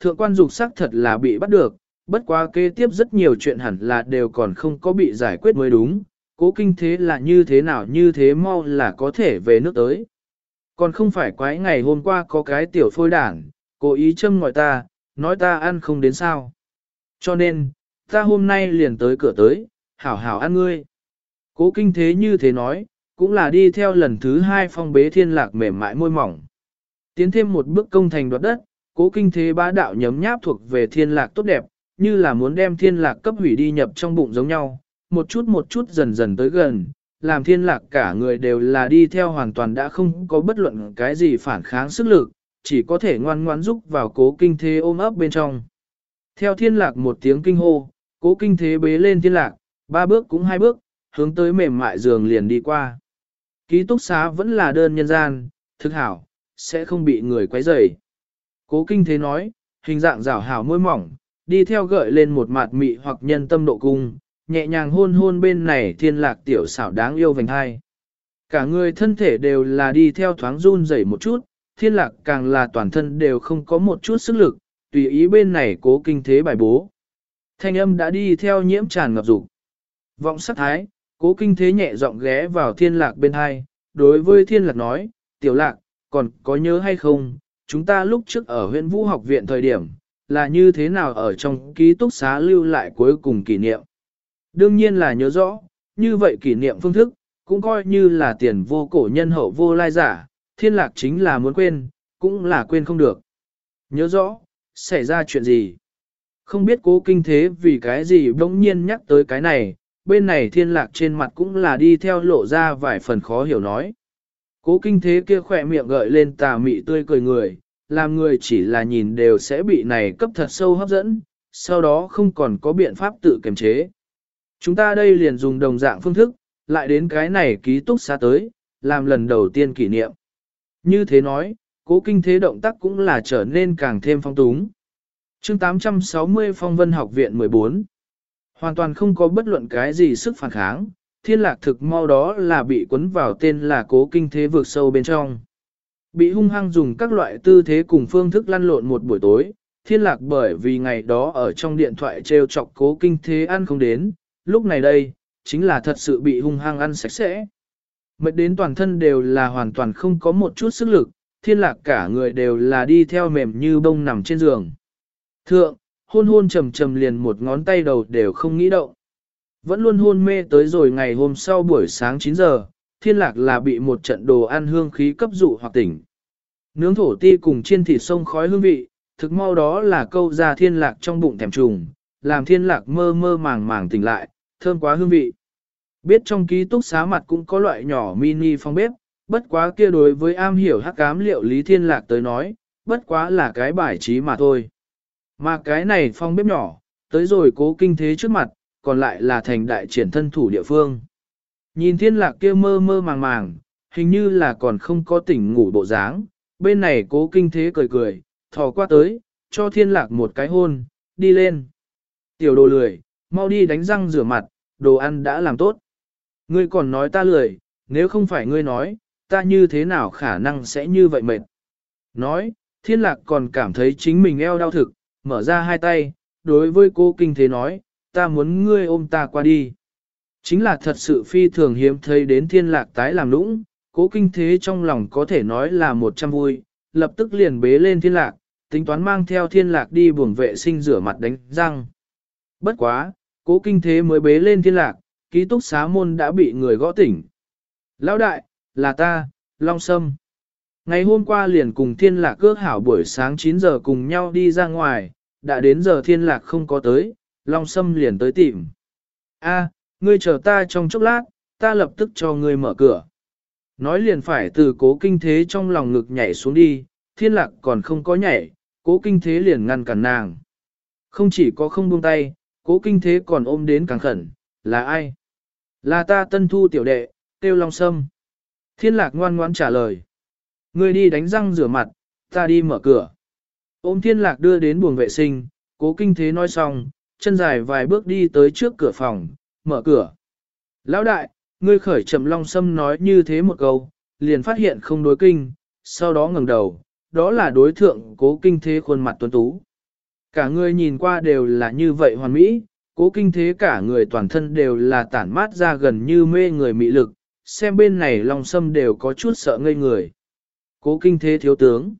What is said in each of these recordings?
thượng quan dục sắc thật là bị bắt được, bất quá kế tiếp rất nhiều chuyện hẳn là đều còn không có bị giải quyết mới đúng, cố kinh thế là như thế nào như thế mau là có thể về nước tới. Còn không phải quái ngày hôm qua có cái tiểu phôi đảng, cố ý châm ngòi ta, nói ta ăn không đến sao. Cho nên, ta hôm nay liền tới cửa tới, hảo hảo ăn ngươi. Cố kinh thế như thế nói, cũng là đi theo lần thứ hai phong bế thiên lạc mềm mại môi mỏng. Tiến thêm một bước công thành đoạt đất, cố kinh thế bá đạo nhấm nháp thuộc về thiên lạc tốt đẹp, như là muốn đem thiên lạc cấp hủy đi nhập trong bụng giống nhau, một chút một chút dần dần tới gần, làm thiên lạc cả người đều là đi theo hoàn toàn đã không có bất luận cái gì phản kháng sức lực, chỉ có thể ngoan ngoan giúp vào cố kinh thế ôm ấp bên trong. Theo thiên lạc một tiếng kinh hô, cố kinh thế bế lên thiên lạc, ba bước cũng hai bước, hướng tới mềm mại giường liền đi qua. Ký túc xá vẫn là đơn nhân gian, thực hảo, sẽ không bị người quấy rầy. Cố kinh thế nói, hình dạng rảo hảo môi mỏng, đi theo gợi lên một mặt mị hoặc nhân tâm độ cung, nhẹ nhàng hôn hôn bên này thiên lạc tiểu xảo đáng yêu vành hai. Cả người thân thể đều là đi theo thoáng run rẩy một chút, thiên lạc càng là toàn thân đều không có một chút sức lực, tùy ý bên này cố kinh thế bài bố. Thanh âm đã đi theo nhiễm tràn ngập dục Vọng sắc thái, cố kinh thế nhẹ giọng ghé vào thiên lạc bên hai, đối với thiên lạc nói, tiểu lạc, còn có nhớ hay không, chúng ta lúc trước ở huyện vũ học viện thời điểm, là như thế nào ở trong ký túc xá lưu lại cuối cùng kỷ niệm. Đương nhiên là nhớ rõ, như vậy kỷ niệm phương thức, cũng coi như là tiền vô cổ nhân hậu vô lai giả, thiên lạc chính là muốn quên, cũng là quên không được. Nhớ rõ, xảy ra chuyện gì? Không biết cố kinh thế vì cái gì bỗng nhiên nhắc tới cái này, bên này thiên lạc trên mặt cũng là đi theo lộ ra vài phần khó hiểu nói. Cố kinh thế kia khỏe miệng gợi lên tà mị tươi cười người, làm người chỉ là nhìn đều sẽ bị này cấp thật sâu hấp dẫn, sau đó không còn có biện pháp tự kiềm chế. Chúng ta đây liền dùng đồng dạng phương thức, lại đến cái này ký túc xá tới, làm lần đầu tiên kỷ niệm. Như thế nói, cố kinh thế động tác cũng là trở nên càng thêm phong túng. chương 860 Phong Vân Học viện 14 Hoàn toàn không có bất luận cái gì sức phản kháng, thiên lạc thực mau đó là bị cuốn vào tên là cố kinh thế vượt sâu bên trong. Bị hung hăng dùng các loại tư thế cùng phương thức lăn lộn một buổi tối, thiên lạc bởi vì ngày đó ở trong điện thoại treo chọc cố kinh thế ăn không đến, lúc này đây, chính là thật sự bị hung hăng ăn sạch sẽ. Mệt đến toàn thân đều là hoàn toàn không có một chút sức lực, thiên lạc cả người đều là đi theo mềm như bông nằm trên giường. Thượng, hôn hôn trầm trầm liền một ngón tay đầu đều không nghĩ động. Vẫn luôn hôn mê tới rồi ngày hôm sau buổi sáng 9 giờ, thiên lạc là bị một trận đồ ăn hương khí cấp dụ hoặc tỉnh. Nướng thổ ti cùng chiên thịt sông khói hương vị, thực mau đó là câu ra thiên lạc trong bụng thèm trùng, làm thiên lạc mơ mơ màng màng tỉnh lại, thơm quá hương vị. Biết trong ký túc xá mặt cũng có loại nhỏ mini phong bếp, bất quá kia đối với am hiểu hắc cám liệu lý thiên lạc tới nói, bất quá là cái bài trí mà thôi. Mà cái này phong bếp nhỏ, tới rồi cố kinh thế trước mặt, còn lại là thành đại triển thân thủ địa phương. Nhìn thiên lạc kia mơ mơ màng màng, hình như là còn không có tỉnh ngủ bộ dáng, bên này cố kinh thế cười cười, thò qua tới, cho thiên lạc một cái hôn, đi lên. Tiểu đồ lười, mau đi đánh răng rửa mặt, đồ ăn đã làm tốt. Ngươi còn nói ta lười, nếu không phải ngươi nói, ta như thế nào khả năng sẽ như vậy mệt. Nói, thiên lạc còn cảm thấy chính mình eo đau thực, mở ra hai tay, đối với cô kinh thế nói, ta muốn ngươi ôm ta qua đi. Chính là thật sự phi thường hiếm thấy đến thiên lạc tái làm lũng, cố kinh thế trong lòng có thể nói là một trăm vui, lập tức liền bế lên thiên lạc, tính toán mang theo thiên lạc đi buồng vệ sinh rửa mặt đánh răng. Bất quá, cố kinh thế mới bế lên thiên lạc, ký túc xá môn đã bị người gõ tỉnh. Lão đại, là ta, Long Sâm. Ngày hôm qua liền cùng thiên lạc cước hảo buổi sáng 9 giờ cùng nhau đi ra ngoài, đã đến giờ thiên lạc không có tới, Long Sâm liền tới tìm. A, ngươi chờ ta trong chốc lát, ta lập tức cho ngươi mở cửa. Nói liền phải từ cố kinh thế trong lòng ngực nhảy xuống đi, thiên lạc còn không có nhảy, cố kinh thế liền ngăn cản nàng. Không chỉ có không buông tay, cố kinh thế còn ôm đến càng khẩn, là ai? Là ta tân thu tiểu đệ, tiêu long sâm. Thiên lạc ngoan ngoãn trả lời. Ngươi đi đánh răng rửa mặt, ta đi mở cửa. Ôm thiên lạc đưa đến buồng vệ sinh, cố kinh thế nói xong, chân dài vài bước đi tới trước cửa phòng, mở cửa. Lão đại, ngươi khởi trầm long sâm nói như thế một câu, liền phát hiện không đối kinh, sau đó ngẩng đầu, đó là đối thượng cố kinh thế khuôn mặt tuấn tú. Cả người nhìn qua đều là như vậy hoàn mỹ, cố kinh thế cả người toàn thân đều là tản mát ra gần như mê người mị lực, xem bên này Long Sâm đều có chút sợ ngây người. Cố kinh thế thiếu tướng.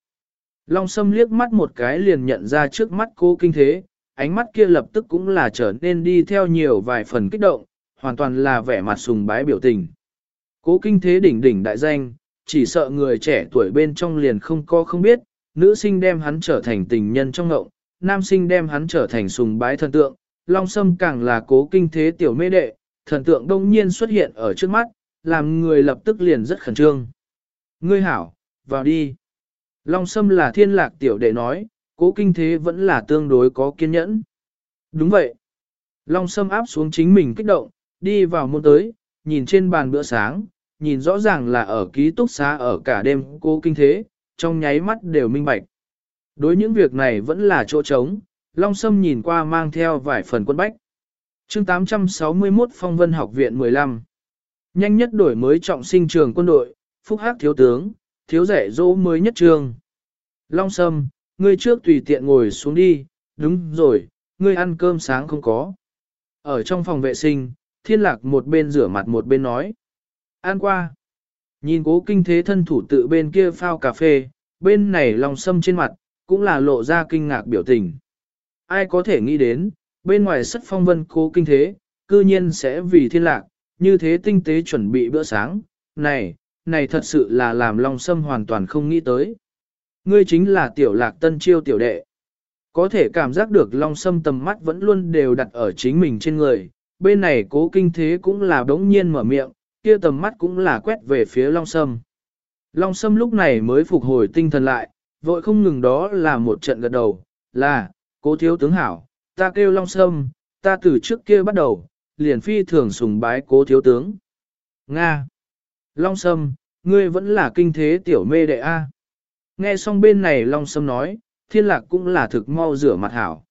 Long Sâm liếc mắt một cái liền nhận ra trước mắt cố kinh thế, ánh mắt kia lập tức cũng là trở nên đi theo nhiều vài phần kích động, hoàn toàn là vẻ mặt sùng bái biểu tình. Cố kinh thế đỉnh đỉnh đại danh, chỉ sợ người trẻ tuổi bên trong liền không có không biết, nữ sinh đem hắn trở thành tình nhân trong ngộng, nam sinh đem hắn trở thành sùng bái thần tượng, Long Sâm càng là cố kinh thế tiểu mê đệ, thần tượng đông nhiên xuất hiện ở trước mắt, làm người lập tức liền rất khẩn trương. Ngươi hảo, vào đi. Long Sâm là thiên lạc tiểu đệ nói, cố kinh thế vẫn là tương đối có kiên nhẫn. Đúng vậy. Long Sâm áp xuống chính mình kích động, đi vào môn tới, nhìn trên bàn bữa sáng, nhìn rõ ràng là ở ký túc xá ở cả đêm cố kinh thế, trong nháy mắt đều minh bạch. Đối những việc này vẫn là chỗ trống, Long Sâm nhìn qua mang theo vài phần quân bách. chương 861 Phong Vân Học viện 15 Nhanh nhất đổi mới trọng sinh trường quân đội, phúc hắc thiếu tướng, thiếu rẻ dỗ mới nhất trường. Long Sâm, ngươi trước tùy tiện ngồi xuống đi, đúng rồi, ngươi ăn cơm sáng không có. Ở trong phòng vệ sinh, thiên lạc một bên rửa mặt một bên nói. Ăn qua. Nhìn cố kinh thế thân thủ tự bên kia phao cà phê, bên này lòng sâm trên mặt, cũng là lộ ra kinh ngạc biểu tình. Ai có thể nghĩ đến, bên ngoài sất phong vân cố kinh thế, cư nhiên sẽ vì thiên lạc, như thế tinh tế chuẩn bị bữa sáng. Này, này thật sự là làm lòng sâm hoàn toàn không nghĩ tới. Ngươi chính là tiểu lạc tân chiêu tiểu đệ. Có thể cảm giác được long sâm tầm mắt vẫn luôn đều đặt ở chính mình trên người, bên này cố kinh thế cũng là đống nhiên mở miệng, kia tầm mắt cũng là quét về phía long sâm. Long sâm lúc này mới phục hồi tinh thần lại, vội không ngừng đó là một trận gật đầu, là, cố thiếu tướng hảo, ta kêu long sâm, ta từ trước kia bắt đầu, liền phi thường sùng bái cố thiếu tướng. Nga. Long sâm, ngươi vẫn là kinh thế tiểu mê đệ A. Nghe xong bên này long sâm nói, thiên lạc cũng là thực mau rửa mặt hảo.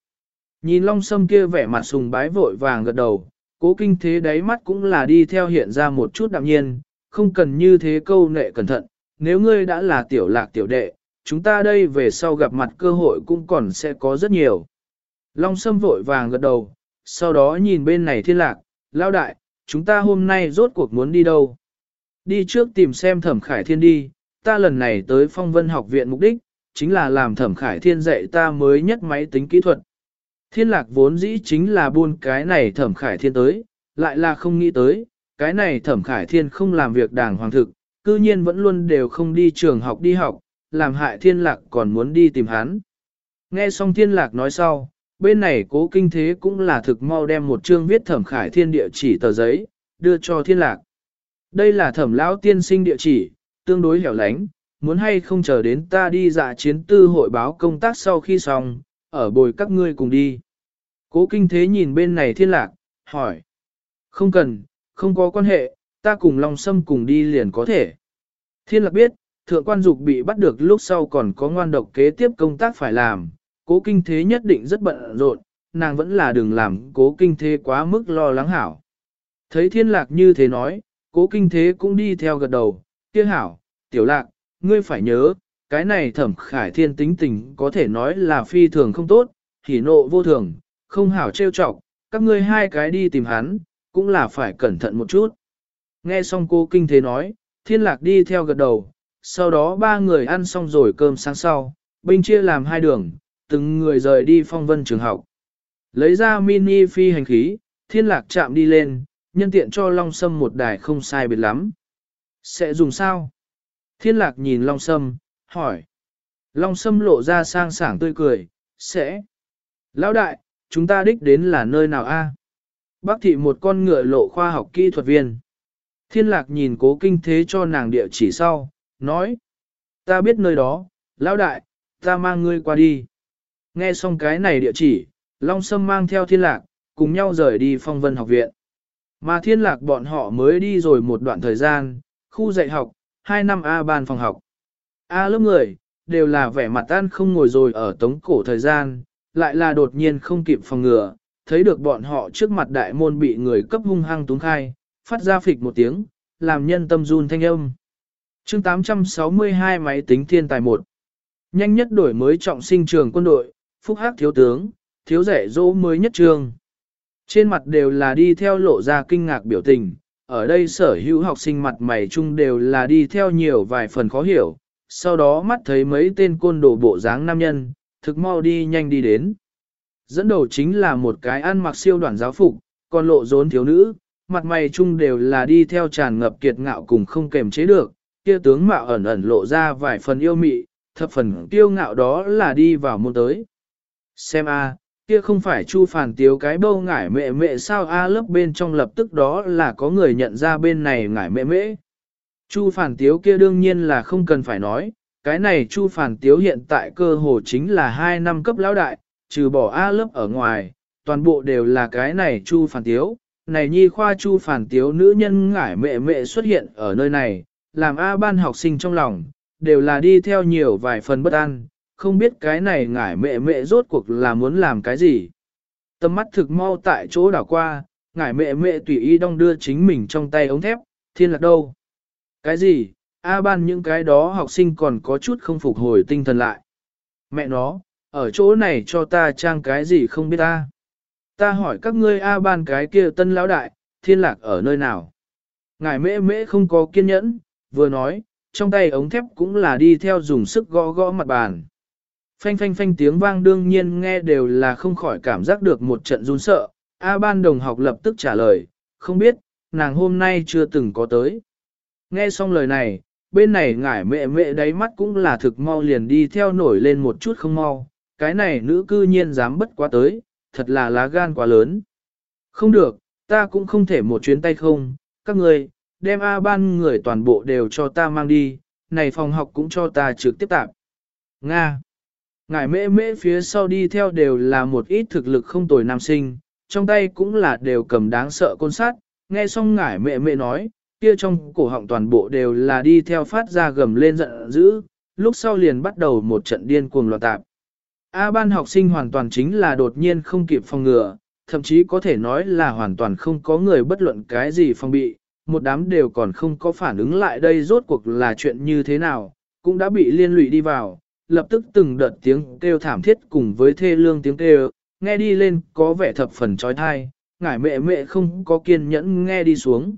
Nhìn long sâm kia vẻ mặt sùng bái vội vàng gật đầu, cố kinh thế đáy mắt cũng là đi theo hiện ra một chút đạm nhiên, không cần như thế câu nệ cẩn thận, nếu ngươi đã là tiểu lạc tiểu đệ, chúng ta đây về sau gặp mặt cơ hội cũng còn sẽ có rất nhiều. Long sâm vội vàng gật đầu, sau đó nhìn bên này thiên lạc, lao đại, chúng ta hôm nay rốt cuộc muốn đi đâu? Đi trước tìm xem thẩm khải thiên đi, ta lần này tới phong vân học viện mục đích, chính là làm thẩm khải thiên dạy ta mới nhất máy tính kỹ thuật, Thiên lạc vốn dĩ chính là buôn cái này thẩm khải thiên tới, lại là không nghĩ tới, cái này thẩm khải thiên không làm việc đàng hoàng thực, cư nhiên vẫn luôn đều không đi trường học đi học, làm hại thiên lạc còn muốn đi tìm hắn. Nghe xong thiên lạc nói sau, bên này cố kinh thế cũng là thực mau đem một chương viết thẩm khải thiên địa chỉ tờ giấy, đưa cho thiên lạc. Đây là thẩm lão tiên sinh địa chỉ, tương đối hẻo lánh, muốn hay không chờ đến ta đi dạ chiến tư hội báo công tác sau khi xong, ở bồi các ngươi cùng đi. Cố kinh thế nhìn bên này thiên lạc, hỏi. Không cần, không có quan hệ, ta cùng Long Sâm cùng đi liền có thể. Thiên lạc biết, thượng quan dục bị bắt được lúc sau còn có ngoan độc kế tiếp công tác phải làm. Cố kinh thế nhất định rất bận rộn, nàng vẫn là đừng làm cố kinh thế quá mức lo lắng hảo. Thấy thiên lạc như thế nói, cố kinh thế cũng đi theo gật đầu, kia hảo, tiểu lạc, ngươi phải nhớ, cái này thẩm khải thiên tính tình có thể nói là phi thường không tốt, hỉ nộ vô thường, không hảo trêu chọc, các ngươi hai cái đi tìm hắn, cũng là phải cẩn thận một chút. Nghe xong cô kinh thế nói, thiên lạc đi theo gật đầu, sau đó ba người ăn xong rồi cơm sáng sau, binh chia làm hai đường, từng người rời đi phong vân trường học. Lấy ra mini phi hành khí, thiên lạc chạm đi lên, nhân tiện cho Long Sâm một đài không sai biệt lắm. Sẽ dùng sao? Thiên lạc nhìn Long Sâm, hỏi. Long Sâm lộ ra sang sảng tươi cười, sẽ. Lão đại, chúng ta đích đến là nơi nào a? Bác thị một con ngựa lộ khoa học kỹ thuật viên. Thiên lạc nhìn cố kinh thế cho nàng địa chỉ sau, nói. Ta biết nơi đó, lão đại, ta mang ngươi qua đi. Nghe xong cái này địa chỉ, Long Sâm mang theo thiên lạc, cùng nhau rời đi phong vân học viện. Mà thiên lạc bọn họ mới đi rồi một đoạn thời gian, khu dạy học, 2 năm A ban phòng học. A lớp người, đều là vẻ mặt tan không ngồi rồi ở tống cổ thời gian, lại là đột nhiên không kịp phòng ngừa, thấy được bọn họ trước mặt đại môn bị người cấp hung hăng túng khai, phát ra phịch một tiếng, làm nhân tâm run thanh âm. chương 862 máy tính thiên tài 1 Nhanh nhất đổi mới trọng sinh trường quân đội, phúc hắc thiếu tướng, thiếu rẻ dỗ mới nhất trường Trên mặt đều là đi theo lộ ra kinh ngạc biểu tình, ở đây sở hữu học sinh mặt mày chung đều là đi theo nhiều vài phần khó hiểu, sau đó mắt thấy mấy tên côn đồ bộ dáng nam nhân, thực mau đi nhanh đi đến. Dẫn đầu chính là một cái ăn mặc siêu đoàn giáo phục, còn lộ rốn thiếu nữ, mặt mày chung đều là đi theo tràn ngập kiệt ngạo cùng không kềm chế được, kia tướng mạo ẩn ẩn lộ ra vài phần yêu mị, thập phần kiêu ngạo đó là đi vào môn tới. Xem a, kia không phải Chu Phản Tiếu cái bâu ngải mẹ mẹ sao a lớp bên trong lập tức đó là có người nhận ra bên này ngải mẹ mẹ. Chu Phản Tiếu kia đương nhiên là không cần phải nói, cái này Chu Phản Tiếu hiện tại cơ hồ chính là 2 năm cấp lão đại, trừ bỏ A lớp ở ngoài, toàn bộ đều là cái này Chu Phản Tiếu. Này nhi khoa Chu Phản Tiếu nữ nhân ngải mẹ mẹ xuất hiện ở nơi này, làm A ban học sinh trong lòng, đều là đi theo nhiều vài phần bất an, không biết cái này ngải mẹ mẹ rốt cuộc là muốn làm cái gì. Tầm mắt thực mau tại chỗ đảo qua, ngải mẹ mẹ tùy ý đong đưa chính mình trong tay ống thép, thiên lạc đâu. Cái gì, A ban những cái đó học sinh còn có chút không phục hồi tinh thần lại. Mẹ nó, ở chỗ này cho ta trang cái gì không biết ta. Ta hỏi các ngươi A ban cái kia tân lão đại, thiên lạc ở nơi nào. Ngài mễ mễ không có kiên nhẫn, vừa nói, trong tay ống thép cũng là đi theo dùng sức gõ gõ mặt bàn. Phanh phanh phanh tiếng vang đương nhiên nghe đều là không khỏi cảm giác được một trận run sợ. A ban đồng học lập tức trả lời, không biết, nàng hôm nay chưa từng có tới. Nghe xong lời này, bên này ngải mẹ mẹ đáy mắt cũng là thực mau liền đi theo nổi lên một chút không mau, cái này nữ cư nhiên dám bất quá tới, thật là lá gan quá lớn. Không được, ta cũng không thể một chuyến tay không, các người, đem A ban người toàn bộ đều cho ta mang đi, này phòng học cũng cho ta trực tiếp tạm. Nga Ngải mễ mễ phía sau đi theo đều là một ít thực lực không tồi nam sinh, trong tay cũng là đều cầm đáng sợ côn sát, nghe xong ngải mẹ mẹ nói, kia trong cổ họng toàn bộ đều là đi theo phát ra gầm lên giận dữ, lúc sau liền bắt đầu một trận điên cuồng loạn tạp. A ban học sinh hoàn toàn chính là đột nhiên không kịp phòng ngừa, thậm chí có thể nói là hoàn toàn không có người bất luận cái gì phòng bị, một đám đều còn không có phản ứng lại đây rốt cuộc là chuyện như thế nào, cũng đã bị liên lụy đi vào, lập tức từng đợt tiếng kêu thảm thiết cùng với thê lương tiếng kêu, nghe đi lên có vẻ thập phần trói thai, ngải mẹ mẹ không có kiên nhẫn nghe đi xuống.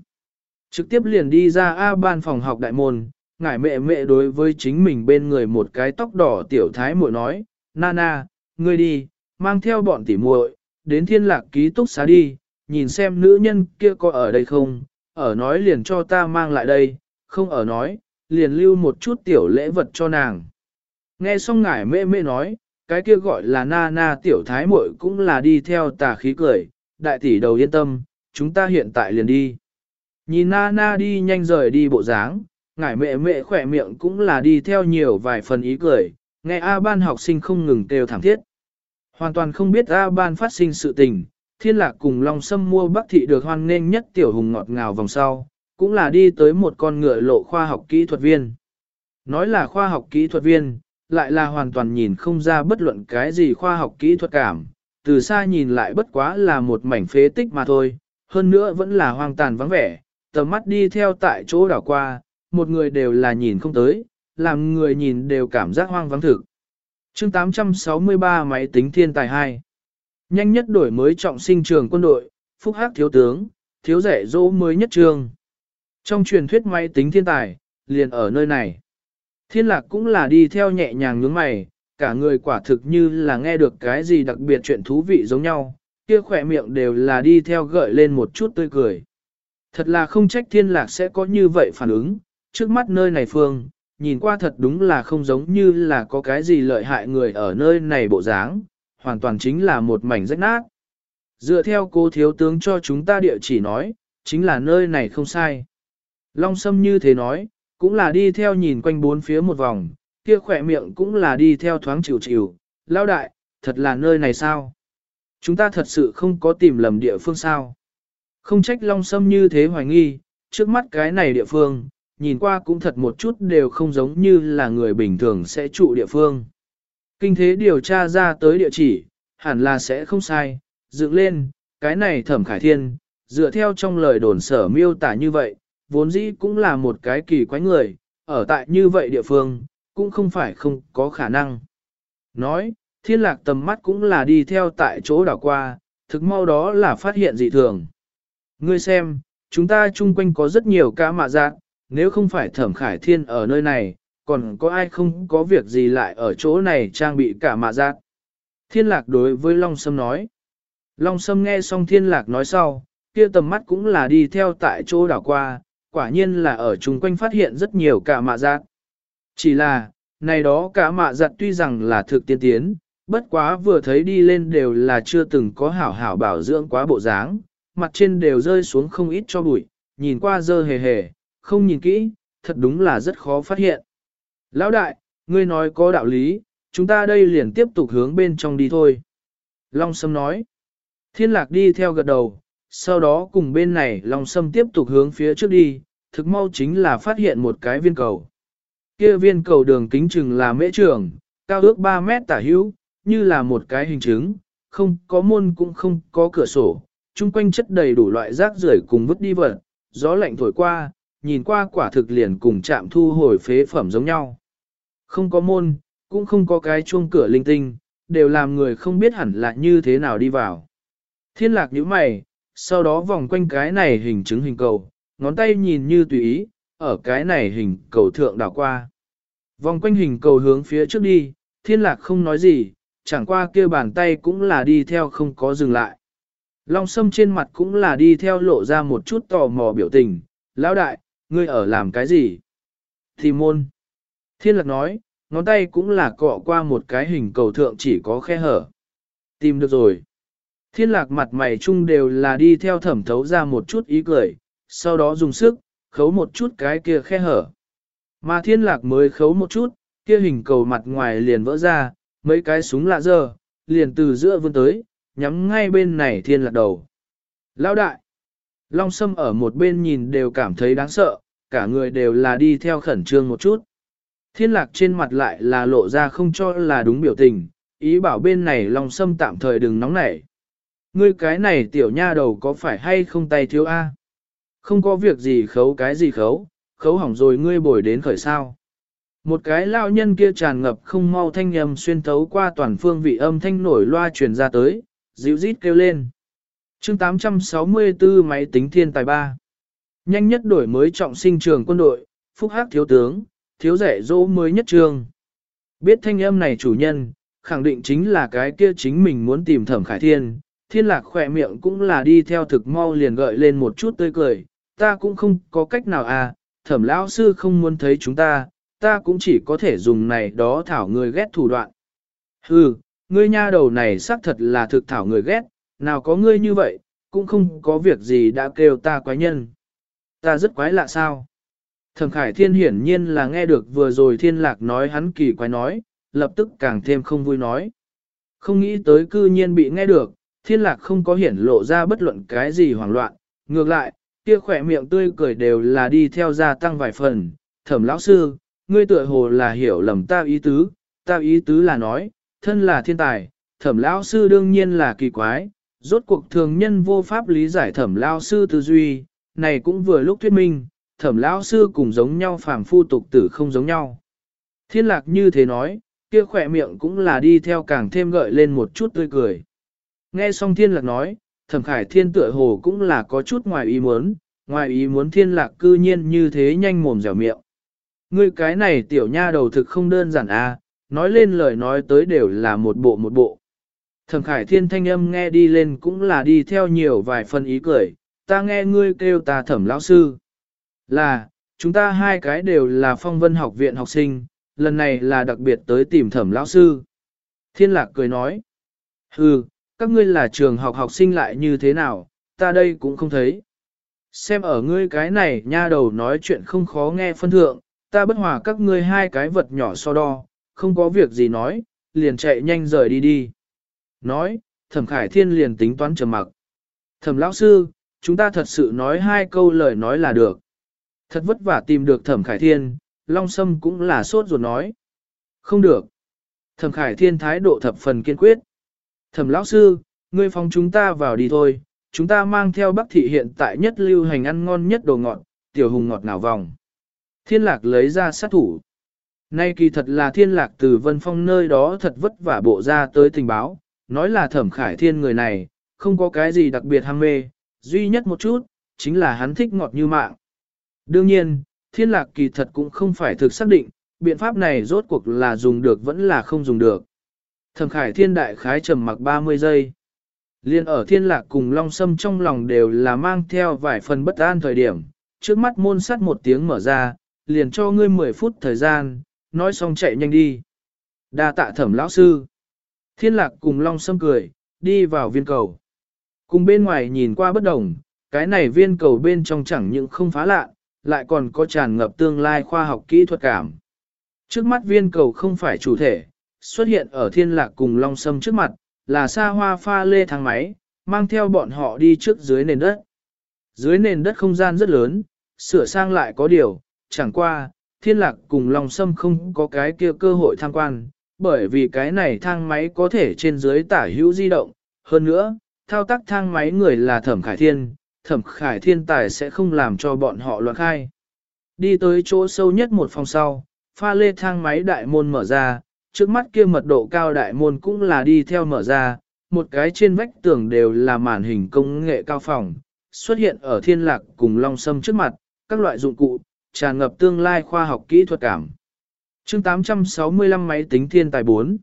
Trực tiếp liền đi ra A ban phòng học đại môn, ngải mẹ mẹ đối với chính mình bên người một cái tóc đỏ tiểu thái muội nói, Nana, ngươi đi, mang theo bọn tỉ muội đến thiên lạc ký túc xá đi, nhìn xem nữ nhân kia có ở đây không, ở nói liền cho ta mang lại đây, không ở nói, liền lưu một chút tiểu lễ vật cho nàng. Nghe xong ngải mê mê nói, cái kia gọi là na na tiểu thái muội cũng là đi theo tà khí cười, đại tỷ đầu yên tâm, chúng ta hiện tại liền đi. Nhìn na na đi nhanh rời đi bộ dáng, ngải mẹ mẹ khỏe miệng cũng là đi theo nhiều vài phần ý cười, nghe A ban học sinh không ngừng kêu thảm thiết. Hoàn toàn không biết A ban phát sinh sự tình, thiên lạc cùng Long Sâm mua bắc thị được hoan nghênh nhất tiểu hùng ngọt ngào vòng sau, cũng là đi tới một con ngựa lộ khoa học kỹ thuật viên. Nói là khoa học kỹ thuật viên, lại là hoàn toàn nhìn không ra bất luận cái gì khoa học kỹ thuật cảm, từ xa nhìn lại bất quá là một mảnh phế tích mà thôi, hơn nữa vẫn là hoang tàn vắng vẻ, tầm mắt đi theo tại chỗ đảo qua, một người đều là nhìn không tới, làm người nhìn đều cảm giác hoang vắng thực. chương 863 máy tính thiên tài 2 Nhanh nhất đổi mới trọng sinh trường quân đội, phúc hắc thiếu tướng, thiếu rẻ dỗ mới nhất trường. Trong truyền thuyết máy tính thiên tài, liền ở nơi này. Thiên lạc cũng là đi theo nhẹ nhàng nhướng mày, cả người quả thực như là nghe được cái gì đặc biệt chuyện thú vị giống nhau, kia khỏe miệng đều là đi theo gợi lên một chút tươi cười. Thật là không trách thiên lạc sẽ có như vậy phản ứng, trước mắt nơi này phương, nhìn qua thật đúng là không giống như là có cái gì lợi hại người ở nơi này bộ dáng, hoàn toàn chính là một mảnh rách nát. Dựa theo cô thiếu tướng cho chúng ta địa chỉ nói, chính là nơi này không sai. Long Sâm như thế nói, cũng là đi theo nhìn quanh bốn phía một vòng, kia khỏe miệng cũng là đi theo thoáng chịu chịu, lao đại, thật là nơi này sao? Chúng ta thật sự không có tìm lầm địa phương sao? Không trách long sâm như thế hoài nghi, trước mắt cái này địa phương, nhìn qua cũng thật một chút đều không giống như là người bình thường sẽ trụ địa phương. Kinh thế điều tra ra tới địa chỉ, hẳn là sẽ không sai, dựng lên, cái này thẩm khải thiên, dựa theo trong lời đồn sở miêu tả như vậy, vốn dĩ cũng là một cái kỳ quái người, ở tại như vậy địa phương, cũng không phải không có khả năng. Nói, thiên lạc tầm mắt cũng là đi theo tại chỗ đảo qua, thực mau đó là phát hiện dị thường. Ngươi xem, chúng ta chung quanh có rất nhiều ca mạ giác, nếu không phải thẩm khải thiên ở nơi này, còn có ai không có việc gì lại ở chỗ này trang bị cả mạ giác. Thiên lạc đối với Long Sâm nói. Long Sâm nghe xong thiên lạc nói sau, kia tầm mắt cũng là đi theo tại chỗ đảo qua, quả nhiên là ở chung quanh phát hiện rất nhiều cả mạ giặt. Chỉ là, này đó cả mạ giặt tuy rằng là thực tiên tiến, bất quá vừa thấy đi lên đều là chưa từng có hảo hảo bảo dưỡng quá bộ dáng, mặt trên đều rơi xuống không ít cho bụi, nhìn qua dơ hề hề, không nhìn kỹ, thật đúng là rất khó phát hiện. Lão đại, ngươi nói có đạo lý, chúng ta đây liền tiếp tục hướng bên trong đi thôi. Long Sâm nói, thiên lạc đi theo gật đầu, sau đó cùng bên này Long Sâm tiếp tục hướng phía trước đi, thực mau chính là phát hiện một cái viên cầu. Kia viên cầu đường kính chừng là mễ trường, cao ước 3 mét tả hữu, như là một cái hình trứng, không có môn cũng không có cửa sổ, chung quanh chất đầy đủ loại rác rưởi cùng vứt đi vật, gió lạnh thổi qua, nhìn qua quả thực liền cùng chạm thu hồi phế phẩm giống nhau. Không có môn, cũng không có cái chuông cửa linh tinh, đều làm người không biết hẳn là như thế nào đi vào. Thiên lạc như mày, sau đó vòng quanh cái này hình chứng hình cầu, ngón tay nhìn như tùy ý, ở cái này hình cầu thượng đảo qua. Vòng quanh hình cầu hướng phía trước đi, thiên lạc không nói gì, chẳng qua kia bàn tay cũng là đi theo không có dừng lại. Long sâm trên mặt cũng là đi theo lộ ra một chút tò mò biểu tình, lão đại, ngươi ở làm cái gì? Thì môn. Thiên lạc nói, ngón tay cũng là cọ qua một cái hình cầu thượng chỉ có khe hở. Tìm được rồi. Thiên lạc mặt mày chung đều là đi theo thẩm thấu ra một chút ý cười, sau đó dùng sức, khấu một chút cái kia khe hở. Mà thiên lạc mới khấu một chút, kia hình cầu mặt ngoài liền vỡ ra, mấy cái súng lạ dơ, liền từ giữa vươn tới, nhắm ngay bên này thiên lạc đầu. Lao đại! Long Sâm ở một bên nhìn đều cảm thấy đáng sợ, cả người đều là đi theo khẩn trương một chút. Thiên lạc trên mặt lại là lộ ra không cho là đúng biểu tình, ý bảo bên này Long Sâm tạm thời đừng nóng nảy. Ngươi cái này tiểu nha đầu có phải hay không tay thiếu A? Không có việc gì khấu cái gì khấu, khấu hỏng rồi ngươi bồi đến khởi sao. Một cái lao nhân kia tràn ngập không mau thanh âm xuyên thấu qua toàn phương vị âm thanh nổi loa truyền ra tới, dịu rít kêu lên. chương 864 máy tính thiên tài ba Nhanh nhất đổi mới trọng sinh trường quân đội, phúc hắc thiếu tướng, thiếu rẻ dỗ mới nhất trường. Biết thanh âm này chủ nhân, khẳng định chính là cái kia chính mình muốn tìm thẩm khải thiên. Thiên lạc khỏe miệng cũng là đi theo thực mau liền gợi lên một chút tươi cười, ta cũng không có cách nào à, thẩm lão sư không muốn thấy chúng ta, ta cũng chỉ có thể dùng này đó thảo người ghét thủ đoạn. Hừ, ngươi nha đầu này xác thật là thực thảo người ghét, nào có ngươi như vậy, cũng không có việc gì đã kêu ta quái nhân. Ta rất quái lạ sao? Thẩm Khải Thiên hiển nhiên là nghe được vừa rồi Thiên Lạc nói hắn kỳ quái nói, lập tức càng thêm không vui nói. Không nghĩ tới cư nhiên bị nghe được, Thiên Lạc không có hiển lộ ra bất luận cái gì hoảng loạn, ngược lại, kia khỏe miệng tươi cười đều là đi theo gia tăng vài phần. Thẩm lão sư, ngươi tựa hồ là hiểu lầm ta ý tứ, ta ý tứ là nói, thân là thiên tài, thẩm lão sư đương nhiên là kỳ quái, rốt cuộc thường nhân vô pháp lý giải thẩm lão sư tư duy, này cũng vừa lúc thuyết minh, thẩm lão sư cùng giống nhau phàm phu tục tử không giống nhau. Thiên lạc như thế nói, kia khỏe miệng cũng là đi theo càng thêm gợi lên một chút tươi cười. Nghe xong thiên lạc nói, thẩm khải thiên tựa hồ cũng là có chút ngoài ý muốn, ngoài ý muốn thiên lạc cư nhiên như thế nhanh mồm dẻo miệng. Ngươi cái này tiểu nha đầu thực không đơn giản à, nói lên lời nói tới đều là một bộ một bộ. Thẩm khải thiên thanh âm nghe đi lên cũng là đi theo nhiều vài phần ý cười, ta nghe ngươi kêu ta thẩm lão sư. Là, chúng ta hai cái đều là phong vân học viện học sinh, lần này là đặc biệt tới tìm thẩm lão sư. Thiên lạc cười nói, hừ, các ngươi là trường học học sinh lại như thế nào, ta đây cũng không thấy. Xem ở ngươi cái này nha đầu nói chuyện không khó nghe phân thượng, ta bất hòa các ngươi hai cái vật nhỏ so đo, không có việc gì nói, liền chạy nhanh rời đi đi. Nói, thẩm khải thiên liền tính toán trầm mặc. Thẩm lão sư, chúng ta thật sự nói hai câu lời nói là được. Thật vất vả tìm được thẩm khải thiên, long sâm cũng là sốt ruột nói. Không được. Thẩm khải thiên thái độ thập phần kiên quyết. Thẩm lão sư, ngươi phòng chúng ta vào đi thôi, chúng ta mang theo bắc thị hiện tại nhất lưu hành ăn ngon nhất đồ ngọt, tiểu hùng ngọt nào vòng. Thiên lạc lấy ra sát thủ. Nay kỳ thật là thiên lạc từ vân phong nơi đó thật vất vả bộ ra tới tình báo, nói là thẩm khải thiên người này, không có cái gì đặc biệt ham mê, duy nhất một chút, chính là hắn thích ngọt như mạng. Đương nhiên, thiên lạc kỳ thật cũng không phải thực xác định, biện pháp này rốt cuộc là dùng được vẫn là không dùng được. Thẩm khải thiên đại khái trầm mặc 30 giây. Liên ở thiên lạc cùng long sâm trong lòng đều là mang theo vài phần bất an thời điểm, trước mắt môn sắt một tiếng mở ra, liền cho ngươi 10 phút thời gian, nói xong chạy nhanh đi. đa tạ thẩm lão sư. Thiên lạc cùng long sâm cười, đi vào viên cầu. Cùng bên ngoài nhìn qua bất đồng, cái này viên cầu bên trong chẳng những không phá lạ, lại còn có tràn ngập tương lai khoa học kỹ thuật cảm. Trước mắt viên cầu không phải chủ thể, xuất hiện ở thiên lạc cùng long sâm trước mặt, là xa hoa pha lê thang máy, mang theo bọn họ đi trước dưới nền đất. Dưới nền đất không gian rất lớn, sửa sang lại có điều, chẳng qua, thiên lạc cùng long sâm không có cái kia cơ hội tham quan, bởi vì cái này thang máy có thể trên dưới tả hữu di động. Hơn nữa, thao tác thang máy người là thẩm khải thiên, thẩm khải thiên tài sẽ không làm cho bọn họ loạn khai. Đi tới chỗ sâu nhất một phòng sau, pha lê thang máy đại môn mở ra, trước mắt kia mật độ cao đại môn cũng là đi theo mở ra, một cái trên vách tường đều là màn hình công nghệ cao phòng, xuất hiện ở thiên lạc cùng long sâm trước mặt, các loại dụng cụ, tràn ngập tương lai khoa học kỹ thuật cảm. chương 865 máy tính thiên tài 4.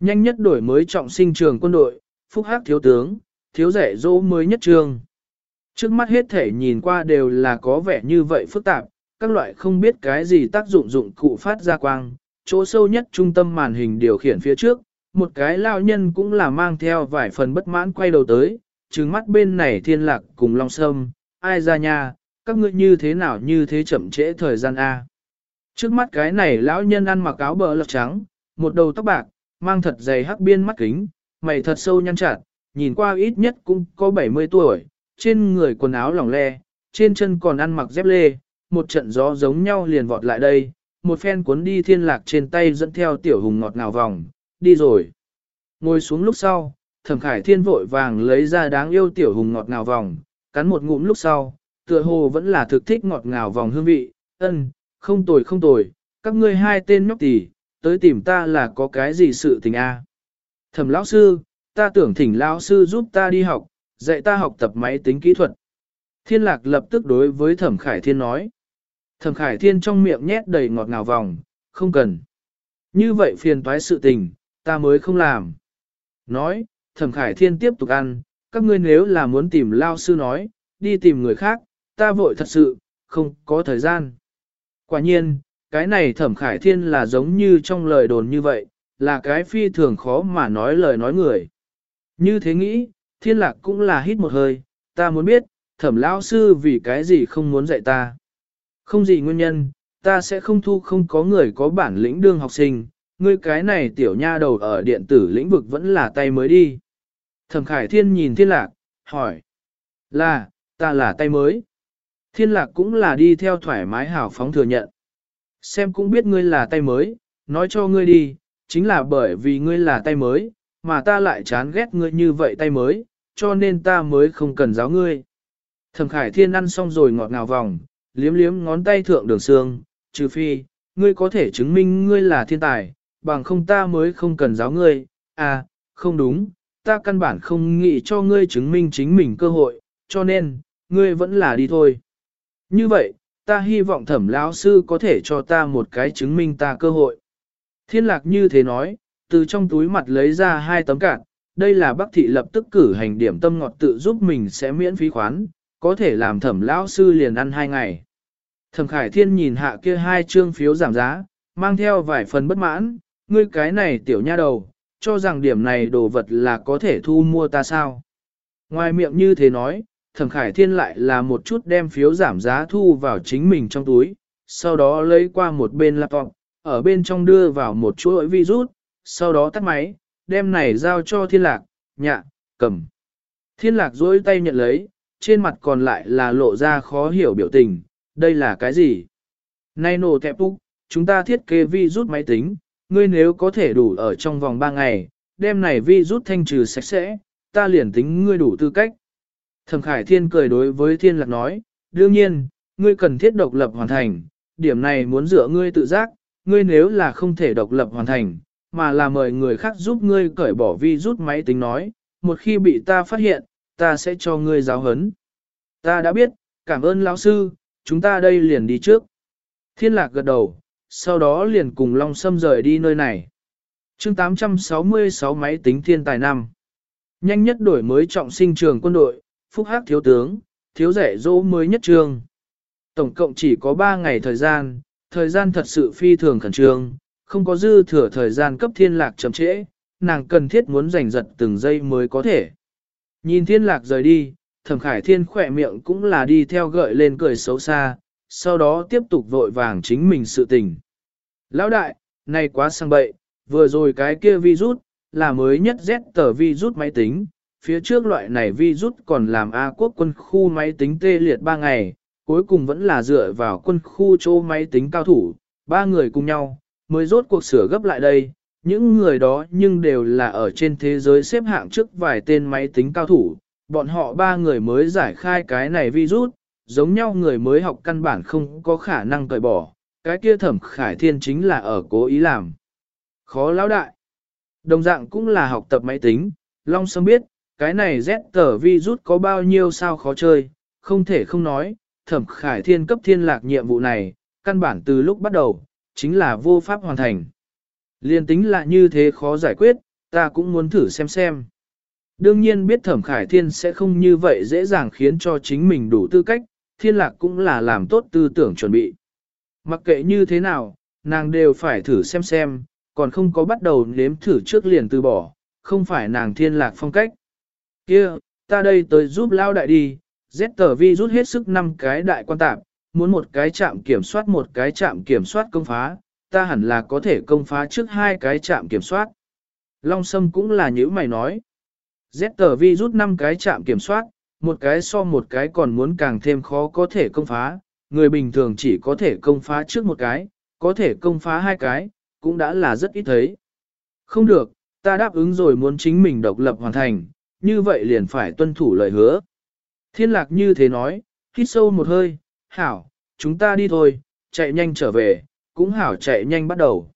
Nhanh nhất đổi mới trọng sinh trường quân đội, phúc hắc thiếu tướng, thiếu rẻ dỗ mới nhất trường. Trước mắt hết thể nhìn qua đều là có vẻ như vậy phức tạp, các loại không biết cái gì tác dụng dụng cụ phát ra quang, chỗ sâu nhất trung tâm màn hình điều khiển phía trước, một cái lao nhân cũng là mang theo vài phần bất mãn quay đầu tới, trừng mắt bên này thiên lạc cùng long sâm, ai ra nha, các ngươi như thế nào như thế chậm trễ thời gian A. Trước mắt cái này lão nhân ăn mặc áo bờ lọc trắng, một đầu tóc bạc, mang thật dày hắc biên mắt kính, mày thật sâu nhăn chặt, nhìn qua ít nhất cũng có 70 tuổi, trên người quần áo lỏng le, trên chân còn ăn mặc dép lê, một trận gió giống nhau liền vọt lại đây, một phen cuốn đi thiên lạc trên tay dẫn theo tiểu hùng ngọt ngào vòng, đi rồi. Ngồi xuống lúc sau, thẩm khải thiên vội vàng lấy ra đáng yêu tiểu hùng ngọt ngào vòng, cắn một ngụm lúc sau, tựa hồ vẫn là thực thích ngọt ngào vòng hương vị, ân, không tồi không tồi, các ngươi hai tên nhóc tỷ, tới tìm ta là có cái gì sự tình a Thẩm lão sư, ta tưởng thỉnh lão sư giúp ta đi học, dạy ta học tập máy tính kỹ thuật. Thiên lạc lập tức đối với thẩm khải thiên nói. Thẩm khải thiên trong miệng nhét đầy ngọt ngào vòng, không cần. Như vậy phiền toái sự tình, ta mới không làm. Nói, thẩm khải thiên tiếp tục ăn, các ngươi nếu là muốn tìm lao sư nói, đi tìm người khác, ta vội thật sự, không có thời gian. Quả nhiên, cái này thẩm khải thiên là giống như trong lời đồn như vậy, là cái phi thường khó mà nói lời nói người. Như thế nghĩ, thiên lạc cũng là hít một hơi, ta muốn biết, thẩm lao sư vì cái gì không muốn dạy ta. Không gì nguyên nhân, ta sẽ không thu không có người có bản lĩnh đương học sinh, ngươi cái này tiểu nha đầu ở điện tử lĩnh vực vẫn là tay mới đi. Thẩm Khải Thiên nhìn Thiên Lạc, hỏi. Là, ta là tay mới. Thiên Lạc cũng là đi theo thoải mái hào phóng thừa nhận. Xem cũng biết ngươi là tay mới, nói cho ngươi đi, chính là bởi vì ngươi là tay mới, mà ta lại chán ghét ngươi như vậy tay mới, cho nên ta mới không cần giáo ngươi. Thẩm Khải Thiên ăn xong rồi ngọt ngào vòng, liếm liếm ngón tay thượng đường xương, trừ phi, ngươi có thể chứng minh ngươi là thiên tài, bằng không ta mới không cần giáo ngươi, à, không đúng, ta căn bản không nghĩ cho ngươi chứng minh chính mình cơ hội, cho nên, ngươi vẫn là đi thôi. Như vậy, ta hy vọng thẩm lão sư có thể cho ta một cái chứng minh ta cơ hội. Thiên lạc như thế nói, từ trong túi mặt lấy ra hai tấm cạn, đây là bác thị lập tức cử hành điểm tâm ngọt tự giúp mình sẽ miễn phí khoán, có thể làm thẩm lão sư liền ăn hai ngày. Thẩm Khải Thiên nhìn hạ kia hai trương phiếu giảm giá, mang theo vài phần bất mãn, ngươi cái này tiểu nha đầu, cho rằng điểm này đồ vật là có thể thu mua ta sao. Ngoài miệng như thế nói, Thẩm Khải Thiên lại là một chút đem phiếu giảm giá thu vào chính mình trong túi, sau đó lấy qua một bên laptop, ở bên trong đưa vào một chuỗi virus, sau đó tắt máy, đem này giao cho Thiên Lạc, nhạ, cầm. Thiên Lạc dối tay nhận lấy, trên mặt còn lại là lộ ra khó hiểu biểu tình, đây là cái gì? Nay nổ tẹp úc, chúng ta thiết kế vi rút máy tính, ngươi nếu có thể đủ ở trong vòng 3 ngày, đêm này vi rút thanh trừ sạch sẽ, ta liền tính ngươi đủ tư cách. Thẩm Khải Thiên cười đối với Thiên Lạc nói, đương nhiên, ngươi cần thiết độc lập hoàn thành, điểm này muốn dựa ngươi tự giác, ngươi nếu là không thể độc lập hoàn thành, mà là mời người khác giúp ngươi cởi bỏ vi rút máy tính nói, một khi bị ta phát hiện, ta sẽ cho ngươi giáo hấn. Ta đã biết, cảm ơn lão sư, chúng ta đây liền đi trước. Thiên lạc gật đầu, sau đó liền cùng Long Sâm rời đi nơi này. chương 866 máy tính thiên tài năm. Nhanh nhất đổi mới trọng sinh trường quân đội, phúc hắc thiếu tướng, thiếu rẻ dỗ mới nhất trường. Tổng cộng chỉ có 3 ngày thời gian, thời gian thật sự phi thường khẩn trương, không có dư thừa thời gian cấp thiên lạc chậm trễ, nàng cần thiết muốn giành giật từng giây mới có thể. Nhìn thiên lạc rời đi, thẩm khải thiên khỏe miệng cũng là đi theo gợi lên cười xấu xa, sau đó tiếp tục vội vàng chính mình sự tình. Lão đại, này quá sang bậy, vừa rồi cái kia virus, là mới nhất Z tờ virus máy tính, phía trước loại này virus còn làm A quốc quân khu máy tính tê liệt 3 ngày, cuối cùng vẫn là dựa vào quân khu chỗ máy tính cao thủ, ba người cùng nhau, mới rốt cuộc sửa gấp lại đây. Những người đó nhưng đều là ở trên thế giới xếp hạng trước vài tên máy tính cao thủ, bọn họ ba người mới giải khai cái này virus, giống nhau người mới học căn bản không có khả năng cởi bỏ, cái kia thẩm khải thiên chính là ở cố ý làm. Khó lão đại. Đồng dạng cũng là học tập máy tính, Long Sâm biết, cái này Z tờ virus có bao nhiêu sao khó chơi, không thể không nói, thẩm khải thiên cấp thiên lạc nhiệm vụ này, căn bản từ lúc bắt đầu, chính là vô pháp hoàn thành. Liên tính là như thế khó giải quyết, ta cũng muốn thử xem xem. Đương nhiên biết thẩm khải thiên sẽ không như vậy dễ dàng khiến cho chính mình đủ tư cách, thiên lạc cũng là làm tốt tư tưởng chuẩn bị. Mặc kệ như thế nào, nàng đều phải thử xem xem, còn không có bắt đầu nếm thử trước liền từ bỏ, không phải nàng thiên lạc phong cách. kia ta đây tới giúp lao đại đi, Z tờ vi rút hết sức năm cái đại quan tạp, muốn một cái chạm kiểm soát một cái chạm kiểm soát công phá, ta hẳn là có thể công phá trước hai cái chạm kiểm soát. Long Sâm cũng là những mày nói. Z tờ vi rút năm cái chạm kiểm soát, một cái so một cái còn muốn càng thêm khó có thể công phá, người bình thường chỉ có thể công phá trước một cái, có thể công phá hai cái, cũng đã là rất ít thấy. Không được, ta đáp ứng rồi muốn chính mình độc lập hoàn thành, như vậy liền phải tuân thủ lời hứa. Thiên lạc như thế nói, hít sâu một hơi, hảo, chúng ta đi thôi, chạy nhanh trở về, cũng hảo chạy nhanh bắt đầu.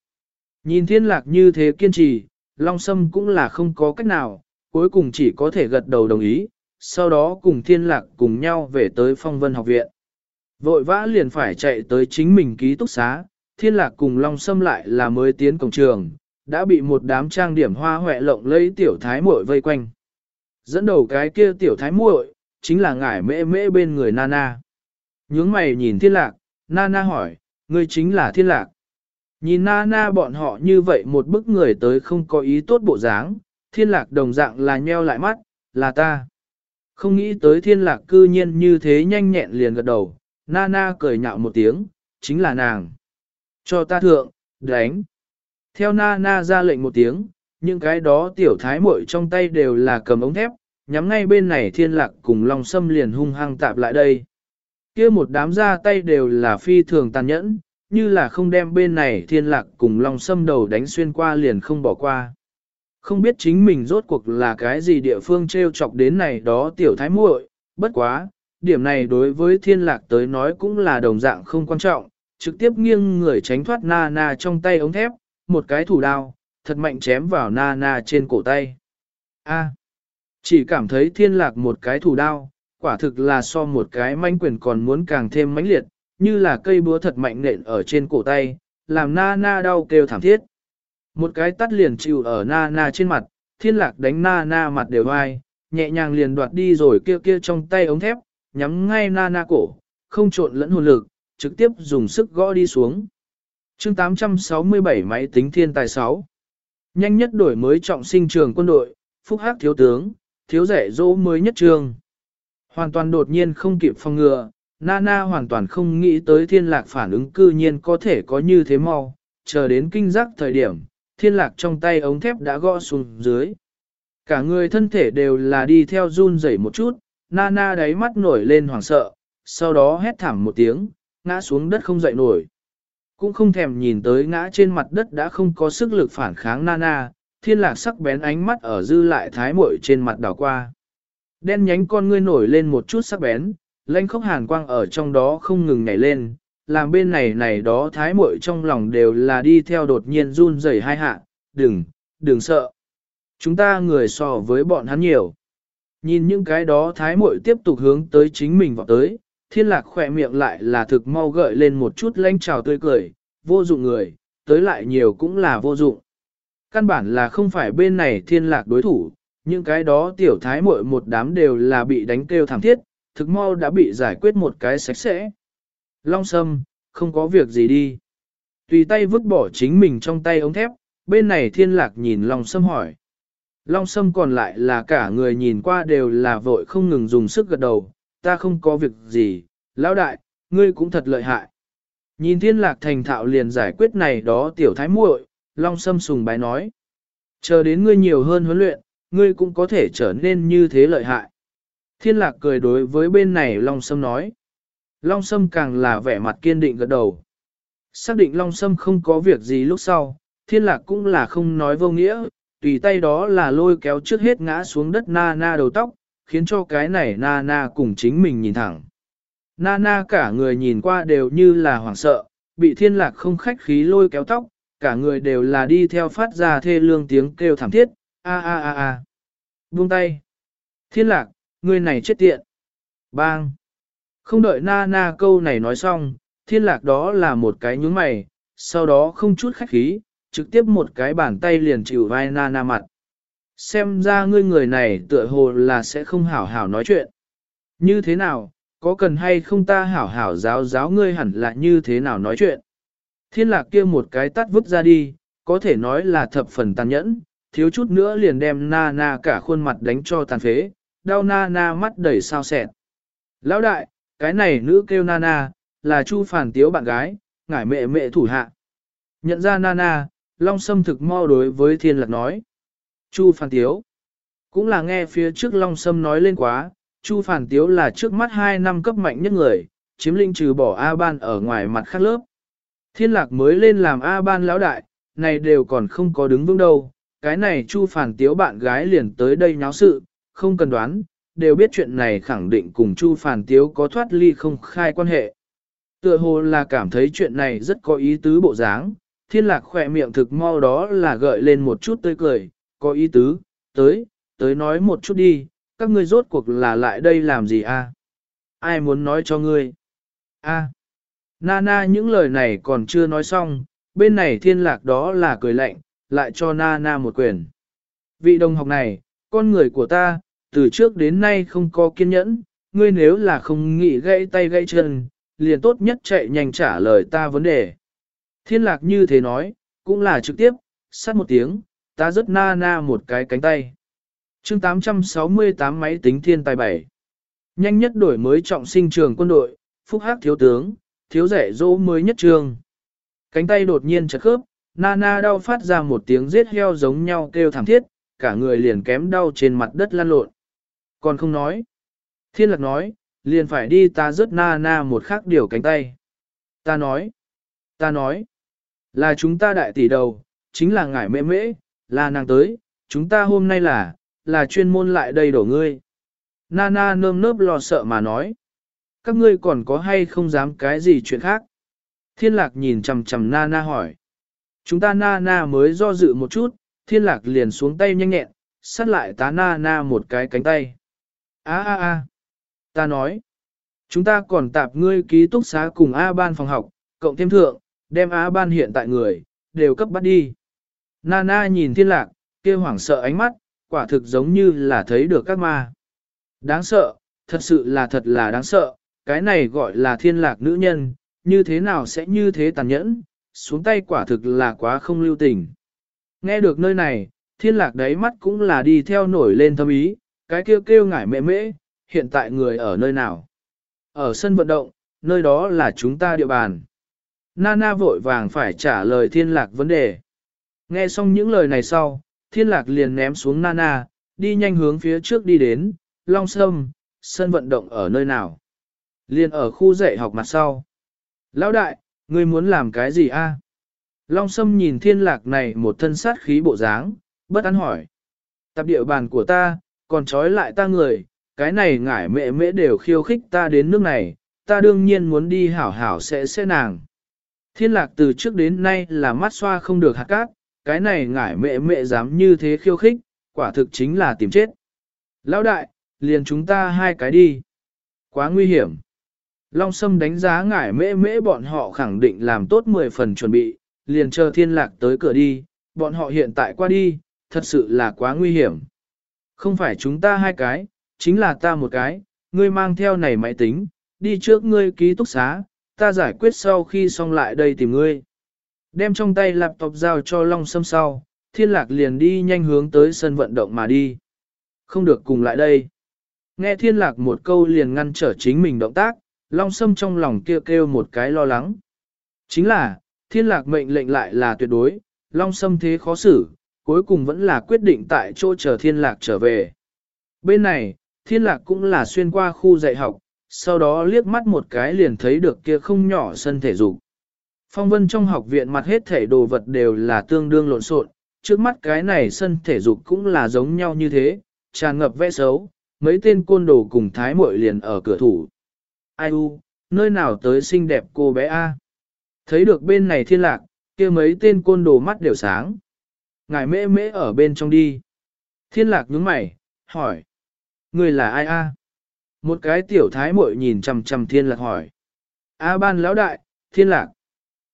Nhìn thiên lạc như thế kiên trì, Long Sâm cũng là không có cách nào, cuối cùng chỉ có thể gật đầu đồng ý, sau đó cùng thiên lạc cùng nhau về tới phong vân học viện. Vội vã liền phải chạy tới chính mình ký túc xá, thiên lạc cùng Long Sâm lại là mới tiến cổng trường, đã bị một đám trang điểm hoa hoẹ lộng lấy tiểu thái muội vây quanh. Dẫn đầu cái kia tiểu thái muội chính là ngải mễ mễ bên người Nana. Nhướng mày nhìn thiên lạc, Nana hỏi, ngươi chính là thiên lạc. Nhìn Na Na bọn họ như vậy một bức người tới không có ý tốt bộ dáng, thiên lạc đồng dạng là nheo lại mắt, là ta. Không nghĩ tới thiên lạc cư nhiên như thế nhanh nhẹn liền gật đầu, Na Na cười nhạo một tiếng, chính là nàng. Cho ta thượng, đánh. Theo Na Na ra lệnh một tiếng, những cái đó tiểu thái muội trong tay đều là cầm ống thép, nhắm ngay bên này thiên lạc cùng Long Sâm liền hung hăng tạp lại đây kia một đám ra tay đều là phi thường tàn nhẫn, như là không đem bên này thiên lạc cùng Long Sâm đầu đánh xuyên qua liền không bỏ qua. Không biết chính mình rốt cuộc là cái gì địa phương treo chọc đến này đó tiểu thái muội, bất quá, điểm này đối với thiên lạc tới nói cũng là đồng dạng không quan trọng, trực tiếp nghiêng người tránh thoát na na trong tay ống thép, một cái thủ đao, thật mạnh chém vào na na trên cổ tay. A. Chỉ cảm thấy thiên lạc một cái thủ đao, quả thực là so một cái manh quyền còn muốn càng thêm mãnh liệt, như là cây búa thật mạnh nện ở trên cổ tay, làm na na đau kêu thảm thiết. Một cái tắt liền chịu ở na na trên mặt, thiên lạc đánh na na mặt đều ai, nhẹ nhàng liền đoạt đi rồi kia kia trong tay ống thép, nhắm ngay na na cổ, không trộn lẫn hồn lực, trực tiếp dùng sức gõ đi xuống. chương 867 máy tính thiên tài 6. Nhanh nhất đổi mới trọng sinh trường quân đội, phúc hắc thiếu tướng, thiếu rẻ dỗ mới nhất trường. Hoàn toàn đột nhiên không kịp phòng ngừa, Nana hoàn toàn không nghĩ tới thiên lạc phản ứng cư nhiên có thể có như thế mau, chờ đến kinh giác thời điểm, thiên lạc trong tay ống thép đã gõ xuống dưới. Cả người thân thể đều là đi theo run rẩy một chút, Nana đáy mắt nổi lên hoảng sợ, sau đó hét thảm một tiếng, ngã xuống đất không dậy nổi. Cũng không thèm nhìn tới ngã trên mặt đất đã không có sức lực phản kháng Nana, thiên lạc sắc bén ánh mắt ở dư lại thái muội trên mặt đảo qua. Đen nhánh con ngươi nổi lên một chút sắc bén, lãnh khốc hàn quang ở trong đó không ngừng nhảy lên, làm bên này này đó thái muội trong lòng đều là đi theo đột nhiên run rẩy hai hạ, đừng, đừng sợ. Chúng ta người so với bọn hắn nhiều. Nhìn những cái đó thái muội tiếp tục hướng tới chính mình vào tới, thiên lạc khỏe miệng lại là thực mau gợi lên một chút lanh trào tươi cười, vô dụng người, tới lại nhiều cũng là vô dụng. Căn bản là không phải bên này thiên lạc đối thủ, những cái đó tiểu thái muội một đám đều là bị đánh kêu thảm thiết, thực mau đã bị giải quyết một cái sạch sẽ. Long sâm, không có việc gì đi. Tùy tay vứt bỏ chính mình trong tay ống thép, bên này thiên lạc nhìn Long sâm hỏi. Long sâm còn lại là cả người nhìn qua đều là vội không ngừng dùng sức gật đầu, ta không có việc gì, lão đại, ngươi cũng thật lợi hại. Nhìn thiên lạc thành thạo liền giải quyết này đó tiểu thái muội, Long sâm sùng bái nói. Chờ đến ngươi nhiều hơn huấn luyện, ngươi cũng có thể trở nên như thế lợi hại. Thiên lạc cười đối với bên này Long Sâm nói. Long Sâm càng là vẻ mặt kiên định gật đầu. Xác định Long Sâm không có việc gì lúc sau, thiên lạc cũng là không nói vô nghĩa, tùy tay đó là lôi kéo trước hết ngã xuống đất na na đầu tóc, khiến cho cái này na na cùng chính mình nhìn thẳng. Na na cả người nhìn qua đều như là hoảng sợ, bị thiên lạc không khách khí lôi kéo tóc, cả người đều là đi theo phát ra thê lương tiếng kêu thảm thiết, a a a a. Buông tay. Thiên lạc, người này chết tiện. Bang. Không đợi na na câu này nói xong, thiên lạc đó là một cái nhướng mày, sau đó không chút khách khí, trực tiếp một cái bàn tay liền chịu vai na na mặt. Xem ra ngươi người này tựa hồ là sẽ không hảo hảo nói chuyện. Như thế nào, có cần hay không ta hảo hảo giáo giáo ngươi hẳn là như thế nào nói chuyện. Thiên lạc kia một cái tắt vứt ra đi, có thể nói là thập phần tàn nhẫn, thiếu chút nữa liền đem na na cả khuôn mặt đánh cho tàn phế, đau na na mắt đầy sao sẹt. Lão đại, cái này nữ kêu na na, là chu phản tiếu bạn gái, ngải mẹ mẹ thủ hạ. Nhận ra na na, long sâm thực mo đối với thiên lạc nói. Chu phản tiếu, cũng là nghe phía trước long sâm nói lên quá, chu phản tiếu là trước mắt 2 năm cấp mạnh nhất người, chiếm linh trừ bỏ A-ban ở ngoài mặt khác lớp. Thiên lạc mới lên làm A-ban lão đại, này đều còn không có đứng vững đâu, cái này Chu Phản Tiếu bạn gái liền tới đây nháo sự, không cần đoán, đều biết chuyện này khẳng định cùng Chu Phản Tiếu có thoát ly không khai quan hệ. Tựa hồ là cảm thấy chuyện này rất có ý tứ bộ dáng, thiên lạc khỏe miệng thực mau đó là gợi lên một chút tươi cười, có ý tứ, tới, tới nói một chút đi, các ngươi rốt cuộc là lại đây làm gì a? Ai muốn nói cho ngươi? A. Nana những lời này còn chưa nói xong, bên này thiên lạc đó là cười lạnh, lại cho na na một quyền. Vị đồng học này, con người của ta, từ trước đến nay không có kiên nhẫn, ngươi nếu là không nghĩ gãy tay gãy chân, liền tốt nhất chạy nhanh trả lời ta vấn đề. Thiên lạc như thế nói, cũng là trực tiếp, sát một tiếng, ta rất na na một cái cánh tay. chương 868 máy tính thiên tài bảy Nhanh nhất đổi mới trọng sinh trường quân đội, phúc hắc thiếu tướng, thiếu rẻ dỗ mới nhất trường. Cánh tay đột nhiên chật khớp, Nana đau phát ra một tiếng giết heo giống nhau kêu thảm thiết, cả người liền kém đau trên mặt đất lăn lộn. Còn không nói. Thiên lạc nói, liền phải đi ta rớt Nana một khắc điều cánh tay. Ta nói. Ta nói. Là chúng ta đại tỷ đầu, chính là ngải mễ mễ, là nàng tới, chúng ta hôm nay là, là chuyên môn lại đây đổ ngươi. Nana nơm nớp lo sợ mà nói. Các ngươi còn có hay không dám cái gì chuyện khác? Thiên lạc nhìn chầm chầm Nana hỏi. Chúng ta na na mới do dự một chút, thiên lạc liền xuống tay nhanh nhẹn, sát lại tá na na một cái cánh tay. a a a ta nói, chúng ta còn tạp ngươi ký túc xá cùng A ban phòng học, cộng thêm thượng, đem A ban hiện tại người, đều cấp bắt đi. Na na nhìn thiên lạc, kia hoảng sợ ánh mắt, quả thực giống như là thấy được các ma. Đáng sợ, thật sự là thật là đáng sợ, cái này gọi là thiên lạc nữ nhân, như thế nào sẽ như thế tàn nhẫn, xuống tay quả thực là quá không lưu tình. Nghe được nơi này, thiên lạc đáy mắt cũng là đi theo nổi lên thâm ý, cái kêu kêu ngải mẹ mễ, hiện tại người ở nơi nào? Ở sân vận động, nơi đó là chúng ta địa bàn. Nana vội vàng phải trả lời thiên lạc vấn đề. Nghe xong những lời này sau, thiên lạc liền ném xuống Nana, đi nhanh hướng phía trước đi đến, Long Sâm, sân vận động ở nơi nào? liền ở khu dạy học mặt sau. Lão đại, Ngươi muốn làm cái gì a? Long Sâm nhìn thiên lạc này một thân sát khí bộ dáng, bất an hỏi. Tập địa bàn của ta, còn trói lại ta người, cái này ngải mẹ mễ đều khiêu khích ta đến nước này, ta đương nhiên muốn đi hảo hảo sẽ sẽ nàng. Thiên lạc từ trước đến nay là mắt xoa không được hạt cát, cái này ngải mẹ mẹ dám như thế khiêu khích, quả thực chính là tìm chết. Lão đại, liền chúng ta hai cái đi. Quá nguy hiểm. Long Sâm đánh giá ngải mễ mễ bọn họ khẳng định làm tốt 10 phần chuẩn bị, liền chờ thiên lạc tới cửa đi, bọn họ hiện tại qua đi, thật sự là quá nguy hiểm. Không phải chúng ta hai cái, chính là ta một cái, ngươi mang theo này máy tính, đi trước ngươi ký túc xá, ta giải quyết sau khi xong lại đây tìm ngươi. Đem trong tay laptop giao cho Long Sâm sau, thiên lạc liền đi nhanh hướng tới sân vận động mà đi. Không được cùng lại đây. Nghe thiên lạc một câu liền ngăn trở chính mình động tác, Long Sâm trong lòng kêu kêu một cái lo lắng. Chính là, thiên lạc mệnh lệnh lại là tuyệt đối, Long Sâm thế khó xử, cuối cùng vẫn là quyết định tại chỗ chờ thiên lạc trở về. Bên này, thiên lạc cũng là xuyên qua khu dạy học, sau đó liếc mắt một cái liền thấy được kia không nhỏ sân thể dục. Phong vân trong học viện mặt hết thể đồ vật đều là tương đương lộn xộn, trước mắt cái này sân thể dục cũng là giống nhau như thế, tràn ngập vẽ xấu, mấy tên côn đồ cùng thái muội liền ở cửa thủ. Ai u, nơi nào tới xinh đẹp cô bé A. Thấy được bên này thiên lạc, kia mấy tên côn đồ mắt đều sáng. Ngài mễ mễ ở bên trong đi. Thiên lạc nhướng mày, hỏi. Người là ai A? Một cái tiểu thái muội nhìn chầm chầm thiên lạc hỏi. A ban lão đại, thiên lạc.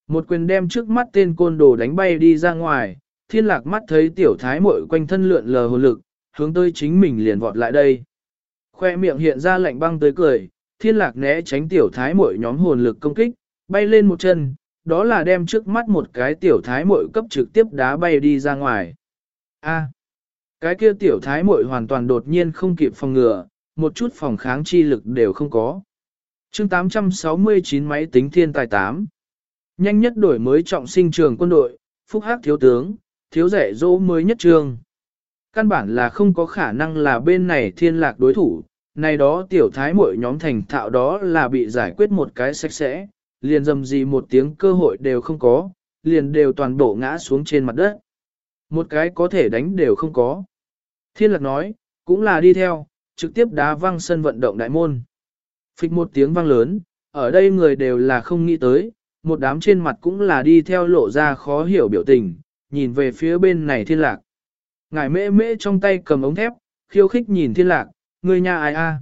Một quyền đem trước mắt tên côn đồ đánh bay đi ra ngoài, thiên lạc mắt thấy tiểu thái muội quanh thân lượn lờ hồn lực, hướng tới chính mình liền vọt lại đây. Khoe miệng hiện ra lạnh băng tới cười, thiên lạc né tránh tiểu thái mội nhóm hồn lực công kích, bay lên một chân, đó là đem trước mắt một cái tiểu thái mội cấp trực tiếp đá bay đi ra ngoài. A. cái kia tiểu thái mội hoàn toàn đột nhiên không kịp phòng ngừa, một chút phòng kháng chi lực đều không có. chương 869 máy tính thiên tài 8. Nhanh nhất đổi mới trọng sinh trường quân đội, phúc hắc thiếu tướng, thiếu rẻ dỗ mới nhất trường. Căn bản là không có khả năng là bên này thiên lạc đối thủ, này đó tiểu thái mỗi nhóm thành thạo đó là bị giải quyết một cái sạch sẽ, liền dầm gì một tiếng cơ hội đều không có, liền đều toàn bộ ngã xuống trên mặt đất. Một cái có thể đánh đều không có. Thiên lạc nói, cũng là đi theo, trực tiếp đá văng sân vận động đại môn. phịch một tiếng vang lớn, ở đây người đều là không nghĩ tới, một đám trên mặt cũng là đi theo lộ ra khó hiểu biểu tình, nhìn về phía bên này thiên lạc. Ngải mễ mễ trong tay cầm ống thép, khiêu khích nhìn thiên lạc, người nhà ai a?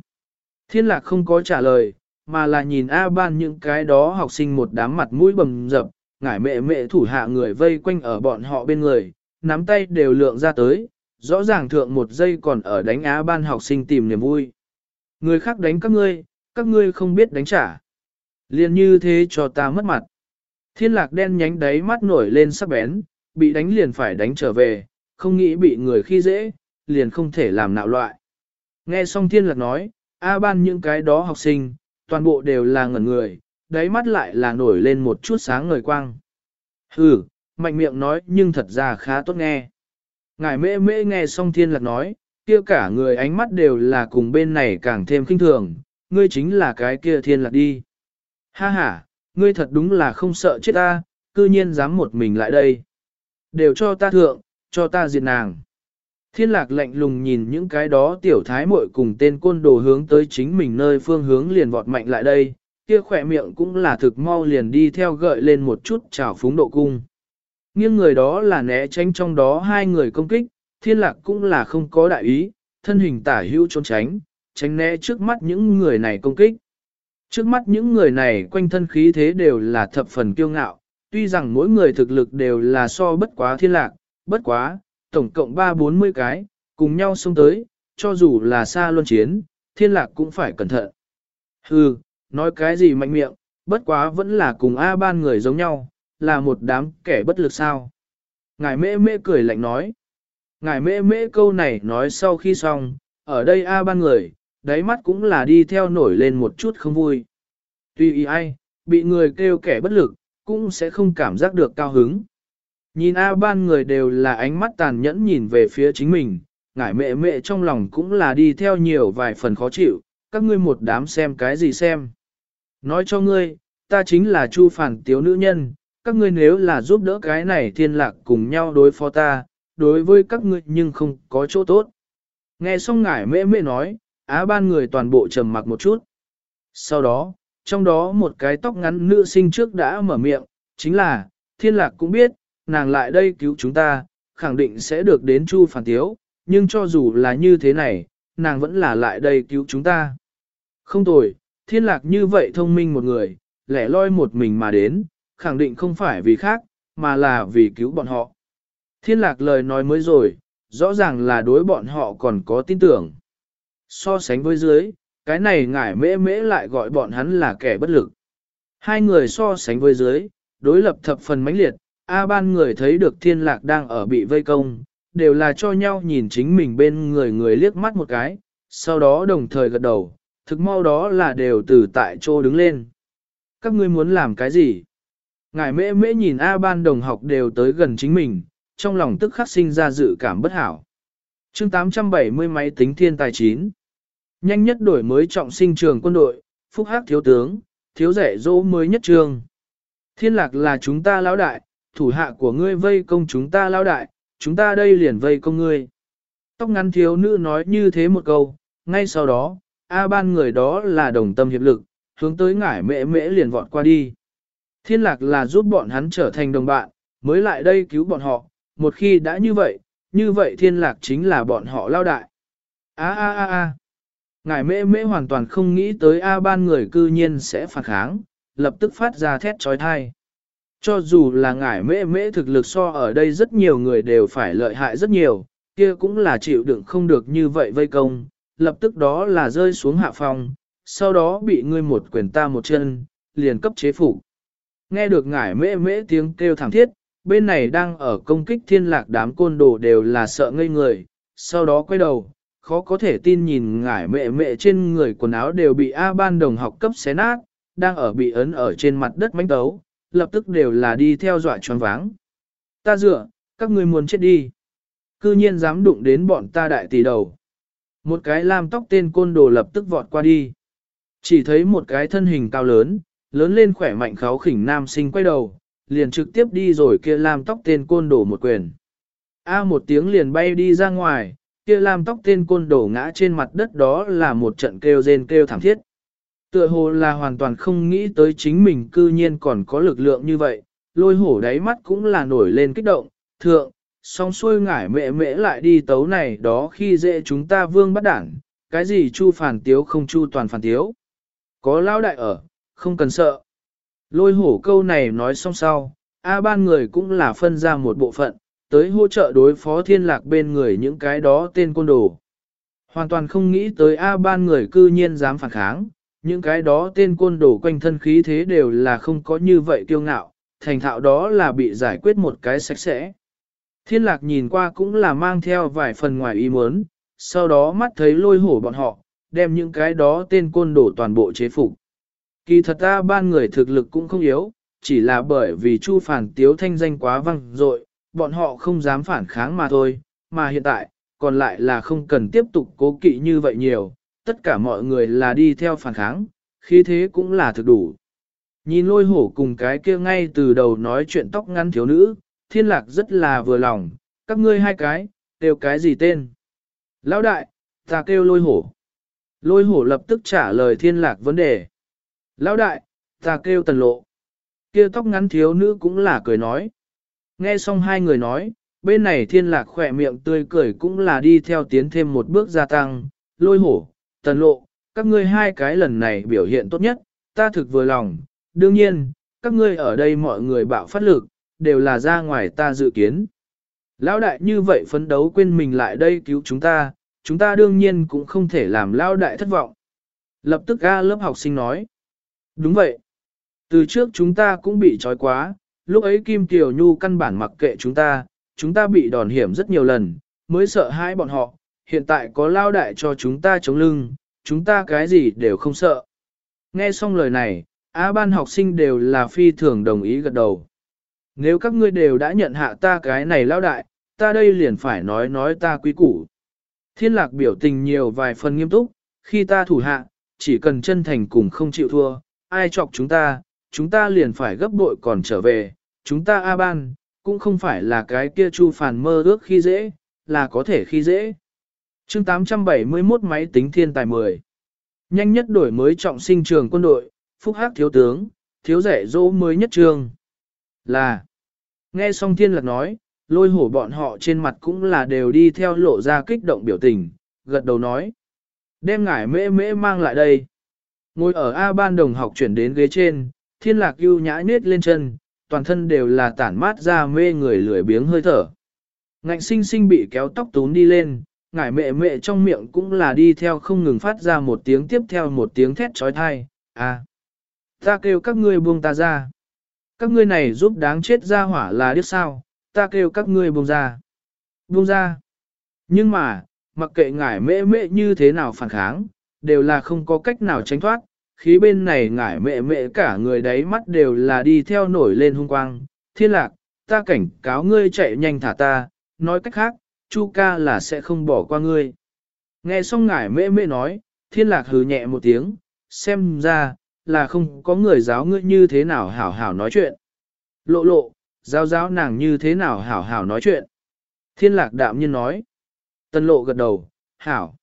Thiên lạc không có trả lời, mà là nhìn A ban những cái đó học sinh một đám mặt mũi bầm dập, ngải mẹ mẹ thủ hạ người vây quanh ở bọn họ bên người, nắm tay đều lượng ra tới, rõ ràng thượng một giây còn ở đánh a ban học sinh tìm niềm vui. Người khác đánh các ngươi, các ngươi không biết đánh trả. Liên như thế cho ta mất mặt. Thiên lạc đen nhánh đáy mắt nổi lên sắc bén, bị đánh liền phải đánh trở về, không nghĩ bị người khi dễ, liền không thể làm nạo loại. Nghe xong thiên lạc nói, A ban những cái đó học sinh, toàn bộ đều là ngẩn người, đáy mắt lại là nổi lên một chút sáng ngời quang. Hừ, mạnh miệng nói nhưng thật ra khá tốt nghe. Ngài mễ mễ nghe xong thiên lạc nói, kia cả người ánh mắt đều là cùng bên này càng thêm kinh thường, ngươi chính là cái kia thiên lạc đi. Ha ha, ngươi thật đúng là không sợ chết ta, cư nhiên dám một mình lại đây. Đều cho ta thượng, cho ta diệt nàng. Thiên lạc lạnh lùng nhìn những cái đó tiểu thái muội cùng tên côn đồ hướng tới chính mình nơi phương hướng liền vọt mạnh lại đây, kia khỏe miệng cũng là thực mau liền đi theo gợi lên một chút trào phúng độ cung. Nhưng người đó là né tránh trong đó hai người công kích, thiên lạc cũng là không có đại ý, thân hình tả hữu trốn tránh, tránh né trước mắt những người này công kích. Trước mắt những người này quanh thân khí thế đều là thập phần kiêu ngạo, tuy rằng mỗi người thực lực đều là so bất quá thiên lạc, bất quá, tổng cộng 3-40 cái, cùng nhau xông tới, cho dù là xa luân chiến, thiên lạc cũng phải cẩn thận. Hừ, nói cái gì mạnh miệng, bất quá vẫn là cùng A ban người giống nhau, là một đám kẻ bất lực sao. Ngài mễ mễ cười lạnh nói. Ngài mễ mễ câu này nói sau khi xong, ở đây A ban người, đáy mắt cũng là đi theo nổi lên một chút không vui. Tuy ý ai, bị người kêu kẻ bất lực, cũng sẽ không cảm giác được cao hứng. Nhìn A ban người đều là ánh mắt tàn nhẫn nhìn về phía chính mình, ngải mẹ mẹ trong lòng cũng là đi theo nhiều vài phần khó chịu, các ngươi một đám xem cái gì xem. Nói cho ngươi, ta chính là chu phản tiếu nữ nhân, các ngươi nếu là giúp đỡ cái này thiên lạc cùng nhau đối phó ta, đối với các ngươi nhưng không có chỗ tốt. Nghe xong ngải mẹ mẹ nói, á ban người toàn bộ trầm mặc một chút. Sau đó, trong đó một cái tóc ngắn nữ sinh trước đã mở miệng, chính là, thiên lạc cũng biết, nàng lại đây cứu chúng ta, khẳng định sẽ được đến Chu Phản Tiếu, nhưng cho dù là như thế này, nàng vẫn là lại đây cứu chúng ta. Không tồi, thiên lạc như vậy thông minh một người, lẻ loi một mình mà đến, khẳng định không phải vì khác, mà là vì cứu bọn họ. Thiên lạc lời nói mới rồi, rõ ràng là đối bọn họ còn có tin tưởng. So sánh với dưới, cái này ngải mễ mễ lại gọi bọn hắn là kẻ bất lực. Hai người so sánh với dưới, đối lập thập phần mãnh liệt, A ban người thấy được thiên lạc đang ở bị vây công, đều là cho nhau nhìn chính mình bên người người liếc mắt một cái, sau đó đồng thời gật đầu, thực mau đó là đều từ tại chỗ đứng lên. Các ngươi muốn làm cái gì? Ngài mễ mễ nhìn A ban đồng học đều tới gần chính mình, trong lòng tức khắc sinh ra dự cảm bất hảo. chương 870 máy tính thiên tài 9. Nhanh nhất đổi mới trọng sinh trường quân đội, phúc hắc thiếu tướng, thiếu rẻ dỗ mới nhất trường. Thiên lạc là chúng ta lão đại, thủ hạ của ngươi vây công chúng ta lao đại, chúng ta đây liền vây công ngươi. Tóc ngắn thiếu nữ nói như thế một câu, ngay sau đó, A ban người đó là đồng tâm hiệp lực, hướng tới ngải mễ mễ liền vọt qua đi. Thiên lạc là giúp bọn hắn trở thành đồng bạn, mới lại đây cứu bọn họ, một khi đã như vậy, như vậy thiên lạc chính là bọn họ lao đại. A a a a. Ngải mễ mễ hoàn toàn không nghĩ tới A ban người cư nhiên sẽ phản kháng, lập tức phát ra thét trói thai. Cho dù là ngải mễ mễ thực lực so ở đây rất nhiều người đều phải lợi hại rất nhiều, kia cũng là chịu đựng không được như vậy vây công, lập tức đó là rơi xuống hạ phòng, sau đó bị ngươi một quyền ta một chân, liền cấp chế phủ. Nghe được ngải mễ mễ tiếng kêu thảm thiết, bên này đang ở công kích thiên lạc đám côn đồ đều là sợ ngây người, sau đó quay đầu, khó có thể tin nhìn ngải mẹ mẹ trên người quần áo đều bị A ban đồng học cấp xé nát, đang ở bị ấn ở trên mặt đất mánh tấu, lập tức đều là đi theo dọa choáng váng. Ta dựa, các ngươi muốn chết đi. Cư nhiên dám đụng đến bọn ta đại tỷ đầu. Một cái lam tóc tên côn đồ lập tức vọt qua đi. Chỉ thấy một cái thân hình cao lớn, lớn lên khỏe mạnh kháo khỉnh nam sinh quay đầu, liền trực tiếp đi rồi kia lam tóc tên côn đồ một quyền. A một tiếng liền bay đi ra ngoài, kia lam tóc tên côn đồ ngã trên mặt đất đó là một trận kêu rên kêu thảm thiết. Tựa hồ là hoàn toàn không nghĩ tới chính mình cư nhiên còn có lực lượng như vậy, lôi hổ đáy mắt cũng là nổi lên kích động, thượng, song xuôi ngải mẹ mẹ lại đi tấu này đó khi dễ chúng ta vương bắt đảng, cái gì chu phản tiếu không chu toàn phản tiếu. Có lao đại ở, không cần sợ. Lôi hổ câu này nói xong sau, A ban người cũng là phân ra một bộ phận, tới hỗ trợ đối phó thiên lạc bên người những cái đó tên côn đồ. Hoàn toàn không nghĩ tới A ban người cư nhiên dám phản kháng, những cái đó tên côn đồ quanh thân khí thế đều là không có như vậy kiêu ngạo, thành thạo đó là bị giải quyết một cái sạch sẽ. Thiên lạc nhìn qua cũng là mang theo vài phần ngoài ý muốn, sau đó mắt thấy lôi hổ bọn họ, đem những cái đó tên côn đồ toàn bộ chế phục. Kỳ thật ta ban người thực lực cũng không yếu, chỉ là bởi vì Chu Phản Tiếu thanh danh quá văng dội, bọn họ không dám phản kháng mà thôi, mà hiện tại, còn lại là không cần tiếp tục cố kỵ như vậy nhiều, tất cả mọi người là đi theo phản kháng, khi thế cũng là thực đủ. Nhìn lôi hổ cùng cái kia ngay từ đầu nói chuyện tóc ngắn thiếu nữ, thiên lạc rất là vừa lòng, các ngươi hai cái, đều cái gì tên? Lão đại, ta kêu lôi hổ. Lôi hổ lập tức trả lời thiên lạc vấn đề. Lão đại, ta kêu tần lộ. Kia tóc ngắn thiếu nữ cũng là cười nói. Nghe xong hai người nói, bên này thiên lạc khỏe miệng tươi cười cũng là đi theo tiến thêm một bước gia tăng, lôi hổ, tần lộ, các ngươi hai cái lần này biểu hiện tốt nhất, ta thực vừa lòng, đương nhiên, các ngươi ở đây mọi người bạo phát lực, đều là ra ngoài ta dự kiến. Lão đại như vậy phấn đấu quên mình lại đây cứu chúng ta, chúng ta đương nhiên cũng không thể làm lão đại thất vọng. Lập tức A lớp học sinh nói. Đúng vậy. Từ trước chúng ta cũng bị trói quá, lúc ấy Kim Tiểu Nhu căn bản mặc kệ chúng ta, chúng ta bị đòn hiểm rất nhiều lần, mới sợ hãi bọn họ, hiện tại có lao đại cho chúng ta chống lưng, chúng ta cái gì đều không sợ. Nghe xong lời này, A ban học sinh đều là phi thường đồng ý gật đầu. Nếu các ngươi đều đã nhận hạ ta cái này lao đại, ta đây liền phải nói nói ta quý củ. Thiên lạc biểu tình nhiều vài phần nghiêm túc, khi ta thủ hạ, chỉ cần chân thành cùng không chịu thua, ai chọc chúng ta, chúng ta liền phải gấp bội còn trở về, chúng ta A ban, cũng không phải là cái kia chu phản mơ ước khi dễ, là có thể khi dễ chương 871 máy tính thiên tài 10. Nhanh nhất đổi mới trọng sinh trường quân đội, phúc hắc thiếu tướng, thiếu rẻ dỗ mới nhất trương. Là, nghe xong thiên lạc nói, lôi hổ bọn họ trên mặt cũng là đều đi theo lộ ra kích động biểu tình, gật đầu nói. Đem ngải mễ mễ mang lại đây. Ngồi ở A ban đồng học chuyển đến ghế trên, thiên lạc ưu nhã nết lên chân, toàn thân đều là tản mát ra mê người lười biếng hơi thở. Ngạnh sinh sinh bị kéo tóc tún đi lên, ngải mẹ mẹ trong miệng cũng là đi theo không ngừng phát ra một tiếng tiếp theo một tiếng thét trói thai, à. Ta kêu các ngươi buông ta ra. Các ngươi này giúp đáng chết ra hỏa là điếc sao, ta kêu các ngươi buông ra. Buông ra. Nhưng mà, mặc kệ ngải mẹ mẹ như thế nào phản kháng, đều là không có cách nào tránh thoát, khí bên này ngải mẹ mẹ cả người đáy mắt đều là đi theo nổi lên hung quang. Thiên lạc, ta cảnh cáo ngươi chạy nhanh thả ta, nói cách khác, Chu ca là sẽ không bỏ qua ngươi. Nghe xong ngải mẹ mẹ nói, thiên lạc hừ nhẹ một tiếng, xem ra, là không có người giáo ngươi như thế nào hảo hảo nói chuyện. Lộ lộ, giáo giáo nàng như thế nào hảo hảo nói chuyện. Thiên lạc đạm nhiên nói. Tân lộ gật đầu, hảo.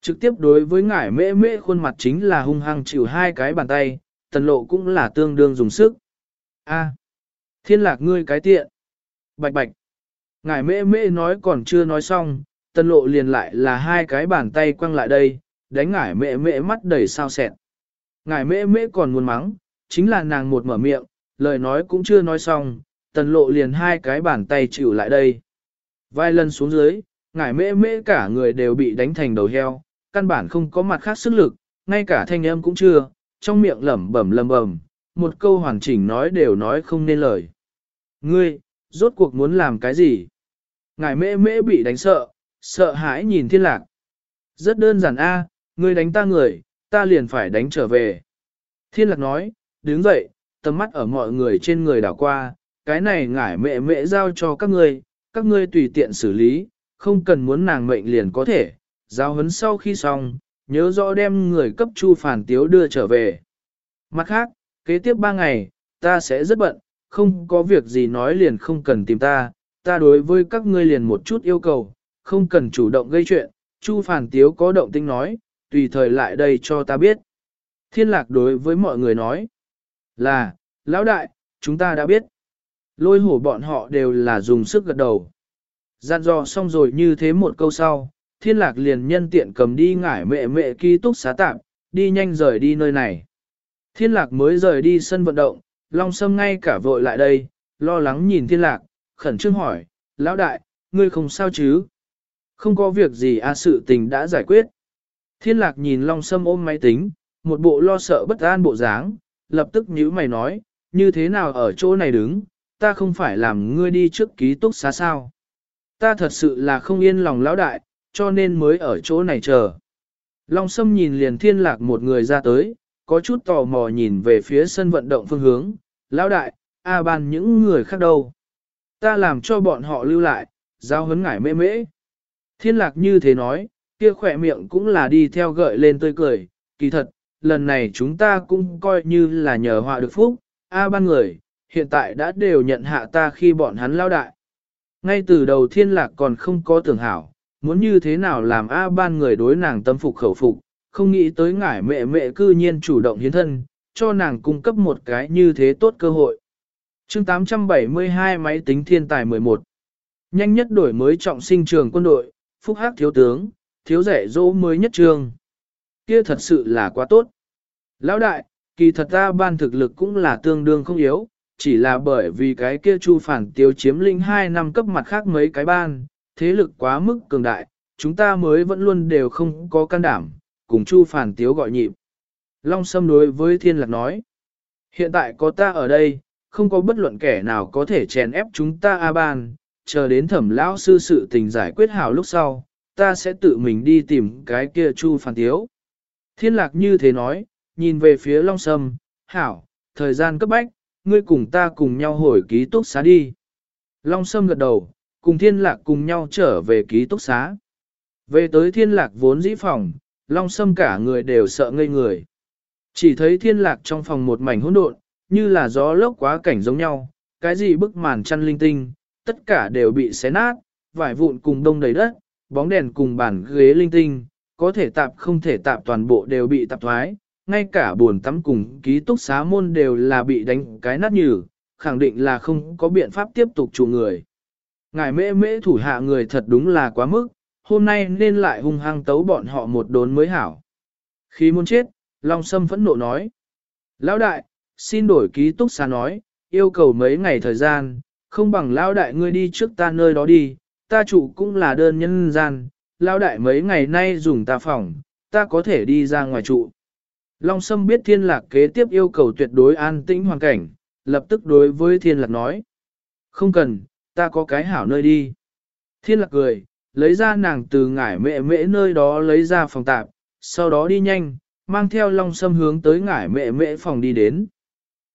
Trực tiếp đối với ngải mễ mễ khuôn mặt chính là hung hăng chịu hai cái bàn tay, tần lộ cũng là tương đương dùng sức. A, thiên lạc ngươi cái tiện. Bạch bạch ngài mễ mễ nói còn chưa nói xong, tân lộ liền lại là hai cái bàn tay quăng lại đây, đánh ngải mễ mễ mắt đầy sao sẹn. Ngải mễ mễ còn muốn mắng, chính là nàng một mở miệng, lời nói cũng chưa nói xong, tần lộ liền hai cái bàn tay chịu lại đây. Vài lần xuống dưới, ngải mễ mễ cả người đều bị đánh thành đầu heo, căn bản không có mặt khác sức lực, ngay cả thanh âm cũng chưa, trong miệng lẩm bẩm lẩm bẩm, một câu hoàn chỉnh nói đều nói không nên lời. Ngươi, rốt cuộc muốn làm cái gì? Ngài mễ mễ bị đánh sợ, sợ hãi nhìn thiên lạc. Rất đơn giản a, ngươi đánh ta người, ta liền phải đánh trở về. Thiên lạc nói, đứng dậy, tầm mắt ở mọi người trên người đảo qua, cái này ngải mẹ mẹ giao cho các ngươi, các ngươi tùy tiện xử lý, không cần muốn nàng mệnh liền có thể, giao hấn sau khi xong, nhớ rõ đem người cấp chu phản tiếu đưa trở về. Mặt khác, kế tiếp ba ngày, ta sẽ rất bận, không có việc gì nói liền không cần tìm ta, ta đối với các ngươi liền một chút yêu cầu, không cần chủ động gây chuyện, chu phản tiếu có động tinh nói, tùy thời lại đây cho ta biết. Thiên lạc đối với mọi người nói là, lão đại, chúng ta đã biết. Lôi hổ bọn họ đều là dùng sức gật đầu. Gian dò xong rồi như thế một câu sau, thiên lạc liền nhân tiện cầm đi ngải mẹ mẹ ký túc xá tạm, đi nhanh rời đi nơi này. Thiên lạc mới rời đi sân vận động, Long Sâm ngay cả vội lại đây, lo lắng nhìn thiên lạc, khẩn trương hỏi, lão đại, ngươi không sao chứ? Không có việc gì à sự tình đã giải quyết. Thiên lạc nhìn Long Sâm ôm máy tính, một bộ lo sợ bất an bộ dáng, lập tức nhíu mày nói, như thế nào ở chỗ này đứng, ta không phải làm ngươi đi trước ký túc xá sao. Ta thật sự là không yên lòng lão đại, cho nên mới ở chỗ này chờ. Long Sâm nhìn liền thiên lạc một người ra tới, có chút tò mò nhìn về phía sân vận động phương hướng, lão đại, A ban những người khác đâu. Ta làm cho bọn họ lưu lại, giao hấn ngải mê mễ. Thiên lạc như thế nói, kia khỏe miệng cũng là đi theo gợi lên tươi cười, kỳ thật, lần này chúng ta cũng coi như là nhờ họa được phúc, A ban người, hiện tại đã đều nhận hạ ta khi bọn hắn lao đại. Ngay từ đầu thiên lạc còn không có tưởng hảo, muốn như thế nào làm A ban người đối nàng tâm phục khẩu phục, không nghĩ tới ngải mẹ mẹ cư nhiên chủ động hiến thân, cho nàng cung cấp một cái như thế tốt cơ hội chương 872 máy tính thiên tài 11 Nhanh nhất đổi mới trọng sinh trường quân đội, phúc hắc thiếu tướng, thiếu rẻ dỗ mới nhất trường. Kia thật sự là quá tốt. Lão đại, kỳ thật ta ban thực lực cũng là tương đương không yếu, chỉ là bởi vì cái kia chu phản tiêu chiếm linh 2 năm cấp mặt khác mấy cái ban, thế lực quá mức cường đại, chúng ta mới vẫn luôn đều không có can đảm, cùng chu phản tiếu gọi nhịp. Long Sâm đối với thiên lạc nói, hiện tại có ta ở đây, không có bất luận kẻ nào có thể chèn ép chúng ta A ban, chờ đến thẩm lão sư sự tình giải quyết hảo lúc sau, ta sẽ tự mình đi tìm cái kia chu phản tiếu. Thiên lạc như thế nói, nhìn về phía Long Sâm, hảo, thời gian cấp bách, ngươi cùng ta cùng nhau hồi ký túc xá đi. Long Sâm gật đầu, cùng thiên lạc cùng nhau trở về ký túc xá. Về tới thiên lạc vốn dĩ phòng, Long Sâm cả người đều sợ ngây người. Chỉ thấy thiên lạc trong phòng một mảnh hỗn độn, như là gió lốc quá cảnh giống nhau, cái gì bức màn chăn linh tinh, tất cả đều bị xé nát, vải vụn cùng đông đầy đất, bóng đèn cùng bàn ghế linh tinh, có thể tạp không thể tạp toàn bộ đều bị tạp thoái, ngay cả buồn tắm cùng ký túc xá môn đều là bị đánh cái nát nhừ, khẳng định là không có biện pháp tiếp tục chủ người. Ngài mễ mễ thủ hạ người thật đúng là quá mức, hôm nay nên lại hung hăng tấu bọn họ một đốn mới hảo. Khi muốn chết, Long Sâm phẫn nộ nói. Lão đại, xin đổi ký túc xá nói, yêu cầu mấy ngày thời gian, không bằng lão đại ngươi đi trước ta nơi đó đi, ta chủ cũng là đơn nhân gian, lão đại mấy ngày nay dùng ta phòng, ta có thể đi ra ngoài trụ. Long Sâm biết thiên lạc kế tiếp yêu cầu tuyệt đối an tĩnh hoàn cảnh, lập tức đối với thiên lạc nói. Không cần, ta có cái hảo nơi đi. Thiên lạc cười, lấy ra nàng từ ngải mẹ mễ nơi đó lấy ra phòng tạp, sau đó đi nhanh, mang theo long sâm hướng tới ngải mẹ mễ phòng đi đến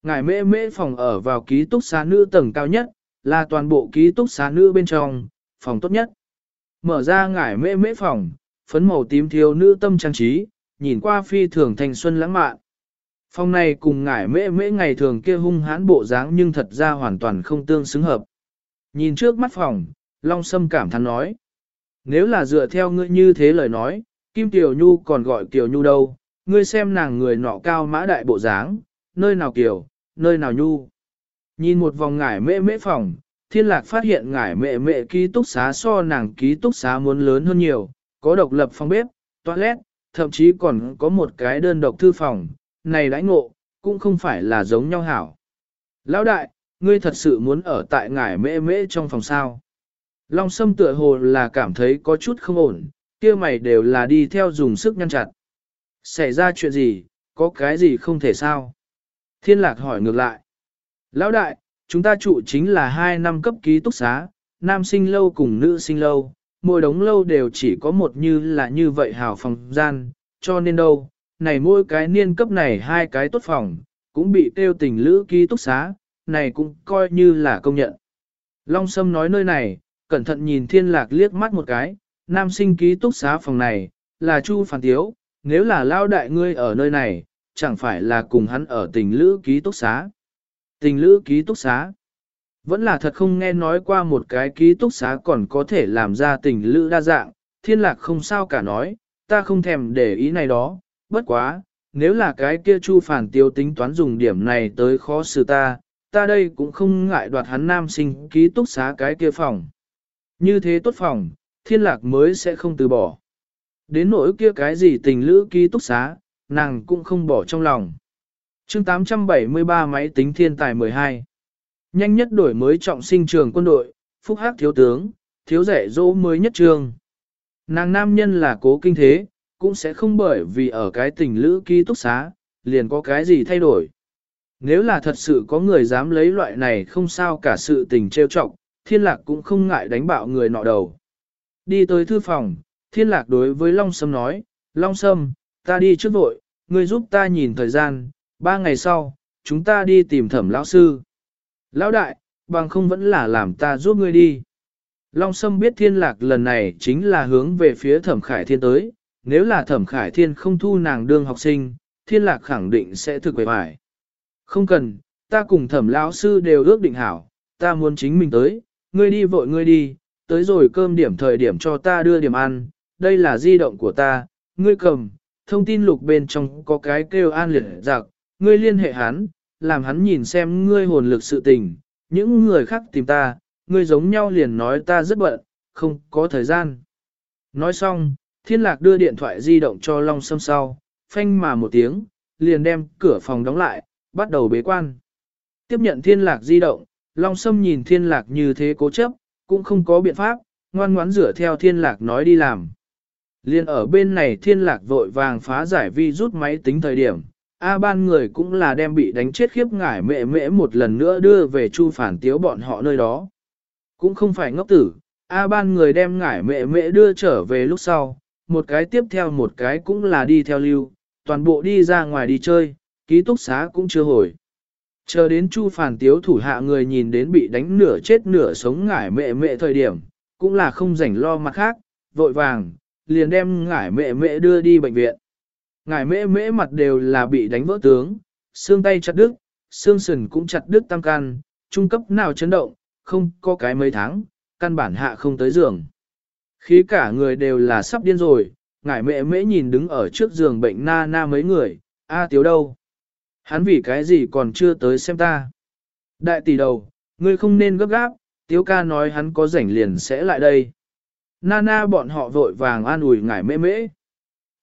ngài mễ mễ phòng ở vào ký túc xá nữ tầng cao nhất, là toàn bộ ký túc xá nữ bên trong, phòng tốt nhất. Mở ra ngải mễ mễ phòng, phấn màu tím thiếu nữ tâm trang trí, nhìn qua phi thường thanh xuân lãng mạn. Phòng này cùng ngải mễ mễ ngày thường kia hung hãn bộ dáng nhưng thật ra hoàn toàn không tương xứng hợp. Nhìn trước mắt phòng, Long Sâm cảm thán nói. Nếu là dựa theo ngươi như thế lời nói, Kim Tiểu Nhu còn gọi Tiểu Nhu đâu, ngươi xem nàng người nọ cao mã đại bộ dáng, nơi nào Kiều, nơi nào Nhu. Nhìn một vòng ngải mễ mễ phòng, thiên lạc phát hiện ngải mẹ mẹ ký túc xá so nàng ký túc xá muốn lớn hơn nhiều, có độc lập phòng bếp, toilet, thậm chí còn có một cái đơn độc thư phòng, này đãi ngộ, cũng không phải là giống nhau hảo. Lão đại, ngươi thật sự muốn ở tại ngải mễ mễ trong phòng sao. Long sâm tựa hồ là cảm thấy có chút không ổn, kia mày đều là đi theo dùng sức nhăn chặt. Xảy ra chuyện gì, có cái gì không thể sao? Thiên lạc hỏi ngược lại. Lão đại, chúng ta trụ chính là hai năm cấp ký túc xá, nam sinh lâu cùng nữ sinh lâu, mỗi đống lâu đều chỉ có một như là như vậy hào phòng gian, cho nên đâu, này mỗi cái niên cấp này hai cái tốt phòng, cũng bị tiêu tình lữ ký túc xá, này cũng coi như là công nhận. Long Sâm nói nơi này, cẩn thận nhìn thiên lạc liếc mắt một cái, nam sinh ký túc xá phòng này, là Chu Phản Tiếu, nếu là lao đại ngươi ở nơi này, chẳng phải là cùng hắn ở tình lữ ký túc xá. Tình lữ ký túc xá. Vẫn là thật không nghe nói qua một cái ký túc xá còn có thể làm ra tình lữ đa dạng, thiên lạc không sao cả nói, ta không thèm để ý này đó, bất quá, nếu là cái kia Chu Phản tiêu tính toán dùng điểm này tới khó xử ta, ta đây cũng không ngại đoạt hắn nam sinh ký túc xá cái kia phòng. Như thế tốt phòng, thiên lạc mới sẽ không từ bỏ. Đến nỗi kia cái gì tình lữ ký túc xá, nàng cũng không bỏ trong lòng. chương 873 máy tính thiên tài 12. Nhanh nhất đổi mới trọng sinh trường quân đội, phúc hắc thiếu tướng, thiếu rẻ dỗ mới nhất trường. Nàng nam nhân là cố kinh thế, cũng sẽ không bởi vì ở cái tình lữ ký túc xá, liền có cái gì thay đổi. Nếu là thật sự có người dám lấy loại này không sao cả sự tình trêu trọng, thiên lạc cũng không ngại đánh bạo người nọ đầu. Đi tới thư phòng, thiên lạc đối với Long Sâm nói, Long Sâm, ta đi trước vội, ngươi giúp ta nhìn thời gian, ba ngày sau, chúng ta đi tìm thẩm lão sư. Lão đại, bằng không vẫn là làm ta giúp ngươi đi. Long Sâm biết thiên lạc lần này chính là hướng về phía thẩm khải thiên tới, nếu là thẩm khải thiên không thu nàng đương học sinh, thiên lạc khẳng định sẽ thực quệ phải. Không cần, ta cùng thẩm lão sư đều ước định hảo, ta muốn chính mình tới, ngươi đi vội ngươi đi, tới rồi cơm điểm thời điểm cho ta đưa điểm ăn, đây là di động của ta, ngươi cầm, thông tin lục bên trong có cái kêu an liệt giặc, ngươi liên hệ hắn, làm hắn nhìn xem ngươi hồn lực sự tình, những người khác tìm ta, ngươi giống nhau liền nói ta rất bận, không có thời gian. Nói xong, thiên lạc đưa điện thoại di động cho Long Sâm sau, phanh mà một tiếng, liền đem cửa phòng đóng lại, bắt đầu bế quan. Tiếp nhận thiên lạc di động, Long Sâm nhìn thiên lạc như thế cố chấp, cũng không có biện pháp, ngoan ngoãn rửa theo thiên lạc nói đi làm. Liên ở bên này thiên lạc vội vàng phá giải vi rút máy tính thời điểm, A ban người cũng là đem bị đánh chết khiếp ngải mẹ mẹ một lần nữa đưa về chu phản tiếu bọn họ nơi đó. Cũng không phải ngốc tử, A ban người đem ngải mẹ mẹ đưa trở về lúc sau, một cái tiếp theo một cái cũng là đi theo lưu, toàn bộ đi ra ngoài đi chơi, ký túc xá cũng chưa hồi. Chờ đến Chu Phản Tiếu thủ hạ người nhìn đến bị đánh nửa chết nửa sống ngải mẹ mẹ thời điểm, cũng là không rảnh lo mặt khác, vội vàng, liền đem ngải mẹ mẹ đưa đi bệnh viện. Ngải mẹ mẹ mặt đều là bị đánh vỡ tướng, xương tay chặt đứt, xương sườn cũng chặt đứt tam can, trung cấp nào chấn động, không có cái mấy tháng, căn bản hạ không tới giường. Khi cả người đều là sắp điên rồi, ngải mẹ mẹ nhìn đứng ở trước giường bệnh na na mấy người, A tiếu đâu? Hắn vì cái gì còn chưa tới xem ta? Đại tỷ đầu, ngươi không nên gấp gáp, tiếu ca nói hắn có rảnh liền sẽ lại đây. Nana bọn họ vội vàng an ủi ngải mễ mễ.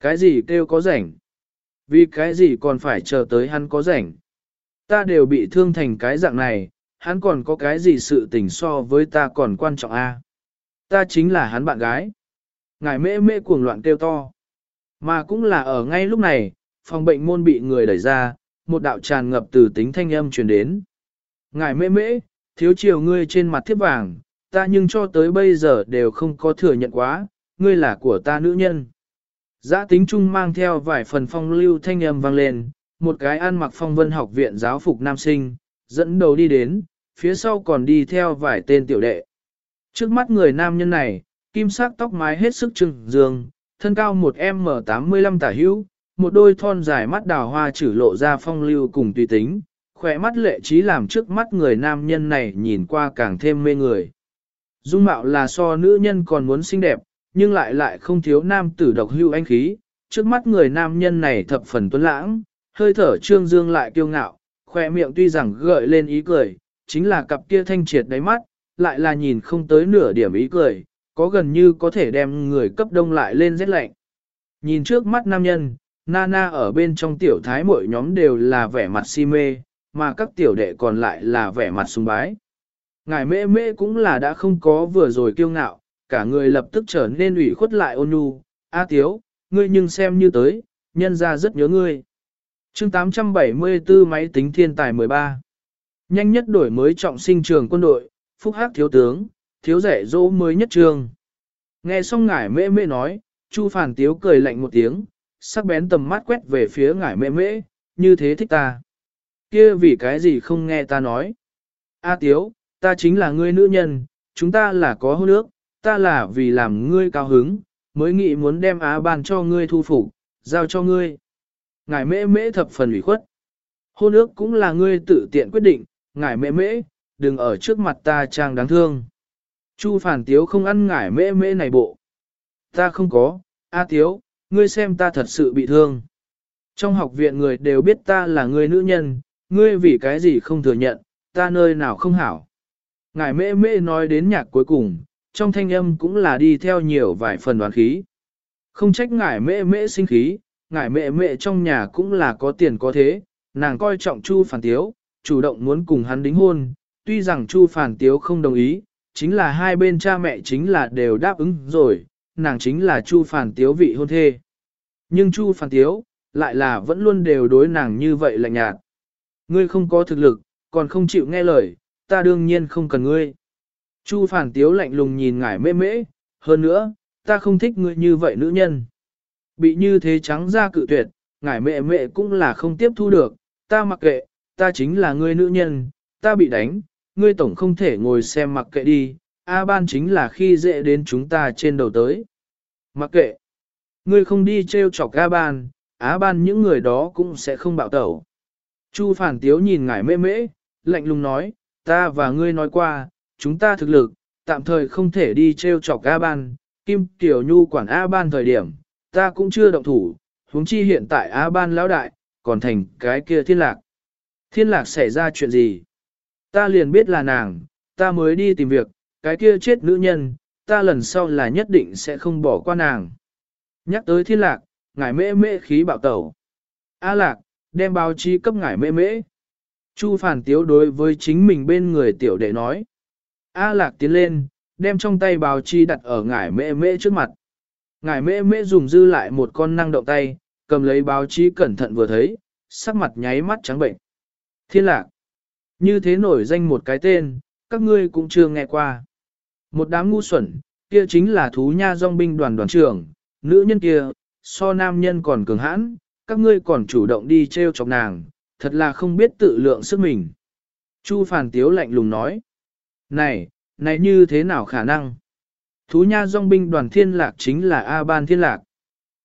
Cái gì kêu có rảnh? Vì cái gì còn phải chờ tới hắn có rảnh? Ta đều bị thương thành cái dạng này, hắn còn có cái gì sự tình so với ta còn quan trọng a? Ta chính là hắn bạn gái. Ngải mễ mễ cuồng loạn kêu to. Mà cũng là ở ngay lúc này, phòng bệnh môn bị người đẩy ra, một đạo tràn ngập từ tính thanh âm truyền đến. Ngài mễ mễ, thiếu chiều ngươi trên mặt thiếp vàng, ta nhưng cho tới bây giờ đều không có thừa nhận quá, ngươi là của ta nữ nhân. Giã tính trung mang theo vài phần phong lưu thanh âm vang lên, một cái ăn mặc phong vân học viện giáo phục nam sinh, dẫn đầu đi đến, phía sau còn đi theo vài tên tiểu đệ. Trước mắt người nam nhân này, kim sắc tóc mái hết sức trừng dương, thân cao một M85 tả hữu, một đôi thon dài mắt đào hoa chử lộ ra phong lưu cùng tùy tính, khỏe mắt lệ trí làm trước mắt người nam nhân này nhìn qua càng thêm mê người. Dung mạo là so nữ nhân còn muốn xinh đẹp, nhưng lại lại không thiếu nam tử độc hưu anh khí, trước mắt người nam nhân này thập phần tuấn lãng, hơi thở trương dương lại kiêu ngạo, khỏe miệng tuy rằng gợi lên ý cười, chính là cặp kia thanh triệt đáy mắt, lại là nhìn không tới nửa điểm ý cười, có gần như có thể đem người cấp đông lại lên rét lạnh. Nhìn trước mắt nam nhân, Nana ở bên trong tiểu thái mỗi nhóm đều là vẻ mặt si mê, mà các tiểu đệ còn lại là vẻ mặt sùng bái. Ngài mễ mễ cũng là đã không có vừa rồi kiêu ngạo, cả người lập tức trở nên ủy khuất lại ôn nhu. A tiếu, ngươi nhưng xem như tới, nhân ra rất nhớ ngươi. chương 874 máy tính thiên tài 13. Nhanh nhất đổi mới trọng sinh trường quân đội, phúc hắc thiếu tướng, thiếu rẻ dỗ mới nhất trường. Nghe xong ngải mễ mễ nói, Chu phản tiếu cười lạnh một tiếng, sắc bén tầm mắt quét về phía ngải mễ mễ, như thế thích ta. kia vì cái gì không nghe ta nói. A tiếu, ta chính là ngươi nữ nhân, chúng ta là có hôn ước, ta là vì làm ngươi cao hứng, mới nghĩ muốn đem á ban cho ngươi thu phục, giao cho ngươi. Ngải mễ mễ thập phần ủy khuất. Hôn ước cũng là ngươi tự tiện quyết định, ngải mễ mễ, đừng ở trước mặt ta trang đáng thương. Chu phản tiếu không ăn ngải mễ mễ này bộ. Ta không có, A tiếu, ngươi xem ta thật sự bị thương. Trong học viện người đều biết ta là người nữ nhân, ngươi vì cái gì không thừa nhận, ta nơi nào không hảo. Ngài mễ mễ nói đến nhạc cuối cùng, trong thanh âm cũng là đi theo nhiều vài phần đoán khí. Không trách ngài mễ mễ sinh khí, ngài mễ mễ trong nhà cũng là có tiền có thế, nàng coi trọng Chu Phản Tiếu, chủ động muốn cùng hắn đính hôn, tuy rằng Chu Phản Tiếu không đồng ý, chính là hai bên cha mẹ chính là đều đáp ứng rồi, nàng chính là Chu Phản Tiếu vị hôn thê. Nhưng Chu Phản Tiếu, lại là vẫn luôn đều đối nàng như vậy lạnh nhạt. Ngươi không có thực lực, còn không chịu nghe lời, ta đương nhiên không cần ngươi. Chu Phản Tiếu lạnh lùng nhìn ngải mê mễ, hơn nữa, ta không thích ngươi như vậy nữ nhân. Bị như thế trắng ra cự tuyệt, ngải mẹ mẹ cũng là không tiếp thu được, ta mặc kệ, ta chính là ngươi nữ nhân, ta bị đánh, ngươi tổng không thể ngồi xem mặc kệ đi, A ban chính là khi dễ đến chúng ta trên đầu tới. Mặc kệ, ngươi không đi treo chọc A ban, Á ban những người đó cũng sẽ không bạo tẩu. Chu phản tiếu nhìn ngải mê mễ, lạnh lùng nói, ta và ngươi nói qua, chúng ta thực lực, tạm thời không thể đi treo chọc A ban, Kim Tiểu Nhu quản A ban thời điểm, ta cũng chưa động thủ, huống chi hiện tại A ban lão đại, còn thành cái kia thiên lạc. Thiên lạc xảy ra chuyện gì? Ta liền biết là nàng, ta mới đi tìm việc, cái kia chết nữ nhân, ta lần sau là nhất định sẽ không bỏ qua nàng. Nhắc tới thiên lạc, ngải mễ mễ khí bạo tẩu. A lạc, đem báo chí cấp ngải mễ mễ. Chu phản tiếu đối với chính mình bên người tiểu đệ nói. A lạc tiến lên, đem trong tay báo chi đặt ở ngải mễ mễ trước mặt. Ngải mễ mễ dùng dư lại một con năng động tay, cầm lấy báo chí cẩn thận vừa thấy, sắc mặt nháy mắt trắng bệnh. Thiên lạc. Như thế nổi danh một cái tên, các ngươi cũng chưa nghe qua. Một đám ngu xuẩn, kia chính là thú nha dòng binh đoàn đoàn trưởng, nữ nhân kia, so nam nhân còn cường hãn, các ngươi còn chủ động đi treo chọc nàng, thật là không biết tự lượng sức mình. Chu Phản Tiếu lạnh lùng nói, này, này như thế nào khả năng? Thú nha dòng binh đoàn thiên lạc chính là A-ban thiên lạc.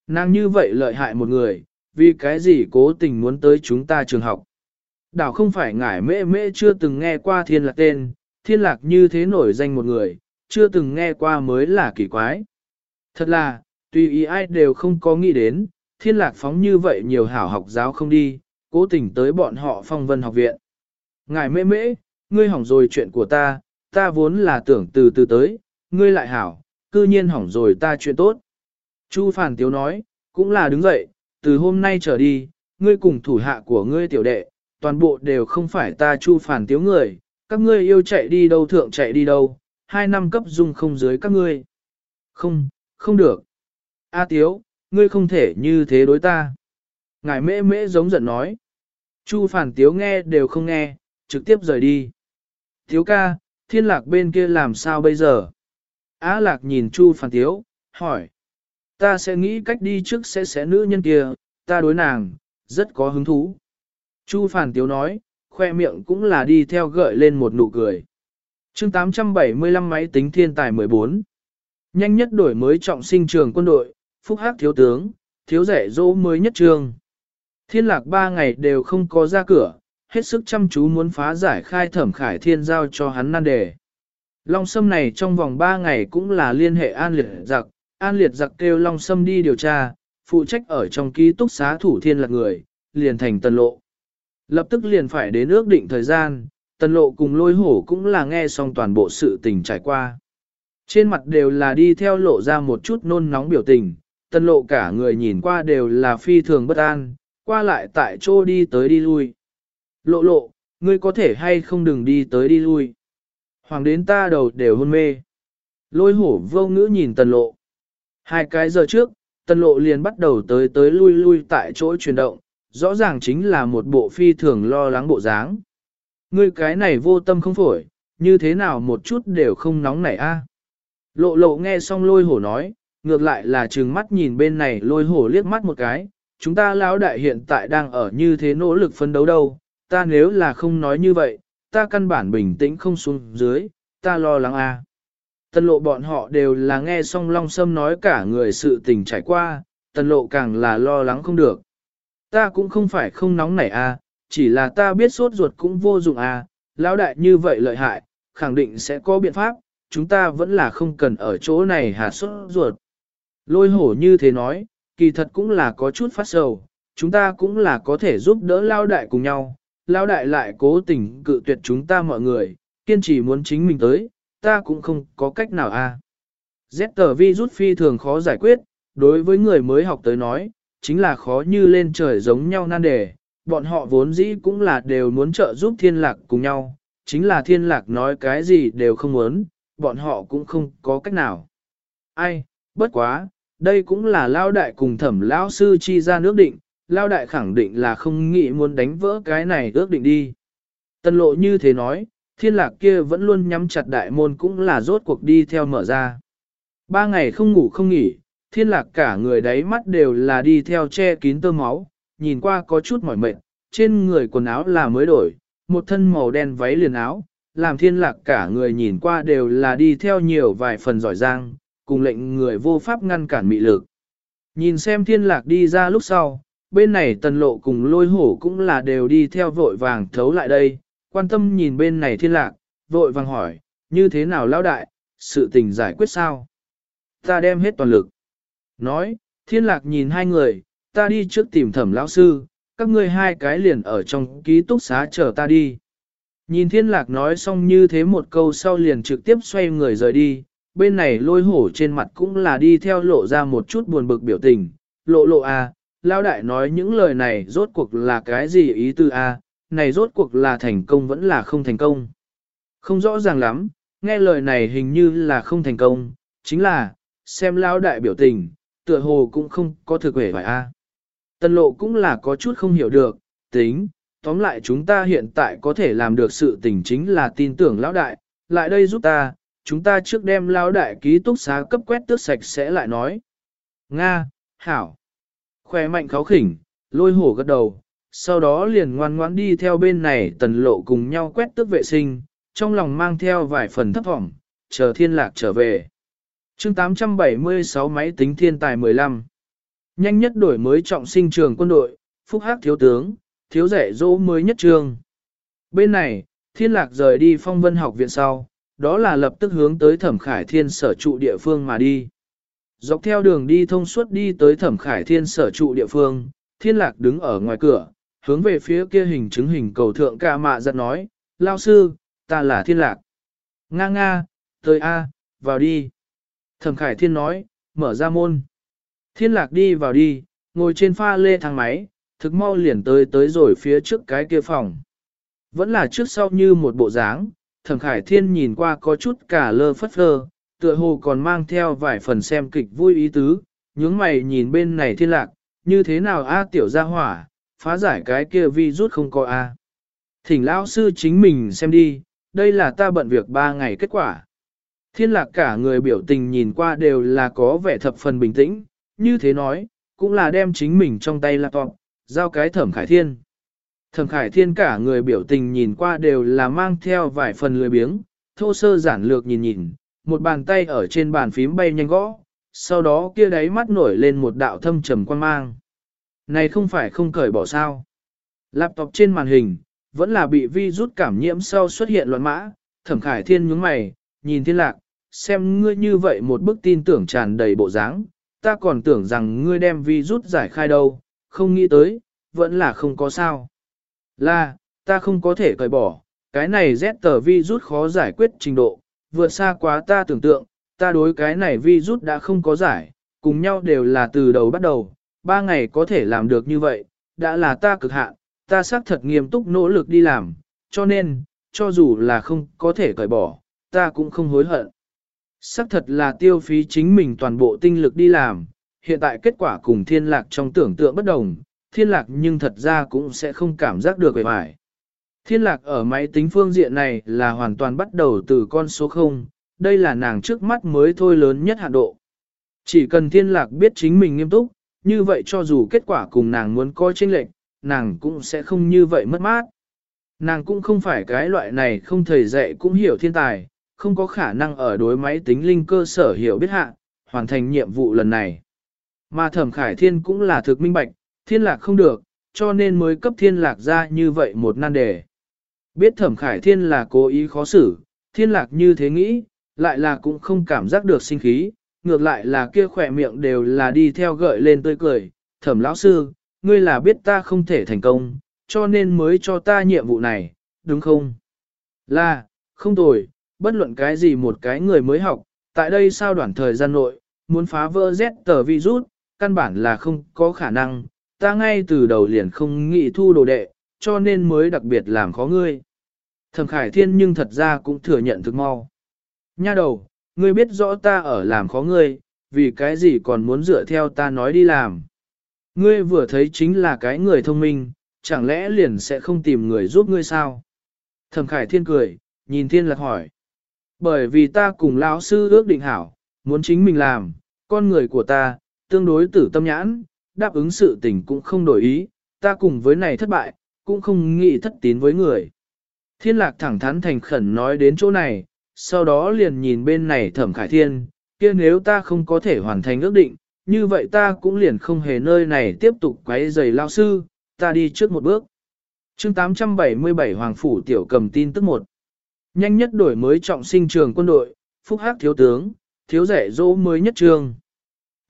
Nàng như vậy lợi hại một người, vì cái gì cố tình muốn tới chúng ta trường học. Đảo không phải ngải mễ mễ chưa từng nghe qua thiên lạc tên, thiên lạc như thế nổi danh một người, chưa từng nghe qua mới là kỳ quái. Thật là, tùy ý ai đều không có nghĩ đến, thiên lạc phóng như vậy nhiều hảo học giáo không đi, cố tình tới bọn họ phong vân học viện. Ngài mễ mễ, ngươi hỏng rồi chuyện của ta, ta vốn là tưởng từ từ tới, ngươi lại hảo, cư nhiên hỏng rồi ta chuyện tốt. Chu Phản Tiếu nói, cũng là đứng dậy, từ hôm nay trở đi, ngươi cùng thủ hạ của ngươi tiểu đệ, toàn bộ đều không phải ta Chu Phản Tiếu người, các ngươi yêu chạy đi đâu thượng chạy đi đâu, hai năm cấp dung không dưới các ngươi. Không, không được. A Tiếu, ngươi không thể như thế đối ta. Ngài mễ mễ giống giận nói. Chu Phản Tiếu nghe đều không nghe, trực tiếp rời đi. Tiếu ca, thiên lạc bên kia làm sao bây giờ? Á lạc nhìn Chu Phản Tiếu, hỏi. Ta sẽ nghĩ cách đi trước sẽ sẽ nữ nhân kia, ta đối nàng, rất có hứng thú. Chu Phản Tiếu nói, khoe miệng cũng là đi theo gợi lên một nụ cười. chương 875 máy tính thiên tài 14. Nhanh nhất đổi mới trọng sinh trường quân đội, phúc hắc thiếu tướng, thiếu rẻ dỗ mới nhất trường. Thiên lạc ba ngày đều không có ra cửa, hết sức chăm chú muốn phá giải khai thẩm khải thiên giao cho hắn nan đề. Long Sâm này trong vòng 3 ngày cũng là liên hệ an liệt giặc, an liệt giặc kêu Long Sâm đi điều tra, phụ trách ở trong ký túc xá thủ thiên lạc người, liền thành tần lộ. Lập tức liền phải đến ước định thời gian, tần lộ cùng lôi hổ cũng là nghe xong toàn bộ sự tình trải qua. Trên mặt đều là đi theo lộ ra một chút nôn nóng biểu tình, tần lộ cả người nhìn qua đều là phi thường bất an, qua lại tại chỗ đi tới đi lui. Lộ lộ, ngươi có thể hay không đừng đi tới đi lui. Hoàng đến ta đầu đều hôn mê. Lôi hổ vô ngữ nhìn tần lộ. Hai cái giờ trước, tần lộ liền bắt đầu tới tới lui lui tại chỗ chuyển động, rõ ràng chính là một bộ phi thường lo lắng bộ dáng. Ngươi cái này vô tâm không phổi, như thế nào một chút đều không nóng nảy a. Lộ lộ nghe xong lôi hổ nói, ngược lại là trừng mắt nhìn bên này lôi hổ liếc mắt một cái, chúng ta lão đại hiện tại đang ở như thế nỗ lực phấn đấu đâu, ta nếu là không nói như vậy, ta căn bản bình tĩnh không xuống dưới, ta lo lắng a. À. Tần lộ bọn họ đều là nghe song Long Sâm nói cả người sự tình trải qua, tần lộ càng là lo lắng không được. Ta cũng không phải không nóng nảy a, chỉ là ta biết sốt ruột cũng vô dụng a, lão đại như vậy lợi hại, khẳng định sẽ có biện pháp, chúng ta vẫn là không cần ở chỗ này hạt sốt ruột. Lôi hổ như thế nói, kỳ thật cũng là có chút phát sầu, chúng ta cũng là có thể giúp đỡ lao đại cùng nhau, lao đại lại cố tình cự tuyệt chúng ta mọi người, kiên trì muốn chính mình tới, ta cũng không có cách nào a. À. Z vi rút phi thường khó giải quyết, đối với người mới học tới nói, chính là khó như lên trời giống nhau nan đề, bọn họ vốn dĩ cũng là đều muốn trợ giúp thiên lạc cùng nhau, chính là thiên lạc nói cái gì đều không muốn, bọn họ cũng không có cách nào. Ai, bất quá, đây cũng là lao đại cùng thẩm lão sư chi ra nước định, lao đại khẳng định là không nghĩ muốn đánh vỡ cái này ước định đi. Tân lộ như thế nói, thiên lạc kia vẫn luôn nhắm chặt đại môn cũng là rốt cuộc đi theo mở ra. Ba ngày không ngủ không nghỉ, thiên lạc cả người đáy mắt đều là đi theo che kín tơ máu, nhìn qua có chút mỏi mệt, trên người quần áo là mới đổi, một thân màu đen váy liền áo, làm thiên lạc cả người nhìn qua đều là đi theo nhiều vài phần giỏi giang, cùng lệnh người vô pháp ngăn cản mị lực. Nhìn xem thiên lạc đi ra lúc sau, bên này tần lộ cùng lôi hổ cũng là đều đi theo vội vàng thấu lại đây, quan tâm nhìn bên này thiên lạc, vội vàng hỏi, như thế nào lão đại, sự tình giải quyết sao? Ta đem hết toàn lực. Nói, thiên lạc nhìn hai người, ta đi trước tìm thẩm lão sư, các ngươi hai cái liền ở trong ký túc xá chờ ta đi. Nhìn thiên lạc nói xong như thế một câu sau liền trực tiếp xoay người rời đi, bên này lôi hổ trên mặt cũng là đi theo lộ ra một chút buồn bực biểu tình, lộ lộ à, lao đại nói những lời này rốt cuộc là cái gì ý tư a này rốt cuộc là thành công vẫn là không thành công. Không rõ ràng lắm, nghe lời này hình như là không thành công, chính là, xem lao đại biểu tình, tựa hồ cũng không có thực vẻ phải a à. Tân lộ cũng là có chút không hiểu được, tính, tóm lại chúng ta hiện tại có thể làm được sự tình chính là tin tưởng lão đại, lại đây giúp ta, chúng ta trước đem lão đại ký túc xá cấp quét tước sạch sẽ lại nói. Nga, Hảo. Khoe mạnh kháo khỉnh, lôi hổ gật đầu, sau đó liền ngoan ngoãn đi theo bên này tần lộ cùng nhau quét tước vệ sinh, trong lòng mang theo vài phần thấp vọng, chờ thiên lạc trở về. chương 876 máy tính thiên tài 15. Nhanh nhất đổi mới trọng sinh trường quân đội, phúc hắc thiếu tướng, thiếu rẻ dỗ mới nhất trường. Bên này, thiên lạc rời đi phong vân học viện sau, đó là lập tức hướng tới thẩm khải thiên sở trụ địa phương mà đi. Dọc theo đường đi thông suốt đi tới thẩm khải thiên sở trụ địa phương, thiên lạc đứng ở ngoài cửa, hướng về phía kia hình chứng hình cầu thượng ca mạ giật nói, lao sư, ta là thiên lạc. Nga nga, tới A, vào đi. Thẩm khải thiên nói, mở ra môn. Thiên lạc đi vào đi, ngồi trên pha lê thang máy, thực mau liền tới tới rồi phía trước cái kia phòng. Vẫn là trước sau như một bộ dáng, thẩm khải thiên nhìn qua có chút cả lơ phất lơ, tựa hồ còn mang theo vài phần xem kịch vui ý tứ, nhướng mày nhìn bên này thiên lạc, như thế nào A tiểu gia hỏa, phá giải cái kia vi rút không có A. Thỉnh lão sư chính mình xem đi, đây là ta bận việc ba ngày kết quả. Thiên lạc cả người biểu tình nhìn qua đều là có vẻ thập phần bình tĩnh, như thế nói, cũng là đem chính mình trong tay laptop, giao cái thẩm khải thiên. Thẩm khải thiên cả người biểu tình nhìn qua đều là mang theo vài phần lười biếng, thô sơ giản lược nhìn nhìn, một bàn tay ở trên bàn phím bay nhanh gõ, sau đó kia đáy mắt nổi lên một đạo thâm trầm quan mang. Này không phải không cởi bỏ sao. Laptop trên màn hình, vẫn là bị vi rút cảm nhiễm sau xuất hiện loạn mã, thẩm khải thiên nhướng mày, nhìn thiên lạc, xem ngươi như vậy một bức tin tưởng tràn đầy bộ dáng, ta còn tưởng rằng ngươi đem vi rút giải khai đâu, không nghĩ tới, vẫn là không có sao. Là, ta không có thể cởi bỏ, cái này Z tờ vi rút khó giải quyết trình độ, vượt xa quá ta tưởng tượng, ta đối cái này vi rút đã không có giải, cùng nhau đều là từ đầu bắt đầu, ba ngày có thể làm được như vậy, đã là ta cực hạn, ta xác thật nghiêm túc nỗ lực đi làm, cho nên, cho dù là không có thể cởi bỏ, ta cũng không hối hận. Xác thật là tiêu phí chính mình toàn bộ tinh lực đi làm, hiện tại kết quả cùng thiên lạc trong tưởng tượng bất đồng, thiên lạc nhưng thật ra cũng sẽ không cảm giác được về mải. Thiên lạc ở máy tính phương diện này là hoàn toàn bắt đầu từ con số 0, đây là nàng trước mắt mới thôi lớn nhất hạn độ. Chỉ cần thiên lạc biết chính mình nghiêm túc, như vậy cho dù kết quả cùng nàng muốn coi chênh lệnh, nàng cũng sẽ không như vậy mất mát. Nàng cũng không phải cái loại này không thầy dạy cũng hiểu thiên tài, không có khả năng ở đối máy tính linh cơ sở hiểu biết hạ, hoàn thành nhiệm vụ lần này. Mà thẩm khải thiên cũng là thực minh bạch, thiên lạc không được, cho nên mới cấp thiên lạc ra như vậy một nan đề. Biết thẩm khải thiên là cố ý khó xử, thiên lạc như thế nghĩ, lại là cũng không cảm giác được sinh khí, ngược lại là kia khỏe miệng đều là đi theo gợi lên tươi cười, thẩm lão sư, ngươi là biết ta không thể thành công, cho nên mới cho ta nhiệm vụ này, đúng không? Là, không tồi, bất luận cái gì một cái người mới học, tại đây sao đoạn thời gian nội, muốn phá vỡ Z tờ virus, căn bản là không có khả năng, ta ngay từ đầu liền không nghĩ thu đồ đệ, cho nên mới đặc biệt làm khó ngươi. Thẩm Khải Thiên nhưng thật ra cũng thừa nhận thực mau. Nha đầu, ngươi biết rõ ta ở làm khó ngươi, vì cái gì còn muốn dựa theo ta nói đi làm. Ngươi vừa thấy chính là cái người thông minh, chẳng lẽ liền sẽ không tìm người giúp ngươi sao? Thẩm Khải Thiên cười, nhìn Thiên Lạc hỏi. Bởi vì ta cùng lão sư ước định hảo, muốn chính mình làm, con người của ta, tương đối tử tâm nhãn, đáp ứng sự tình cũng không đổi ý, ta cùng với này thất bại, cũng không nghĩ thất tín với người. Thiên lạc thẳng thắn thành khẩn nói đến chỗ này, sau đó liền nhìn bên này thẩm khải thiên, kia nếu ta không có thể hoàn thành ước định, như vậy ta cũng liền không hề nơi này tiếp tục quấy giày lao sư, ta đi trước một bước. chương 877 Hoàng Phủ Tiểu cầm tin tức một Nhanh nhất đổi mới trọng sinh trường quân đội, phúc hắc thiếu tướng, thiếu rẻ dỗ mới nhất trường.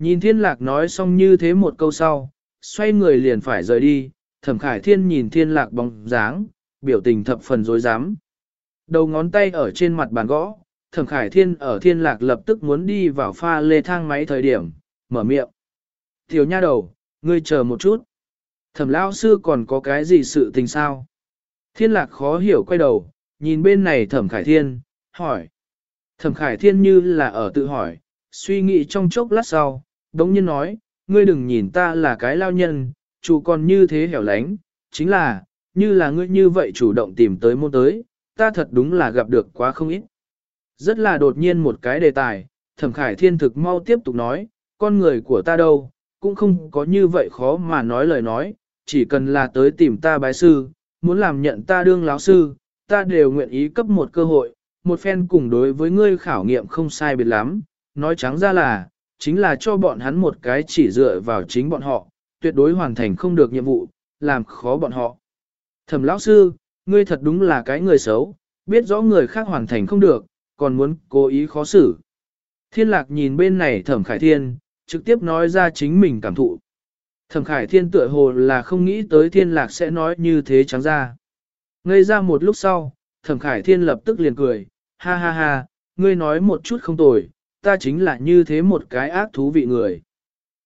Nhìn thiên lạc nói xong như thế một câu sau, xoay người liền phải rời đi, thẩm khải thiên nhìn thiên lạc bóng dáng, biểu tình thập phần dối dám. Đầu ngón tay ở trên mặt bàn gõ, thẩm khải thiên ở thiên lạc lập tức muốn đi vào pha lê thang máy thời điểm, mở miệng. Tiểu nha đầu, ngươi chờ một chút. Thẩm lão sư còn có cái gì sự tình sao? Thiên lạc khó hiểu quay đầu, nhìn bên này thẩm khải thiên, hỏi. Thẩm khải thiên như là ở tự hỏi, suy nghĩ trong chốc lát sau, đống nhiên nói, ngươi đừng nhìn ta là cái lao nhân, chủ còn như thế hẻo lánh, chính là, như là ngươi như vậy chủ động tìm tới môn tới, ta thật đúng là gặp được quá không ít. Rất là đột nhiên một cái đề tài, thẩm khải thiên thực mau tiếp tục nói, con người của ta đâu, cũng không có như vậy khó mà nói lời nói, chỉ cần là tới tìm ta bái sư, muốn làm nhận ta đương láo sư, ta đều nguyện ý cấp một cơ hội, một phen cùng đối với ngươi khảo nghiệm không sai biệt lắm, nói trắng ra là, chính là cho bọn hắn một cái chỉ dựa vào chính bọn họ, tuyệt đối hoàn thành không được nhiệm vụ, làm khó bọn họ. Thẩm lão sư, ngươi thật đúng là cái người xấu, biết rõ người khác hoàn thành không được, còn muốn cố ý khó xử. Thiên lạc nhìn bên này thẩm khải thiên, trực tiếp nói ra chính mình cảm thụ. Thẩm Khải Thiên tựa hồ là không nghĩ tới thiên lạc sẽ nói như thế trắng ra. Ngây ra một lúc sau, Thẩm Khải Thiên lập tức liền cười, ha ha ha, ngươi nói một chút không tồi, ta chính là như thế một cái ác thú vị người.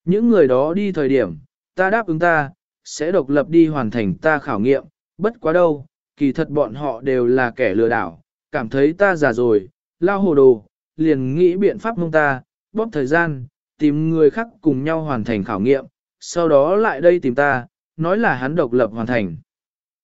Những người đó đi thời điểm, ta đáp ứng ta, sẽ độc lập đi hoàn thành ta khảo nghiệm, bất quá đâu, kỳ thật bọn họ đều là kẻ lừa đảo, cảm thấy ta già rồi, lao hồ đồ, liền nghĩ biện pháp mông ta, bóp thời gian, tìm người khác cùng nhau hoàn thành khảo nghiệm, sau đó lại đây tìm ta, nói là hắn độc lập hoàn thành.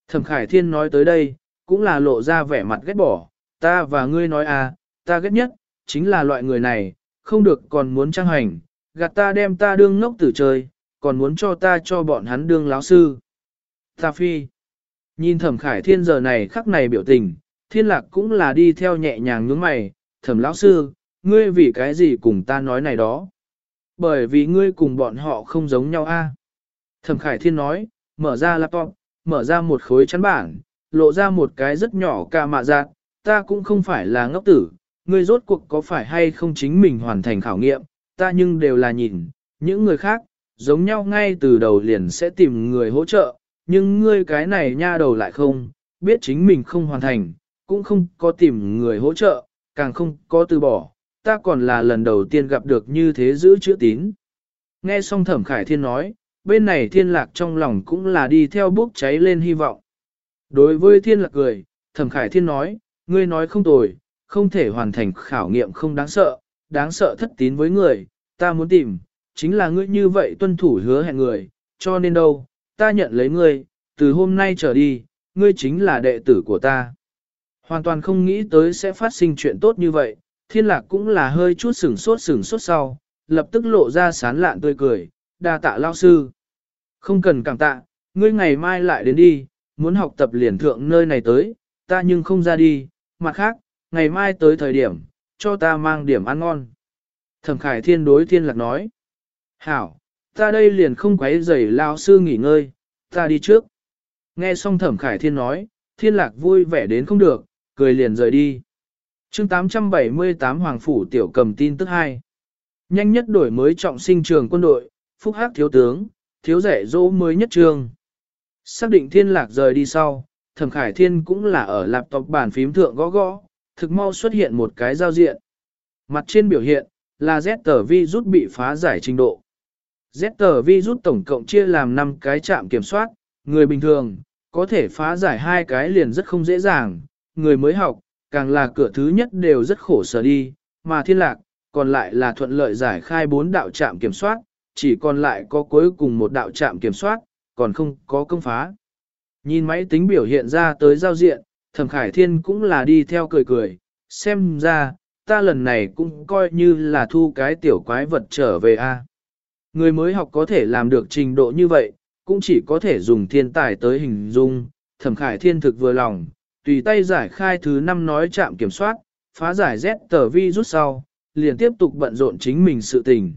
Thẩm Khải Thiên nói tới đây, cũng là lộ ra vẻ mặt ghét bỏ, ta và ngươi nói à, ta ghét nhất, chính là loại người này, không được còn muốn trang hành, gạt ta đem ta đương ngốc tử chơi, còn muốn cho ta cho bọn hắn đương láo sư. Ta phi, nhìn thẩm khải thiên giờ này khắc này biểu tình, thiên lạc cũng là đi theo nhẹ nhàng nhướng mày, thẩm lão sư, ngươi vì cái gì cùng ta nói này đó. Bởi vì ngươi cùng bọn họ không giống nhau a. Thẩm khải thiên nói, mở ra laptop, mở ra một khối chắn bảng, lộ ra một cái rất nhỏ ca mạ giác, ta cũng không phải là ngốc tử, ngươi rốt cuộc có phải hay không chính mình hoàn thành khảo nghiệm, ta nhưng đều là nhìn, những người khác, giống nhau ngay từ đầu liền sẽ tìm người hỗ trợ, nhưng ngươi cái này nha đầu lại không, biết chính mình không hoàn thành, cũng không có tìm người hỗ trợ, càng không có từ bỏ, ta còn là lần đầu tiên gặp được như thế giữ chữ tín. Nghe xong thẩm khải thiên nói, bên này thiên lạc trong lòng cũng là đi theo bốc cháy lên hy vọng. Đối với thiên lạc cười, thẩm khải thiên nói, ngươi nói không tồi, không thể hoàn thành khảo nghiệm không đáng sợ, đáng sợ thất tín với người, ta muốn tìm, chính là ngươi như vậy tuân thủ hứa hẹn người, cho nên đâu, ta nhận lấy ngươi, từ hôm nay trở đi, ngươi chính là đệ tử của ta. Hoàn toàn không nghĩ tới sẽ phát sinh chuyện tốt như vậy, thiên lạc cũng là hơi chút sửng sốt sửng sốt sau, lập tức lộ ra sán lạn tươi cười, đa tạ lao sư. Không cần cảm tạ, ngươi ngày mai lại đến đi, muốn học tập liền thượng nơi này tới, ta nhưng không ra đi, mặt khác, ngày mai tới thời điểm, cho ta mang điểm ăn ngon. Thẩm Khải Thiên đối Thiên Lạc nói. Hảo, ta đây liền không quấy rầy lao sư nghỉ ngơi, ta đi trước. Nghe xong Thẩm Khải Thiên nói, Thiên Lạc vui vẻ đến không được, cười liền rời đi. chương 878 Hoàng Phủ Tiểu cầm tin tức 2. Nhanh nhất đổi mới trọng sinh trường quân đội, phúc hắc thiếu tướng, thiếu rẻ dỗ mới nhất trường. Xác định Thiên Lạc rời đi sau, Thẩm Khải Thiên cũng là ở laptop bàn phím thượng gõ gõ, thực mau xuất hiện một cái giao diện. Mặt trên biểu hiện, là Z tờ virus bị phá giải trình độ. Z tờ virus tổng cộng chia làm 5 cái trạm kiểm soát, người bình thường, có thể phá giải hai cái liền rất không dễ dàng, người mới học, càng là cửa thứ nhất đều rất khổ sở đi, mà thiên lạc, còn lại là thuận lợi giải khai 4 đạo trạm kiểm soát, chỉ còn lại có cuối cùng một đạo trạm kiểm soát, còn không có công phá. Nhìn máy tính biểu hiện ra tới giao diện, thẩm khải thiên cũng là đi theo cười cười, xem ra, ta lần này cũng coi như là thu cái tiểu quái vật trở về a. Người mới học có thể làm được trình độ như vậy, cũng chỉ có thể dùng thiên tài tới hình dung, thẩm khải thiên thực vừa lòng, tùy tay giải khai thứ năm nói chạm kiểm soát, phá giải Z tờ vi rút sau, liền tiếp tục bận rộn chính mình sự tình.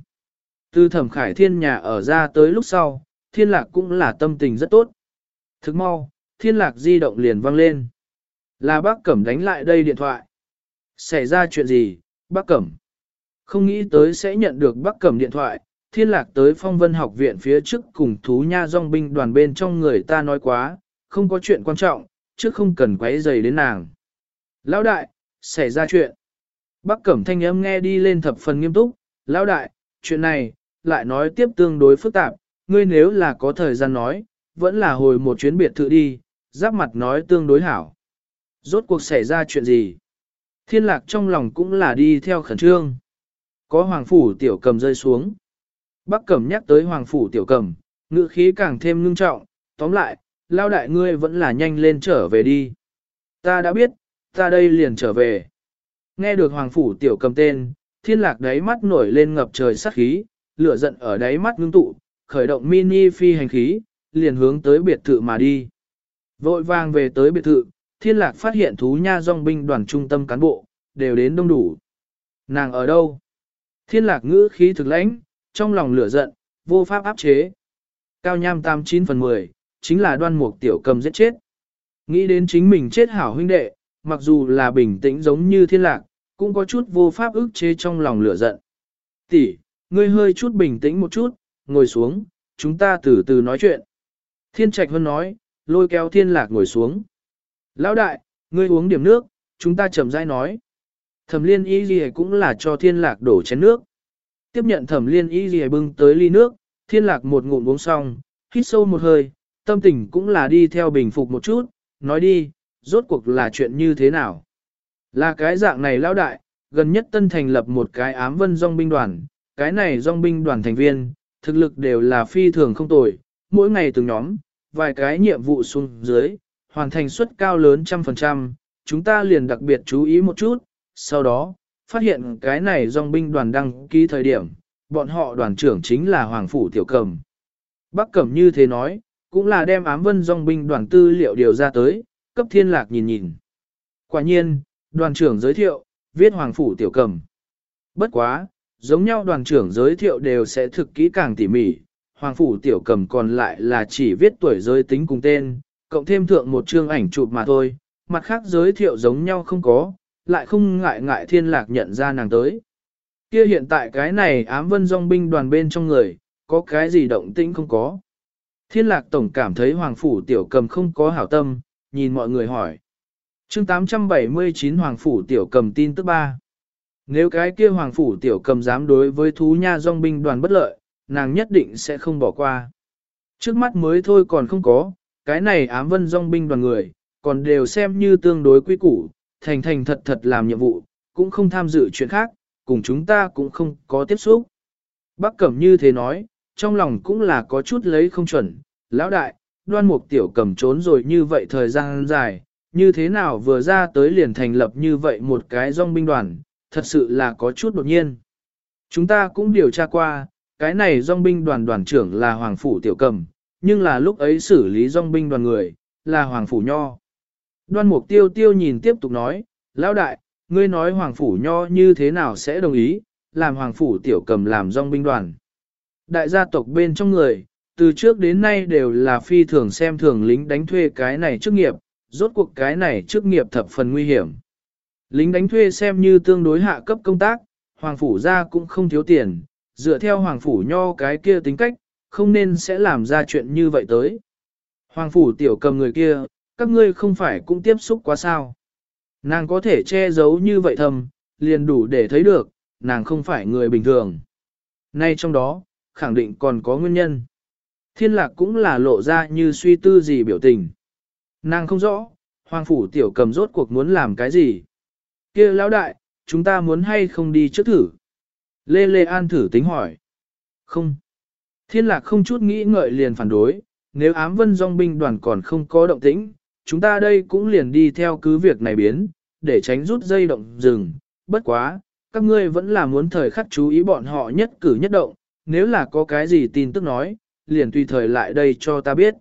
Từ thẩm khải thiên nhà ở ra tới lúc sau, thiên lạc cũng là tâm tình rất tốt. Thức mau, thiên lạc di động liền vang lên. Là bác Cẩm đánh lại đây điện thoại. Xảy ra chuyện gì, bác Cẩm? Không nghĩ tới sẽ nhận được bác Cẩm điện thoại, thiên lạc tới phong vân học viện phía trước cùng thú nha dòng binh đoàn bên trong người ta nói quá, không có chuyện quan trọng, chứ không cần quấy dày đến nàng. Lão đại, xảy ra chuyện. Bác Cẩm thanh âm nghe đi lên thập phần nghiêm túc, Lão đại, chuyện này, lại nói tiếp tương đối phức tạp, ngươi nếu là có thời gian nói, vẫn là hồi một chuyến biệt thự đi, giáp mặt nói tương đối hảo. Rốt cuộc xảy ra chuyện gì? Thiên lạc trong lòng cũng là đi theo khẩn trương. Có hoàng phủ tiểu cầm rơi xuống. Bác cẩm nhắc tới hoàng phủ tiểu cầm, ngữ khí càng thêm ngưng trọng, tóm lại, lao đại ngươi vẫn là nhanh lên trở về đi. Ta đã biết, ta đây liền trở về. Nghe được hoàng phủ tiểu cầm tên, thiên lạc đáy mắt nổi lên ngập trời sát khí, lửa giận ở đáy mắt ngưng tụ, khởi động mini phi hành khí, liền hướng tới biệt thự mà đi. Vội vàng về tới biệt thự, thiên lạc phát hiện thú nha dòng binh đoàn trung tâm cán bộ, đều đến đông đủ. Nàng ở đâu? Thiên lạc ngữ khí thực lãnh, trong lòng lửa giận, vô pháp áp chế. Cao nham tam 9 phần 10, chính là đoan mục tiểu cầm giết chết. Nghĩ đến chính mình chết hảo huynh đệ, mặc dù là bình tĩnh giống như thiên lạc, cũng có chút vô pháp ức chế trong lòng lửa giận. Tỷ, ngươi hơi chút bình tĩnh một chút, ngồi xuống, chúng ta từ từ nói chuyện. Thiên Trạch hơn nói, lôi kéo thiên lạc ngồi xuống. Lão đại, ngươi uống điểm nước, chúng ta chậm rãi nói. Thẩm liên y gì cũng là cho thiên lạc đổ chén nước. Tiếp nhận thẩm liên y gì bưng tới ly nước, thiên lạc một ngụm uống xong, hít sâu một hơi, tâm tình cũng là đi theo bình phục một chút, nói đi, rốt cuộc là chuyện như thế nào. Là cái dạng này lão đại, gần nhất tân thành lập một cái ám vân dòng binh đoàn, cái này dòng binh đoàn thành viên, thực lực đều là phi thường không tồi, mỗi ngày từng nhóm, vài cái nhiệm vụ xuống dưới, hoàn thành suất cao lớn trăm phần trăm, chúng ta liền đặc biệt chú ý một chút, sau đó, phát hiện cái này dòng binh đoàn đăng ký thời điểm, bọn họ đoàn trưởng chính là Hoàng Phủ Tiểu Cầm. Bác Cẩm như thế nói, cũng là đem ám vân dòng binh đoàn tư liệu điều ra tới, cấp thiên lạc nhìn nhìn. Quả nhiên, đoàn trưởng giới thiệu, viết Hoàng Phủ Tiểu Cầm. Bất quá, giống nhau đoàn trưởng giới thiệu đều sẽ thực kỹ càng tỉ mỉ, Hoàng Phủ Tiểu Cầm còn lại là chỉ viết tuổi giới tính cùng tên, cộng thêm thượng một chương ảnh chụp mà thôi, mặt khác giới thiệu giống nhau không có, lại không ngại ngại thiên lạc nhận ra nàng tới. Kia hiện tại cái này ám vân dòng binh đoàn bên trong người, có cái gì động tĩnh không có. Thiên lạc tổng cảm thấy Hoàng Phủ Tiểu Cầm không có hảo tâm, nhìn mọi người hỏi. chương 879 Hoàng Phủ Tiểu Cầm tin tức 3. Nếu cái kia Hoàng Phủ Tiểu Cầm dám đối với thú nha dòng binh đoàn bất lợi, nàng nhất định sẽ không bỏ qua. Trước mắt mới thôi còn không có, cái này ám vân dòng binh đoàn người, còn đều xem như tương đối quy củ, thành thành thật thật làm nhiệm vụ, cũng không tham dự chuyện khác, cùng chúng ta cũng không có tiếp xúc. Bác Cẩm như thế nói, trong lòng cũng là có chút lấy không chuẩn, lão đại, đoan mục tiểu cầm trốn rồi như vậy thời gian dài, như thế nào vừa ra tới liền thành lập như vậy một cái dòng binh đoàn, thật sự là có chút đột nhiên. Chúng ta cũng điều tra qua, cái này dòng binh đoàn đoàn trưởng là Hoàng Phủ Tiểu Cầm, nhưng là lúc ấy xử lý dòng binh đoàn người, là Hoàng Phủ Nho. Đoan mục tiêu tiêu nhìn tiếp tục nói, lão đại, ngươi nói Hoàng Phủ Nho như thế nào sẽ đồng ý, làm Hoàng Phủ Tiểu Cầm làm dòng binh đoàn. Đại gia tộc bên trong người, từ trước đến nay đều là phi thường xem thường lính đánh thuê cái này chức nghiệp, rốt cuộc cái này chức nghiệp thập phần nguy hiểm. Lính đánh thuê xem như tương đối hạ cấp công tác, Hoàng Phủ ra cũng không thiếu tiền, dựa theo Hoàng Phủ Nho cái kia tính cách, không nên sẽ làm ra chuyện như vậy tới. Hoàng Phủ Tiểu Cầm người kia, các ngươi không phải cũng tiếp xúc quá sao. Nàng có thể che giấu như vậy thầm, liền đủ để thấy được, nàng không phải người bình thường. Nay trong đó, khẳng định còn có nguyên nhân. Thiên lạc cũng là lộ ra như suy tư gì biểu tình. Nàng không rõ, hoàng phủ tiểu cầm rốt cuộc muốn làm cái gì. kia lão đại, chúng ta muốn hay không đi trước thử. Lê Lê An thử tính hỏi. Không. Thiên lạc không chút nghĩ ngợi liền phản đối, nếu ám vân dòng binh đoàn còn không có động tĩnh, chúng ta đây cũng liền đi theo cứ việc này biến, để tránh rút dây động rừng. Bất quá, các ngươi vẫn là muốn thời khắc chú ý bọn họ nhất cử nhất động, nếu là có cái gì tin tức nói, liền tùy thời lại đây cho ta biết.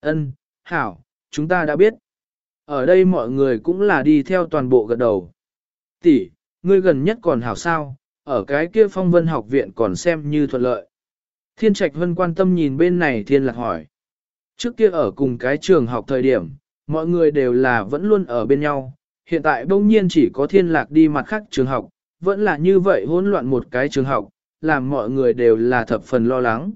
Ân, hảo, chúng ta đã biết. Ở đây mọi người cũng là đi theo toàn bộ gật đầu. Tỷ, ngươi gần nhất còn hảo sao, ở cái kia phong vân học viện còn xem như thuận lợi. Thiên Trạch Vân quan tâm nhìn bên này Thiên Lạc hỏi. Trước kia ở cùng cái trường học thời điểm, mọi người đều là vẫn luôn ở bên nhau, hiện tại bỗng nhiên chỉ có Thiên Lạc đi mặt khác trường học, vẫn là như vậy hỗn loạn một cái trường học, làm mọi người đều là thập phần lo lắng.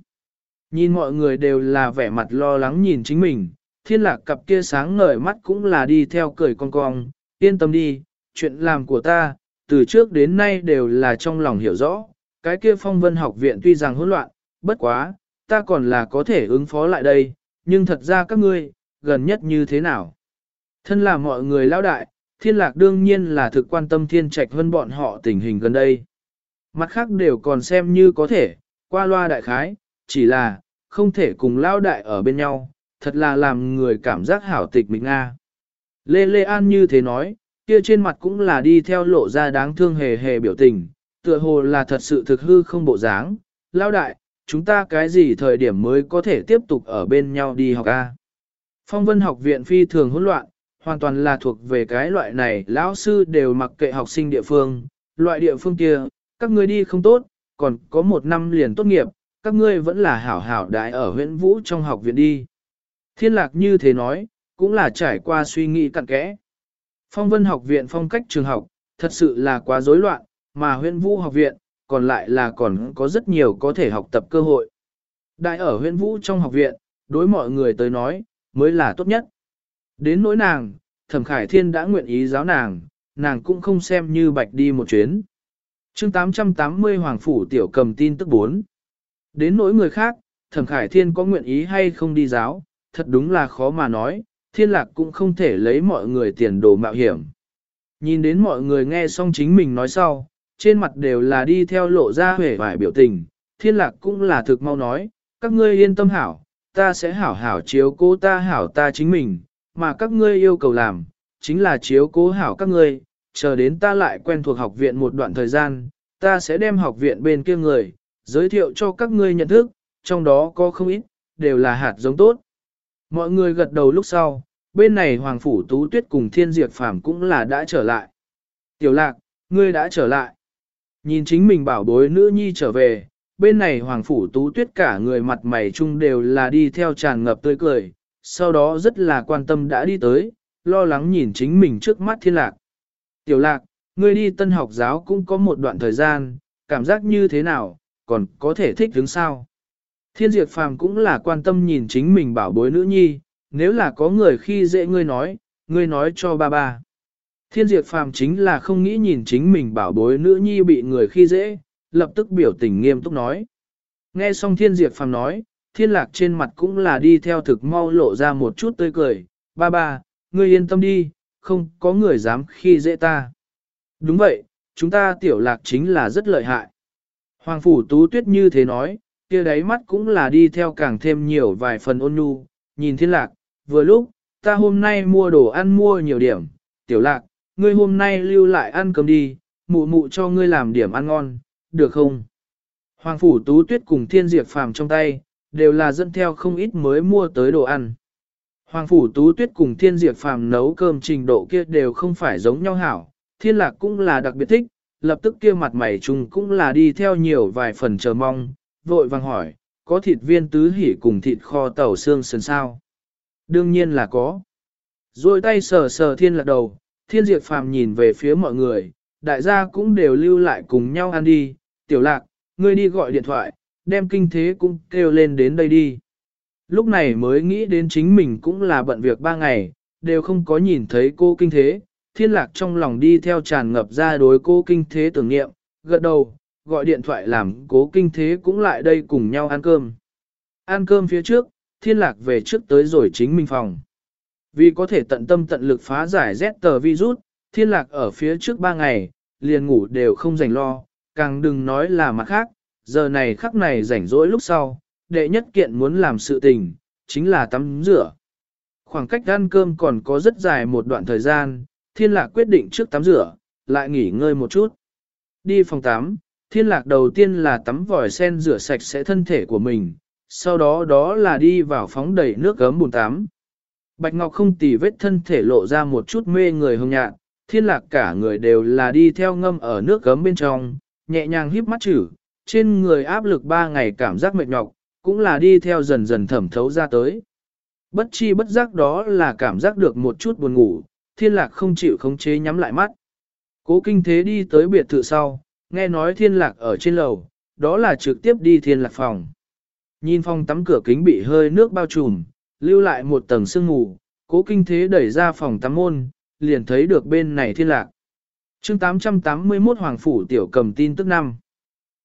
Nhìn mọi người đều là vẻ mặt lo lắng nhìn chính mình, thiên lạc cặp kia sáng ngời mắt cũng là đi theo cười con cong, yên tâm đi, chuyện làm của ta, từ trước đến nay đều là trong lòng hiểu rõ, cái kia phong vân học viện tuy rằng hỗn loạn, bất quá, ta còn là có thể ứng phó lại đây, nhưng thật ra các ngươi, gần nhất như thế nào? Thân là mọi người lão đại, thiên lạc đương nhiên là thực quan tâm thiên trạch hơn bọn họ tình hình gần đây. Mặt khác đều còn xem như có thể, qua loa đại khái, chỉ là, không thể cùng lão đại ở bên nhau, thật là làm người cảm giác hảo tịch mình Nga. Lê Lê An như thế nói, kia trên mặt cũng là đi theo lộ ra đáng thương hề hề biểu tình, tựa hồ là thật sự thực hư không bộ dáng. Lao đại, chúng ta cái gì thời điểm mới có thể tiếp tục ở bên nhau đi học A. Phong vân học viện phi thường hỗn loạn, hoàn toàn là thuộc về cái loại này, lão sư đều mặc kệ học sinh địa phương, loại địa phương kia, các ngươi đi không tốt, còn có một năm liền tốt nghiệp, các ngươi vẫn là hảo hảo đại ở huyện vũ trong học viện đi. Thiên lạc như thế nói, cũng là trải qua suy nghĩ cặn kẽ. Phong vân học viện phong cách trường học, thật sự là quá rối loạn, mà huyện vũ học viện, còn lại là còn có rất nhiều có thể học tập cơ hội. Đại ở huyện vũ trong học viện, đối mọi người tới nói, mới là tốt nhất. Đến nỗi nàng, thẩm khải thiên đã nguyện ý giáo nàng, nàng cũng không xem như bạch đi một chuyến. chương 880 Hoàng Phủ Tiểu cầm tin tức 4. Đến nỗi người khác, thẩm khải thiên có nguyện ý hay không đi giáo, thật đúng là khó mà nói, thiên lạc cũng không thể lấy mọi người tiền đồ mạo hiểm. Nhìn đến mọi người nghe xong chính mình nói sau, trên mặt đều là đi theo lộ ra vẻ vải biểu tình, thiên lạc cũng là thực mau nói, các ngươi yên tâm hảo, ta sẽ hảo hảo chiếu cố ta hảo ta chính mình, mà các ngươi yêu cầu làm, chính là chiếu cố hảo các ngươi, chờ đến ta lại quen thuộc học viện một đoạn thời gian, ta sẽ đem học viện bên kia người, giới thiệu cho các ngươi nhận thức, trong đó có không ít, đều là hạt giống tốt. Mọi người gật đầu lúc sau, bên này Hoàng Phủ Tú Tuyết cùng Thiên Diệp Phàm cũng là đã trở lại. Tiểu lạc, ngươi đã trở lại. Nhìn chính mình bảo bối nữ nhi trở về, bên này Hoàng Phủ Tú Tuyết cả người mặt mày chung đều là đi theo tràn ngập tươi cười, sau đó rất là quan tâm đã đi tới, lo lắng nhìn chính mình trước mắt thiên lạc. Tiểu lạc, ngươi đi tân học giáo cũng có một đoạn thời gian, cảm giác như thế nào, còn có thể thích đứng sao? Thiên diệt phàm cũng là quan tâm nhìn chính mình bảo bối nữ nhi, nếu là có người khi dễ ngươi nói, ngươi nói cho ba ba. Thiên diệt phàm chính là không nghĩ nhìn chính mình bảo bối nữ nhi bị người khi dễ, lập tức biểu tình nghiêm túc nói. Nghe xong thiên diệt phàm nói, thiên lạc trên mặt cũng là đi theo thực mau lộ ra một chút tươi cười, ba ba, ngươi yên tâm đi, không có người dám khi dễ ta. Đúng vậy, chúng ta tiểu lạc chính là rất lợi hại. Hoàng phủ tú tuyết như thế nói, kia đáy mắt cũng là đi theo càng thêm nhiều vài phần ôn nhu, nhìn thiên lạc, vừa lúc, ta hôm nay mua đồ ăn mua nhiều điểm, tiểu lạc, ngươi hôm nay lưu lại ăn cơm đi, mụ mụ cho ngươi làm điểm ăn ngon, được không? Hoàng phủ tú tuyết cùng thiên diệt phàm trong tay, đều là dẫn theo không ít mới mua tới đồ ăn. Hoàng phủ tú tuyết cùng thiên diệt phàm nấu cơm trình độ kia đều không phải giống nhau hảo, thiên lạc cũng là đặc biệt thích, lập tức kia mặt mày trùng cũng là đi theo nhiều vài phần chờ mong, vội vàng hỏi, có thịt viên tứ hỉ cùng thịt kho tàu xương sườn sao? Đương nhiên là có. Rồi tay sờ sờ thiên lạc đầu, thiên diệt phàm nhìn về phía mọi người, đại gia cũng đều lưu lại cùng nhau ăn đi, tiểu lạc, ngươi đi gọi điện thoại, đem kinh thế cũng kêu lên đến đây đi. Lúc này mới nghĩ đến chính mình cũng là bận việc ba ngày, đều không có nhìn thấy cô kinh thế, thiên lạc trong lòng đi theo tràn ngập ra đối cô kinh thế tưởng nghiệm, gật đầu, gọi điện thoại làm cố kinh thế cũng lại đây cùng nhau ăn cơm. Ăn cơm phía trước, thiên lạc về trước tới rồi chính mình phòng. Vì có thể tận tâm tận lực phá giải Z tờ virus, thiên lạc ở phía trước 3 ngày, liền ngủ đều không rảnh lo, càng đừng nói là mặt khác, giờ này khắc này rảnh rỗi lúc sau, đệ nhất kiện muốn làm sự tình, chính là tắm rửa. Khoảng cách ăn cơm còn có rất dài một đoạn thời gian, thiên lạc quyết định trước tắm rửa, lại nghỉ ngơi một chút. Đi phòng tắm, thiên lạc đầu tiên là tắm vòi sen rửa sạch sẽ thân thể của mình, sau đó đó là đi vào phóng đầy nước gấm bùn tắm. Bạch Ngọc không tì vết thân thể lộ ra một chút mê người hồng nhạn, thiên lạc cả người đều là đi theo ngâm ở nước gấm bên trong, nhẹ nhàng híp mắt chữ, trên người áp lực ba ngày cảm giác mệt nhọc, cũng là đi theo dần dần thẩm thấu ra tới. Bất chi bất giác đó là cảm giác được một chút buồn ngủ, thiên lạc không chịu khống chế nhắm lại mắt. Cố kinh thế đi tới biệt thự sau, nghe nói thiên lạc ở trên lầu, đó là trực tiếp đi thiên lạc phòng. Nhìn phòng tắm cửa kính bị hơi nước bao trùm, lưu lại một tầng sương mù, cố kinh thế đẩy ra phòng tắm môn, liền thấy được bên này thiên lạc. chương 881 Hoàng Phủ Tiểu cầm tin tức năm.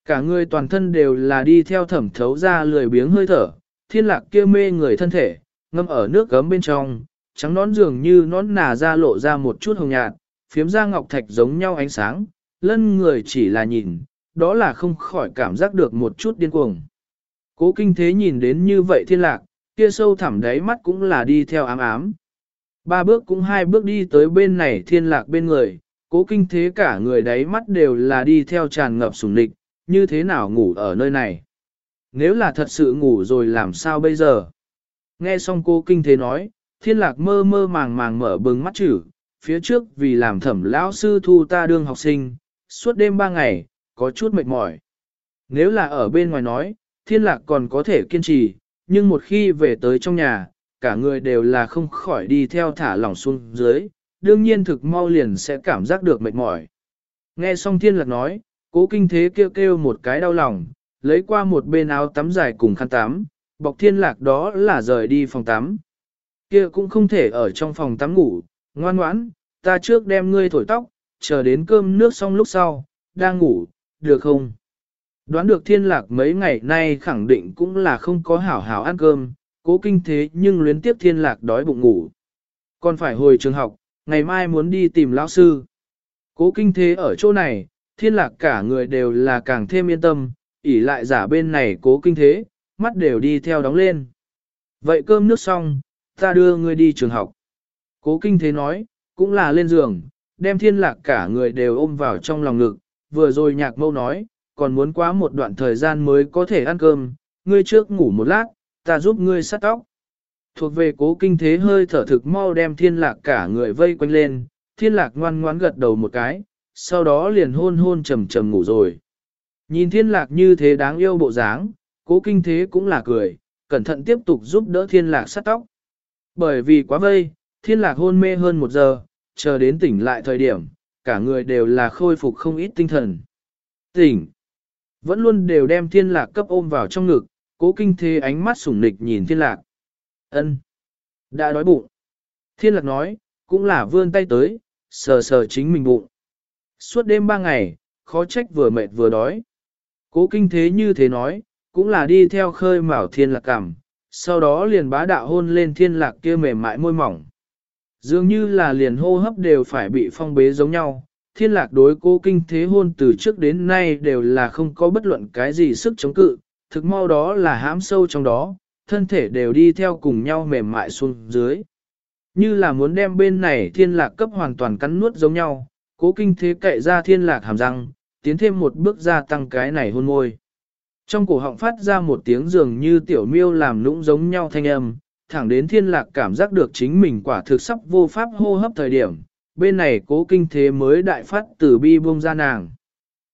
Cả người toàn thân đều là đi theo thẩm thấu ra lười biếng hơi thở, thiên lạc kia mê người thân thể, ngâm ở nước gấm bên trong, trắng nón dường như nón nà ra lộ ra một chút hồng nhạt, phiếm ra ngọc thạch giống nhau ánh sáng, lân người chỉ là nhìn, đó là không khỏi cảm giác được một chút điên cuồng. Cố kinh thế nhìn đến như vậy thiên lạc, kia sâu thẳm đáy mắt cũng là đi theo ám ám. Ba bước cũng hai bước đi tới bên này thiên lạc bên người, cố kinh thế cả người đáy mắt đều là đi theo tràn ngập sùng địch, như thế nào ngủ ở nơi này. Nếu là thật sự ngủ rồi làm sao bây giờ? Nghe xong cô kinh thế nói, thiên lạc mơ mơ màng màng mở bừng mắt chữ, phía trước vì làm thẩm lão sư thu ta đương học sinh, suốt đêm ba ngày, có chút mệt mỏi. Nếu là ở bên ngoài nói, thiên lạc còn có thể kiên trì, nhưng một khi về tới trong nhà, cả người đều là không khỏi đi theo thả lỏng xuống dưới, đương nhiên thực mau liền sẽ cảm giác được mệt mỏi. Nghe xong thiên lạc nói, cố kinh thế kêu kêu một cái đau lòng, lấy qua một bên áo tắm dài cùng khăn tắm, bọc thiên lạc đó là rời đi phòng tắm. Kia cũng không thể ở trong phòng tắm ngủ, ngoan ngoãn, ta trước đem ngươi thổi tóc, chờ đến cơm nước xong lúc sau, đang ngủ, được không? Đoán được thiên lạc mấy ngày nay khẳng định cũng là không có hảo hảo ăn cơm, cố kinh thế nhưng luyến tiếp thiên lạc đói bụng ngủ. Còn phải hồi trường học, ngày mai muốn đi tìm lão sư. Cố kinh thế ở chỗ này, thiên lạc cả người đều là càng thêm yên tâm, ỉ lại giả bên này cố kinh thế, mắt đều đi theo đóng lên. Vậy cơm nước xong, ta đưa ngươi đi trường học. Cố kinh thế nói, cũng là lên giường, đem thiên lạc cả người đều ôm vào trong lòng ngực, vừa rồi nhạc mâu nói, còn muốn quá một đoạn thời gian mới có thể ăn cơm, ngươi trước ngủ một lát, ta giúp ngươi sát tóc. Thuộc về cố kinh thế hơi thở thực mau đem thiên lạc cả người vây quanh lên, thiên lạc ngoan ngoãn gật đầu một cái, sau đó liền hôn hôn trầm trầm ngủ rồi. Nhìn thiên lạc như thế đáng yêu bộ dáng, cố kinh thế cũng là cười, cẩn thận tiếp tục giúp đỡ thiên lạc sát tóc. Bởi vì quá vây, thiên lạc hôn mê hơn một giờ, chờ đến tỉnh lại thời điểm, cả người đều là khôi phục không ít tinh thần. Tỉnh! Vẫn luôn đều đem thiên lạc cấp ôm vào trong ngực, cố kinh thế ánh mắt sủng nịch nhìn thiên lạc. ân Đã đói bụng. Thiên lạc nói, cũng là vươn tay tới, sờ sờ chính mình bụng. Suốt đêm ba ngày, khó trách vừa mệt vừa đói. Cố kinh thế như thế nói, cũng là đi theo khơi mào thiên lạc cảm, sau đó liền bá đạo hôn lên thiên lạc kia mềm mại môi mỏng. Dường như là liền hô hấp đều phải bị phong bế giống nhau, thiên lạc đối cố kinh thế hôn từ trước đến nay đều là không có bất luận cái gì sức chống cự, thực mau đó là hãm sâu trong đó, thân thể đều đi theo cùng nhau mềm mại xuống dưới. Như là muốn đem bên này thiên lạc cấp hoàn toàn cắn nuốt giống nhau, cố kinh thế cậy ra thiên lạc hàm răng, tiến thêm một bước gia tăng cái này hôn môi. Trong cổ họng phát ra một tiếng dường như tiểu miêu làm nũng giống nhau thanh âm, thẳng đến thiên lạc cảm giác được chính mình quả thực sắp vô pháp hô hấp thời điểm, bên này cố kinh thế mới đại phát từ bi buông ra nàng.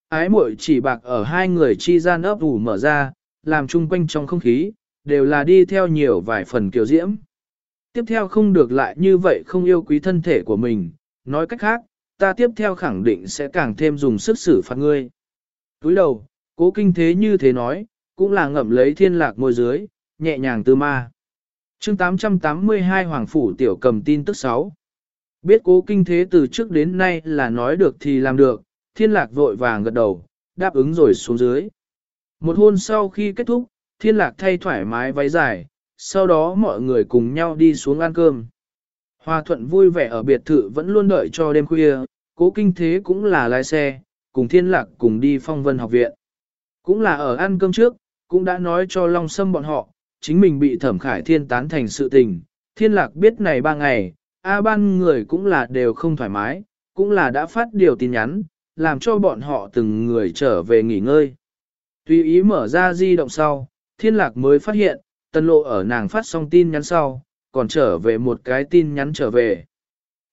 Ái muội chỉ bạc ở hai người chi gian ấp ủ mở ra, làm chung quanh trong không khí, đều là đi theo nhiều vài phần kiều diễm. Tiếp theo không được lại như vậy không yêu quý thân thể của mình, nói cách khác, ta tiếp theo khẳng định sẽ càng thêm dùng sức xử phạt ngươi. Túi đầu, cố kinh thế như thế nói, cũng là ngậm lấy thiên lạc môi dưới, nhẹ nhàng tư ma. chương 882 Hoàng Phủ Tiểu cầm tin tức 6. Biết cố kinh thế từ trước đến nay là nói được thì làm được, thiên lạc vội vàng gật đầu, đáp ứng rồi xuống dưới. Một hôn sau khi kết thúc, thiên lạc thay thoải mái váy dài, sau đó mọi người cùng nhau đi xuống ăn cơm. Hòa thuận vui vẻ ở biệt thự vẫn luôn đợi cho đêm khuya, cố kinh thế cũng là lái xe, cùng thiên lạc cùng đi phong vân học viện. Cũng là ở ăn cơm trước, cũng đã nói cho Long Sâm bọn họ, chính mình bị thẩm khải thiên tán thành sự tình. Thiên lạc biết này ba ngày, A ban người cũng là đều không thoải mái, cũng là đã phát điều tin nhắn, làm cho bọn họ từng người trở về nghỉ ngơi. Tùy ý mở ra di động sau, thiên lạc mới phát hiện, tân lộ ở nàng phát xong tin nhắn sau, còn trở về một cái tin nhắn trở về.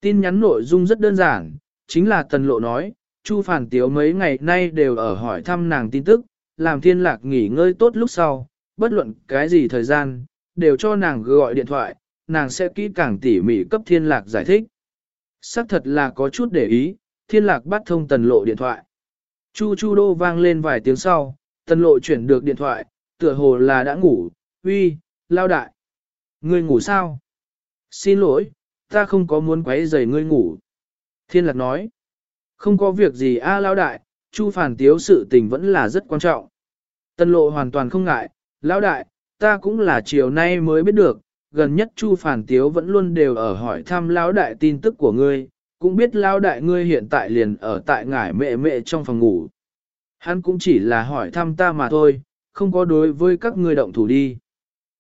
Tin nhắn nội dung rất đơn giản, chính là tần lộ nói, Chu Phản Tiếu mấy ngày nay đều ở hỏi thăm nàng tin tức, làm thiên lạc nghỉ ngơi tốt lúc sau, bất luận cái gì thời gian, đều cho nàng gọi điện thoại, nàng sẽ kỹ càng tỉ mỉ cấp thiên lạc giải thích. Sắc thật là có chút để ý, thiên lạc bắt thông tần lộ điện thoại. Chu chu đô vang lên vài tiếng sau, tần lộ chuyển được điện thoại, tựa hồ là đã ngủ, uy, lao đại. Ngươi ngủ sao? Xin lỗi, ta không có muốn quấy rầy ngươi ngủ. Thiên lạc nói, không có việc gì a lao đại, chu phản tiếu sự tình vẫn là rất quan trọng. Tân lộ hoàn toàn không ngại, lão đại, ta cũng là chiều nay mới biết được, gần nhất Chu Phản Tiếu vẫn luôn đều ở hỏi thăm lão đại tin tức của ngươi, cũng biết lão đại ngươi hiện tại liền ở tại ngải mẹ mẹ trong phòng ngủ. Hắn cũng chỉ là hỏi thăm ta mà thôi, không có đối với các ngươi động thủ đi.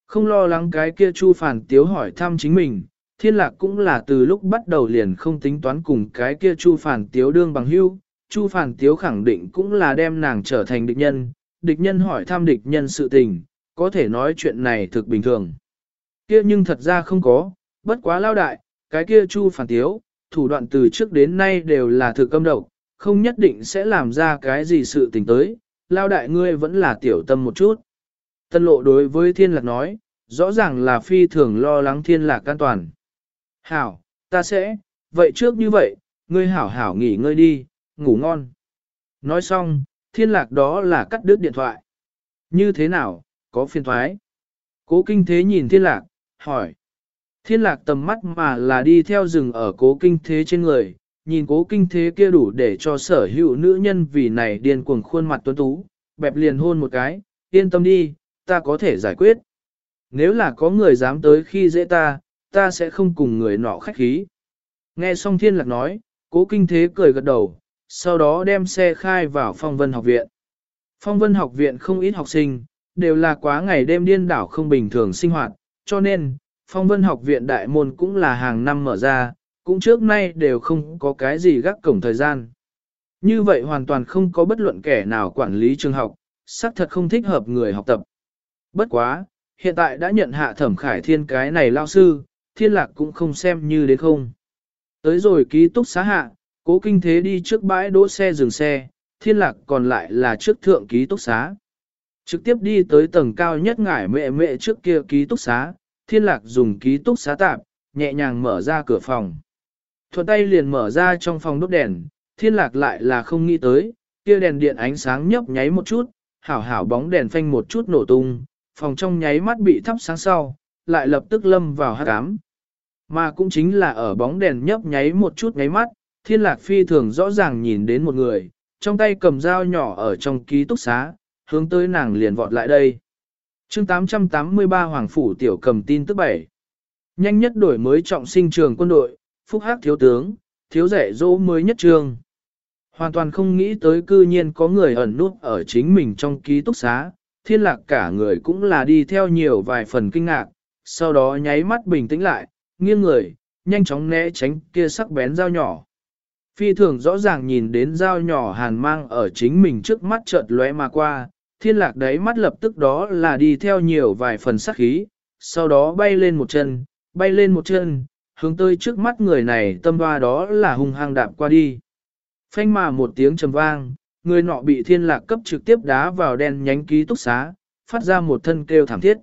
Không lo lắng cái kia Chu Phản Tiếu hỏi thăm chính mình, thiên lạc cũng là từ lúc bắt đầu liền không tính toán cùng cái kia Chu Phản Tiếu đương bằng hữu Chu Phản Tiếu khẳng định cũng là đem nàng trở thành địch nhân, địch nhân hỏi thăm địch nhân sự tình, có thể nói chuyện này thực bình thường. Kia nhưng thật ra không có, bất quá lao đại, cái kia chu phản tiếu, thủ đoạn từ trước đến nay đều là thực âm độc, không nhất định sẽ làm ra cái gì sự tình tới, lao đại ngươi vẫn là tiểu tâm một chút. Tân lộ đối với thiên lạc nói, rõ ràng là phi thường lo lắng thiên lạc an toàn. Hảo, ta sẽ, vậy trước như vậy, ngươi hảo hảo nghỉ ngơi đi, ngủ ngon. Nói xong, thiên lạc đó là cắt đứt điện thoại. Như thế nào, có phiên thoái? Cố kinh thế nhìn thiên lạc, hỏi. Thiên lạc tầm mắt mà là đi theo rừng ở cố kinh thế trên người, nhìn cố kinh thế kia đủ để cho sở hữu nữ nhân vì này điên cuồng khuôn mặt tuấn tú, bẹp liền hôn một cái, yên tâm đi, ta có thể giải quyết. Nếu là có người dám tới khi dễ ta, ta sẽ không cùng người nọ khách khí. Nghe xong thiên lạc nói, cố kinh thế cười gật đầu, sau đó đem xe khai vào phong vân học viện. Phong vân học viện không ít học sinh, đều là quá ngày đêm điên đảo không bình thường sinh hoạt, cho nên, phong vân học viện đại môn cũng là hàng năm mở ra, cũng trước nay đều không có cái gì gác cổng thời gian. Như vậy hoàn toàn không có bất luận kẻ nào quản lý trường học, xác thật không thích hợp người học tập. Bất quá, hiện tại đã nhận hạ thẩm khải thiên cái này lao sư, thiên lạc cũng không xem như đến không. Tới rồi ký túc xá hạ, cố kinh thế đi trước bãi đỗ xe dừng xe, thiên lạc còn lại là trước thượng ký túc xá. Trực tiếp đi tới tầng cao nhất ngải mẹ mẹ trước kia ký túc xá, thiên lạc dùng ký túc xá tạp, nhẹ nhàng mở ra cửa phòng. Thuận tay liền mở ra trong phòng đốt đèn, thiên lạc lại là không nghĩ tới, kia đèn điện ánh sáng nhấp nháy một chút, hảo hảo bóng đèn phanh một chút nổ tung, phòng trong nháy mắt bị thắp sáng sau, lại lập tức lâm vào hát ám. Mà cũng chính là ở bóng đèn nhấp nháy một chút nháy mắt, thiên lạc phi thường rõ ràng nhìn đến một người, trong tay cầm dao nhỏ ở trong ký túc xá, hướng tới nàng liền vọt lại đây. chương 883 Hoàng Phủ Tiểu cầm tin tức 7. Nhanh nhất đổi mới trọng sinh trường quân đội, phúc hắc thiếu tướng, thiếu rẻ dỗ mới nhất trường. Hoàn toàn không nghĩ tới cư nhiên có người ẩn nút ở chính mình trong ký túc xá, thiên lạc cả người cũng là đi theo nhiều vài phần kinh ngạc, sau đó nháy mắt bình tĩnh lại, nghiêng người, nhanh chóng né tránh kia sắc bén dao nhỏ. Phi thường rõ ràng nhìn đến dao nhỏ hàn mang ở chính mình trước mắt chợt lóe mà qua, thiên lạc đấy mắt lập tức đó là đi theo nhiều vài phần sắc khí, sau đó bay lên một chân, bay lên một chân, hướng tới trước mắt người này tâm hoa đó là hung hăng đạp qua đi. Phanh mà một tiếng trầm vang, người nọ bị thiên lạc cấp trực tiếp đá vào đen nhánh ký túc xá, phát ra một thân kêu thảm thiết.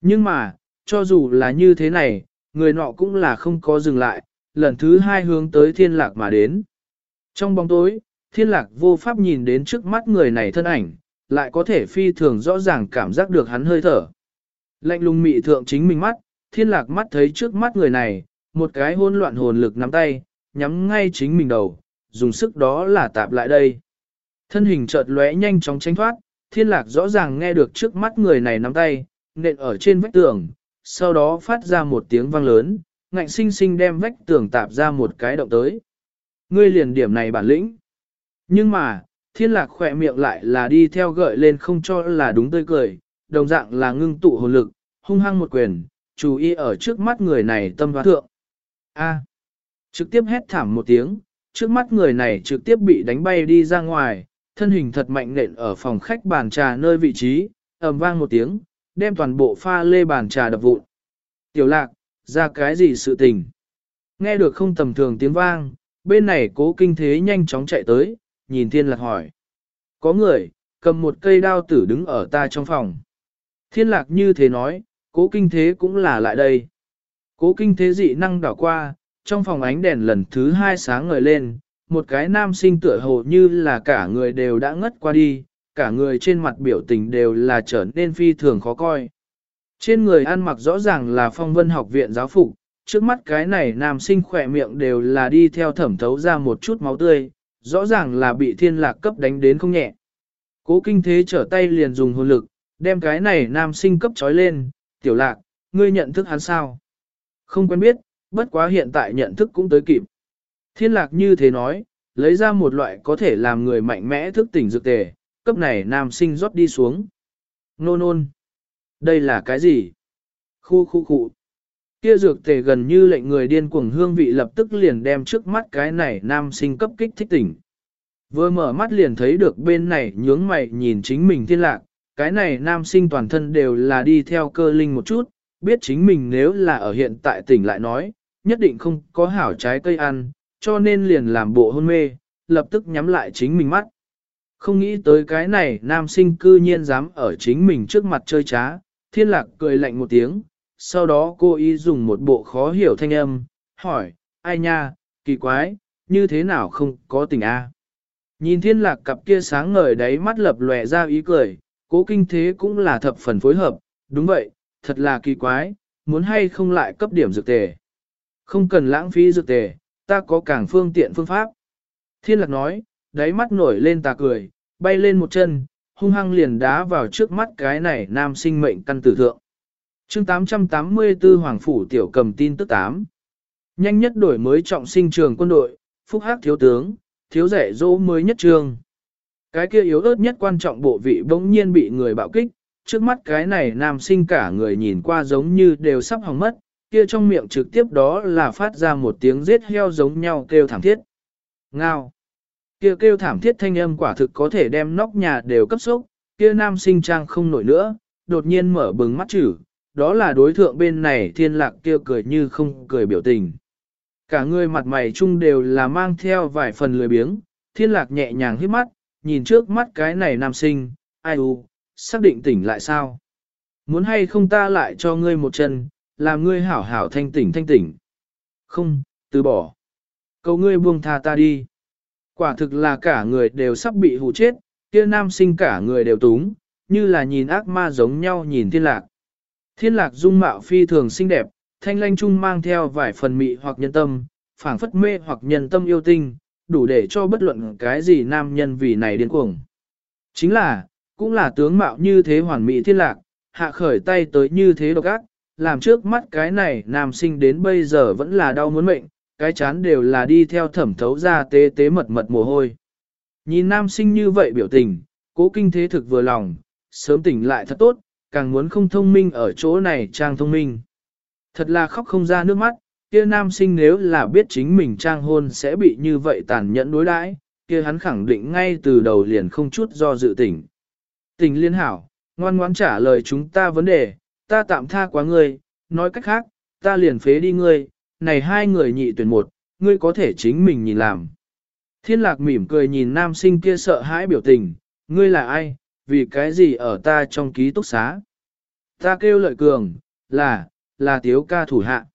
Nhưng mà, cho dù là như thế này, người nọ cũng là không có dừng lại, lần thứ hai hướng tới thiên lạc mà đến. Trong bóng tối, thiên lạc vô pháp nhìn đến trước mắt người này thân ảnh, lại có thể phi thường rõ ràng cảm giác được hắn hơi thở. Lạnh lùng mị thượng chính mình mắt, thiên lạc mắt thấy trước mắt người này, một cái hôn loạn hồn lực nắm tay, nhắm ngay chính mình đầu, dùng sức đó là tạp lại đây. Thân hình chợt lóe nhanh chóng tránh thoát, thiên lạc rõ ràng nghe được trước mắt người này nắm tay, nện ở trên vách tường, sau đó phát ra một tiếng vang lớn, ngạnh sinh sinh đem vách tường tạp ra một cái động tới. Ngươi liền điểm này bản lĩnh. Nhưng mà, thiên lạc khỏe miệng lại là đi theo gợi lên không cho là đúng tươi cười, đồng dạng là ngưng tụ hồn lực, hung hăng một quyền, chú ý ở trước mắt người này tâm hóa thượng. A. trực tiếp hét thảm một tiếng, trước mắt người này trực tiếp bị đánh bay đi ra ngoài, thân hình thật mạnh nện ở phòng khách bàn trà nơi vị trí, ầm vang một tiếng, đem toàn bộ pha lê bàn trà đập vụn. Tiểu lạc, ra cái gì sự tình? Nghe được không tầm thường tiếng vang, bên này cố kinh thế nhanh chóng chạy tới, nhìn thiên lạc hỏi. Có người, cầm một cây đao tử đứng ở ta trong phòng. Thiên lạc như thế nói, cố kinh thế cũng là lại đây. Cố kinh thế dị năng đảo qua, trong phòng ánh đèn lần thứ hai sáng ngời lên, một cái nam sinh tựa hồ như là cả người đều đã ngất qua đi, cả người trên mặt biểu tình đều là trở nên phi thường khó coi. Trên người ăn mặc rõ ràng là phong vân học viện giáo phục, trước mắt cái này nam sinh khỏe miệng đều là đi theo thẩm thấu ra một chút máu tươi, rõ ràng là bị thiên lạc cấp đánh đến không nhẹ. Cố kinh thế trở tay liền dùng hồn lực, đem cái này nam sinh cấp trói lên, tiểu lạc, ngươi nhận thức hắn sao? Không quen biết, bất quá hiện tại nhận thức cũng tới kịp. Thiên lạc như thế nói, lấy ra một loại có thể làm người mạnh mẽ thức tỉnh dược tề, cấp này nam sinh rót đi xuống. Nôn nôn. Đây là cái gì? Khu khu khu. Kia dược tề gần như lệnh người điên cuồng hương vị lập tức liền đem trước mắt cái này nam sinh cấp kích thích tỉnh. Vừa mở mắt liền thấy được bên này nhướng mày nhìn chính mình thiên lạc, cái này nam sinh toàn thân đều là đi theo cơ linh một chút, biết chính mình nếu là ở hiện tại tỉnh lại nói, nhất định không có hảo trái cây ăn, cho nên liền làm bộ hôn mê, lập tức nhắm lại chính mình mắt. Không nghĩ tới cái này nam sinh cư nhiên dám ở chính mình trước mặt chơi trá, thiên lạc cười lạnh một tiếng, sau đó cô ý dùng một bộ khó hiểu thanh âm, hỏi, ai nha, kỳ quái, như thế nào không có tình a Nhìn thiên lạc cặp kia sáng ngời đáy mắt lập lòe ra ý cười, cố kinh thế cũng là thập phần phối hợp, đúng vậy, thật là kỳ quái, muốn hay không lại cấp điểm dược tề. Không cần lãng phí dược tề, ta có càng phương tiện phương pháp. Thiên lạc nói, đáy mắt nổi lên tà cười, bay lên một chân, hung hăng liền đá vào trước mắt cái này nam sinh mệnh căn tử thượng chương 884 Hoàng Phủ Tiểu cầm tin tức 8. Nhanh nhất đổi mới trọng sinh trường quân đội, phúc hắc thiếu tướng, thiếu rẻ dỗ mới nhất trường. Cái kia yếu ớt nhất quan trọng bộ vị bỗng nhiên bị người bạo kích, trước mắt cái này nam sinh cả người nhìn qua giống như đều sắp hỏng mất, kia trong miệng trực tiếp đó là phát ra một tiếng giết heo giống nhau kêu thảm thiết. Ngao! Kia kêu thảm thiết thanh âm quả thực có thể đem nóc nhà đều cấp sốc, kia nam sinh trang không nổi nữa, đột nhiên mở bừng mắt chữ, đó là đối thượng bên này thiên lạc kia cười như không cười biểu tình. Cả người mặt mày chung đều là mang theo vài phần lười biếng, thiên lạc nhẹ nhàng hít mắt, nhìn trước mắt cái này nam sinh, ai u, xác định tỉnh lại sao? Muốn hay không ta lại cho ngươi một chân, làm ngươi hảo hảo thanh tỉnh thanh tỉnh. Không, từ bỏ. Cầu ngươi buông tha ta đi. Quả thực là cả người đều sắp bị hù chết, kia nam sinh cả người đều túng, như là nhìn ác ma giống nhau nhìn thiên lạc. Thiên lạc dung mạo phi thường xinh đẹp, thanh lanh trung mang theo vài phần mị hoặc nhân tâm, phảng phất mê hoặc nhân tâm yêu tinh, đủ để cho bất luận cái gì nam nhân vì này điên cuồng. Chính là, cũng là tướng mạo như thế hoàn mỹ thiên lạc, hạ khởi tay tới như thế độc ác, làm trước mắt cái này nam sinh đến bây giờ vẫn là đau muốn mệnh, cái chán đều là đi theo thẩm thấu ra tế tế mật mật mồ hôi. Nhìn nam sinh như vậy biểu tình, cố kinh thế thực vừa lòng, sớm tỉnh lại thật tốt, càng muốn không thông minh ở chỗ này trang thông minh. Thật là khóc không ra nước mắt, kia nam sinh nếu là biết chính mình trang hôn sẽ bị như vậy tàn nhẫn đối đãi, kia hắn khẳng định ngay từ đầu liền không chút do dự tỉnh. Tình liên hảo, ngoan ngoãn trả lời chúng ta vấn đề, ta tạm tha quá ngươi, nói cách khác, ta liền phế đi ngươi, này hai người nhị tuyển một, ngươi có thể chính mình nhìn làm. Thiên lạc mỉm cười nhìn nam sinh kia sợ hãi biểu tình, ngươi là ai, vì cái gì ở ta trong ký túc xá. Ta kêu lợi cường, là, là tiếu ca thủ hạ.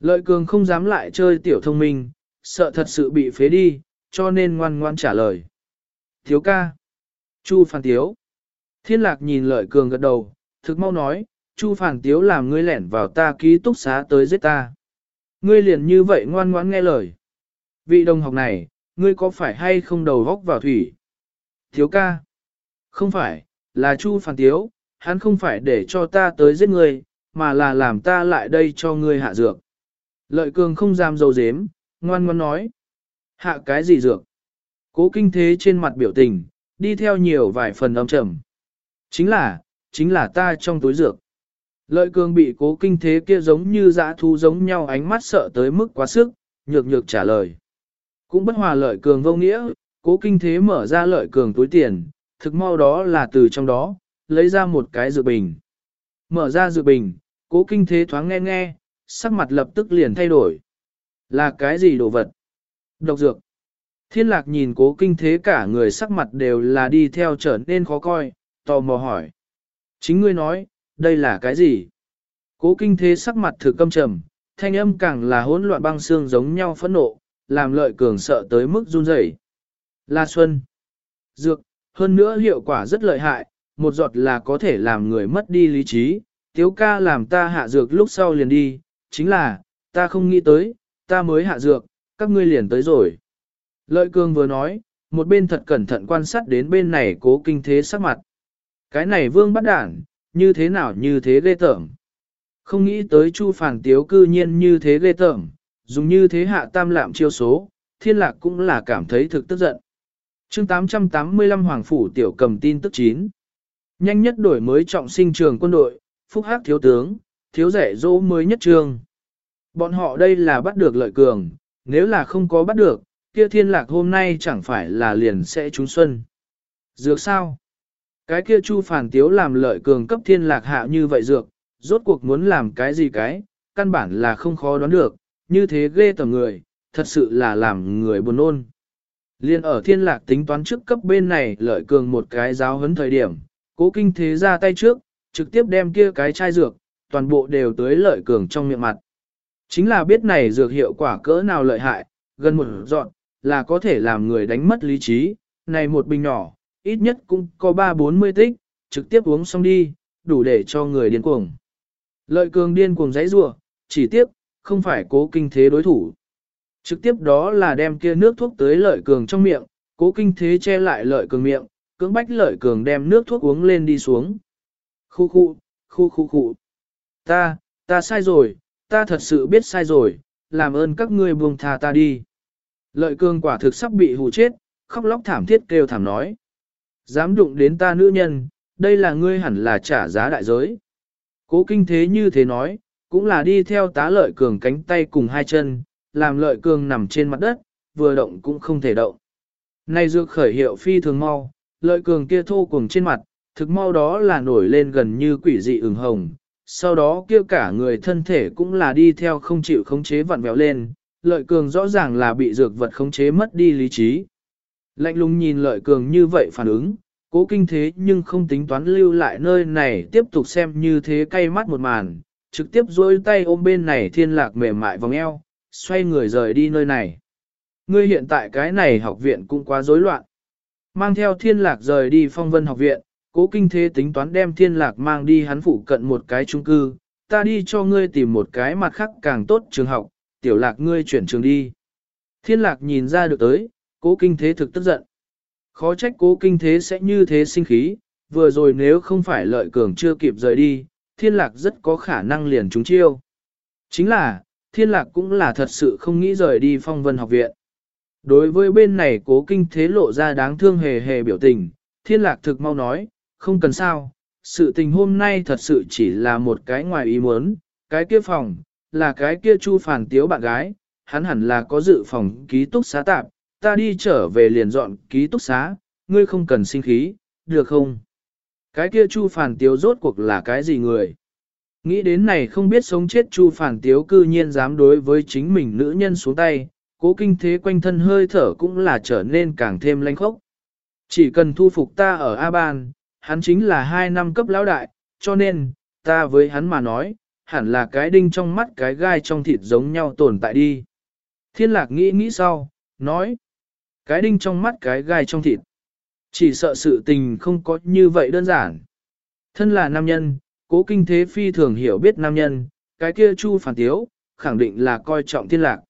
Lợi cường không dám lại chơi tiểu thông minh, sợ thật sự bị phế đi, cho nên ngoan ngoan trả lời. Tiếu ca. Chu phản Tiếu. Thiên lạc nhìn lợi cường gật đầu, thực mau nói, Chu Phản Tiếu làm ngươi lẻn vào ta ký túc xá tới giết ta. Ngươi liền như vậy ngoan ngoãn nghe lời. Vị đồng học này, ngươi có phải hay không đầu góc vào thủy? Thiếu ca. Không phải, là Chu Phản Tiếu, hắn không phải để cho ta tới giết ngươi, mà là làm ta lại đây cho ngươi hạ dược. Lợi cường không dám dầu dếm, ngoan ngoan nói. Hạ cái gì dược? Cố kinh thế trên mặt biểu tình, đi theo nhiều vài phần âm trầm. Chính là, chính là ta trong túi dược. Lợi cường bị cố kinh thế kia giống như dã thu giống nhau ánh mắt sợ tới mức quá sức, nhược nhược trả lời. Cũng bất hòa lợi cường vô nghĩa, cố kinh thế mở ra lợi cường túi tiền, thực mau đó là từ trong đó, lấy ra một cái dược bình. Mở ra dược bình, cố kinh thế thoáng nghe nghe, sắc mặt lập tức liền thay đổi. Là cái gì đồ vật? Độc dược. Thiên lạc nhìn cố kinh thế cả người sắc mặt đều là đi theo trở nên khó coi, tò mò hỏi. Chính ngươi nói, đây là cái gì? Cố kinh thế sắc mặt thử câm trầm, thanh âm càng là hỗn loạn băng xương giống nhau phẫn nộ, làm lợi cường sợ tới mức run rẩy. La Xuân. Dược, hơn nữa hiệu quả rất lợi hại, một giọt là có thể làm người mất đi lý trí. Tiếu ca làm ta hạ dược lúc sau liền đi, chính là, ta không nghĩ tới, ta mới hạ dược, các ngươi liền tới rồi. Lợi cương vừa nói, một bên thật cẩn thận quan sát đến bên này cố kinh thế sắc mặt. Cái này vương bắt đản, như thế nào như thế ghê tởm. Không nghĩ tới Chu Phản Tiếu cư nhiên như thế ghê tởm, dùng như thế hạ tam lạm chiêu số, thiên lạc cũng là cảm thấy thực tức giận chương 885 Hoàng Phủ Tiểu cầm tin tức 9. Nhanh nhất đổi mới trọng sinh trường quân đội, phúc hắc thiếu tướng, thiếu rẻ dỗ mới nhất trường. Bọn họ đây là bắt được lợi cường, nếu là không có bắt được, kia thiên lạc hôm nay chẳng phải là liền sẽ trúng xuân. Dược sao? Cái kia Chu Phản Tiếu làm lợi cường cấp thiên lạc hạ như vậy dược, rốt cuộc muốn làm cái gì cái, căn bản là không khó đoán được, như thế ghê tầm người, thật sự là làm người buồn ôn. Liên ở thiên lạc tính toán trước cấp bên này lợi cường một cái giáo hấn thời điểm, cố kinh thế ra tay trước, trực tiếp đem kia cái chai dược, toàn bộ đều tới lợi cường trong miệng mặt. Chính là biết này dược hiệu quả cỡ nào lợi hại, gần một dọn, là có thể làm người đánh mất lý trí, này một bình nhỏ, ít nhất cũng có 3-40 tích, trực tiếp uống xong đi, đủ để cho người điên cuồng. Lợi cường điên cuồng giấy rủa chỉ tiếp, không phải cố kinh thế đối thủ. Trực tiếp đó là đem kia nước thuốc tới lợi cường trong miệng, cố kinh thế che lại lợi cường miệng, cưỡng bách lợi cường đem nước thuốc uống lên đi xuống. Khu khu, khu khu khu. Ta, ta sai rồi, ta thật sự biết sai rồi, làm ơn các ngươi buông tha ta đi. Lợi cường quả thực sắp bị hù chết, khóc lóc thảm thiết kêu thảm nói. Dám đụng đến ta nữ nhân, đây là ngươi hẳn là trả giá đại giới. Cố kinh thế như thế nói, cũng là đi theo tá lợi cường cánh tay cùng hai chân, làm lợi cường nằm trên mặt đất, vừa động cũng không thể động. Này dược khởi hiệu phi thường mau, lợi cường kia thô cùng trên mặt, thực mau đó là nổi lên gần như quỷ dị ửng hồng, sau đó kia cả người thân thể cũng là đi theo không chịu khống chế vặn vẹo lên, lợi cường rõ ràng là bị dược vật khống chế mất đi lý trí. Lạnh lùng nhìn lợi cường như vậy phản ứng, cố kinh thế nhưng không tính toán lưu lại nơi này tiếp tục xem như thế cay mắt một màn, trực tiếp dôi tay ôm bên này thiên lạc mềm mại vòng eo, xoay người rời đi nơi này. Ngươi hiện tại cái này học viện cũng quá rối loạn. Mang theo thiên lạc rời đi phong vân học viện, cố kinh thế tính toán đem thiên lạc mang đi hắn phụ cận một cái trung cư, ta đi cho ngươi tìm một cái mặt khác càng tốt trường học, tiểu lạc ngươi chuyển trường đi. Thiên lạc nhìn ra được tới, cố kinh thế thực tức giận. Khó trách cố kinh thế sẽ như thế sinh khí, vừa rồi nếu không phải lợi cường chưa kịp rời đi, thiên lạc rất có khả năng liền trúng chiêu. Chính là, thiên lạc cũng là thật sự không nghĩ rời đi phong vân học viện. Đối với bên này cố kinh thế lộ ra đáng thương hề hề biểu tình, thiên lạc thực mau nói, không cần sao, sự tình hôm nay thật sự chỉ là một cái ngoài ý muốn, cái kia phòng, là cái kia chu phản tiếu bạn gái, hắn hẳn là có dự phòng ký túc xá tạp, ta đi trở về liền dọn ký túc xá, ngươi không cần sinh khí, được không? Cái kia chu phản tiếu rốt cuộc là cái gì người? Nghĩ đến này không biết sống chết chu phản tiếu cư nhiên dám đối với chính mình nữ nhân xuống tay, cố kinh thế quanh thân hơi thở cũng là trở nên càng thêm lanh khốc. Chỉ cần thu phục ta ở A-ban, hắn chính là hai năm cấp lão đại, cho nên, ta với hắn mà nói, hẳn là cái đinh trong mắt cái gai trong thịt giống nhau tồn tại đi. Thiên lạc nghĩ nghĩ sau, nói, cái đinh trong mắt cái gai trong thịt. Chỉ sợ sự tình không có như vậy đơn giản. Thân là nam nhân, cố kinh thế phi thường hiểu biết nam nhân, cái kia chu phản tiếu, khẳng định là coi trọng thiên lạc.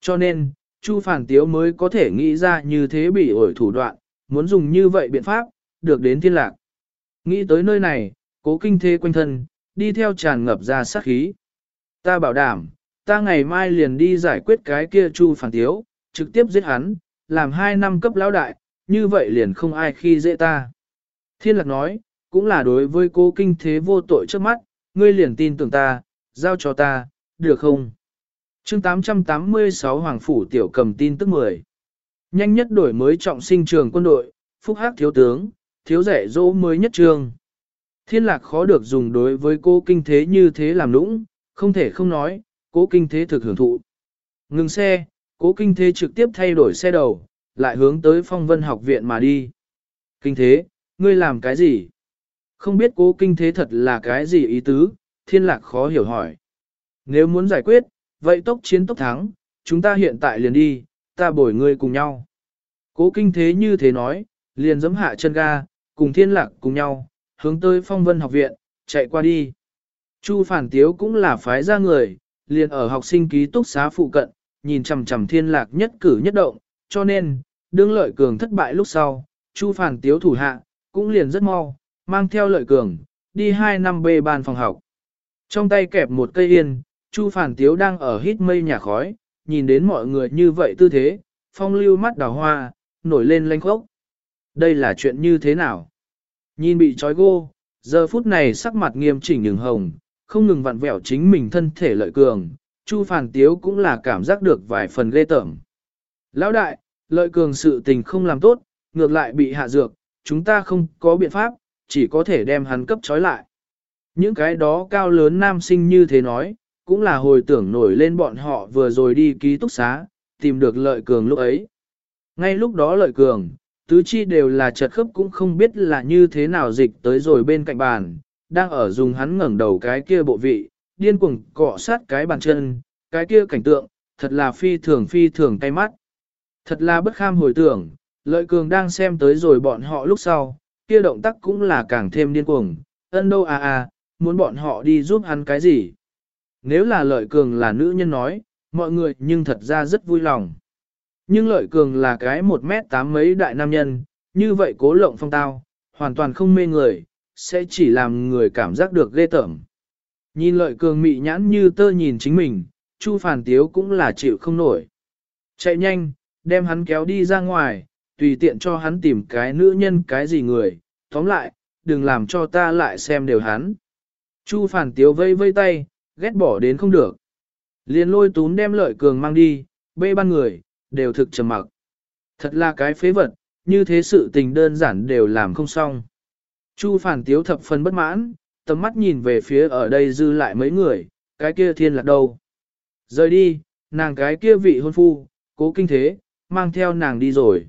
Cho nên, chu phản tiếu mới có thể nghĩ ra như thế bị ổi thủ đoạn, muốn dùng như vậy biện pháp, được đến thiên lạc. Nghĩ tới nơi này, cố kinh thế quanh thân, đi theo tràn ngập ra sát khí. Ta bảo đảm, ta ngày mai liền đi giải quyết cái kia chu phản tiếu, trực tiếp giết hắn, làm hai năm cấp lão đại, như vậy liền không ai khi dễ ta. Thiên lạc nói, cũng là đối với cố kinh thế vô tội trước mắt, ngươi liền tin tưởng ta, giao cho ta, được không? chương 886 Hoàng Phủ Tiểu cầm tin tức 10. Nhanh nhất đổi mới trọng sinh trường quân đội, phúc hắc thiếu tướng, thiếu rẻ dỗ mới nhất trường. Thiên lạc khó được dùng đối với cô kinh thế như thế làm lũng, không thể không nói, cố kinh thế thực hưởng thụ. Ngừng xe, cố kinh thế trực tiếp thay đổi xe đầu, lại hướng tới phong vân học viện mà đi. Kinh thế, ngươi làm cái gì? Không biết cố kinh thế thật là cái gì ý tứ, thiên lạc khó hiểu hỏi. Nếu muốn giải quyết, vậy tốc chiến tốc thắng, chúng ta hiện tại liền đi, ta bồi ngươi cùng nhau. Cố kinh thế như thế nói, liền giấm hạ chân ga, cùng thiên lạc cùng nhau, hướng tới phong vân học viện, chạy qua đi. Chu phản tiếu cũng là phái ra người, liền ở học sinh ký túc xá phụ cận, nhìn chằm chằm thiên lạc nhất cử nhất động, cho nên, đương lợi cường thất bại lúc sau, Chu phản tiếu thủ hạ, cũng liền rất mau, mang theo lợi cường, đi 2 năm bê ban phòng học. Trong tay kẹp một cây yên, Chu phản tiếu đang ở hít mây nhà khói, nhìn đến mọi người như vậy tư thế, phong lưu mắt đào hoa, nổi lên lanh khốc. Đây là chuyện như thế nào? Nhìn bị trói gô, giờ phút này sắc mặt nghiêm chỉnh nhường hồng, không ngừng vặn vẹo chính mình thân thể lợi cường, Chu Phản Tiếu cũng là cảm giác được vài phần ghê tởm. Lão đại, lợi cường sự tình không làm tốt, ngược lại bị hạ dược, chúng ta không có biện pháp, chỉ có thể đem hắn cấp trói lại. Những cái đó cao lớn nam sinh như thế nói, cũng là hồi tưởng nổi lên bọn họ vừa rồi đi ký túc xá, tìm được lợi cường lúc ấy. Ngay lúc đó lợi cường, tứ chi đều là chật khớp cũng không biết là như thế nào dịch tới rồi bên cạnh bàn, đang ở dùng hắn ngẩng đầu cái kia bộ vị, điên cuồng cọ sát cái bàn chân, cái kia cảnh tượng, thật là phi thường phi thường tay mắt. Thật là bất kham hồi tưởng, lợi cường đang xem tới rồi bọn họ lúc sau, kia động tác cũng là càng thêm điên cuồng, ân đâu à à, muốn bọn họ đi giúp hắn cái gì. Nếu là lợi cường là nữ nhân nói, mọi người nhưng thật ra rất vui lòng. Nhưng lợi cường là cái một mét tám mấy đại nam nhân, như vậy cố lộng phong tao, hoàn toàn không mê người, sẽ chỉ làm người cảm giác được ghê tởm. Nhìn lợi cường mị nhãn như tơ nhìn chính mình, Chu Phản Tiếu cũng là chịu không nổi. Chạy nhanh, đem hắn kéo đi ra ngoài, tùy tiện cho hắn tìm cái nữ nhân cái gì người, tóm lại, đừng làm cho ta lại xem đều hắn. Chu Phản Tiếu vây vây tay, ghét bỏ đến không được. Liền lôi tún đem lợi cường mang đi, bê ban người, đều thực trầm mặc. Thật là cái phế vật, như thế sự tình đơn giản đều làm không xong. Chu phản tiếu thập phần bất mãn, tầm mắt nhìn về phía ở đây dư lại mấy người, cái kia thiên lạc đâu. Rời đi, nàng cái kia vị hôn phu, cố kinh thế, mang theo nàng đi rồi.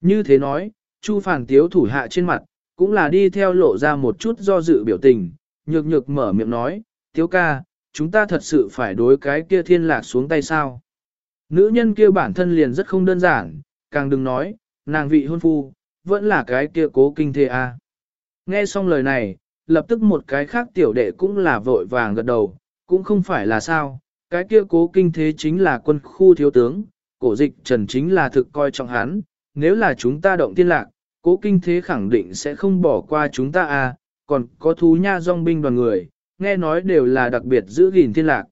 Như thế nói, Chu phản tiếu thủ hạ trên mặt, cũng là đi theo lộ ra một chút do dự biểu tình, nhược nhược mở miệng nói, tiếu ca, chúng ta thật sự phải đối cái kia thiên lạc xuống tay sao. Nữ nhân kia bản thân liền rất không đơn giản, càng đừng nói, nàng vị hôn phu, vẫn là cái kia cố kinh thế a. Nghe xong lời này, lập tức một cái khác tiểu đệ cũng là vội vàng gật đầu, cũng không phải là sao, cái kia cố kinh thế chính là quân khu thiếu tướng, cổ dịch trần chính là thực coi trọng hắn, nếu là chúng ta động tiên lạc, cố kinh thế khẳng định sẽ không bỏ qua chúng ta à? còn có thú nha dòng binh đoàn người, nghe nói đều là đặc biệt giữ gìn thiên lạc.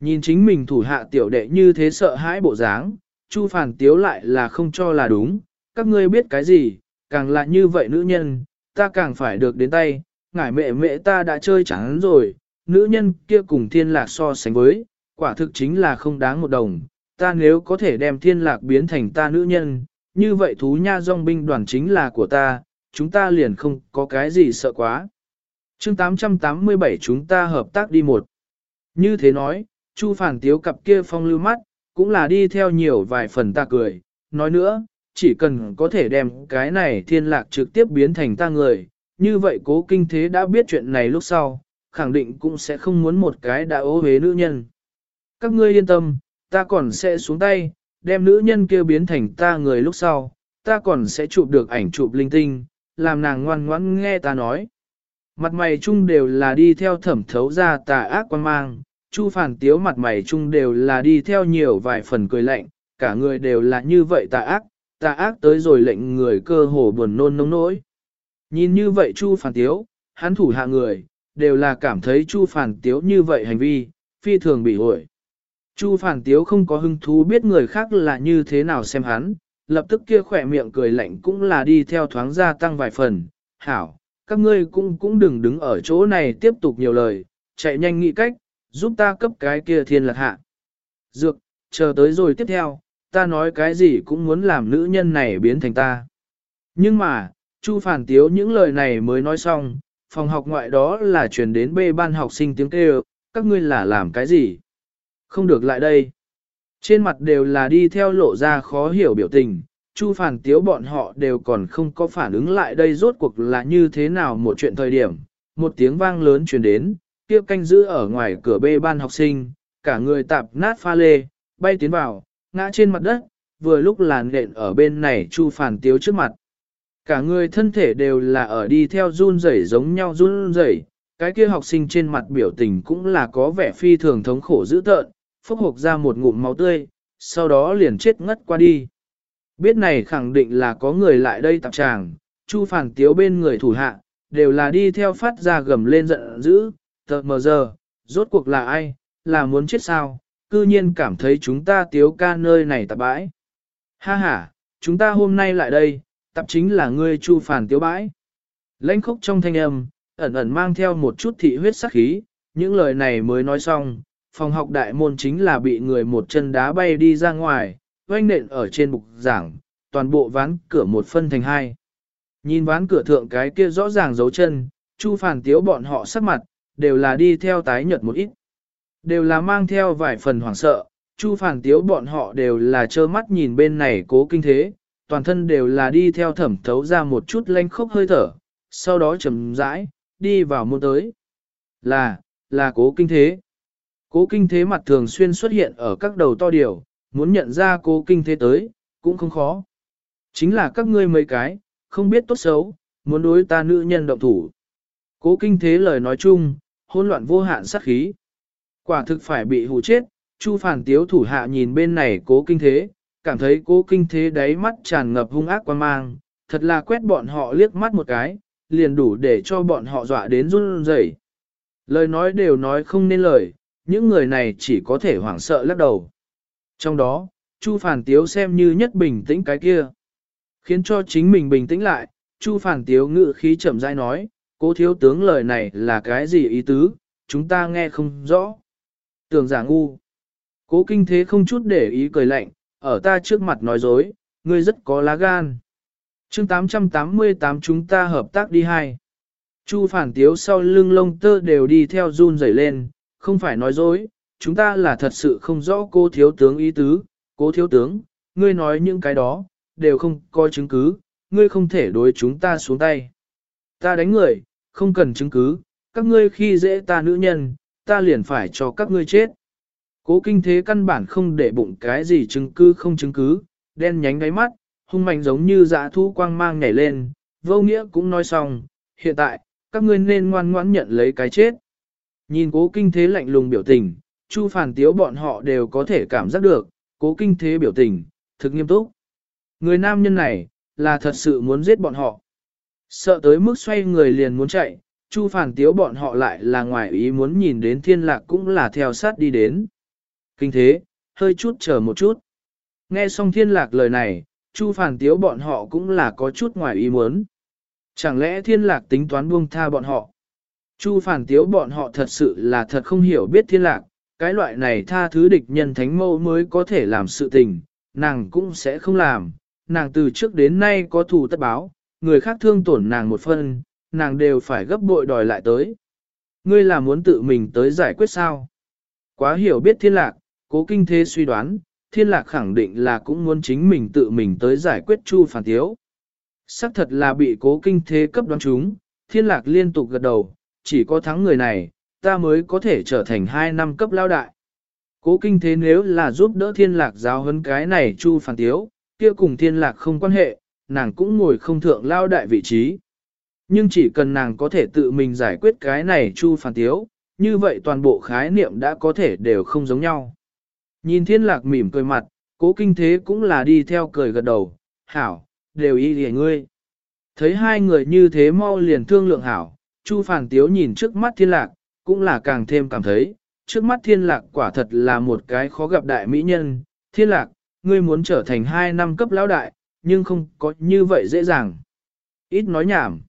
Nhìn chính mình thủ hạ tiểu đệ như thế sợ hãi bộ dáng, Chu Phản Tiếu lại là không cho là đúng, các ngươi biết cái gì, càng là như vậy nữ nhân, ta càng phải được đến tay, ngải mẹ mẹ ta đã chơi chán rồi, nữ nhân kia cùng thiên lạc so sánh với, quả thực chính là không đáng một đồng, ta nếu có thể đem thiên lạc biến thành ta nữ nhân, như vậy thú nha dòng binh đoàn chính là của ta, chúng ta liền không có cái gì sợ quá. chương 887 chúng ta hợp tác đi một. Như thế nói, Chu Phản Tiếu cặp kia phong lưu mắt, cũng là đi theo nhiều vài phần ta cười. Nói nữa, chỉ cần có thể đem cái này thiên lạc trực tiếp biến thành ta người, như vậy cố kinh thế đã biết chuyện này lúc sau, khẳng định cũng sẽ không muốn một cái đã ố hế nữ nhân. Các ngươi yên tâm, ta còn sẽ xuống tay, đem nữ nhân kia biến thành ta người lúc sau, ta còn sẽ chụp được ảnh chụp linh tinh, làm nàng ngoan ngoãn nghe ta nói. Mặt mày chung đều là đi theo thẩm thấu ra tà ác quan mang, Chu Phản Tiếu mặt mày chung đều là đi theo nhiều vài phần cười lạnh, cả người đều là như vậy tà ác, tà ác tới rồi lệnh người cơ hồ buồn nôn nóng nỗi. Nhìn như vậy Chu Phản Tiếu, hắn thủ hạ người, đều là cảm thấy Chu Phản Tiếu như vậy hành vi, phi thường bị hội. Chu Phản Tiếu không có hứng thú biết người khác là như thế nào xem hắn, lập tức kia khỏe miệng cười lạnh cũng là đi theo thoáng gia tăng vài phần. Hảo, các ngươi cũng cũng đừng đứng ở chỗ này tiếp tục nhiều lời, chạy nhanh nghĩ cách, giúp ta cấp cái kia thiên lạc hạ. Dược, chờ tới rồi tiếp theo, ta nói cái gì cũng muốn làm nữ nhân này biến thành ta. Nhưng mà, Chu Phản Tiếu những lời này mới nói xong, phòng học ngoại đó là chuyển đến bê ban học sinh tiếng kêu, các ngươi là làm cái gì? Không được lại đây. Trên mặt đều là đi theo lộ ra khó hiểu biểu tình, Chu Phản Tiếu bọn họ đều còn không có phản ứng lại đây rốt cuộc là như thế nào một chuyện thời điểm. Một tiếng vang lớn truyền đến, kia canh giữ ở ngoài cửa bê ban học sinh, cả người tạp nát pha lê, bay tiến vào, ngã trên mặt đất, vừa lúc làn nện ở bên này Chu Phản Tiếu trước mặt. Cả người thân thể đều là ở đi theo run rẩy giống nhau run rẩy, cái kia học sinh trên mặt biểu tình cũng là có vẻ phi thường thống khổ dữ tợn, phốc hộp ra một ngụm máu tươi, sau đó liền chết ngất qua đi. Biết này khẳng định là có người lại đây tạp tràng, Chu Phản Tiếu bên người thủ hạ, đều là đi theo phát ra gầm lên giận dữ, tờ mờ giờ, rốt cuộc là ai, là muốn chết sao, cư nhiên cảm thấy chúng ta tiếu ca nơi này tạp bãi. Ha ha, chúng ta hôm nay lại đây, tạp chính là ngươi chu phản tiếu bãi. Lãnh khúc trong thanh âm, ẩn ẩn mang theo một chút thị huyết sắc khí, những lời này mới nói xong, phòng học đại môn chính là bị người một chân đá bay đi ra ngoài, oanh nện ở trên bục giảng, toàn bộ ván cửa một phân thành hai. Nhìn ván cửa thượng cái kia rõ ràng dấu chân, Chu Phản Tiếu bọn họ sắc mặt, đều là đi theo tái nhật một ít. Đều là mang theo vài phần hoảng sợ, Chu Phản Tiếu bọn họ đều là trơ mắt nhìn bên này cố kinh thế, toàn thân đều là đi theo thẩm thấu ra một chút lanh khốc hơi thở, sau đó chầm rãi, đi vào môn tới. Là, là cố kinh thế. Cố kinh thế mặt thường xuyên xuất hiện ở các đầu to điều, muốn nhận ra cố kinh thế tới, cũng không khó. Chính là các ngươi mấy cái, không biết tốt xấu, muốn đối ta nữ nhân động thủ. Cố kinh thế lời nói chung, hỗn loạn vô hạn sát khí. Quả thực phải bị hù chết, Chu Phản Tiếu thủ hạ nhìn bên này cố kinh thế, cảm thấy cố kinh thế đáy mắt tràn ngập hung ác quan mang, thật là quét bọn họ liếc mắt một cái, liền đủ để cho bọn họ dọa đến run rẩy. Lời nói đều nói không nên lời, những người này chỉ có thể hoảng sợ lắc đầu. Trong đó, Chu Phản Tiếu xem như nhất bình tĩnh cái kia. Khiến cho chính mình bình tĩnh lại, Chu Phản Tiếu ngự khí chậm rãi nói, cố thiếu tướng lời này là cái gì ý tứ, chúng ta nghe không rõ. Tưởng giả ngu. Cố kinh thế không chút để ý cười lạnh, ở ta trước mặt nói dối, ngươi rất có lá gan. chương 888 chúng ta hợp tác đi hai. Chu phản tiếu sau lưng lông tơ đều đi theo run rẩy lên, không phải nói dối, chúng ta là thật sự không rõ cô thiếu tướng ý tứ, Cô thiếu tướng, ngươi nói những cái đó, đều không có chứng cứ, ngươi không thể đối chúng ta xuống tay. Ta đánh người, không cần chứng cứ, các ngươi khi dễ ta nữ nhân, ta liền phải cho các ngươi chết. Cố kinh thế căn bản không để bụng cái gì chứng cứ không chứng cứ, đen nhánh đáy mắt, hung mạnh giống như dã thu quang mang nhảy lên, vô nghĩa cũng nói xong, hiện tại, các ngươi nên ngoan ngoãn nhận lấy cái chết. Nhìn cố kinh thế lạnh lùng biểu tình, chu phản tiếu bọn họ đều có thể cảm giác được, cố kinh thế biểu tình, thực nghiêm túc. Người nam nhân này, là thật sự muốn giết bọn họ. Sợ tới mức xoay người liền muốn chạy, chu phản tiếu bọn họ lại là ngoài ý muốn nhìn đến thiên lạc cũng là theo sát đi đến. Kinh thế, hơi chút chờ một chút. Nghe xong thiên lạc lời này, chu phản tiếu bọn họ cũng là có chút ngoài ý muốn. Chẳng lẽ thiên lạc tính toán buông tha bọn họ? Chu phản tiếu bọn họ thật sự là thật không hiểu biết thiên lạc, cái loại này tha thứ địch nhân thánh mâu mới có thể làm sự tình, nàng cũng sẽ không làm, nàng từ trước đến nay có thù tất báo, người khác thương tổn nàng một phân, nàng đều phải gấp bội đòi lại tới. Ngươi là muốn tự mình tới giải quyết sao? Quá hiểu biết thiên lạc, cố kinh thế suy đoán, thiên lạc khẳng định là cũng muốn chính mình tự mình tới giải quyết chu phản tiếu. Sắc thật là bị cố kinh thế cấp đoán chúng, thiên lạc liên tục gật đầu, chỉ có thắng người này, ta mới có thể trở thành hai năm cấp lao đại. Cố kinh thế nếu là giúp đỡ thiên lạc giáo hấn cái này chu phản tiếu, kia cùng thiên lạc không quan hệ, nàng cũng ngồi không thượng lao đại vị trí. Nhưng chỉ cần nàng có thể tự mình giải quyết cái này chu phản tiếu, như vậy toàn bộ khái niệm đã có thể đều không giống nhau. Nhìn thiên lạc mỉm cười mặt, cố kinh thế cũng là đi theo cười gật đầu, hảo, đều y lìa ngươi. Thấy hai người như thế mau liền thương lượng hảo, chu phản tiếu nhìn trước mắt thiên lạc, cũng là càng thêm cảm thấy, trước mắt thiên lạc quả thật là một cái khó gặp đại mỹ nhân, thiên lạc, ngươi muốn trở thành hai năm cấp lão đại, nhưng không có như vậy dễ dàng. Ít nói nhảm.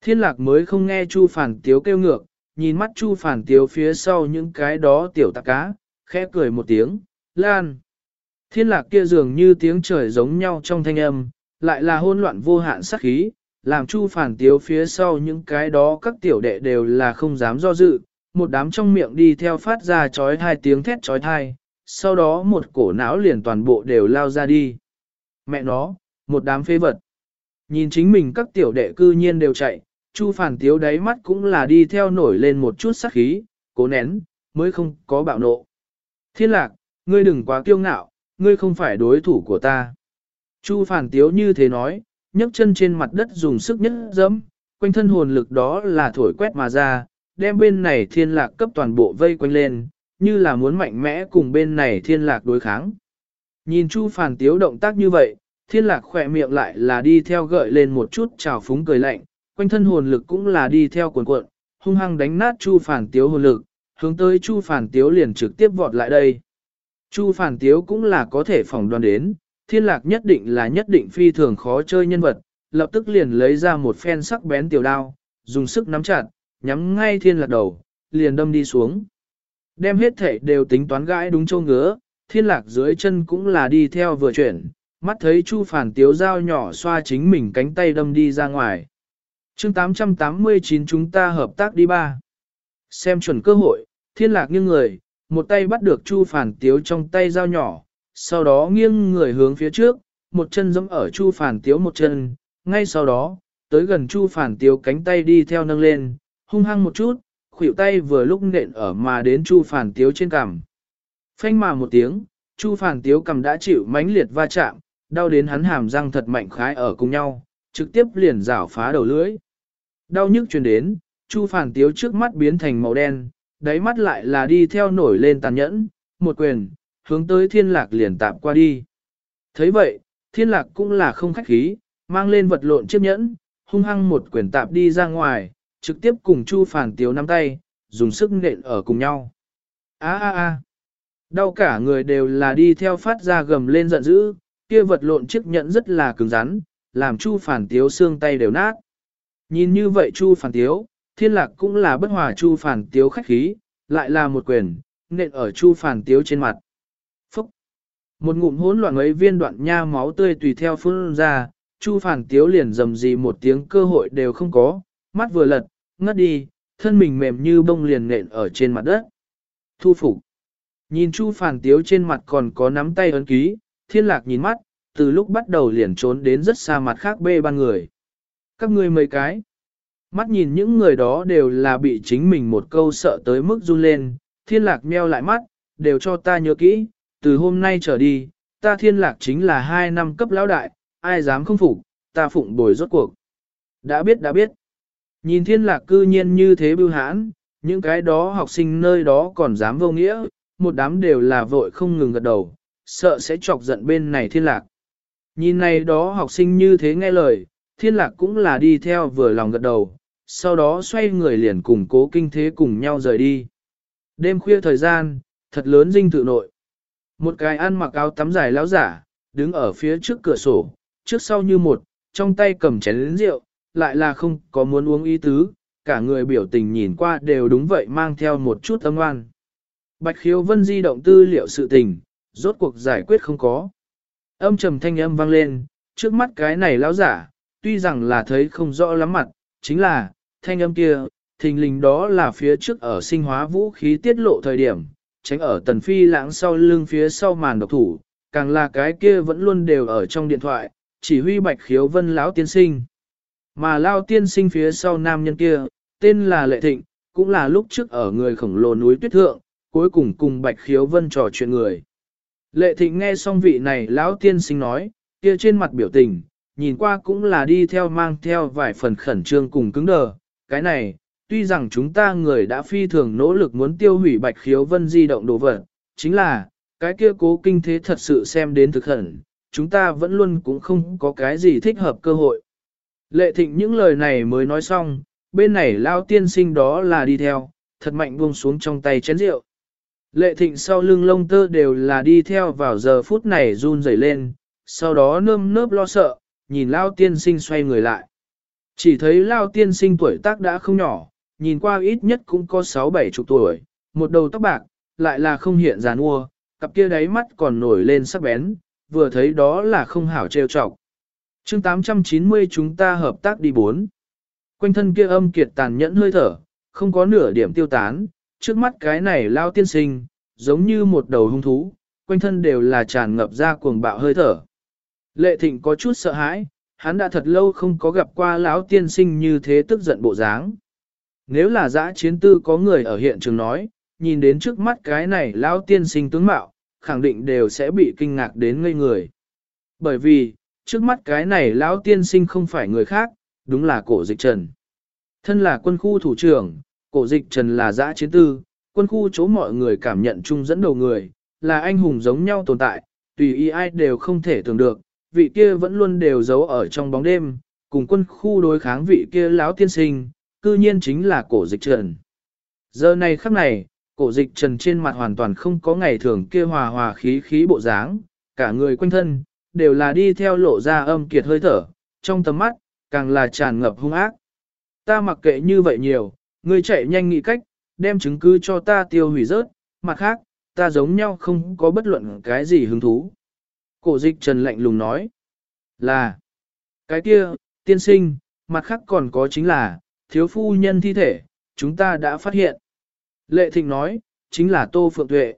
Thiên lạc mới không nghe Chu Phản Tiếu kêu ngược, nhìn mắt Chu Phản Tiếu phía sau những cái đó tiểu tạc cá, khẽ cười một tiếng, lan. Thiên lạc kia dường như tiếng trời giống nhau trong thanh âm, lại là hôn loạn vô hạn sắc khí, làm Chu Phản Tiếu phía sau những cái đó các tiểu đệ đều là không dám do dự, một đám trong miệng đi theo phát ra chói hai tiếng thét chói thai, sau đó một cổ não liền toàn bộ đều lao ra đi. Mẹ nó, một đám phê vật. Nhìn chính mình các tiểu đệ cư nhiên đều chạy, Chu Phản Tiếu đáy mắt cũng là đi theo nổi lên một chút sắc khí, cố nén, mới không có bạo nộ. Thiên lạc, ngươi đừng quá kiêu ngạo, ngươi không phải đối thủ của ta. Chu Phản Tiếu như thế nói, nhấc chân trên mặt đất dùng sức nhất dẫm, quanh thân hồn lực đó là thổi quét mà ra, đem bên này thiên lạc cấp toàn bộ vây quanh lên, như là muốn mạnh mẽ cùng bên này thiên lạc đối kháng. Nhìn Chu Phản Tiếu động tác như vậy, thiên lạc khỏe miệng lại là đi theo gợi lên một chút trào phúng cười lạnh, quanh thân hồn lực cũng là đi theo cuộn cuộn, hung hăng đánh nát Chu Phản Tiếu hồn lực, hướng tới Chu Phản Tiếu liền trực tiếp vọt lại đây. Chu Phản Tiếu cũng là có thể phỏng đoán đến, thiên lạc nhất định là nhất định phi thường khó chơi nhân vật, lập tức liền lấy ra một phen sắc bén tiểu đao, dùng sức nắm chặt, nhắm ngay thiên lạc đầu, liền đâm đi xuống. Đem hết thể đều tính toán gãi đúng châu ngứa, thiên lạc dưới chân cũng là đi theo vừa chuyển, mắt thấy Chu Phản Tiếu dao nhỏ xoa chính mình cánh tay đâm đi ra ngoài. chương 889 chúng ta hợp tác đi ba. Xem chuẩn cơ hội, thiên lạc như người, một tay bắt được Chu Phản Tiếu trong tay dao nhỏ, sau đó nghiêng người hướng phía trước, một chân giẫm ở Chu Phản Tiếu một chân, ngay sau đó, tới gần Chu Phản Tiếu cánh tay đi theo nâng lên, hung hăng một chút, khuỷu tay vừa lúc nện ở mà đến Chu Phản Tiếu trên cằm. Phanh mà một tiếng, Chu Phản Tiếu cằm đã chịu mãnh liệt va chạm, đau đến hắn hàm răng thật mạnh khái ở cùng nhau, trực tiếp liền rảo phá đầu lưỡi. Đau nhức truyền đến, Chu Phản Tiếu trước mắt biến thành màu đen, đáy mắt lại là đi theo nổi lên tàn nhẫn, một quyền, hướng tới thiên lạc liền tạm qua đi. thấy vậy, thiên lạc cũng là không khách khí, mang lên vật lộn chiếc nhẫn, hung hăng một quyền tạp đi ra ngoài, trực tiếp cùng Chu Phản Tiếu nắm tay, dùng sức nện ở cùng nhau. a a a đau cả người đều là đi theo phát ra gầm lên giận dữ, kia vật lộn chiếc nhẫn rất là cứng rắn, làm Chu Phản Tiếu xương tay đều nát. Nhìn như vậy Chu Phản Tiếu, thiên lạc cũng là bất hòa Chu Phản Tiếu khách khí, lại là một quyền, nện ở Chu Phản Tiếu trên mặt. Một ngụm hỗn loạn ấy viên đoạn nha máu tươi tùy theo phun ra, Chu Phản Tiếu liền dầm gì một tiếng cơ hội đều không có, mắt vừa lật, ngất đi, thân mình mềm như bông liền nện ở trên mặt đất. Thu phục. Nhìn Chu Phản Tiếu trên mặt còn có nắm tay ấn ký, thiên lạc nhìn mắt, từ lúc bắt đầu liền trốn đến rất xa mặt khác bê ban người. Các ngươi mấy cái. Mắt nhìn những người đó đều là bị chính mình một câu sợ tới mức run lên, thiên lạc meo lại mắt, đều cho ta nhớ kỹ, từ hôm nay trở đi, ta thiên lạc chính là hai năm cấp lão đại, ai dám không phục, ta phụng bồi rốt cuộc. Đã biết đã biết. Nhìn thiên lạc cư nhiên như thế bưu hãn, những cái đó học sinh nơi đó còn dám vô nghĩa, một đám đều là vội không ngừng gật đầu, sợ sẽ chọc giận bên này thiên lạc. Nhìn này đó học sinh như thế nghe lời, thiên lạc cũng là đi theo vừa lòng gật đầu, sau đó xoay người liền cùng cố kinh thế cùng nhau rời đi. Đêm khuya thời gian, thật lớn dinh tự nội. Một cái ăn mặc áo tắm dài lão giả, đứng ở phía trước cửa sổ, trước sau như một, trong tay cầm chén lĩnh rượu, lại là không có muốn uống ý tứ, cả người biểu tình nhìn qua đều đúng vậy mang theo một chút âm oan. Bạch khiếu vân di động tư liệu sự tình, rốt cuộc giải quyết không có. Âm trầm thanh âm vang lên, trước mắt cái này lão giả, tuy rằng là thấy không rõ lắm mặt, chính là, thanh âm kia, thình lình đó là phía trước ở sinh hóa vũ khí tiết lộ thời điểm, tránh ở tần phi lãng sau lưng phía sau màn độc thủ, càng là cái kia vẫn luôn đều ở trong điện thoại, chỉ huy bạch khiếu vân lão tiên sinh. Mà lao tiên sinh phía sau nam nhân kia, tên là Lệ Thịnh, cũng là lúc trước ở người khổng lồ núi tuyết thượng, cuối cùng cùng bạch khiếu vân trò chuyện người. Lệ Thịnh nghe xong vị này lão tiên sinh nói, kia trên mặt biểu tình, nhìn qua cũng là đi theo mang theo vài phần khẩn trương cùng cứng đờ. Cái này, tuy rằng chúng ta người đã phi thường nỗ lực muốn tiêu hủy bạch khiếu vân di động đồ vật, chính là, cái kia cố kinh thế thật sự xem đến thực hẳn, chúng ta vẫn luôn cũng không có cái gì thích hợp cơ hội. Lệ thịnh những lời này mới nói xong, bên này lao tiên sinh đó là đi theo, thật mạnh buông xuống trong tay chén rượu. Lệ thịnh sau lưng lông tơ đều là đi theo vào giờ phút này run rẩy lên, sau đó nơm nớp lo sợ, nhìn lao tiên sinh xoay người lại. Chỉ thấy lao tiên sinh tuổi tác đã không nhỏ, nhìn qua ít nhất cũng có 6-7 chục tuổi, một đầu tóc bạc, lại là không hiện giàn ua, cặp kia đáy mắt còn nổi lên sắc bén, vừa thấy đó là không hảo trêu chọc. chương 890 chúng ta hợp tác đi bốn. Quanh thân kia âm kiệt tàn nhẫn hơi thở, không có nửa điểm tiêu tán, trước mắt cái này lao tiên sinh, giống như một đầu hung thú, quanh thân đều là tràn ngập ra cuồng bạo hơi thở. Lệ thịnh có chút sợ hãi, hắn đã thật lâu không có gặp qua lão tiên sinh như thế tức giận bộ dáng. Nếu là giã chiến tư có người ở hiện trường nói, nhìn đến trước mắt cái này lão tiên sinh tướng mạo, khẳng định đều sẽ bị kinh ngạc đến ngây người. Bởi vì, trước mắt cái này lão tiên sinh không phải người khác, đúng là cổ dịch trần. Thân là quân khu thủ trưởng, cổ dịch trần là giã chiến tư, quân khu chỗ mọi người cảm nhận chung dẫn đầu người, là anh hùng giống nhau tồn tại, tùy ý ai đều không thể tưởng được, vị kia vẫn luôn đều giấu ở trong bóng đêm, cùng quân khu đối kháng vị kia lão tiên sinh, cư nhiên chính là cổ dịch trần. Giờ này khắc này, cổ dịch trần trên mặt hoàn toàn không có ngày thường kia hòa hòa khí khí bộ dáng, cả người quanh thân, đều là đi theo lộ ra âm kiệt hơi thở, trong tầm mắt, càng là tràn ngập hung ác. Ta mặc kệ như vậy nhiều, ngươi chạy nhanh nghĩ cách, đem chứng cứ cho ta tiêu hủy rớt, mặt khác, ta giống nhau không có bất luận cái gì hứng thú. Cổ dịch trần lạnh lùng nói, là, cái kia, tiên sinh, mặt khác còn có chính là, thiếu phu nhân thi thể, chúng ta đã phát hiện. Lệ thịnh nói, chính là Tô Phượng Tuệ.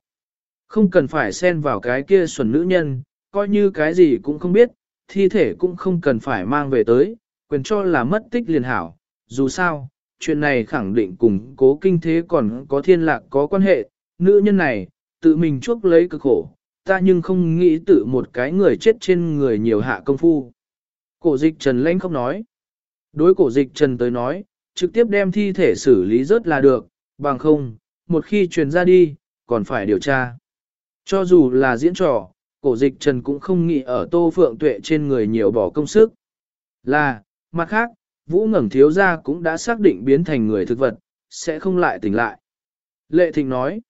Không cần phải xen vào cái kia xuẩn nữ nhân, coi như cái gì cũng không biết, thi thể cũng không cần phải mang về tới, quyền cho là mất tích liền hảo. Dù sao, chuyện này khẳng định cùng cố kinh thế còn có thiên lạc có quan hệ, nữ nhân này, tự mình chuốc lấy cực khổ, ta nhưng không nghĩ tự một cái người chết trên người nhiều hạ công phu. Cổ dịch trần lênh không nói. Đối cổ dịch trần tới nói, trực tiếp đem thi thể xử lý rớt là được, bằng không, một khi truyền ra đi, còn phải điều tra. Cho dù là diễn trò, cổ dịch trần cũng không nghĩ ở tô phượng tuệ trên người nhiều bỏ công sức. Là, mặt khác, vũ ngẩng thiếu gia cũng đã xác định biến thành người thực vật, sẽ không lại tỉnh lại. Lệ thịnh nói,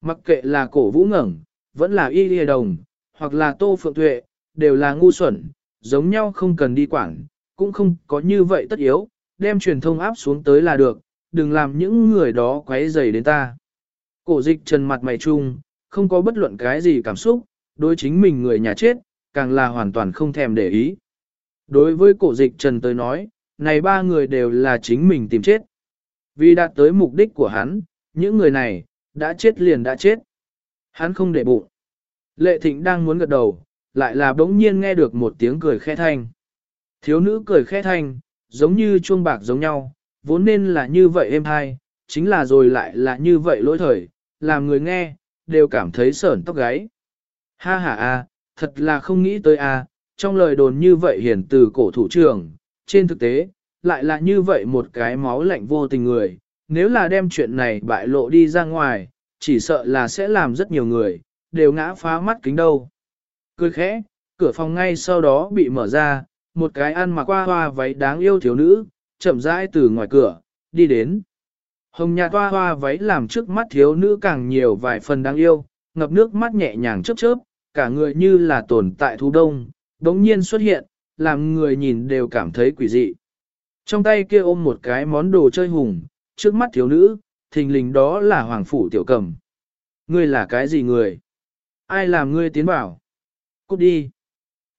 mặc kệ là cổ vũ ngẩng, vẫn là y lìa đồng, hoặc là tô phượng tuệ, đều là ngu xuẩn, giống nhau không cần đi quảng, cũng không có như vậy tất yếu, đem truyền thông áp xuống tới là được, đừng làm những người đó quấy rầy đến ta. Cổ dịch trần mặt mày chung, không có bất luận cái gì cảm xúc, đối chính mình người nhà chết, càng là hoàn toàn không thèm để ý. Đối với cổ dịch trần tới nói, này ba người đều là chính mình tìm chết. Vì đạt tới mục đích của hắn, những người này, đã chết liền đã chết. Hắn không để bụng. Lệ thịnh đang muốn gật đầu, lại là bỗng nhiên nghe được một tiếng cười khẽ thanh. Thiếu nữ cười khẽ thanh, giống như chuông bạc giống nhau, vốn nên là như vậy êm hay, chính là rồi lại là như vậy lỗi thời, làm người nghe, đều cảm thấy sởn tóc gáy. Ha ha a, thật là không nghĩ tới a, trong lời đồn như vậy hiển từ cổ thủ trưởng, trên thực tế, lại là như vậy một cái máu lạnh vô tình người, nếu là đem chuyện này bại lộ đi ra ngoài, chỉ sợ là sẽ làm rất nhiều người, đều ngã phá mắt kính đâu. Cười khẽ, cửa phòng ngay sau đó bị mở ra, một cái ăn mặc qua hoa váy đáng yêu thiếu nữ, chậm rãi từ ngoài cửa, đi đến. Hồng nhạt hoa hoa váy làm trước mắt thiếu nữ càng nhiều vài phần đáng yêu, ngập nước mắt nhẹ nhàng chớp chớp, cả người như là tồn tại thu đông, đống nhiên xuất hiện, làm người nhìn đều cảm thấy quỷ dị. Trong tay kia ôm một cái món đồ chơi hùng, trước mắt thiếu nữ, thình lình đó là hoàng phủ tiểu cầm. Ngươi là cái gì người? Ai làm ngươi tiến bảo? Cút đi.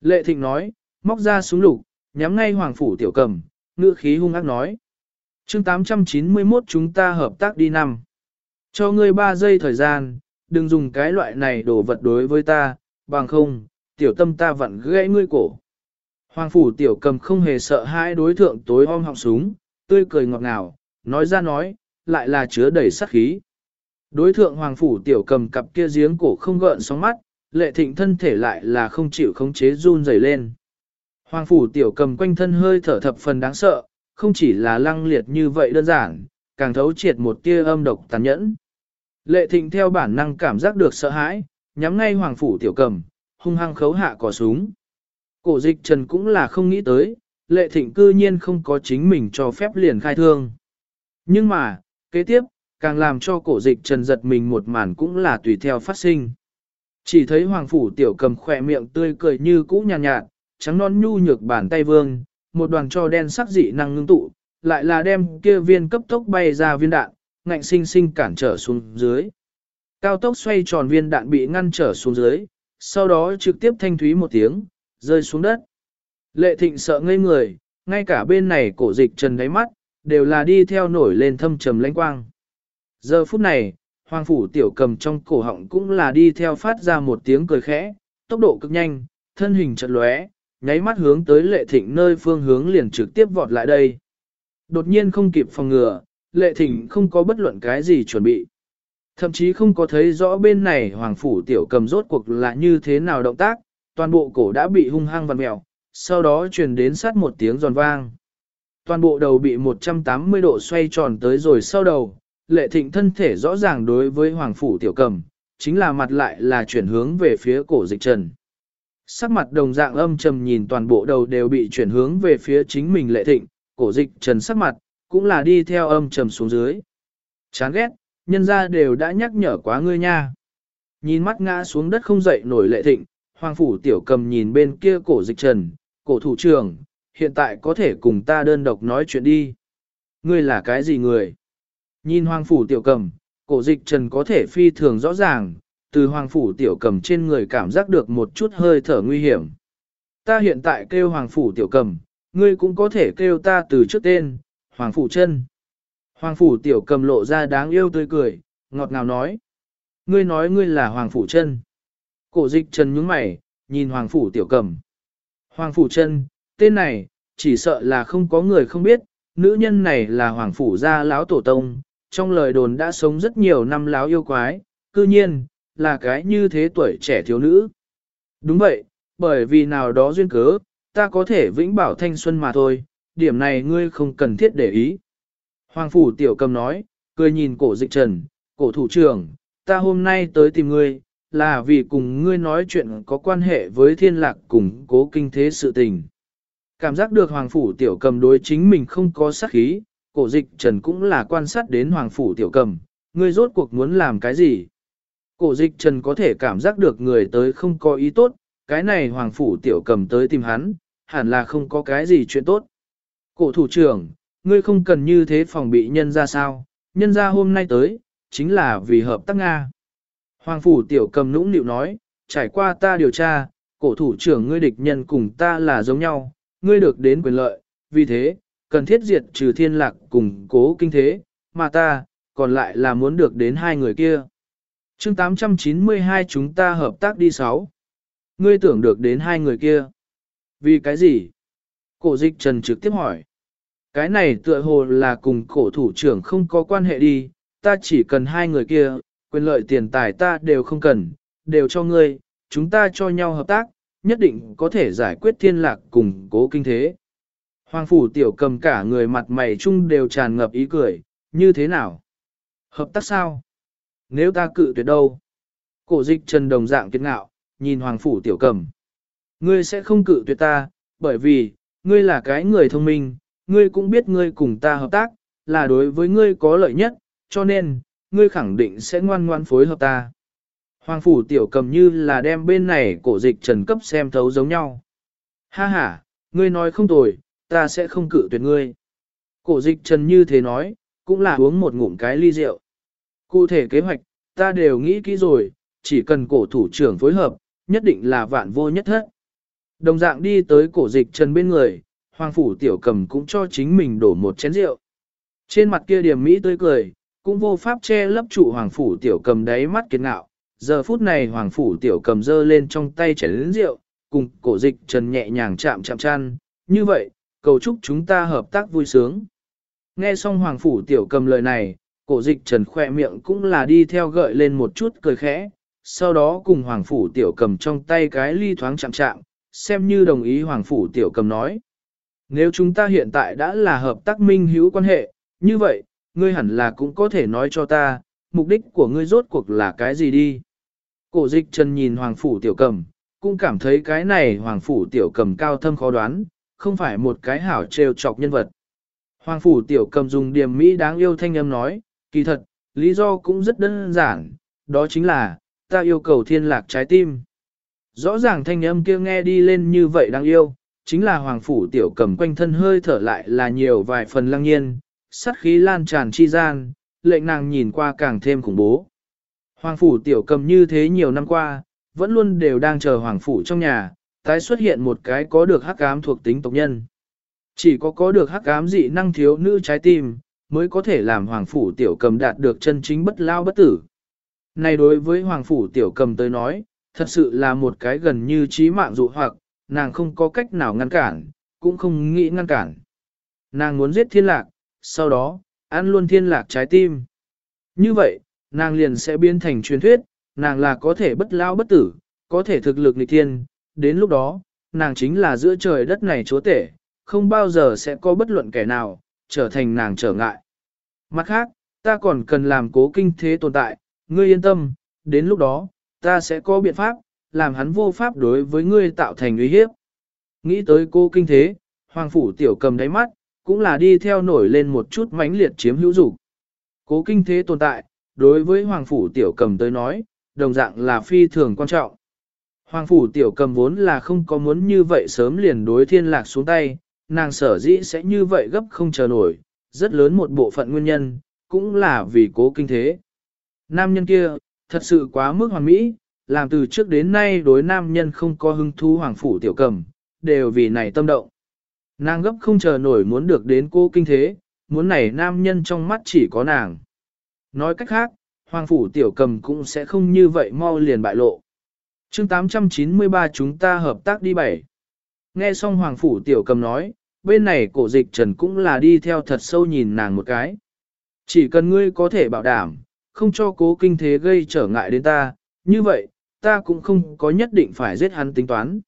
Lệ thịnh nói, móc ra súng lục, nhắm ngay hoàng phủ tiểu cầm, ngữ khí hung ác nói. chương 891 chúng ta hợp tác đi năm. Cho ngươi 3 giây thời gian, đừng dùng cái loại này đổ vật đối với ta, bằng không, tiểu tâm ta vặn gãy ngươi cổ. Hoàng phủ tiểu cầm không hề sợ hai đối thượng tối om họng súng, tươi cười ngọt ngào, nói ra nói, lại là chứa đầy sát khí. Đối thượng hoàng phủ tiểu cầm cặp kia giếng cổ không gợn sóng mắt, lệ thịnh thân thể lại là không chịu khống chế run rẩy lên. Hoàng phủ tiểu cầm quanh thân hơi thở thập phần đáng sợ, không chỉ là lăng liệt như vậy đơn giản, càng thấu triệt một tia âm độc tàn nhẫn. Lệ thịnh theo bản năng cảm giác được sợ hãi, nhắm ngay hoàng phủ tiểu cầm, hung hăng khấu hạ cò súng. Cổ dịch trần cũng là không nghĩ tới, lệ thịnh cư nhiên không có chính mình cho phép liền khai thương. Nhưng mà, kế tiếp, càng làm cho cổ dịch trần giật mình một màn cũng là tùy theo phát sinh. Chỉ thấy hoàng phủ tiểu cầm khỏe miệng tươi cười như cũ nhàn nhạt, nhạt, trắng non nhu nhược bàn tay vương, một đoàn cho đen sắc dị năng ngưng tụ, lại là đem kia viên cấp tốc bay ra viên đạn, ngạnh sinh sinh cản trở xuống dưới. Cao tốc xoay tròn viên đạn bị ngăn trở xuống dưới, sau đó trực tiếp thanh thúy một tiếng, rơi xuống đất. Lệ thịnh sợ ngây người, ngay cả bên này cổ dịch trần đáy mắt, đều là đi theo nổi lên thâm trầm lãnh quang. Giờ phút này, hoàng phủ tiểu cầm trong cổ họng cũng là đi theo phát ra một tiếng cười khẽ, tốc độ cực nhanh, thân hình chật lóe, nháy mắt hướng tới lệ thịnh nơi phương hướng liền trực tiếp vọt lại đây. Đột nhiên không kịp phòng ngừa, lệ thịnh không có bất luận cái gì chuẩn bị. Thậm chí không có thấy rõ bên này hoàng phủ tiểu cầm rốt cuộc là như thế nào động tác, toàn bộ cổ đã bị hung hăng vặn mèo, sau đó truyền đến sát một tiếng giòn vang. Toàn bộ đầu bị 180 độ xoay tròn tới rồi sau đầu, lệ thịnh thân thể rõ ràng đối với hoàng phủ tiểu cầm, chính là mặt lại là chuyển hướng về phía cổ dịch trần. Sắc mặt đồng dạng âm trầm nhìn toàn bộ đầu đều bị chuyển hướng về phía chính mình lệ thịnh, cổ dịch trần sắc mặt, cũng là đi theo âm trầm xuống dưới. Chán ghét, nhân ra đều đã nhắc nhở quá ngươi nha. Nhìn mắt ngã xuống đất không dậy nổi lệ thịnh, hoàng phủ tiểu cầm nhìn bên kia cổ dịch trần, cổ thủ trưởng, hiện tại có thể cùng ta đơn độc nói chuyện đi. Ngươi là cái gì người? Nhìn hoàng phủ tiểu cầm, cổ dịch trần có thể phi thường rõ ràng, từ hoàng phủ tiểu cầm trên người cảm giác được một chút hơi thở nguy hiểm. Ta hiện tại kêu hoàng phủ tiểu cầm, ngươi cũng có thể kêu ta từ trước tên, hoàng phủ chân. Hoàng phủ tiểu cầm lộ ra đáng yêu tươi cười, ngọt ngào nói. Ngươi nói ngươi là hoàng phủ chân. Cổ dịch trần nhướng mày, nhìn hoàng phủ tiểu cầm. Hoàng phủ chân, tên này, chỉ sợ là không có người không biết, nữ nhân này là hoàng phủ gia lão tổ tông, trong lời đồn đã sống rất nhiều năm láo yêu quái, cư nhiên, là cái như thế tuổi trẻ thiếu nữ. Đúng vậy, bởi vì nào đó duyên cớ, ta có thể vĩnh bảo thanh xuân mà thôi, điểm này ngươi không cần thiết để ý. Hoàng phủ tiểu cầm nói, cười nhìn cổ dịch trần, cổ thủ trưởng, ta hôm nay tới tìm ngươi, là vì cùng ngươi nói chuyện có quan hệ với thiên lạc cùng cố kinh thế sự tình. Cảm giác được hoàng phủ tiểu cầm đối chính mình không có sát khí, cổ dịch trần cũng là quan sát đến hoàng phủ tiểu cầm, ngươi rốt cuộc muốn làm cái gì. Cổ dịch trần có thể cảm giác được người tới không có ý tốt, cái này hoàng phủ tiểu cầm tới tìm hắn, hẳn là không có cái gì chuyện tốt. Cổ thủ trưởng, ngươi không cần như thế phòng bị nhân ra sao, nhân ra hôm nay tới, chính là vì hợp tác Nga. Hoàng phủ tiểu cầm nũng nịu nói, trải qua ta điều tra, cổ thủ trưởng ngươi địch nhân cùng ta là giống nhau, ngươi được đến quyền lợi, vì thế, cần thiết diệt trừ thiên lạc cùng cố kinh thế, mà ta, còn lại là muốn được đến hai người kia chương 892 chúng ta hợp tác đi sáu. Ngươi tưởng được đến hai người kia. Vì cái gì? Cổ dịch trần trực tiếp hỏi. Cái này tựa hồ là cùng cổ thủ trưởng không có quan hệ đi, ta chỉ cần hai người kia, quyền lợi tiền tài ta đều không cần, đều cho ngươi, chúng ta cho nhau hợp tác, nhất định có thể giải quyết thiên lạc cùng cố kinh thế. Hoàng phủ tiểu cầm cả người mặt mày chung đều tràn ngập ý cười, như thế nào? Hợp tác sao? Nếu ta cự tuyệt đâu? Cổ dịch trần đồng dạng kiệt ngạo, nhìn hoàng phủ tiểu cầm. Ngươi sẽ không cự tuyệt ta, bởi vì, ngươi là cái người thông minh, ngươi cũng biết ngươi cùng ta hợp tác, là đối với ngươi có lợi nhất, cho nên, ngươi khẳng định sẽ ngoan ngoan phối hợp ta. Hoàng phủ tiểu cầm như là đem bên này cổ dịch trần cấp xem thấu giống nhau. Ha ha, ngươi nói không tồi, ta sẽ không cự tuyệt ngươi. Cổ dịch trần như thế nói, cũng là uống một ngụm cái ly rượu. Cụ thể kế hoạch, ta đều nghĩ kỹ rồi, chỉ cần cổ thủ trưởng phối hợp, nhất định là vạn vô nhất hết. Đồng dạng đi tới cổ dịch trần bên người, hoàng phủ tiểu cầm cũng cho chính mình đổ một chén rượu. Trên mặt kia điểm Mỹ tươi cười, cũng vô pháp che lấp trụ hoàng phủ tiểu cầm đáy mắt kiệt ngạo. Giờ phút này hoàng phủ tiểu cầm dơ lên trong tay chén rượu, cùng cổ dịch trần nhẹ nhàng chạm chạm chăn. Như vậy, cầu chúc chúng ta hợp tác vui sướng. Nghe xong hoàng phủ tiểu cầm lời này, cổ dịch trần khoe miệng cũng là đi theo gợi lên một chút cười khẽ. Sau đó cùng hoàng phủ tiểu cầm trong tay cái ly thoáng chạm chạm, xem như đồng ý hoàng phủ tiểu cầm nói. Nếu chúng ta hiện tại đã là hợp tác minh hữu quan hệ, như vậy, ngươi hẳn là cũng có thể nói cho ta, mục đích của ngươi rốt cuộc là cái gì đi. Cổ dịch trần nhìn hoàng phủ tiểu cầm, cũng cảm thấy cái này hoàng phủ tiểu cầm cao thâm khó đoán, không phải một cái hảo trêu chọc nhân vật. Hoàng phủ tiểu cầm dùng điểm mỹ đáng yêu thanh âm nói, kỳ thật, lý do cũng rất đơn giản, đó chính là, ta yêu cầu thiên lạc trái tim. Rõ ràng thanh âm kia nghe đi lên như vậy đáng yêu, chính là hoàng phủ tiểu cầm quanh thân hơi thở lại là nhiều vài phần lăng nhiên, sát khí lan tràn chi gian, lệnh nàng nhìn qua càng thêm khủng bố. Hoàng phủ tiểu cầm như thế nhiều năm qua, vẫn luôn đều đang chờ hoàng phủ trong nhà, tái xuất hiện một cái có được hắc ám thuộc tính tộc nhân. Chỉ có có được hắc ám dị năng thiếu nữ trái tim, mới có thể làm hoàng phủ tiểu cầm đạt được chân chính bất lao bất tử. Này đối với hoàng phủ tiểu cầm tới nói, thật sự là một cái gần như trí mạng dụ hoặc, nàng không có cách nào ngăn cản, cũng không nghĩ ngăn cản. Nàng muốn giết thiên lạc, sau đó, ăn luôn thiên lạc trái tim. Như vậy, nàng liền sẽ biến thành truyền thuyết, nàng là có thể bất lao bất tử, có thể thực lực nghịch thiên, đến lúc đó, nàng chính là giữa trời đất này chúa tể, không bao giờ sẽ có bất luận kẻ nào, trở thành nàng trở ngại. Mặt khác, ta còn cần làm cố kinh thế tồn tại, ngươi yên tâm, đến lúc đó, ta sẽ có biện pháp, làm hắn vô pháp đối với ngươi tạo thành uy hiếp. Nghĩ tới cô kinh thế, hoàng phủ tiểu cầm đáy mắt, cũng là đi theo nổi lên một chút mãnh liệt chiếm hữu dục. Cố kinh thế tồn tại, đối với hoàng phủ tiểu cầm tới nói, đồng dạng là phi thường quan trọng. Hoàng phủ tiểu cầm vốn là không có muốn như vậy sớm liền đối thiên lạc xuống tay, nàng sở dĩ sẽ như vậy gấp không chờ nổi, rất lớn một bộ phận nguyên nhân, cũng là vì cố kinh thế. Nam nhân kia, thật sự quá mức hoàn mỹ, làm từ trước đến nay đối nam nhân không có hứng thú hoàng phủ tiểu cầm, đều vì này tâm động. Nàng gấp không chờ nổi muốn được đến cô kinh thế, muốn này nam nhân trong mắt chỉ có nàng. Nói cách khác, hoàng phủ tiểu cầm cũng sẽ không như vậy mau liền bại lộ. chương 893 chúng ta hợp tác đi bảy. Nghe xong hoàng phủ tiểu cầm nói, bên này cổ dịch trần cũng là đi theo thật sâu nhìn nàng một cái. Chỉ cần ngươi có thể bảo đảm, không cho cố kinh thế gây trở ngại đến ta, như vậy, ta cũng không có nhất định phải giết hắn tính toán.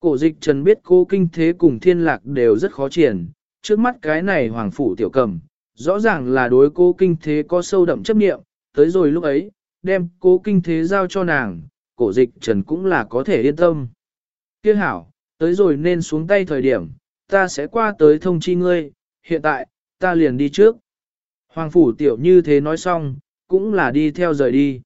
Cổ dịch trần biết cố kinh thế cùng thiên lạc đều rất khó triển, trước mắt cái này hoàng phủ tiểu cầm, rõ ràng là đối cố kinh thế có sâu đậm chấp nghiệm, tới rồi lúc ấy, đem cố kinh thế giao cho nàng, cổ dịch trần cũng là có thể yên tâm. Kia hảo, tới rồi nên xuống tay thời điểm, ta sẽ qua tới thông chi ngươi, hiện tại, ta liền đi trước. Hoàng phủ tiểu như thế nói xong, cũng là đi theo rời đi.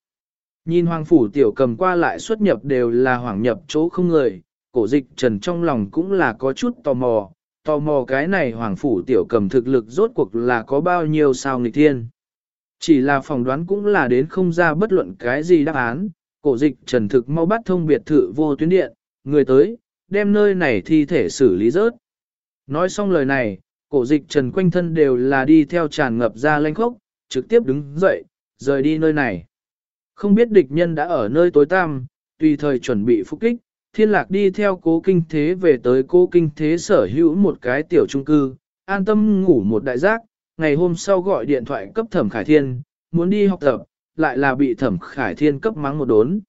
Nhìn hoàng phủ tiểu cầm qua lại xuất nhập đều là hoàng nhập chỗ không người, cổ dịch trần trong lòng cũng là có chút tò mò, tò mò cái này hoàng phủ tiểu cầm thực lực rốt cuộc là có bao nhiêu sao nghịch thiên. Chỉ là phỏng đoán cũng là đến không ra bất luận cái gì đáp án, cổ dịch trần thực mau bắt thông biệt thự vô tuyến điện, người tới, đem nơi này thi thể xử lý rớt. Nói xong lời này, cổ dịch trần quanh thân đều là đi theo tràn ngập ra lanh khốc, trực tiếp đứng dậy, rời đi nơi này. Không biết địch nhân đã ở nơi tối tăm, tùy thời chuẩn bị phục kích, thiên lạc đi theo cố kinh thế về tới cố kinh thế sở hữu một cái tiểu trung cư, an tâm ngủ một đại giác, ngày hôm sau gọi điện thoại cấp thẩm khải thiên, muốn đi học tập, lại là bị thẩm khải thiên cấp mắng một đốn.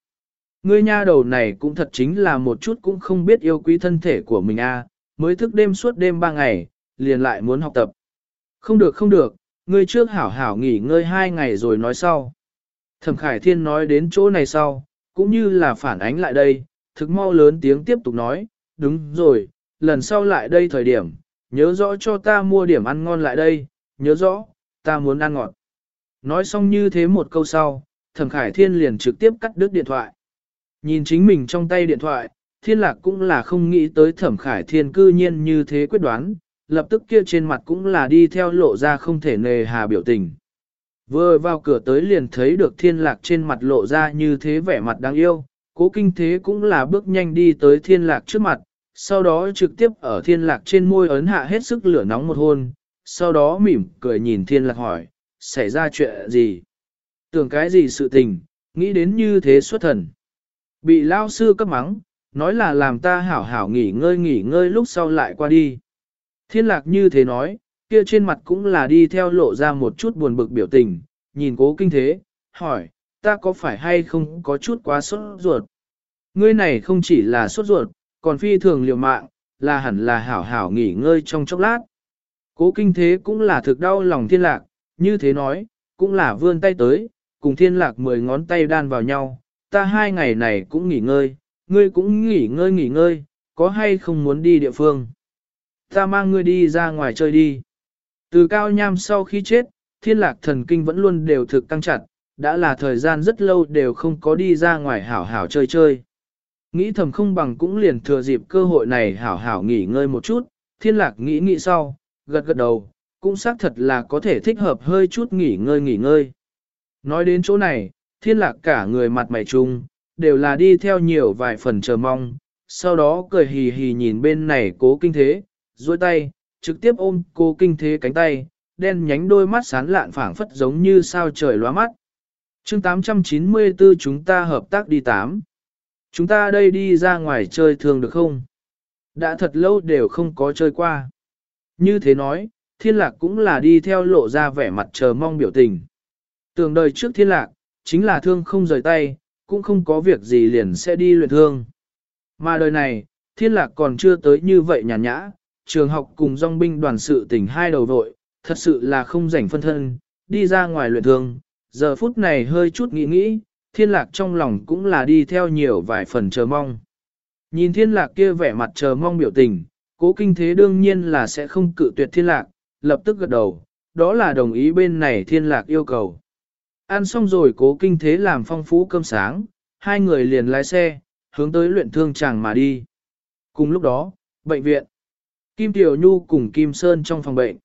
Ngươi nha đầu này cũng thật chính là một chút cũng không biết yêu quý thân thể của mình a mới thức đêm suốt đêm ba ngày, liền lại muốn học tập. Không được không được, ngươi trước hảo hảo nghỉ ngơi hai ngày rồi nói sau. Thẩm Khải Thiên nói đến chỗ này sau, cũng như là phản ánh lại đây, thực mau lớn tiếng tiếp tục nói, đúng rồi, lần sau lại đây thời điểm, nhớ rõ cho ta mua điểm ăn ngon lại đây, nhớ rõ, ta muốn ăn ngọt. Nói xong như thế một câu sau, Thẩm Khải Thiên liền trực tiếp cắt đứt điện thoại. Nhìn chính mình trong tay điện thoại, Thiên Lạc cũng là không nghĩ tới Thẩm Khải Thiên cư nhiên như thế quyết đoán, lập tức kia trên mặt cũng là đi theo lộ ra không thể nề hà biểu tình. Vừa vào cửa tới liền thấy được thiên lạc trên mặt lộ ra như thế vẻ mặt đáng yêu, cố kinh thế cũng là bước nhanh đi tới thiên lạc trước mặt, sau đó trực tiếp ở thiên lạc trên môi ấn hạ hết sức lửa nóng một hôn, sau đó mỉm cười nhìn thiên lạc hỏi, xảy ra chuyện gì? Tưởng cái gì sự tình, nghĩ đến như thế xuất thần. Bị lao sư cấp mắng, nói là làm ta hảo hảo nghỉ ngơi nghỉ ngơi lúc sau lại qua đi. Thiên lạc như thế nói, kia trên mặt cũng là đi theo lộ ra một chút buồn bực biểu tình, nhìn cố kinh thế, hỏi, ta có phải hay không có chút quá sốt ruột? Ngươi này không chỉ là sốt ruột, còn phi thường liều mạng, là hẳn là hảo hảo nghỉ ngơi trong chốc lát. Cố kinh thế cũng là thực đau lòng thiên lạc, như thế nói, cũng là vươn tay tới, cùng thiên lạc mười ngón tay đan vào nhau, ta hai ngày này cũng nghỉ ngơi, ngươi cũng nghỉ ngơi nghỉ ngơi, có hay không muốn đi địa phương? Ta mang ngươi đi ra ngoài chơi đi. Từ cao nham sau khi chết, thiên lạc thần kinh vẫn luôn đều thực căng chặt, đã là thời gian rất lâu đều không có đi ra ngoài hảo hảo chơi chơi. Nghĩ thầm không bằng cũng liền thừa dịp cơ hội này hảo hảo nghỉ ngơi một chút, thiên lạc nghĩ nghĩ sau, gật gật đầu, cũng xác thật là có thể thích hợp hơi chút nghỉ ngơi nghỉ ngơi. Nói đến chỗ này, thiên lạc cả người mặt mày trung đều là đi theo nhiều vài phần chờ mong, sau đó cười hì hì nhìn bên này cố kinh thế, duỗi tay, trực tiếp ôm cô kinh thế cánh tay, đen nhánh đôi mắt sán lạn phảng phất giống như sao trời lóa mắt. chương 894 chúng ta hợp tác đi tám. Chúng ta đây đi ra ngoài chơi thường được không? Đã thật lâu đều không có chơi qua. Như thế nói, thiên lạc cũng là đi theo lộ ra vẻ mặt chờ mong biểu tình. Tường đời trước thiên lạc, chính là thương không rời tay, cũng không có việc gì liền sẽ đi luyện thương. Mà đời này, thiên lạc còn chưa tới như vậy nhàn nhã, trường học cùng dòng binh đoàn sự tỉnh hai đầu vội, thật sự là không rảnh phân thân, đi ra ngoài luyện thương, giờ phút này hơi chút nghĩ nghĩ, thiên lạc trong lòng cũng là đi theo nhiều vài phần chờ mong. Nhìn thiên lạc kia vẻ mặt chờ mong biểu tình, cố kinh thế đương nhiên là sẽ không cự tuyệt thiên lạc, lập tức gật đầu, đó là đồng ý bên này thiên lạc yêu cầu. Ăn xong rồi cố kinh thế làm phong phú cơm sáng, hai người liền lái xe, hướng tới luyện thương chàng mà đi. Cùng lúc đó, bệnh viện. Kim Tiểu Nhu cùng Kim Sơn trong phòng bệnh.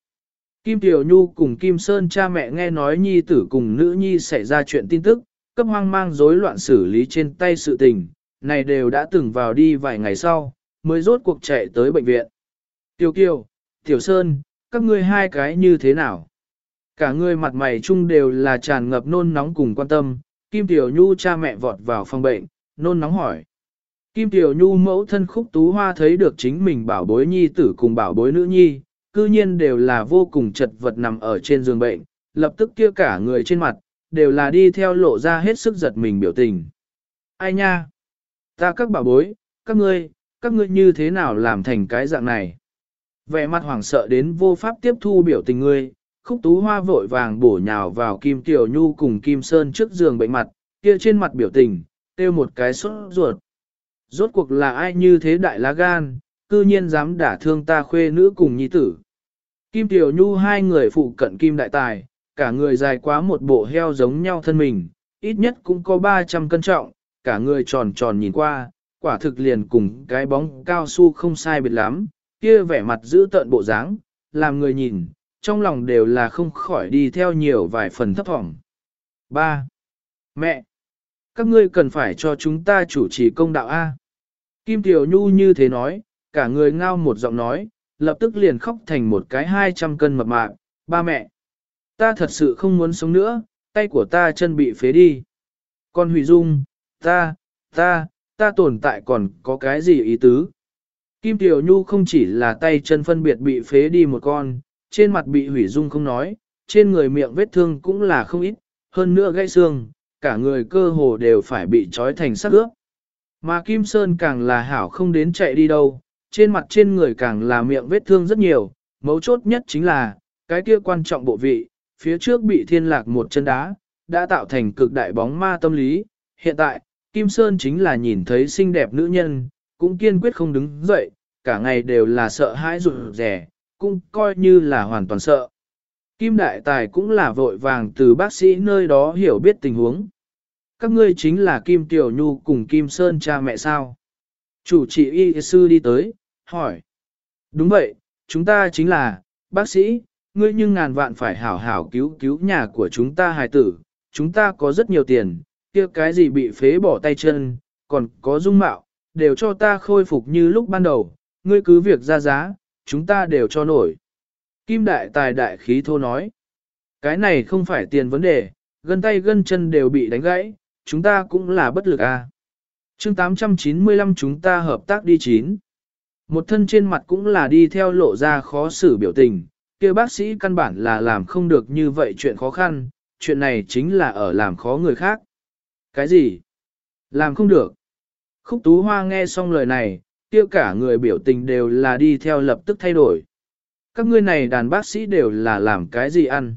Kim Tiểu Nhu cùng Kim Sơn cha mẹ nghe nói nhi tử cùng nữ nhi xảy ra chuyện tin tức, cấp hoang mang rối loạn xử lý trên tay sự tình, này đều đã từng vào đi vài ngày sau, mới rốt cuộc chạy tới bệnh viện. Tiểu Kiều, Tiểu Sơn, các ngươi hai cái như thế nào? Cả người mặt mày chung đều là tràn ngập nôn nóng cùng quan tâm, Kim Tiểu Nhu cha mẹ vọt vào phòng bệnh, nôn nóng hỏi. Kim Tiểu Nhu mẫu thân khúc tú hoa thấy được chính mình bảo bối nhi tử cùng bảo bối nữ nhi, cư nhiên đều là vô cùng chật vật nằm ở trên giường bệnh, lập tức kia cả người trên mặt, đều là đi theo lộ ra hết sức giật mình biểu tình. Ai nha? Ta các bảo bối, các ngươi, các ngươi như thế nào làm thành cái dạng này? Vẻ mặt hoảng sợ đến vô pháp tiếp thu biểu tình ngươi, khúc tú hoa vội vàng bổ nhào vào Kim Tiểu Nhu cùng Kim Sơn trước giường bệnh mặt, kia trên mặt biểu tình, tiêu một cái sốt ruột. Rốt cuộc là ai như thế đại lá gan, cư nhiên dám đả thương ta khuê nữ cùng nhi tử. Kim Tiểu Nhu hai người phụ cận Kim Đại Tài, cả người dài quá một bộ heo giống nhau thân mình, ít nhất cũng có 300 cân trọng, cả người tròn tròn nhìn qua, quả thực liền cùng cái bóng cao su không sai biệt lắm, kia vẻ mặt giữ tợn bộ dáng, làm người nhìn, trong lòng đều là không khỏi đi theo nhiều vài phần thấp thỏm. 3. Mẹ! Các ngươi cần phải cho chúng ta chủ trì công đạo A. Kim Tiểu Nhu như thế nói, cả người ngao một giọng nói, lập tức liền khóc thành một cái 200 cân mập mạp, ba mẹ. Ta thật sự không muốn sống nữa, tay của ta chân bị phế đi. Con Hủy Dung, ta, ta, ta tồn tại còn có cái gì ý tứ? Kim Tiểu Nhu không chỉ là tay chân phân biệt bị phế đi một con, trên mặt bị hủy dung không nói, trên người miệng vết thương cũng là không ít, hơn nữa gãy xương, cả người cơ hồ đều phải bị trói thành sắc ướp. Mà Kim Sơn càng là hảo không đến chạy đi đâu, trên mặt trên người càng là miệng vết thương rất nhiều, mấu chốt nhất chính là, cái kia quan trọng bộ vị, phía trước bị thiên lạc một chân đá, đã tạo thành cực đại bóng ma tâm lý. Hiện tại, Kim Sơn chính là nhìn thấy xinh đẹp nữ nhân, cũng kiên quyết không đứng dậy, cả ngày đều là sợ hãi rụt rẻ, cũng coi như là hoàn toàn sợ. Kim Đại Tài cũng là vội vàng từ bác sĩ nơi đó hiểu biết tình huống. Các ngươi chính là Kim Tiểu Nhu cùng Kim Sơn cha mẹ sao? Chủ trị y sư đi tới, hỏi. Đúng vậy, chúng ta chính là, bác sĩ, ngươi nhưng ngàn vạn phải hảo hảo cứu cứu nhà của chúng ta hài tử, chúng ta có rất nhiều tiền, kia cái gì bị phế bỏ tay chân, còn có dung mạo, đều cho ta khôi phục như lúc ban đầu, ngươi cứ việc ra giá, chúng ta đều cho nổi. Kim đại tài đại khí thô nói, cái này không phải tiền vấn đề, gân tay gân chân đều bị đánh gãy, chúng ta cũng là bất lực à. chương 895 chúng ta hợp tác đi chín. Một thân trên mặt cũng là đi theo lộ ra khó xử biểu tình, kia bác sĩ căn bản là làm không được như vậy chuyện khó khăn, chuyện này chính là ở làm khó người khác. Cái gì? Làm không được. Khúc Tú Hoa nghe xong lời này, kia cả người biểu tình đều là đi theo lập tức thay đổi. Các ngươi này đàn bác sĩ đều là làm cái gì ăn?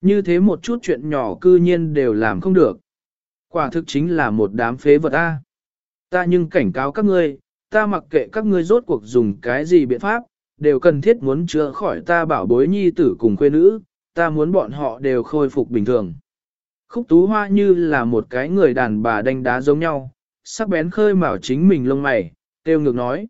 Như thế một chút chuyện nhỏ cư nhiên đều làm không được. Quả thực chính là một đám phế vật A. Ta nhưng cảnh cáo các ngươi, ta mặc kệ các ngươi rốt cuộc dùng cái gì biện pháp, đều cần thiết muốn chữa khỏi ta bảo bối nhi tử cùng quê nữ, ta muốn bọn họ đều khôi phục bình thường. Khúc tú hoa như là một cái người đàn bà đánh đá giống nhau, sắc bén khơi mào chính mình lông mày, tiêu ngược nói.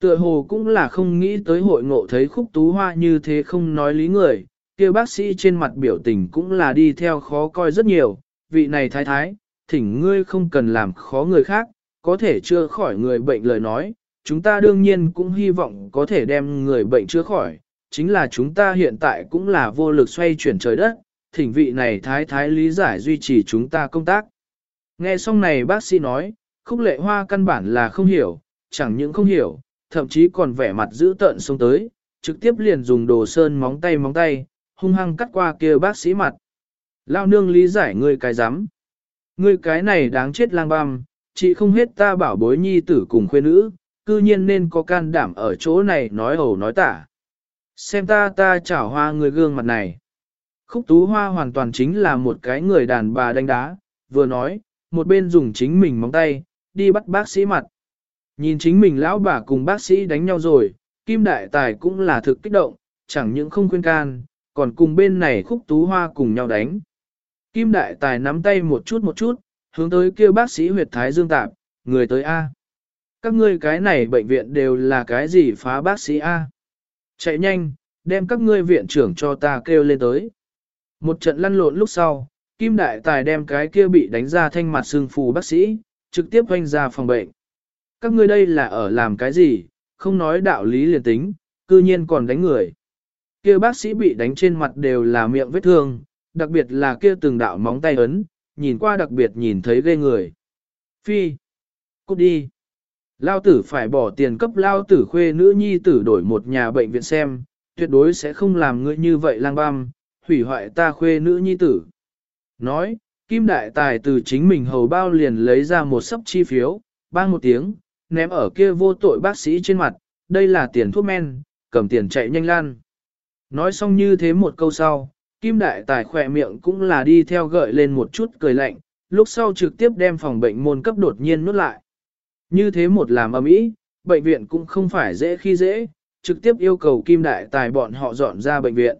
Tựa hồ cũng là không nghĩ tới hội ngộ thấy khúc tú hoa như thế không nói lý người, kia bác sĩ trên mặt biểu tình cũng là đi theo khó coi rất nhiều, vị này thái thái, thỉnh ngươi không cần làm khó người khác, có thể chưa khỏi người bệnh lời nói, chúng ta đương nhiên cũng hy vọng có thể đem người bệnh chữa khỏi, chính là chúng ta hiện tại cũng là vô lực xoay chuyển trời đất, thỉnh vị này thái thái lý giải duy trì chúng ta công tác. Nghe xong này bác sĩ nói, khúc lệ hoa căn bản là không hiểu, chẳng những không hiểu, thậm chí còn vẻ mặt giữ tợn xuống tới, trực tiếp liền dùng đồ sơn móng tay móng tay, hung hăng cắt qua kia bác sĩ mặt. Lao nương lý giải ngươi cái rắm Ngươi cái này đáng chết lang băm, chị không hết ta bảo bối nhi tử cùng khuê nữ, cư nhiên nên có can đảm ở chỗ này nói ẩu nói tả. Xem ta ta chảo hoa người gương mặt này. Khúc tú hoa hoàn toàn chính là một cái người đàn bà đánh đá, vừa nói, một bên dùng chính mình móng tay, đi bắt bác sĩ mặt. Nhìn chính mình lão bà cùng bác sĩ đánh nhau rồi, Kim Đại Tài cũng là thực kích động, chẳng những không khuyên can, còn cùng bên này khúc tú hoa cùng nhau đánh. Kim Đại Tài nắm tay một chút một chút, hướng tới kêu bác sĩ huyệt thái dương tạp, người tới A. Các ngươi cái này bệnh viện đều là cái gì phá bác sĩ A. Chạy nhanh, đem các ngươi viện trưởng cho ta kêu lên tới. Một trận lăn lộn lúc sau, Kim Đại Tài đem cái kia bị đánh ra thanh mặt xương phù bác sĩ, trực tiếp hoanh ra phòng bệnh. Các ngươi đây là ở làm cái gì, không nói đạo lý liền tính, cư nhiên còn đánh người. Kia bác sĩ bị đánh trên mặt đều là miệng vết thương, đặc biệt là kia từng đạo móng tay ấn, nhìn qua đặc biệt nhìn thấy ghê người. Phi, cút đi. Lao tử phải bỏ tiền cấp lao tử khuê nữ nhi tử đổi một nhà bệnh viện xem, tuyệt đối sẽ không làm ngươi như vậy lang băm, hủy hoại ta khuê nữ nhi tử. Nói, Kim Đại Tài từ chính mình hầu bao liền lấy ra một sấp chi phiếu, bang một tiếng, ném ở kia vô tội bác sĩ trên mặt, đây là tiền thuốc men, cầm tiền chạy nhanh lan. Nói xong như thế một câu sau, Kim Đại Tài khỏe miệng cũng là đi theo gợi lên một chút cười lạnh, lúc sau trực tiếp đem phòng bệnh môn cấp đột nhiên nuốt lại. Như thế một làm ầm ĩ, bệnh viện cũng không phải dễ khi dễ, trực tiếp yêu cầu Kim Đại Tài bọn họ dọn ra bệnh viện.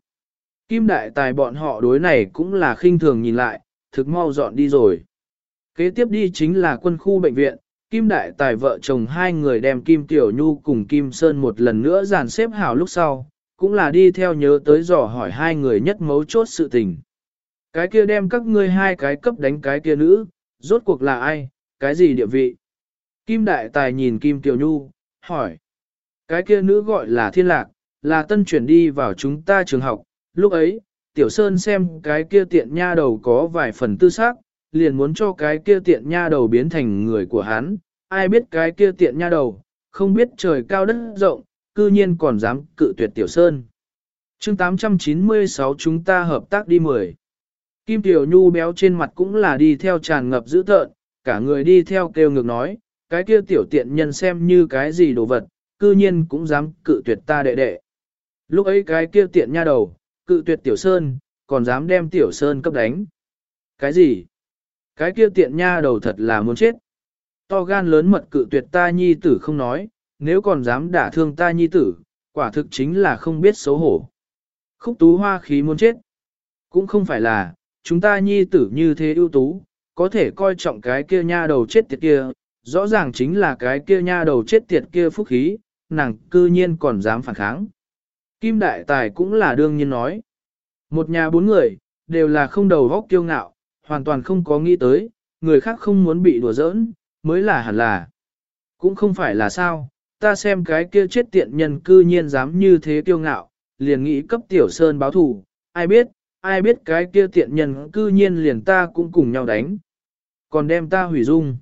Kim Đại Tài bọn họ đối này cũng là khinh thường nhìn lại, thực mau dọn đi rồi. Kế tiếp đi chính là quân khu bệnh viện, Kim Đại Tài vợ chồng hai người đem Kim Tiểu Nhu cùng Kim Sơn một lần nữa dàn xếp hảo lúc sau, cũng là đi theo nhớ tới dò hỏi hai người nhất mấu chốt sự tình. Cái kia đem các ngươi hai cái cấp đánh cái kia nữ, rốt cuộc là ai, cái gì địa vị? Kim Đại Tài nhìn Kim Tiểu Nhu, hỏi. Cái kia nữ gọi là Thiên Lạc, là tân chuyển đi vào chúng ta trường học, lúc ấy, Tiểu Sơn xem cái kia tiện nha đầu có vài phần tư xác, liền muốn cho cái kia tiện nha đầu biến thành người của hắn, ai biết cái kia tiện nha đầu, không biết trời cao đất rộng, cư nhiên còn dám cự tuyệt Tiểu Sơn. chương 896 chúng ta hợp tác đi 10. Kim Tiểu Nhu béo trên mặt cũng là đi theo tràn ngập dữ tợn, cả người đi theo kêu ngược nói, cái kia tiểu tiện nhân xem như cái gì đồ vật, cư nhiên cũng dám cự tuyệt ta đệ đệ. Lúc ấy cái kia tiện nha đầu, cự tuyệt Tiểu Sơn, còn dám đem Tiểu Sơn cấp đánh. Cái gì? Cái kia tiện nha đầu thật là muốn chết. To gan lớn mật cự tuyệt ta nhi tử không nói, nếu còn dám đả thương ta nhi tử, quả thực chính là không biết xấu hổ. Khúc tú hoa khí muốn chết. Cũng không phải là, chúng ta nhi tử như thế ưu tú, có thể coi trọng cái kia nha đầu chết tiệt kia, rõ ràng chính là cái kia nha đầu chết tiệt kia phúc khí, nàng cư nhiên còn dám phản kháng. Kim Đại Tài cũng là đương nhiên nói. Một nhà bốn người, đều là không đầu vóc kiêu ngạo, hoàn toàn không có nghĩ tới, người khác không muốn bị đùa giỡn, mới là hẳn là. Cũng không phải là sao, ta xem cái kia chết tiện nhân cư nhiên dám như thế kiêu ngạo, liền nghĩ cấp tiểu sơn báo thù, ai biết, ai biết cái kia tiện nhân cư nhiên liền ta cũng cùng nhau đánh. Còn đem ta hủy dung.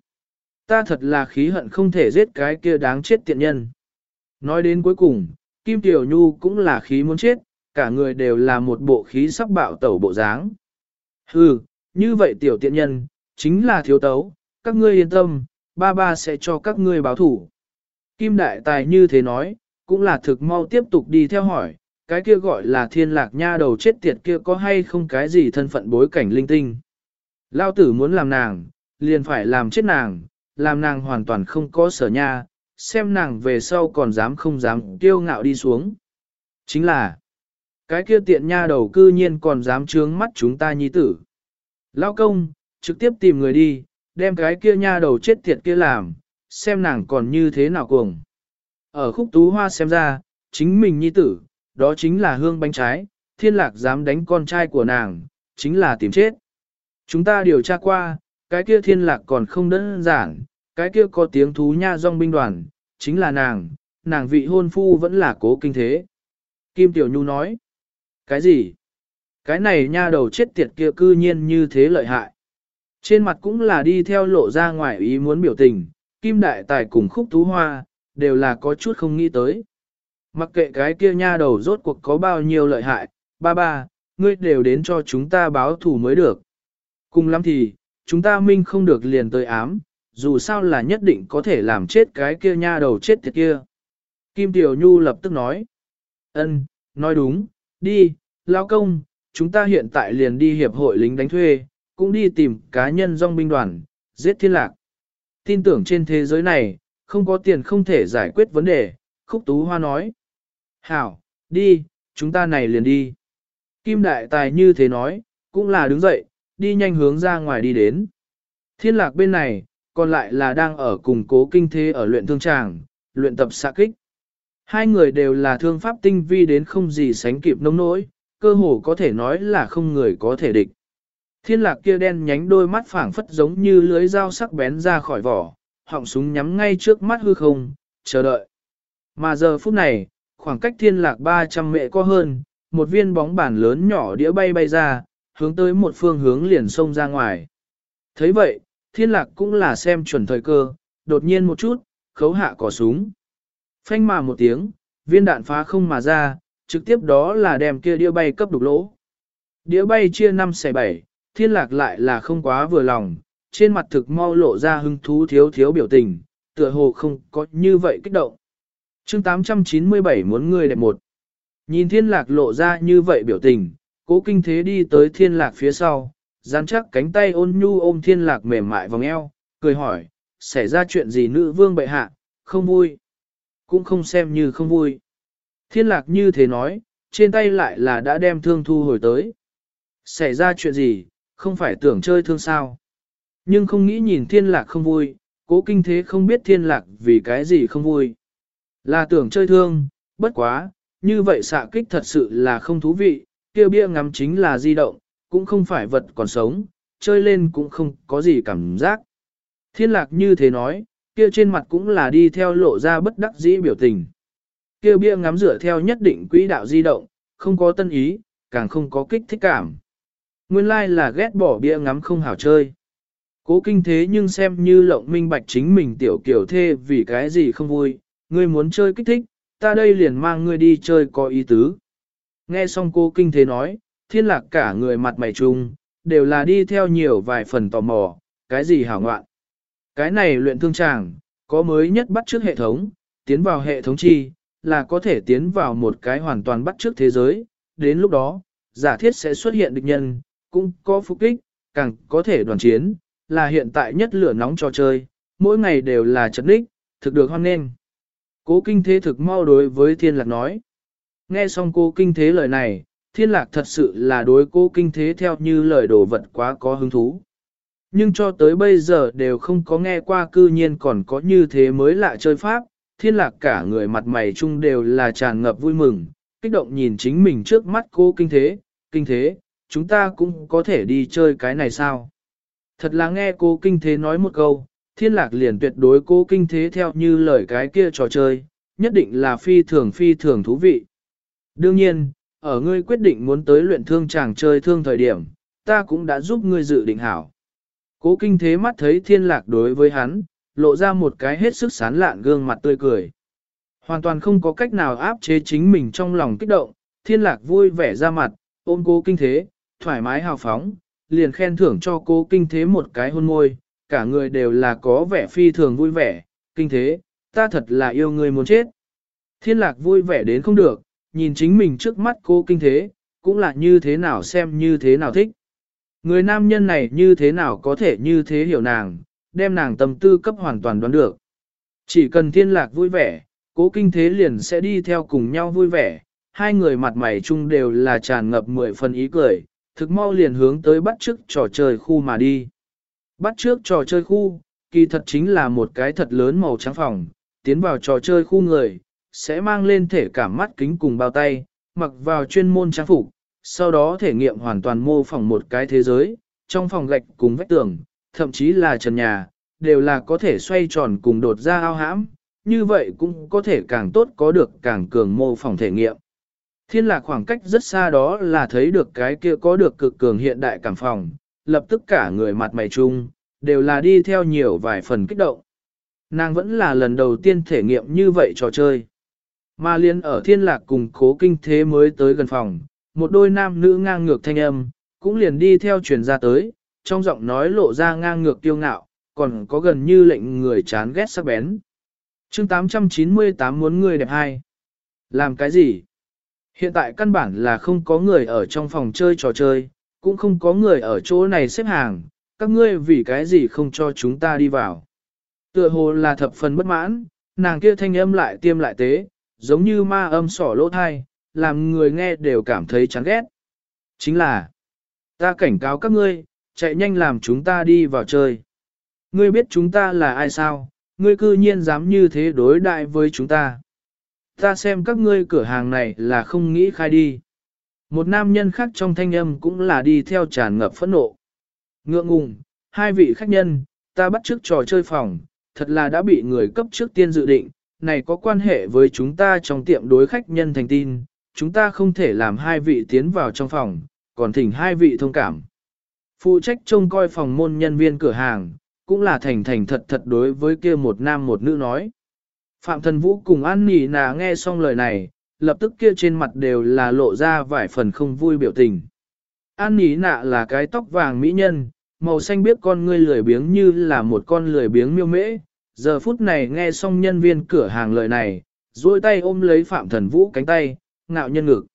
Ta thật là khí hận không thể giết cái kia đáng chết tiện nhân. Nói đến cuối cùng, Kim Tiểu Nhu cũng là khí muốn chết, cả người đều là một bộ khí sắc bạo tẩu bộ dáng. Hừ, như vậy tiểu tiện nhân, chính là thiếu tấu, các ngươi yên tâm, ba ba sẽ cho các ngươi báo thủ. Kim Đại Tài như thế nói, cũng là thực mau tiếp tục đi theo hỏi, cái kia gọi là thiên lạc nha đầu chết tiệt kia có hay không cái gì thân phận bối cảnh linh tinh. Lao tử muốn làm nàng, liền phải làm chết nàng, làm nàng hoàn toàn không có sở nha, xem nàng về sau còn dám không dám kiêu ngạo đi xuống. Chính là, cái kia tiện nha đầu cư nhiên còn dám trướng mắt chúng ta nhi tử. Lao công, trực tiếp tìm người đi, đem cái kia nha đầu chết tiệt kia làm, xem nàng còn như thế nào cuồng. Ở khúc tú hoa xem ra, chính mình nhi tử, đó chính là hương bánh trái, thiên lạc dám đánh con trai của nàng, chính là tìm chết. Chúng ta điều tra qua, cái kia thiên lạc còn không đơn giản, cái kia có tiếng thú nha dòng binh đoàn, chính là nàng, nàng vị hôn phu vẫn là cố kinh thế. Kim Tiểu Nhu nói, cái gì? Cái này nha đầu chết tiệt kia cư nhiên như thế lợi hại. Trên mặt cũng là đi theo lộ ra ngoài ý muốn biểu tình, Kim Đại Tài cùng khúc tú hoa, đều là có chút không nghĩ tới. Mặc kệ cái kia nha đầu rốt cuộc có bao nhiêu lợi hại, ba ba, ngươi đều đến cho chúng ta báo thủ mới được. Cùng lắm thì, chúng ta minh không được liền tới ám, dù sao là nhất định có thể làm chết cái kia nha đầu chết tiệt kia. Kim Tiểu Nhu lập tức nói. ân, nói đúng, đi, lao công, chúng ta hiện tại liền đi hiệp hội lính đánh thuê, cũng đi tìm cá nhân dòng binh đoàn, giết thiên lạc. Tin tưởng trên thế giới này, không có tiền không thể giải quyết vấn đề, khúc tú hoa nói. Hảo, đi, chúng ta này liền đi. Kim Đại Tài như thế nói, cũng là đứng dậy, đi nhanh hướng ra ngoài đi đến. Thiên lạc bên này, còn lại là đang ở cùng cố kinh thế ở luyện thương tràng, luyện tập xạ kích. Hai người đều là thương pháp tinh vi đến không gì sánh kịp nông nỗi, cơ hồ có thể nói là không người có thể địch. Thiên lạc kia đen nhánh đôi mắt phảng phất giống như lưới dao sắc bén ra khỏi vỏ, họng súng nhắm ngay trước mắt hư không, chờ đợi. Mà giờ phút này, khoảng cách thiên lạc 300 mệ có hơn, một viên bóng bản lớn nhỏ đĩa bay bay ra, hướng tới một phương hướng liền sông ra ngoài. thấy vậy, thiên lạc cũng là xem chuẩn thời cơ, đột nhiên một chút, khấu hạ cỏ súng. Phanh mà một tiếng, viên đạn phá không mà ra, trực tiếp đó là đem kia đĩa bay cấp đục lỗ. Đĩa bay chia 5 xe 7, thiên lạc lại là không quá vừa lòng, trên mặt thực mau lộ ra hứng thú thiếu thiếu biểu tình, tựa hồ không có như vậy kích động. chương 897 muốn người đẹp một. Nhìn thiên lạc lộ ra như vậy biểu tình, cố kinh thế đi tới thiên lạc phía sau, dán chắc cánh tay ôn nhu ôm thiên lạc mềm mại vòng eo, cười hỏi, xảy ra chuyện gì nữ vương bệ hạ, không vui. Cũng không xem như không vui. Thiên lạc như thế nói, trên tay lại là đã đem thương thu hồi tới. Xảy ra chuyện gì, không phải tưởng chơi thương sao. Nhưng không nghĩ nhìn thiên lạc không vui, cố kinh thế không biết thiên lạc vì cái gì không vui. Là tưởng chơi thương, bất quá, như vậy xạ kích thật sự là không thú vị, kêu bia ngắm chính là di động, cũng không phải vật còn sống, chơi lên cũng không có gì cảm giác. Thiên lạc như thế nói, kia trên mặt cũng là đi theo lộ ra bất đắc dĩ biểu tình. Kia bia ngắm rửa theo nhất định quỹ đạo di động, không có tân ý, càng không có kích thích cảm. Nguyên lai like là ghét bỏ bia ngắm không hảo chơi. Cố kinh thế nhưng xem như lộng minh bạch chính mình tiểu kiểu thê vì cái gì không vui, ngươi muốn chơi kích thích, ta đây liền mang ngươi đi chơi có ý tứ. Nghe xong cô kinh thế nói, thiên lạc cả người mặt mày trùng, đều là đi theo nhiều vài phần tò mò, cái gì hảo ngoạn. Cái này luyện thương tràng, có mới nhất bắt trước hệ thống, tiến vào hệ thống chi, là có thể tiến vào một cái hoàn toàn bắt trước thế giới, đến lúc đó, giả thiết sẽ xuất hiện địch nhân, cũng có phục kích, càng có thể đoàn chiến, là hiện tại nhất lửa nóng trò chơi, mỗi ngày đều là chật đích, thực được hoan nghênh. Cố kinh thế thực mau đối với thiên lạc nói. Nghe xong cô kinh thế lời này, thiên lạc thật sự là đối cô kinh thế theo như lời đồ vật quá có hứng thú. Nhưng cho tới bây giờ đều không có nghe qua cư nhiên còn có như thế mới lạ chơi pháp, thiên lạc cả người mặt mày chung đều là tràn ngập vui mừng, kích động nhìn chính mình trước mắt cô kinh thế, kinh thế, chúng ta cũng có thể đi chơi cái này sao? Thật là nghe cô kinh thế nói một câu, thiên lạc liền tuyệt đối cô kinh thế theo như lời cái kia trò chơi, nhất định là phi thường phi thường thú vị. Đương nhiên, ở ngươi quyết định muốn tới luyện thương chàng chơi thương thời điểm, ta cũng đã giúp ngươi dự định hảo. Cố kinh thế mắt thấy thiên lạc đối với hắn, lộ ra một cái hết sức sán lạn gương mặt tươi cười. Hoàn toàn không có cách nào áp chế chính mình trong lòng kích động, thiên lạc vui vẻ ra mặt, ôm cố kinh thế, thoải mái hào phóng, liền khen thưởng cho cố kinh thế một cái hôn môi, cả người đều là có vẻ phi thường vui vẻ, kinh thế, ta thật là yêu người muốn chết. Thiên lạc vui vẻ đến không được, nhìn chính mình trước mắt cô kinh thế, cũng là như thế nào xem như thế nào thích. Người nam nhân này như thế nào có thể như thế hiểu nàng, đem nàng tâm tư cấp hoàn toàn đoán được. Chỉ cần thiên lạc vui vẻ, cố kinh thế liền sẽ đi theo cùng nhau vui vẻ, hai người mặt mày chung đều là tràn ngập mười phần ý cười, thực mau liền hướng tới bắt trước trò chơi khu mà đi. Bắt trước trò chơi khu, kỳ thật chính là một cái thật lớn màu trắng phòng, tiến vào trò chơi khu người, sẽ mang lên thể cảm mắt kính cùng bao tay, mặc vào chuyên môn trang phục, sau đó thể nghiệm hoàn toàn mô phỏng một cái thế giới, trong phòng gạch cùng vách tường, thậm chí là trần nhà, đều là có thể xoay tròn cùng đột ra ao hãm, như vậy cũng có thể càng tốt có được càng cường mô phỏng thể nghiệm. Thiên lạc khoảng cách rất xa đó là thấy được cái kia có được cực cường hiện đại cảm phòng, lập tức cả người mặt mày chung, đều là đi theo nhiều vài phần kích động. Nàng vẫn là lần đầu tiên thể nghiệm như vậy trò chơi. Mà liên ở thiên lạc cùng cố kinh thế mới tới gần phòng, một đôi nam nữ ngang ngược thanh âm, cũng liền đi theo truyền ra tới, trong giọng nói lộ ra ngang ngược tiêu ngạo, còn có gần như lệnh người chán ghét sắc bén. chương 898 muốn người đẹp hai. Làm cái gì? Hiện tại căn bản là không có người ở trong phòng chơi trò chơi, cũng không có người ở chỗ này xếp hàng, các ngươi vì cái gì không cho chúng ta đi vào. Tựa hồ là thập phần bất mãn, nàng kia thanh âm lại tiêm lại tế, giống như ma âm sỏ lỗ thai, làm người nghe đều cảm thấy chán ghét. Chính là, ta cảnh cáo các ngươi, chạy nhanh làm chúng ta đi vào chơi. Ngươi biết chúng ta là ai sao, ngươi cư nhiên dám như thế đối đại với chúng ta. Ta xem các ngươi cửa hàng này là không nghĩ khai đi. Một nam nhân khác trong thanh âm cũng là đi theo tràn ngập phẫn nộ. Ngượng ngùng, hai vị khách nhân, ta bắt trước trò chơi phòng, thật là đã bị người cấp trước tiên dự định, này có quan hệ với chúng ta trong tiệm đối khách nhân thành tin, chúng ta không thể làm hai vị tiến vào trong phòng, còn thỉnh hai vị thông cảm. Phụ trách trông coi phòng môn nhân viên cửa hàng, cũng là thành thành thật thật đối với kia một nam một nữ nói. Phạm thần vũ cùng an nỉ nà nghe xong lời này, lập tức kia trên mặt đều là lộ ra vài phần không vui biểu tình. An Nỉ Nạ là cái tóc vàng mỹ nhân, màu xanh biết con ngươi lười biếng như là một con lười biếng miêu mễ. Giờ phút này nghe xong nhân viên cửa hàng lời này, duỗi tay ôm lấy Phạm Thần Vũ cánh tay, ngạo nhân ngực.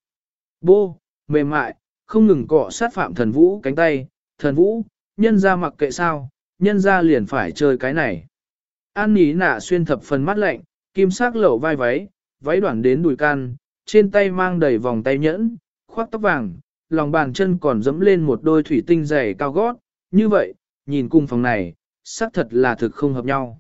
Bô, mềm mại, không ngừng cọ sát Phạm Thần Vũ cánh tay, Thần Vũ, nhân ra mặc kệ sao, nhân ra liền phải chơi cái này. An Ní Nạ xuyên thập phần mắt lạnh, kim sắc lẩu vai váy, váy đoạn đến đùi can, trên tay mang đầy vòng tay nhẫn, khoác tóc vàng, lòng bàn chân còn dẫm lên một đôi thủy tinh dày cao gót, như vậy, nhìn cung phòng này, xác thật là thực không hợp nhau.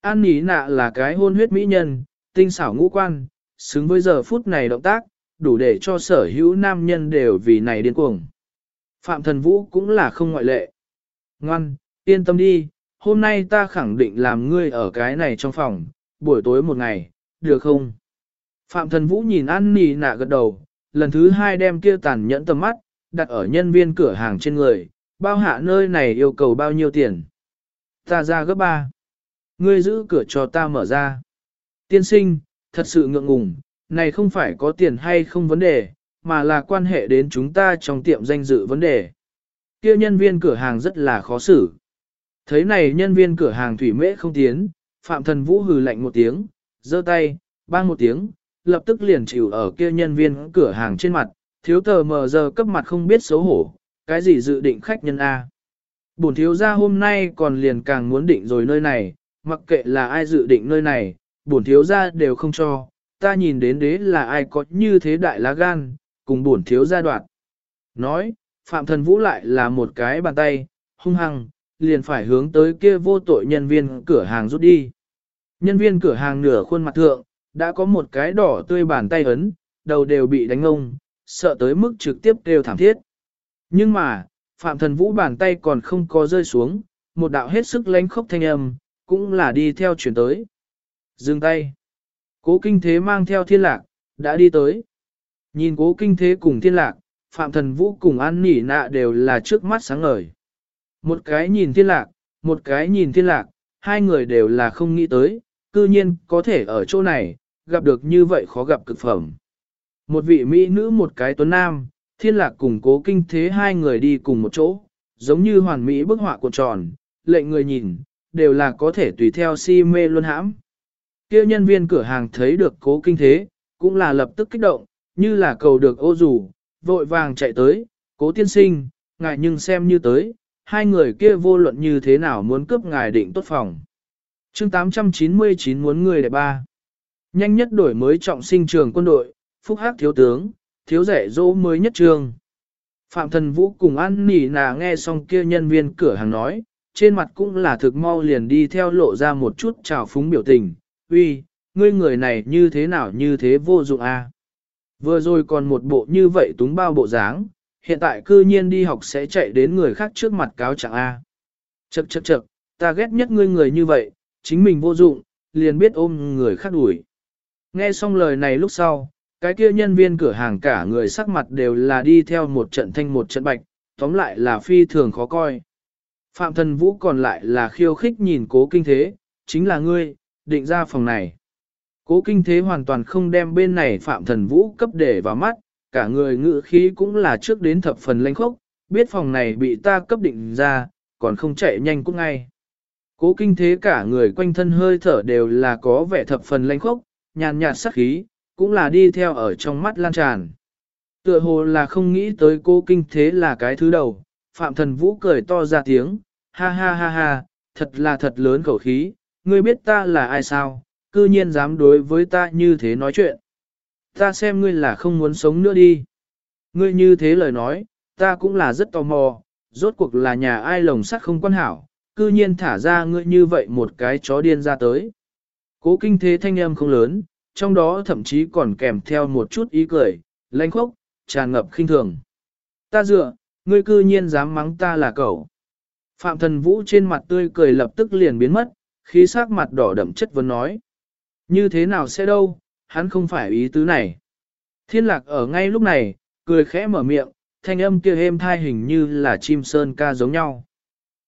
An Ní Nạ là cái hôn huyết mỹ nhân, tinh xảo ngũ quan, xứng với giờ phút này động tác, đủ để cho sở hữu nam nhân đều vì này điên cuồng. Phạm Thần Vũ cũng là không ngoại lệ. Ngoan, yên tâm đi, hôm nay ta khẳng định làm ngươi ở cái này trong phòng, buổi tối một ngày, được không? Phạm Thần Vũ nhìn An Nì nạ gật đầu, lần thứ hai đem kia tàn nhẫn tầm mắt, đặt ở nhân viên cửa hàng trên người, bao hạ nơi này yêu cầu bao nhiêu tiền. Ta ra gấp ba. Ngươi giữ cửa cho ta mở ra. Tiên sinh, thật sự ngượng ngùng, này không phải có tiền hay không vấn đề, mà là quan hệ đến chúng ta trong tiệm danh dự vấn đề. Kia nhân viên cửa hàng rất là khó xử. Thấy này nhân viên cửa hàng thủy mễ không tiến, Phạm Thần Vũ hừ lạnh một tiếng, giơ tay, bang một tiếng, lập tức liền chịu ở kia nhân viên cửa hàng trên mặt, thiếu tờ mờ giờ cấp mặt không biết xấu hổ, cái gì dự định khách nhân A. Bổn thiếu gia hôm nay còn liền càng muốn định rồi nơi này, mặc kệ là ai dự định nơi này, bổn thiếu gia đều không cho, ta nhìn đến đế là ai có như thế đại lá gan, cùng bổn thiếu gia đoạt Nói, Phạm Thần Vũ lại là một cái bàn tay, hung hăng, liền phải hướng tới kia vô tội nhân viên cửa hàng rút đi. Nhân viên cửa hàng nửa khuôn mặt thượng, đã có một cái đỏ tươi bàn tay ấn, đầu đều bị đánh ông, sợ tới mức trực tiếp đều thảm thiết. Nhưng mà, Phạm Thần Vũ bàn tay còn không có rơi xuống, một đạo hết sức lánh khốc thanh âm, cũng là đi theo chuyển tới. Dừng tay. Cố kinh thế mang theo thiên lạc, đã đi tới. Nhìn cố kinh thế cùng thiên lạc, Phạm Thần Vũ cùng An Nỉ Nạ đều là trước mắt sáng ngời. Một cái nhìn thiên lạc, một cái nhìn thiên lạc, hai người đều là không nghĩ tới, cư nhiên có thể ở chỗ này, gặp được như vậy khó gặp cực phẩm. Một vị mỹ nữ một cái tuấn nam, thiên lạc cùng cố kinh thế hai người đi cùng một chỗ, giống như hoàn mỹ bức họa cuộn tròn, lệnh người nhìn, đều là có thể tùy theo si mê luôn hãm. Kêu nhân viên cửa hàng thấy được cố kinh thế, cũng là lập tức kích động, như là cầu được ô dù, vội vàng chạy tới, cố tiên sinh, ngài nhưng xem như tới, hai người kia vô luận như thế nào muốn cướp ngài định tốt phòng. chương 899 muốn người đệ ba. Nhanh nhất đổi mới trọng sinh trường quân đội, phúc hắc thiếu tướng, thiếu rẻ dỗ mới nhất trường. Phạm thần vũ cùng ăn nỉ nà nghe xong kia nhân viên cửa hàng nói, trên mặt cũng là thực mau liền đi theo lộ ra một chút trào phúng biểu tình. Uy, ngươi người này như thế nào như thế vô dụng a? Vừa rồi còn một bộ như vậy túng bao bộ dáng, hiện tại cư nhiên đi học sẽ chạy đến người khác trước mặt cáo trạng A. Chậc chậc chậc, ta ghét nhất ngươi người như vậy, chính mình vô dụng, liền biết ôm người khác đuổi. Nghe xong lời này lúc sau, cái kia nhân viên cửa hàng cả người sắc mặt đều là đi theo một trận thanh một trận bạch, tóm lại là phi thường khó coi. Phạm thần vũ còn lại là khiêu khích nhìn cố kinh thế, chính là ngươi, định ra phòng này. Cố kinh thế hoàn toàn không đem bên này phạm thần vũ cấp để vào mắt, cả người ngự khí cũng là trước đến thập phần lanh khốc, biết phòng này bị ta cấp định ra, còn không chạy nhanh cũng ngay. Cố kinh thế cả người quanh thân hơi thở đều là có vẻ thập phần lanh khốc, nhàn nhạt sắc khí, cũng là đi theo ở trong mắt lan tràn. Tựa hồ là không nghĩ tới cô kinh thế là cái thứ đầu, phạm thần vũ cười to ra tiếng, ha ha ha ha, thật là thật lớn khẩu khí, ngươi biết ta là ai sao, cư nhiên dám đối với ta như thế nói chuyện. Ta xem ngươi là không muốn sống nữa đi. Ngươi như thế lời nói, ta cũng là rất tò mò, rốt cuộc là nhà ai lồng sắt không quan hảo, cư nhiên thả ra ngươi như vậy một cái chó điên ra tới. Cố kinh thế thanh âm không lớn, trong đó thậm chí còn kèm theo một chút ý cười, lanh khốc, tràn ngập khinh thường. Ta dựa, ngươi cư nhiên dám mắng ta là cậu. Phạm thần vũ trên mặt tươi cười lập tức liền biến mất, khí sắc mặt đỏ đậm chất vấn nói. Như thế nào sẽ đâu, hắn không phải ý tứ này. Thiên lạc ở ngay lúc này, cười khẽ mở miệng, thanh âm kia êm thai hình như là chim sơn ca giống nhau.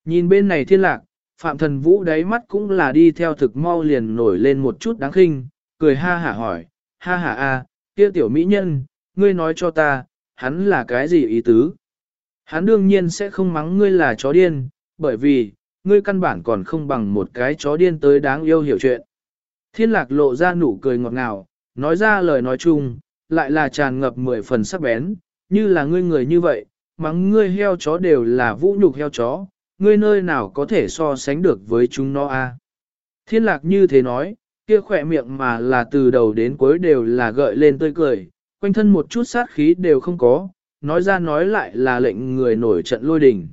Nhìn bên này thiên lạc, phạm thần vũ đáy mắt cũng là đi theo thực mau liền nổi lên một chút đáng khinh, cười ha hả hỏi, ha hả a, kia tiểu mỹ nhân, ngươi nói cho ta, hắn là cái gì ý tứ? Hắn đương nhiên sẽ không mắng ngươi là chó điên, bởi vì, ngươi căn bản còn không bằng một cái chó điên tới đáng yêu hiểu chuyện. Thiên lạc lộ ra nụ cười ngọt ngào, nói ra lời nói chung, lại là tràn ngập mười phần sắc bén, như là ngươi người như vậy, mắng ngươi heo chó đều là vũ nhục heo chó, ngươi nơi nào có thể so sánh được với chúng nó a Thiên lạc như thế nói, kia khỏe miệng mà là từ đầu đến cuối đều là gợi lên tươi cười, quanh thân một chút sát khí đều không có, nói ra nói lại là lệnh người nổi trận lôi đình.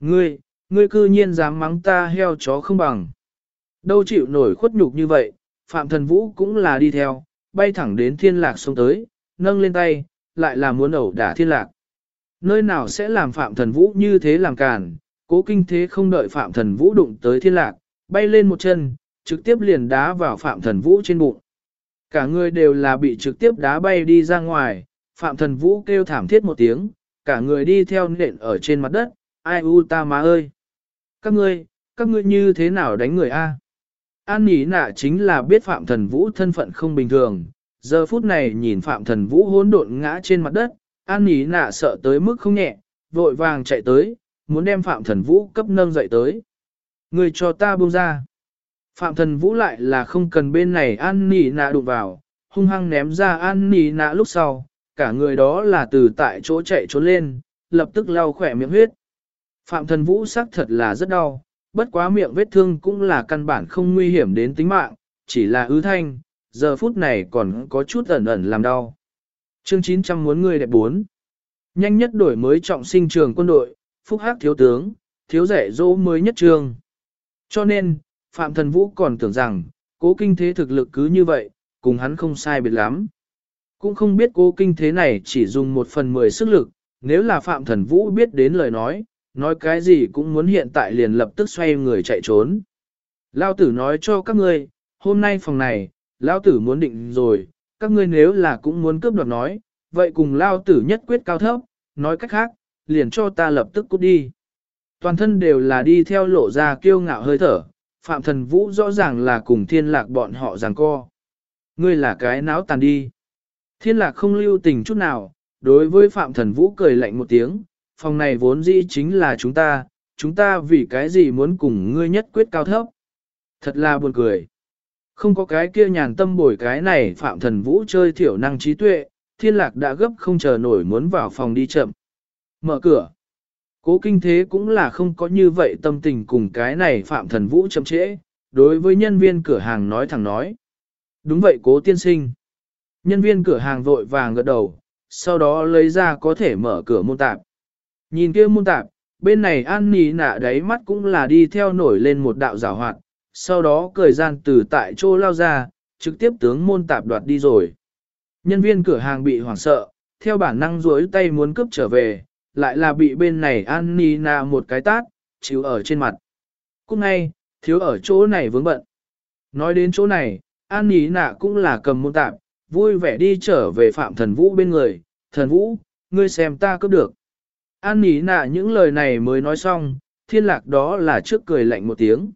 Ngươi, ngươi cư nhiên dám mắng ta heo chó không bằng. Đâu chịu nổi khuất nhục như vậy, Phạm Thần Vũ cũng là đi theo, bay thẳng đến thiên lạc xuống tới, nâng lên tay, lại là muốn ẩu đả thiên lạc. Nơi nào sẽ làm Phạm Thần Vũ như thế làm càn, cố kinh thế không đợi Phạm Thần Vũ đụng tới thiên lạc, bay lên một chân, trực tiếp liền đá vào Phạm Thần Vũ trên bụng. Cả người đều là bị trực tiếp đá bay đi ra ngoài, Phạm Thần Vũ kêu thảm thiết một tiếng, cả người đi theo nện ở trên mặt đất, ai u ta má ơi. Các ngươi, các ngươi như thế nào đánh người a? An Nhĩ nạ chính là biết Phạm Thần Vũ thân phận không bình thường, giờ phút này nhìn Phạm Thần Vũ hỗn độn ngã trên mặt đất, An Nhĩ nạ sợ tới mức không nhẹ, vội vàng chạy tới, muốn đem Phạm Thần Vũ cấp nâng dậy tới. Người cho ta buông ra. Phạm Thần Vũ lại là không cần bên này An Nhĩ nạ đụng vào, hung hăng ném ra An Nhĩ nạ lúc sau, cả người đó là từ tại chỗ chạy trốn lên, lập tức lau khỏe miệng huyết. Phạm Thần Vũ xác thật là rất đau, bất quá miệng vết thương cũng là căn bản không nguy hiểm đến tính mạng, chỉ là ứ thanh, giờ phút này còn có chút ẩn ẩn làm đau. Chương 900 muốn người đẹp bốn. Nhanh nhất đổi mới trọng sinh trường quân đội, phúc hắc thiếu tướng, thiếu rẻ dỗ mới nhất trường. Cho nên, Phạm Thần Vũ còn tưởng rằng, cố kinh thế thực lực cứ như vậy, cùng hắn không sai biệt lắm. Cũng không biết cố kinh thế này chỉ dùng một phần mười sức lực, nếu là Phạm Thần Vũ biết đến lời nói, nói cái gì cũng muốn hiện tại liền lập tức xoay người chạy trốn. Lao tử nói cho các ngươi, hôm nay phòng này, Lao tử muốn định rồi, các ngươi nếu là cũng muốn cướp đoạt nói, vậy cùng Lao tử nhất quyết cao thấp, nói cách khác, liền cho ta lập tức cút đi. Toàn thân đều là đi theo lộ ra kiêu ngạo hơi thở, Phạm Thần Vũ rõ ràng là cùng thiên lạc bọn họ giằng co. Ngươi là cái náo tàn đi. Thiên lạc không lưu tình chút nào, đối với Phạm Thần Vũ cười lạnh một tiếng, phòng này vốn dĩ chính là chúng ta, chúng ta vì cái gì muốn cùng ngươi nhất quyết cao thấp. Thật là buồn cười. Không có cái kia nhàn tâm bồi cái này Phạm Thần Vũ chơi thiểu năng trí tuệ, thiên lạc đã gấp không chờ nổi muốn vào phòng đi chậm. Mở cửa. Cố kinh thế cũng là không có như vậy tâm tình cùng cái này Phạm Thần Vũ chậm trễ, đối với nhân viên cửa hàng nói thẳng nói. Đúng vậy cố tiên sinh. Nhân viên cửa hàng vội vàng gật đầu, sau đó lấy ra có thể mở cửa môn tạp. Nhìn kia môn tạp, bên này an nì nạ đáy mắt cũng là đi theo nổi lên một đạo rào hoạt, sau đó cười gian từ tại chỗ lao ra, trực tiếp tướng môn tạp đoạt đi rồi. Nhân viên cửa hàng bị hoảng sợ, theo bản năng duỗi tay muốn cướp trở về, lại là bị bên này an nì nạ một cái tát, chịu ở trên mặt. Cũng ngay, thiếu ở chỗ này vướng bận. Nói đến chỗ này, an nì nạ cũng là cầm môn tạp, vui vẻ đi trở về Phạm Thần Vũ bên người, Thần Vũ, ngươi xem ta cướp được. An nỉ nạ những lời này mới nói xong, thiên lạc đó là trước cười lạnh một tiếng.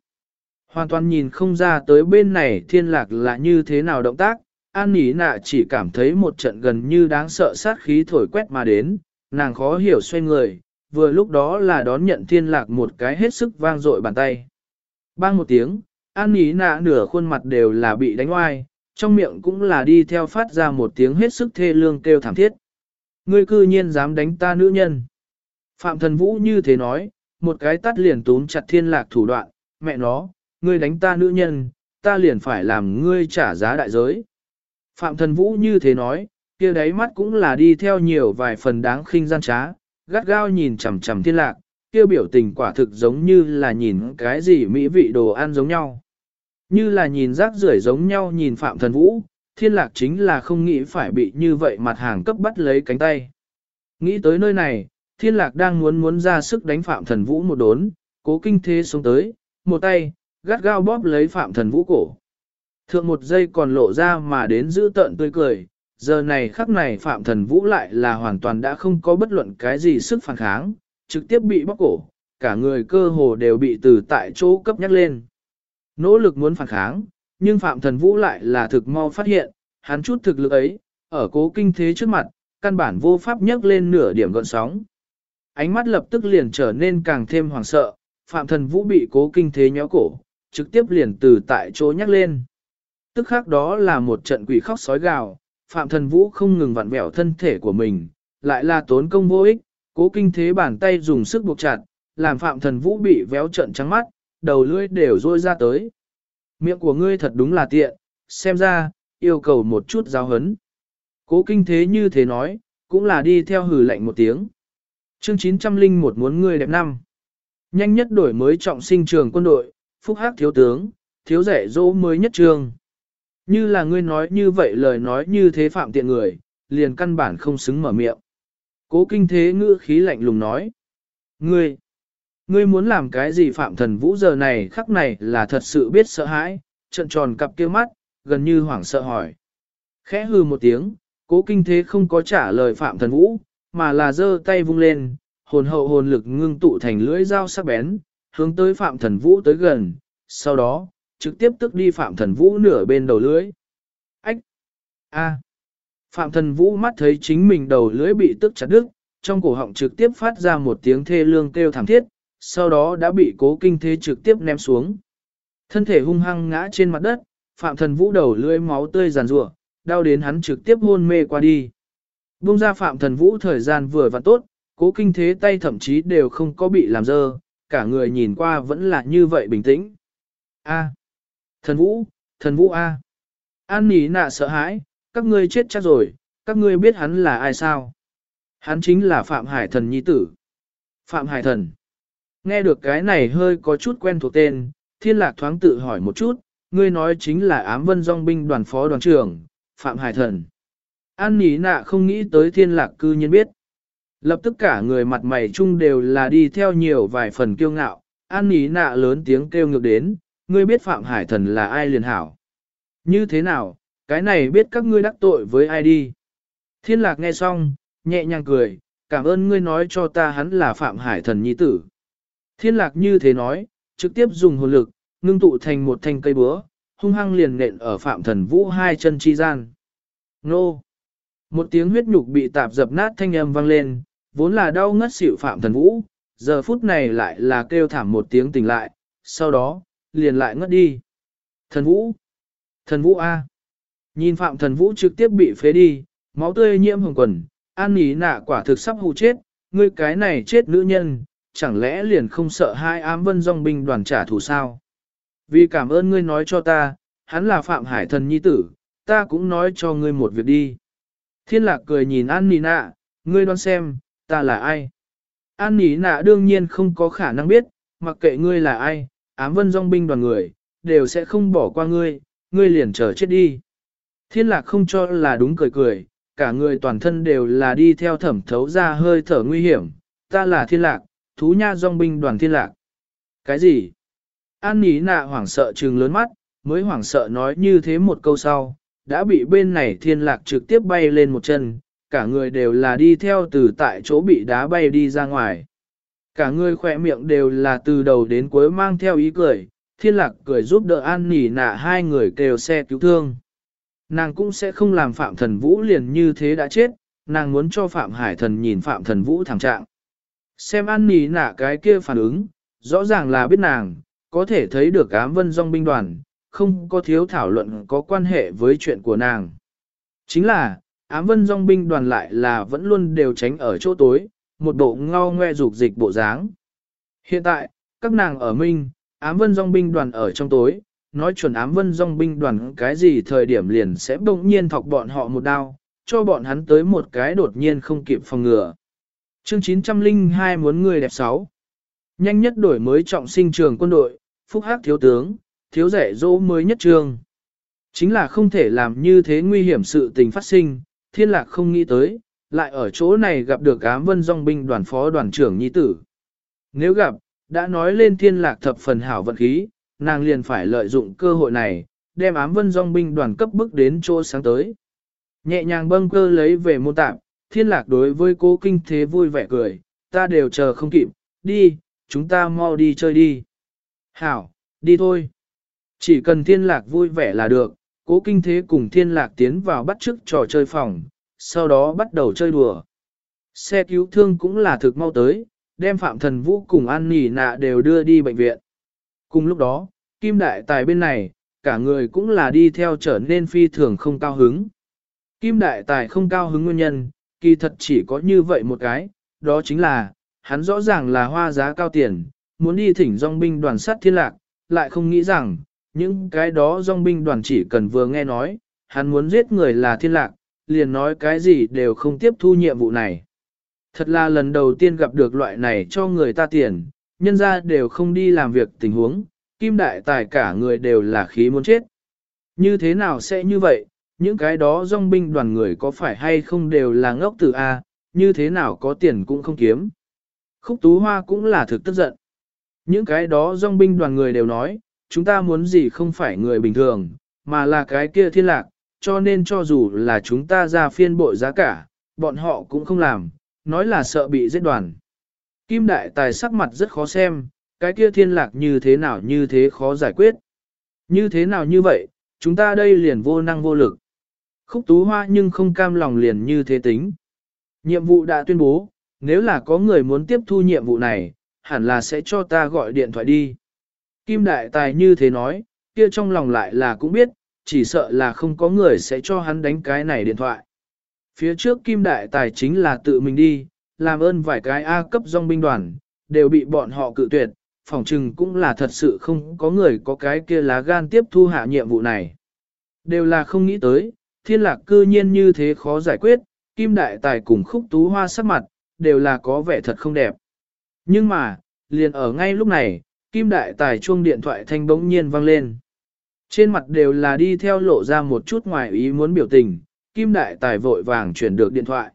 Hoàn toàn nhìn không ra tới bên này thiên lạc là như thế nào động tác, an nỉ nạ chỉ cảm thấy một trận gần như đáng sợ sát khí thổi quét mà đến, nàng khó hiểu xoay người, vừa lúc đó là đón nhận thiên lạc một cái hết sức vang dội bàn tay. Bang một tiếng, an nỉ nạ nửa khuôn mặt đều là bị đánh oai, trong miệng cũng là đi theo phát ra một tiếng hết sức thê lương kêu thảm thiết. Ngươi cư nhiên dám đánh ta nữ nhân. Phạm thần vũ như thế nói, một cái tắt liền túm chặt thiên lạc thủ đoạn, mẹ nó, ngươi đánh ta nữ nhân, ta liền phải làm ngươi trả giá đại giới. Phạm thần vũ như thế nói, kia đáy mắt cũng là đi theo nhiều vài phần đáng khinh gian trá, gắt gao nhìn chằm chằm thiên lạc, kia biểu tình quả thực giống như là nhìn cái gì mỹ vị đồ ăn giống nhau. Như là nhìn rác rưởi giống nhau nhìn Phạm Thần Vũ, thiên lạc chính là không nghĩ phải bị như vậy mặt hàng cấp bắt lấy cánh tay. Nghĩ tới nơi này, thiên lạc đang muốn muốn ra sức đánh Phạm Thần Vũ một đốn, cố kinh thế xuống tới, một tay, gắt gao bóp lấy Phạm Thần Vũ cổ. Thượng một giây còn lộ ra mà đến giữ tợn tươi cười, giờ này khắc này Phạm Thần Vũ lại là hoàn toàn đã không có bất luận cái gì sức phản kháng, trực tiếp bị bóp cổ, cả người cơ hồ đều bị từ tại chỗ cấp nhắc lên. Nỗ lực muốn phản kháng, nhưng Phạm Thần Vũ lại là thực mau phát hiện, hắn chút thực lực ấy, ở cố kinh thế trước mặt, căn bản vô pháp nhấc lên nửa điểm gọn sóng ánh mắt lập tức liền trở nên càng thêm hoảng sợ, Phạm Thần Vũ bị cố kinh thế nhéo cổ, trực tiếp liền từ tại chỗ nhắc lên. Tức khác đó là một trận quỷ khóc sói gào, Phạm Thần Vũ không ngừng vặn vẹo thân thể của mình, lại là tốn công vô ích, cố kinh thế bàn tay dùng sức buộc chặt, làm Phạm Thần Vũ bị véo trận trắng mắt, đầu lưỡi đều rôi ra tới. Miệng của ngươi thật đúng là tiện, xem ra, yêu cầu một chút giáo hấn. Cố kinh thế như thế nói, cũng là đi theo hử lệnh một tiếng. Chương 901 muốn ngươi đẹp năm. Nhanh nhất đổi mới trọng sinh trường quân đội, phúc hắc thiếu tướng, thiếu rẻ dỗ mới nhất trường. Như là ngươi nói như vậy lời nói như thế phạm tiện người, liền căn bản không xứng mở miệng. Cố kinh thế ngữ khí lạnh lùng nói. Ngươi, ngươi muốn làm cái gì phạm thần vũ giờ này khắc này là thật sự biết sợ hãi, trận tròn cặp kia mắt, gần như hoảng sợ hỏi. Khẽ hư một tiếng, cố kinh thế không có trả lời phạm thần vũ, mà là giơ tay vung lên, hồn hậu hồn lực ngưng tụ thành lưỡi dao sắc bén, hướng tới phạm thần vũ tới gần, sau đó, trực tiếp tức đi phạm thần vũ nửa bên đầu lưỡi. Ách! A! Phạm thần vũ mắt thấy chính mình đầu lưỡi bị tức chặt đứt, trong cổ họng trực tiếp phát ra một tiếng thê lương kêu thảm thiết, sau đó đã bị cố kinh thế trực tiếp ném xuống. Thân thể hung hăng ngã trên mặt đất, phạm thần vũ đầu lưỡi máu tươi giàn rủa, đau đến hắn trực tiếp hôn mê qua đi. Bung ra phạm thần vũ thời gian vừa và tốt, cố kinh thế tay thậm chí đều không có bị làm dơ, cả người nhìn qua vẫn là như vậy bình tĩnh. A. Thần vũ, thần vũ A. An nỉ nạ sợ hãi, các ngươi chết chắc rồi, các ngươi biết hắn là ai sao? Hắn chính là Phạm Hải Thần Nhi Tử. Phạm Hải Thần. Nghe được cái này hơi có chút quen thuộc tên, thiên lạc thoáng tự hỏi một chút, ngươi nói chính là ám vân dòng binh đoàn phó đoàn trưởng, Phạm Hải Thần. An nỉ nạ không nghĩ tới thiên lạc cư nhiên biết. Lập tức cả người mặt mày chung đều là đi theo nhiều vài phần kiêu ngạo, an nỉ nạ lớn tiếng kêu ngược đến, ngươi biết Phạm Hải Thần là ai liền hảo. Như thế nào, cái này biết các ngươi đắc tội với ai đi. Thiên lạc nghe xong, nhẹ nhàng cười, cảm ơn ngươi nói cho ta hắn là Phạm Hải Thần nhi tử. Thiên lạc như thế nói, trực tiếp dùng hồn lực, ngưng tụ thành một thanh cây búa, hung hăng liền nện ở Phạm Thần Vũ hai chân chi gian. Nô! Một tiếng huyết nhục bị tạp dập nát thanh âm vang lên, vốn là đau ngất xỉu Phạm Thần Vũ, giờ phút này lại là kêu thảm một tiếng tỉnh lại, sau đó, liền lại ngất đi. Thần Vũ! Thần Vũ A! Nhìn Phạm Thần Vũ trực tiếp bị phế đi, máu tươi nhiễm hồng quần, an ý nạ quả thực sắp hù chết, ngươi cái này chết nữ nhân, chẳng lẽ liền không sợ hai ám vân dòng binh đoàn trả thù sao? Vì cảm ơn ngươi nói cho ta, hắn là Phạm Hải Thần Nhi Tử, ta cũng nói cho ngươi một việc đi. Thiên lạc cười nhìn An Nì Nạ, ngươi đoán xem, ta là ai? An Nì Nạ đương nhiên không có khả năng biết, mặc kệ ngươi là ai, ám vân dòng binh đoàn người, đều sẽ không bỏ qua ngươi, ngươi liền chờ chết đi. Thiên lạc không cho là đúng cười cười, cả người toàn thân đều là đi theo thẩm thấu ra hơi thở nguy hiểm, ta là thiên lạc, thú nha dòng binh đoàn thiên lạc. Cái gì? An Nì Nạ hoảng sợ trừng lớn mắt, mới hoảng sợ nói như thế một câu sau, đã bị bên này thiên lạc trực tiếp bay lên một chân, cả người đều là đi theo từ tại chỗ bị đá bay đi ra ngoài. Cả người khỏe miệng đều là từ đầu đến cuối mang theo ý cười, thiên lạc cười giúp đỡ an nỉ nạ hai người kêu xe cứu thương. Nàng cũng sẽ không làm Phạm Thần Vũ liền như thế đã chết, nàng muốn cho Phạm Hải Thần nhìn Phạm Thần Vũ thẳng trạng. Xem an nỉ nạ cái kia phản ứng, rõ ràng là biết nàng, có thể thấy được ám vân dòng binh đoàn, không có thiếu thảo luận có quan hệ với chuyện của nàng. Chính là, ám vân dòng binh đoàn lại là vẫn luôn đều tránh ở chỗ tối, một bộ ngao ngoe dục dịch bộ dáng. Hiện tại, các nàng ở Minh, ám vân dòng binh đoàn ở trong tối, nói chuẩn ám vân dòng binh đoàn cái gì thời điểm liền sẽ bỗng nhiên thọc bọn họ một đao, cho bọn hắn tới một cái đột nhiên không kịp phòng ngừa. Chương 902 muốn người đẹp sáu Nhanh nhất đổi mới trọng sinh trường quân đội, phúc hắc thiếu tướng, thiếu rẻ dỗ mới nhất trường. Chính là không thể làm như thế nguy hiểm sự tình phát sinh, thiên lạc không nghĩ tới, lại ở chỗ này gặp được ám vân dòng binh đoàn phó đoàn trưởng nhi tử. Nếu gặp, đã nói lên thiên lạc thập phần hảo vận khí, nàng liền phải lợi dụng cơ hội này, đem ám vân dòng binh đoàn cấp bức đến chỗ sáng tới. Nhẹ nhàng bâng cơ lấy về mô tạm, thiên lạc đối với cố kinh thế vui vẻ cười, ta đều chờ không kịp, đi, chúng ta mau đi chơi đi. Hảo, đi thôi. Chỉ cần thiên lạc vui vẻ là được, cố kinh thế cùng thiên lạc tiến vào bắt chức trò chơi phòng, sau đó bắt đầu chơi đùa. Xe cứu thương cũng là thực mau tới, đem Phạm Thần Vũ cùng An Nỉ Nạ đều đưa đi bệnh viện. Cùng lúc đó, Kim Đại Tài bên này, cả người cũng là đi theo trở nên phi thường không cao hứng. Kim Đại Tài không cao hứng nguyên nhân, kỳ thật chỉ có như vậy một cái, đó chính là, hắn rõ ràng là hoa giá cao tiền, muốn đi thỉnh dòng binh đoàn sát thiên lạc, lại không nghĩ rằng, những cái đó dòng binh đoàn chỉ cần vừa nghe nói, hắn muốn giết người là thiên lạc, liền nói cái gì đều không tiếp thu nhiệm vụ này. Thật là lần đầu tiên gặp được loại này cho người ta tiền, nhân ra đều không đi làm việc tình huống, kim đại tài cả người đều là khí muốn chết. Như thế nào sẽ như vậy, những cái đó dòng binh đoàn người có phải hay không đều là ngốc tử A, như thế nào có tiền cũng không kiếm. Khúc Tú Hoa cũng là thực tức giận. Những cái đó dòng binh đoàn người đều nói, chúng ta muốn gì không phải người bình thường, mà là cái kia thiên lạc, cho nên cho dù là chúng ta ra phiên bội giá cả, bọn họ cũng không làm, nói là sợ bị giết đoàn. Kim Đại Tài sắc mặt rất khó xem, cái kia thiên lạc như thế nào như thế khó giải quyết. Như thế nào như vậy, chúng ta đây liền vô năng vô lực. Khúc Tú Hoa nhưng không cam lòng liền như thế tính. Nhiệm vụ đã tuyên bố, nếu là có người muốn tiếp thu nhiệm vụ này, hẳn là sẽ cho ta gọi điện thoại đi. Kim Đại Tài như thế nói, kia trong lòng lại là cũng biết, chỉ sợ là không có người sẽ cho hắn đánh cái này điện thoại. Phía trước Kim Đại Tài chính là tự mình đi, làm ơn vài cái A cấp dòng binh đoàn, đều bị bọn họ cự tuyệt, phòng trừng cũng là thật sự không có người có cái kia lá gan tiếp thu hạ nhiệm vụ này. Đều là không nghĩ tới, thiên lạc cư nhiên như thế khó giải quyết, Kim Đại Tài cùng khúc tú hoa sắc mặt, đều là có vẻ thật không đẹp. Nhưng mà, liền ở ngay lúc này, Kim Đại Tài chuông điện thoại thanh bỗng nhiên vang lên. Trên mặt đều là đi theo lộ ra một chút ngoài ý muốn biểu tình, Kim Đại Tài vội vàng chuyển được điện thoại.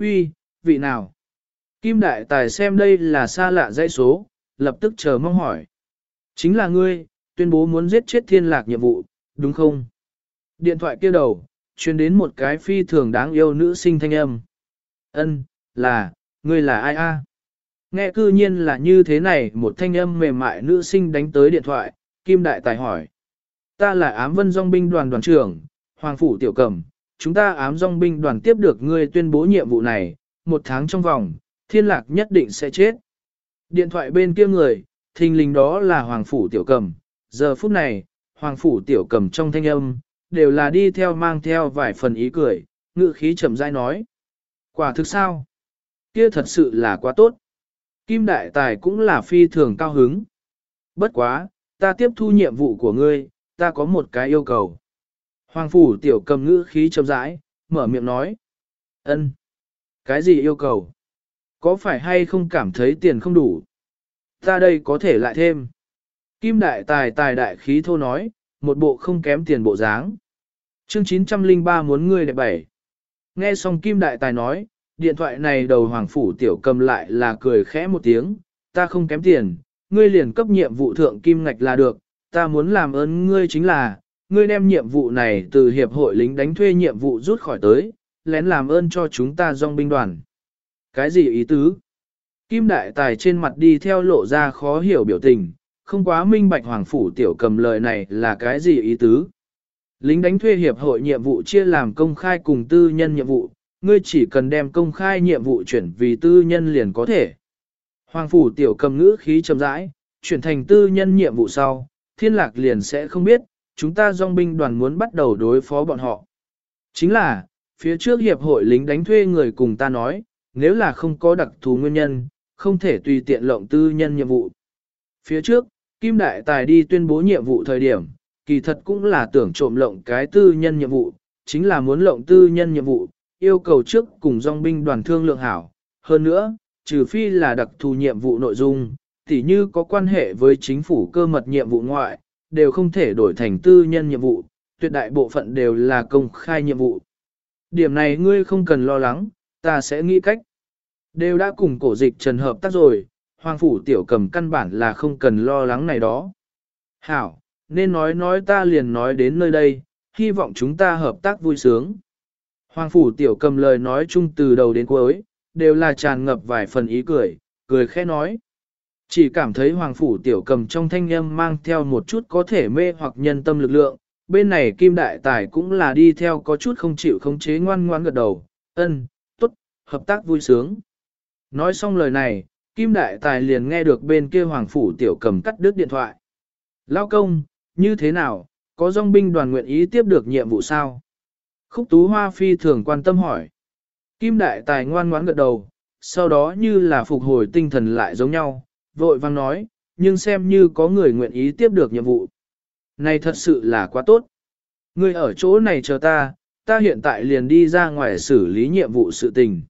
Uy, vị nào? Kim Đại Tài xem đây là xa lạ dãy số, lập tức chờ mong hỏi. Chính là ngươi, tuyên bố muốn giết chết thiên lạc nhiệm vụ, đúng không? Điện thoại kia đầu, truyền đến một cái phi thường đáng yêu nữ sinh thanh âm. Ân, là, ngươi là ai a? Nghe cư nhiên là như thế này, một thanh âm mềm mại nữ sinh đánh tới điện thoại, Kim Đại Tài hỏi. Ta là ám vân dòng binh đoàn đoàn trưởng, Hoàng Phủ Tiểu Cẩm, chúng ta ám dòng binh đoàn tiếp được ngươi tuyên bố nhiệm vụ này, một tháng trong vòng, thiên lạc nhất định sẽ chết. Điện thoại bên kia người, thình lình đó là Hoàng Phủ Tiểu Cẩm, giờ phút này, Hoàng Phủ Tiểu Cẩm trong thanh âm, đều là đi theo mang theo vài phần ý cười, ngự khí chậm rãi nói. Quả thực sao? Kia thật sự là quá tốt. Kim Đại Tài cũng là phi thường cao hứng. Bất quá, ta tiếp thu nhiệm vụ của ngươi, ta có một cái yêu cầu. Hoàng phủ tiểu cầm ngữ khí chậm rãi, mở miệng nói. ân, Cái gì yêu cầu? Có phải hay không cảm thấy tiền không đủ? Ta đây có thể lại thêm. Kim đại tài tài đại khí thô nói, một bộ không kém tiền bộ dáng. Chương 903 muốn ngươi đẹp bảy. Nghe xong Kim đại tài nói, điện thoại này đầu hoàng phủ tiểu cầm lại là cười khẽ một tiếng, ta không kém tiền, ngươi liền cấp nhiệm vụ thượng kim ngạch là được, ta muốn làm ơn ngươi chính là, ngươi đem nhiệm vụ này từ hiệp hội lính đánh thuê nhiệm vụ rút khỏi tới, lén làm ơn cho chúng ta dòng binh đoàn. Cái gì ý tứ? Kim đại tài trên mặt đi theo lộ ra khó hiểu biểu tình, không quá minh bạch hoàng phủ tiểu cầm lời này là cái gì ý tứ? Lính đánh thuê hiệp hội nhiệm vụ chia làm công khai cùng tư nhân nhiệm vụ, ngươi chỉ cần đem công khai nhiệm vụ chuyển vì tư nhân liền có thể. Hoàng phủ tiểu cầm ngữ khí chậm rãi, chuyển thành tư nhân nhiệm vụ sau, thiên lạc liền sẽ không biết, chúng ta dòng binh đoàn muốn bắt đầu đối phó bọn họ. Chính là, phía trước hiệp hội lính đánh thuê người cùng ta nói, nếu là không có đặc thù nguyên nhân, không thể tùy tiện lộng tư nhân nhiệm vụ. Phía trước, Kim Đại Tài đi tuyên bố nhiệm vụ thời điểm, kỳ thật cũng là tưởng trộm lộng cái tư nhân nhiệm vụ, chính là muốn lộng tư nhân nhiệm vụ, yêu cầu trước cùng dòng binh đoàn thương lượng hảo. Hơn nữa, trừ phi là đặc thù nhiệm vụ nội dung, tỉ như có quan hệ với chính phủ cơ mật nhiệm vụ ngoại, đều không thể đổi thành tư nhân nhiệm vụ, tuyệt đại bộ phận đều là công khai nhiệm vụ. Điểm này ngươi không cần lo lắng, ta sẽ nghĩ cách. Đều đã cùng cổ dịch trần hợp tác rồi, hoàng phủ tiểu cầm căn bản là không cần lo lắng này đó. Hảo, nên nói nói ta liền nói đến nơi đây, hy vọng chúng ta hợp tác vui sướng. Hoàng phủ tiểu cầm lời nói chung từ đầu đến cuối, đều là tràn ngập vài phần ý cười, cười khẽ nói. Chỉ cảm thấy hoàng phủ tiểu cầm trong thanh âm mang theo một chút có thể mê hoặc nhân tâm lực lượng, bên này kim đại tài cũng là đi theo có chút không chịu khống chế ngoan ngoan gật đầu, ân, tốt, hợp tác vui sướng. Nói xong lời này, Kim Đại Tài liền nghe được bên kia Hoàng Phủ Tiểu cầm cắt đứt điện thoại. Lao công, như thế nào, có dòng binh đoàn nguyện ý tiếp được nhiệm vụ sao? Khúc Tú Hoa Phi thường quan tâm hỏi. Kim Đại Tài ngoan ngoãn gật đầu, sau đó như là phục hồi tinh thần lại giống nhau, vội vang nói, nhưng xem như có người nguyện ý tiếp được nhiệm vụ. Này thật sự là quá tốt. Người ở chỗ này chờ ta, ta hiện tại liền đi ra ngoài xử lý nhiệm vụ sự tình.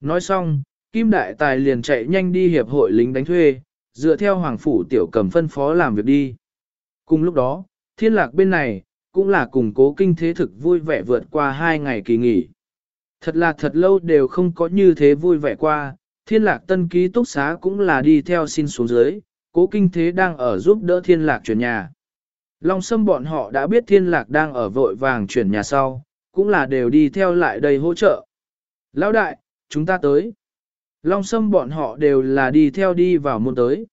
Nói xong, Kim Đại Tài liền chạy nhanh đi hiệp hội lính đánh thuê, dựa theo Hoàng Phủ Tiểu Cầm phân phó làm việc đi. Cùng lúc đó, thiên lạc bên này, cũng là củng cố kinh thế thực vui vẻ vượt qua hai ngày kỳ nghỉ. Thật là thật lâu đều không có như thế vui vẻ qua, thiên lạc tân ký túc xá cũng là đi theo xin xuống dưới, cố kinh thế đang ở giúp đỡ thiên lạc chuyển nhà. Long sâm bọn họ đã biết thiên lạc đang ở vội vàng chuyển nhà sau, cũng là đều đi theo lại đây hỗ trợ. Lão đại, chúng ta tới. Long sâm bọn họ đều là đi theo đi vào môn tới.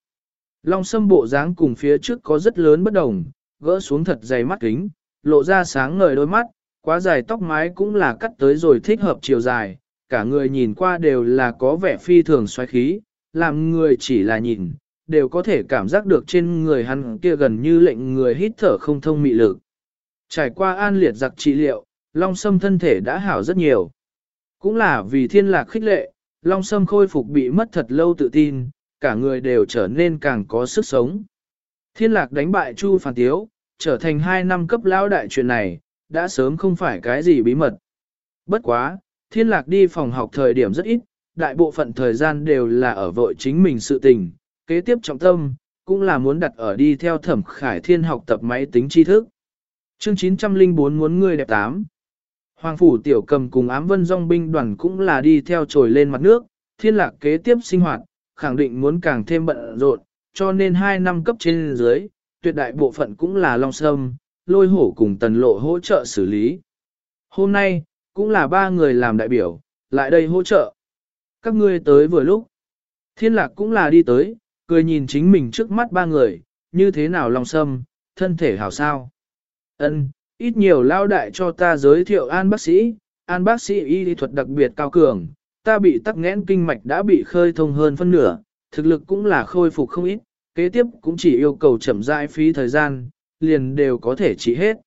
Long sâm bộ dáng cùng phía trước có rất lớn bất đồng, gỡ xuống thật dày mắt kính, lộ ra sáng ngời đôi mắt, quá dài tóc mái cũng là cắt tới rồi thích hợp chiều dài, cả người nhìn qua đều là có vẻ phi thường xoáy khí, làm người chỉ là nhìn, đều có thể cảm giác được trên người hắn kia gần như lệnh người hít thở không thông mị lực. Trải qua an liệt giặc trị liệu, Long Sâm thân thể đã hảo rất nhiều. Cũng là vì thiên lạc khích lệ, Long Sâm khôi phục bị mất thật lâu tự tin, cả người đều trở nên càng có sức sống. Thiên lạc đánh bại Chu Phản Tiếu, trở thành hai năm cấp lão đại chuyện này, đã sớm không phải cái gì bí mật. Bất quá, thiên lạc đi phòng học thời điểm rất ít, đại bộ phận thời gian đều là ở vội chính mình sự tình, kế tiếp trọng tâm, cũng là muốn đặt ở đi theo thẩm khải thiên học tập máy tính tri thức. Chương 904 muốn người đẹp tám. Hoàng phủ tiểu cầm cùng ám vân dòng binh đoàn cũng là đi theo trồi lên mặt nước, thiên lạc kế tiếp sinh hoạt, khẳng định muốn càng thêm bận rộn, cho nên 2 năm cấp trên dưới, tuyệt đại bộ phận cũng là long sâm, lôi hổ cùng tần lộ hỗ trợ xử lý. Hôm nay, cũng là ba người làm đại biểu, lại đây hỗ trợ. Các ngươi tới vừa lúc. Thiên lạc cũng là đi tới, cười nhìn chính mình trước mắt ba người, như thế nào long sâm, thân thể hảo sao. ân ít nhiều lao đại cho ta giới thiệu an bác sĩ, an bác sĩ y lý thuật đặc biệt cao cường, ta bị tắc nghẽn kinh mạch đã bị khơi thông hơn phân nửa, thực lực cũng là khôi phục không ít, kế tiếp cũng chỉ yêu cầu chậm rãi phí thời gian, liền đều có thể trị hết.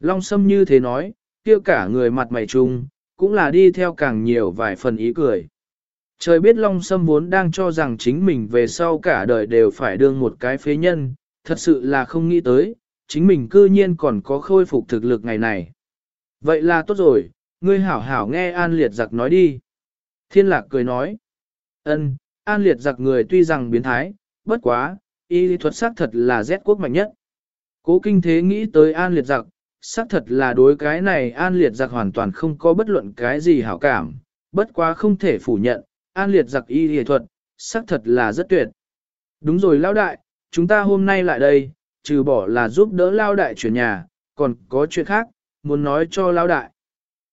Long Sâm như thế nói, kia cả người mặt mày trùng, cũng là đi theo càng nhiều vài phần ý cười. Trời biết Long Sâm vốn đang cho rằng chính mình về sau cả đời đều phải đương một cái phế nhân, thật sự là không nghĩ tới, chính mình cư nhiên còn có khôi phục thực lực ngày này. Vậy là tốt rồi, ngươi hảo hảo nghe An Liệt giặc nói đi. Thiên lạc cười nói, ân, An Liệt giặc người tuy rằng biến thái, bất quá, y lý thuật xác thật là Z quốc mạnh nhất. Cố kinh thế nghĩ tới An Liệt giặc, xác thật là đối cái này An Liệt giặc hoàn toàn không có bất luận cái gì hảo cảm, bất quá không thể phủ nhận, An Liệt giặc y lý thuật, xác thật là rất tuyệt. Đúng rồi lão đại, chúng ta hôm nay lại đây, trừ bỏ là giúp đỡ lao đại chuyển nhà, còn có chuyện khác, muốn nói cho lao đại.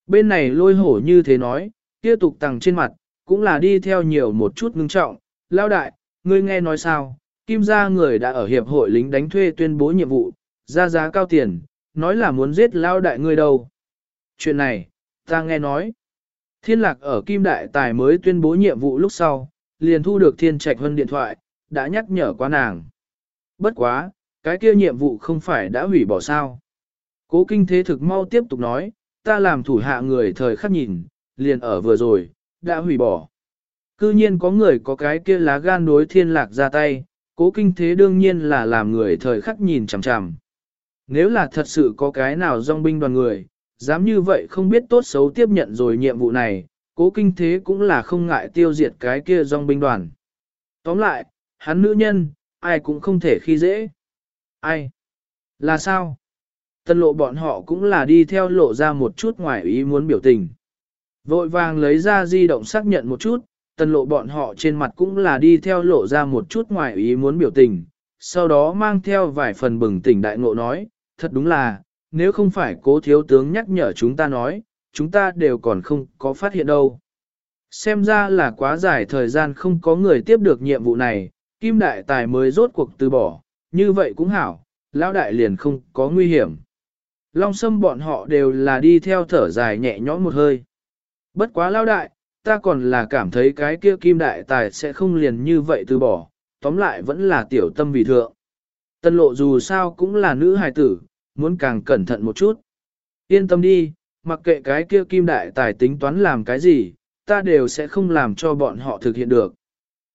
Bên này lôi hổ như thế nói, tiếp tục tăng trên mặt, cũng là đi theo nhiều một chút ngưng trọng. Lao đại, ngươi nghe nói sao, kim gia người đã ở hiệp hội lính đánh thuê tuyên bố nhiệm vụ, ra giá cao tiền, nói là muốn giết lao đại ngươi đâu. Chuyện này, ta nghe nói. Thiên lạc ở kim đại tài mới tuyên bố nhiệm vụ lúc sau, liền thu được thiên trạch hơn điện thoại, đã nhắc nhở qua nàng. Bất quá, cái kia nhiệm vụ không phải đã hủy bỏ sao. Cố kinh thế thực mau tiếp tục nói, ta làm thủ hạ người thời khắc nhìn, liền ở vừa rồi, đã hủy bỏ. Cư nhiên có người có cái kia lá gan đối thiên lạc ra tay, cố kinh thế đương nhiên là làm người thời khắc nhìn chằm chằm. Nếu là thật sự có cái nào dòng binh đoàn người, dám như vậy không biết tốt xấu tiếp nhận rồi nhiệm vụ này, cố kinh thế cũng là không ngại tiêu diệt cái kia dòng binh đoàn. Tóm lại, hắn nữ nhân, ai cũng không thể khi dễ. Ai? Là sao? Tân lộ bọn họ cũng là đi theo lộ ra một chút ngoài ý muốn biểu tình. Vội vàng lấy ra di động xác nhận một chút, tân lộ bọn họ trên mặt cũng là đi theo lộ ra một chút ngoài ý muốn biểu tình. Sau đó mang theo vài phần bừng tỉnh đại ngộ nói, thật đúng là, nếu không phải cố thiếu tướng nhắc nhở chúng ta nói, chúng ta đều còn không có phát hiện đâu. Xem ra là quá dài thời gian không có người tiếp được nhiệm vụ này, Kim Đại Tài mới rốt cuộc từ bỏ, như vậy cũng hảo, lão đại liền không có nguy hiểm. Long sâm bọn họ đều là đi theo thở dài nhẹ nhõm một hơi. Bất quá lão đại, ta còn là cảm thấy cái kia kim đại tài sẽ không liền như vậy từ bỏ, tóm lại vẫn là tiểu tâm vì thượng. Tân lộ dù sao cũng là nữ hài tử, muốn càng cẩn thận một chút. Yên tâm đi, mặc kệ cái kia kim đại tài tính toán làm cái gì, ta đều sẽ không làm cho bọn họ thực hiện được.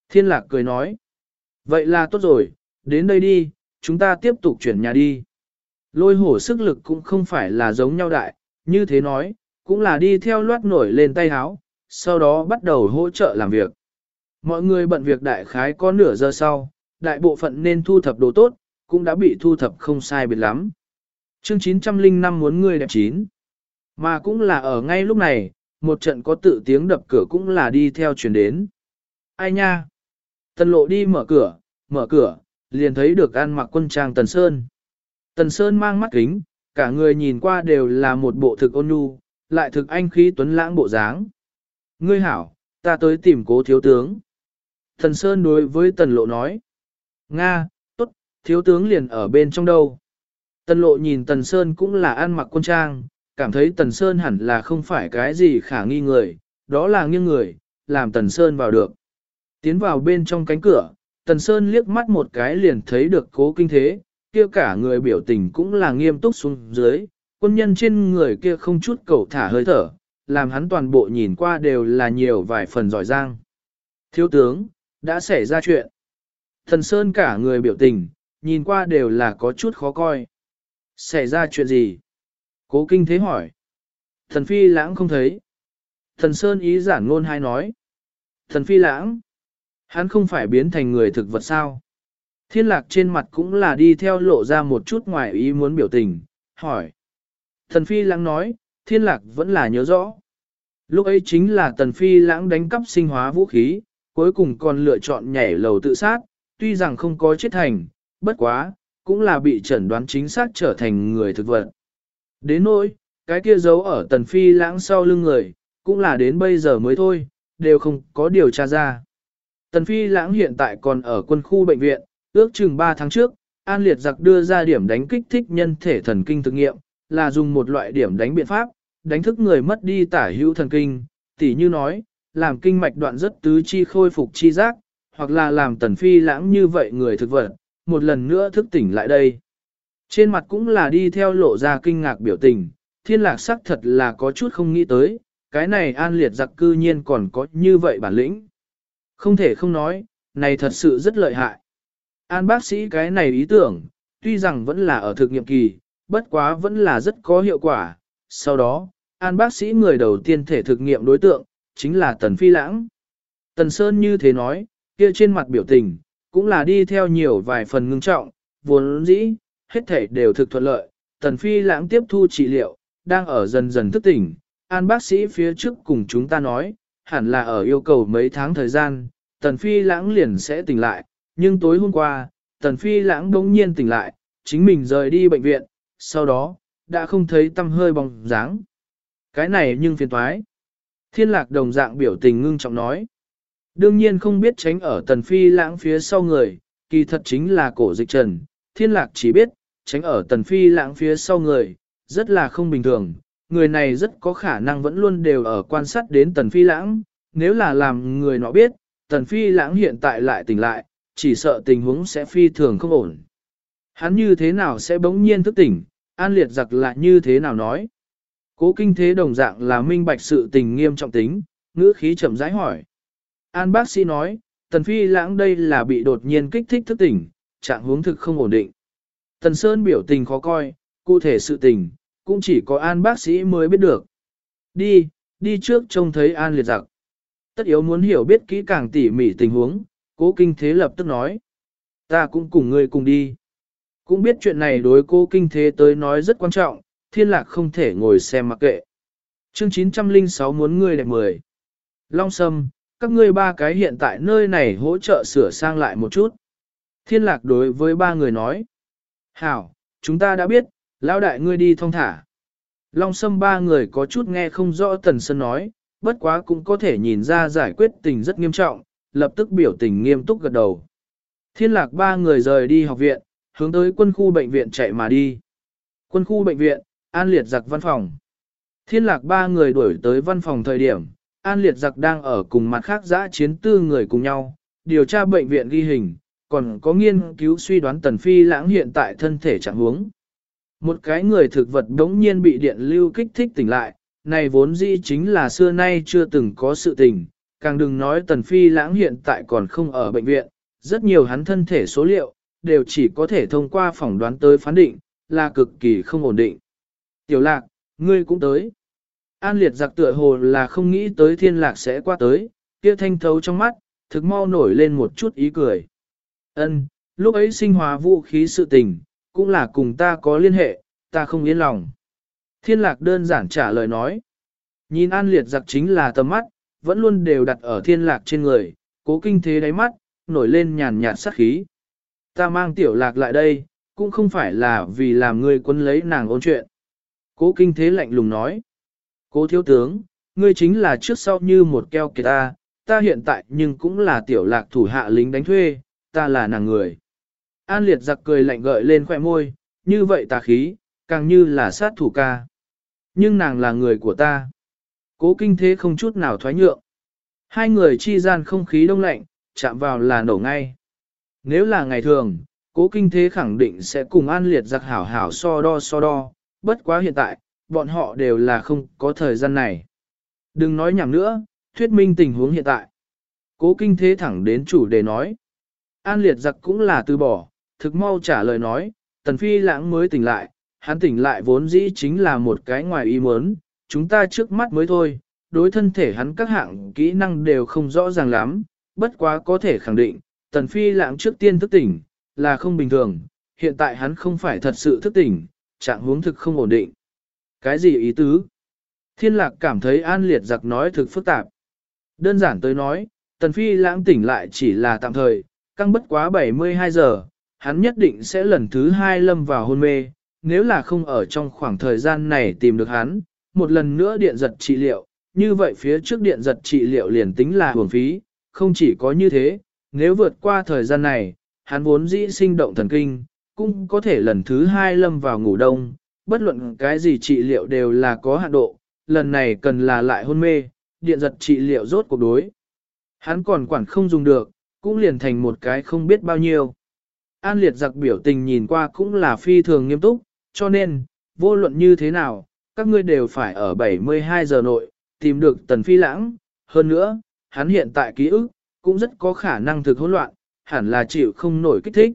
Thiên lạc cười nói. Vậy là tốt rồi, đến đây đi, chúng ta tiếp tục chuyển nhà đi. Lôi hổ sức lực cũng không phải là giống nhau đại, như thế nói, cũng là đi theo loát nổi lên tay háo, sau đó bắt đầu hỗ trợ làm việc. Mọi người bận việc đại khái có nửa giờ sau, đại bộ phận nên thu thập đồ tốt, cũng đã bị thu thập không sai biệt lắm. Chương 905 muốn người đẹp chín. Mà cũng là ở ngay lúc này, một trận có tự tiếng đập cửa cũng là đi theo chuyển đến. Ai nha? Tần lộ đi mở cửa, mở cửa, liền thấy được ăn mặc quân trang Tần Sơn. Tần Sơn mang mắt kính, cả người nhìn qua đều là một bộ thực ôn nhu, lại thực anh khí tuấn lãng bộ dáng. Ngươi hảo, ta tới tìm cố thiếu tướng. Thần Sơn đối với Tần Lộ nói. Nga, tốt, thiếu tướng liền ở bên trong đâu. Tần Lộ nhìn Tần Sơn cũng là ăn mặc quân trang, cảm thấy Tần Sơn hẳn là không phải cái gì khả nghi người, đó là nghiêng người, làm Tần Sơn vào được. Tiến vào bên trong cánh cửa, Tần Sơn liếc mắt một cái liền thấy được cố kinh thế, kia cả người biểu tình cũng là nghiêm túc xuống dưới, quân nhân trên người kia không chút cầu thả hơi thở, làm hắn toàn bộ nhìn qua đều là nhiều vài phần giỏi giang. Thiếu tướng, đã xảy ra chuyện. Thần Sơn cả người biểu tình, nhìn qua đều là có chút khó coi. Xảy ra chuyện gì? Cố kinh thế hỏi. Thần Phi lãng không thấy. Thần Sơn ý giản ngôn hai nói. Thần Phi lãng. Hắn không phải biến thành người thực vật sao? Thiên lạc trên mặt cũng là đi theo lộ ra một chút ngoài ý muốn biểu tình, hỏi. Thần Phi lãng nói, thiên lạc vẫn là nhớ rõ. Lúc ấy chính là tần Phi lãng đánh cắp sinh hóa vũ khí, cuối cùng còn lựa chọn nhảy lầu tự sát, tuy rằng không có chết thành, bất quá, cũng là bị chẩn đoán chính xác trở thành người thực vật. Đến nỗi, cái kia giấu ở tần Phi lãng sau lưng người, cũng là đến bây giờ mới thôi, đều không có điều tra ra. Tần Phi lãng hiện tại còn ở quân khu bệnh viện, ước chừng 3 tháng trước, An Liệt giặc đưa ra điểm đánh kích thích nhân thể thần kinh thực nghiệm, là dùng một loại điểm đánh biện pháp, đánh thức người mất đi tả hữu thần kinh, tỉ như nói, làm kinh mạch đoạn rất tứ chi khôi phục chi giác, hoặc là làm tần phi lãng như vậy người thực vật, một lần nữa thức tỉnh lại đây. Trên mặt cũng là đi theo lộ ra kinh ngạc biểu tình, thiên lạc sắc thật là có chút không nghĩ tới, cái này an liệt giặc cư nhiên còn có như vậy bản lĩnh. Không thể không nói, này thật sự rất lợi hại. An bác sĩ cái này ý tưởng, tuy rằng vẫn là ở thực nghiệm kỳ, bất quá vẫn là rất có hiệu quả. Sau đó, an bác sĩ người đầu tiên thể thực nghiệm đối tượng, chính là Tần Phi Lãng. Tần Sơn như thế nói, kia trên mặt biểu tình, cũng là đi theo nhiều vài phần ngưng trọng, vốn dĩ, hết thể đều thực thuận lợi. Tần Phi Lãng tiếp thu trị liệu, đang ở dần dần thức tỉnh. An bác sĩ phía trước cùng chúng ta nói, hẳn là ở yêu cầu mấy tháng thời gian, Tần Phi Lãng liền sẽ tỉnh lại, nhưng tối hôm qua, Tần Phi lãng đống nhiên tỉnh lại, chính mình rời đi bệnh viện, sau đó, đã không thấy tâm hơi bóng dáng. Cái này nhưng phiền toái. Thiên lạc đồng dạng biểu tình ngưng trọng nói. Đương nhiên không biết tránh ở Tần Phi lãng phía sau người, kỳ thật chính là cổ dịch trần. Thiên lạc chỉ biết, tránh ở Tần Phi lãng phía sau người, rất là không bình thường. Người này rất có khả năng vẫn luôn đều ở quan sát đến Tần Phi lãng. Nếu là làm người nó biết, Tần Phi lãng hiện tại lại tỉnh lại, chỉ sợ tình huống sẽ phi thường không ổn. Hắn như thế nào sẽ bỗng nhiên thức tỉnh, an liệt giặc lại như thế nào nói. Cố kinh thế đồng dạng là minh bạch sự tình nghiêm trọng tính, ngữ khí chậm rãi hỏi. An bác sĩ nói, tần phi lãng đây là bị đột nhiên kích thích thức tỉnh, trạng huống thực không ổn định. Tần Sơn biểu tình khó coi, cụ thể sự tình, cũng chỉ có an bác sĩ mới biết được. Đi, đi trước trông thấy an liệt giặc. Tất yếu muốn hiểu biết kỹ càng tỉ mỉ tình huống, Cố kinh thế lập tức nói. Ta cũng cùng ngươi cùng đi. Cũng biết chuyện này đối cô kinh thế tới nói rất quan trọng, thiên lạc không thể ngồi xem mặc kệ. Chương 906 muốn ngươi đẹp mười. Long Sâm, các ngươi ba cái hiện tại nơi này hỗ trợ sửa sang lại một chút. Thiên lạc đối với ba người nói. Hảo, chúng ta đã biết, lão đại ngươi đi thong thả. Long Sâm ba người có chút nghe không rõ Tần Sơn nói, bất quá cũng có thể nhìn ra giải quyết tình rất nghiêm trọng, lập tức biểu tình nghiêm túc gật đầu. Thiên lạc ba người rời đi học viện, hướng tới quân khu bệnh viện chạy mà đi. Quân khu bệnh viện, an liệt giặc văn phòng. Thiên lạc ba người đuổi tới văn phòng thời điểm, An Liệt Giặc đang ở cùng mặt khác giã chiến tư người cùng nhau, điều tra bệnh viện ghi hình, còn có nghiên cứu suy đoán Tần Phi lãng hiện tại thân thể trạng huống. Một cái người thực vật đống nhiên bị điện lưu kích thích tỉnh lại, này vốn dĩ chính là xưa nay chưa từng có sự tình, càng đừng nói Tần Phi lãng hiện tại còn không ở bệnh viện, rất nhiều hắn thân thể số liệu, đều chỉ có thể thông qua phỏng đoán tới phán định, là cực kỳ không ổn định. Tiểu lạc, ngươi cũng tới. An liệt giặc tựa hồ là không nghĩ tới thiên lạc sẽ qua tới, kia thanh thấu trong mắt, thực mau nổi lên một chút ý cười. Ân, lúc ấy sinh hóa vũ khí sự tình, cũng là cùng ta có liên hệ, ta không yên lòng. Thiên lạc đơn giản trả lời nói. Nhìn an liệt giặc chính là tầm mắt, vẫn luôn đều đặt ở thiên lạc trên người, cố kinh thế đáy mắt, nổi lên nhàn nhạt sát khí. Ta mang tiểu lạc lại đây, cũng không phải là vì làm ngươi quân lấy nàng ôn chuyện. Cố kinh thế lạnh lùng nói. Cố thiếu tướng, ngươi chính là trước sau như một keo kìa ta, ta hiện tại nhưng cũng là tiểu lạc thủ hạ lính đánh thuê, ta là nàng người. An liệt giặc cười lạnh gợi lên khỏe môi, như vậy tà khí, càng như là sát thủ ca. Nhưng nàng là người của ta. Cố kinh thế không chút nào thoái nhượng. Hai người chi gian không khí đông lạnh, chạm vào là nổ ngay. Nếu là ngày thường, cố kinh thế khẳng định sẽ cùng an liệt giặc hảo hảo so đo so đo, bất quá hiện tại, bọn họ đều là không có thời gian này. Đừng nói nhảm nữa, thuyết minh tình huống hiện tại. Cố kinh thế thẳng đến chủ đề nói. An liệt giặc cũng là từ bỏ, thực mau trả lời nói, tần phi lãng mới tỉnh lại, hắn tỉnh lại vốn dĩ chính là một cái ngoài ý muốn, chúng ta trước mắt mới thôi, đối thân thể hắn các hạng kỹ năng đều không rõ ràng lắm, bất quá có thể khẳng định, tần phi lãng trước tiên thức tỉnh, là không bình thường, hiện tại hắn không phải thật sự thức tỉnh, trạng huống thực không ổn định. Cái gì ý tứ? Thiên lạc cảm thấy an liệt giặc nói thực phức tạp. Đơn giản tới nói, tần phi lãng tỉnh lại chỉ là tạm thời, căng bất quá 72 giờ, hắn nhất định sẽ lần thứ hai lâm vào hôn mê, nếu là không ở trong khoảng thời gian này tìm được hắn, một lần nữa điện giật trị liệu, như vậy phía trước điện giật trị liệu liền tính là hưởng phí, không chỉ có như thế, nếu vượt qua thời gian này, hắn vốn dĩ sinh động thần kinh, cũng có thể lần thứ hai lâm vào ngủ đông, bất luận cái gì trị liệu đều là có hạn độ, lần này cần là lại hôn mê, điện giật trị liệu rốt cuộc đối. Hắn còn quản không dùng được, cũng liền thành một cái không biết bao nhiêu. An liệt giặc biểu tình nhìn qua cũng là phi thường nghiêm túc, cho nên, vô luận như thế nào, các ngươi đều phải ở 72 giờ nội, tìm được tần phi lãng. Hơn nữa, hắn hiện tại ký ức, cũng rất có khả năng thực hỗn loạn, hẳn là chịu không nổi kích thích.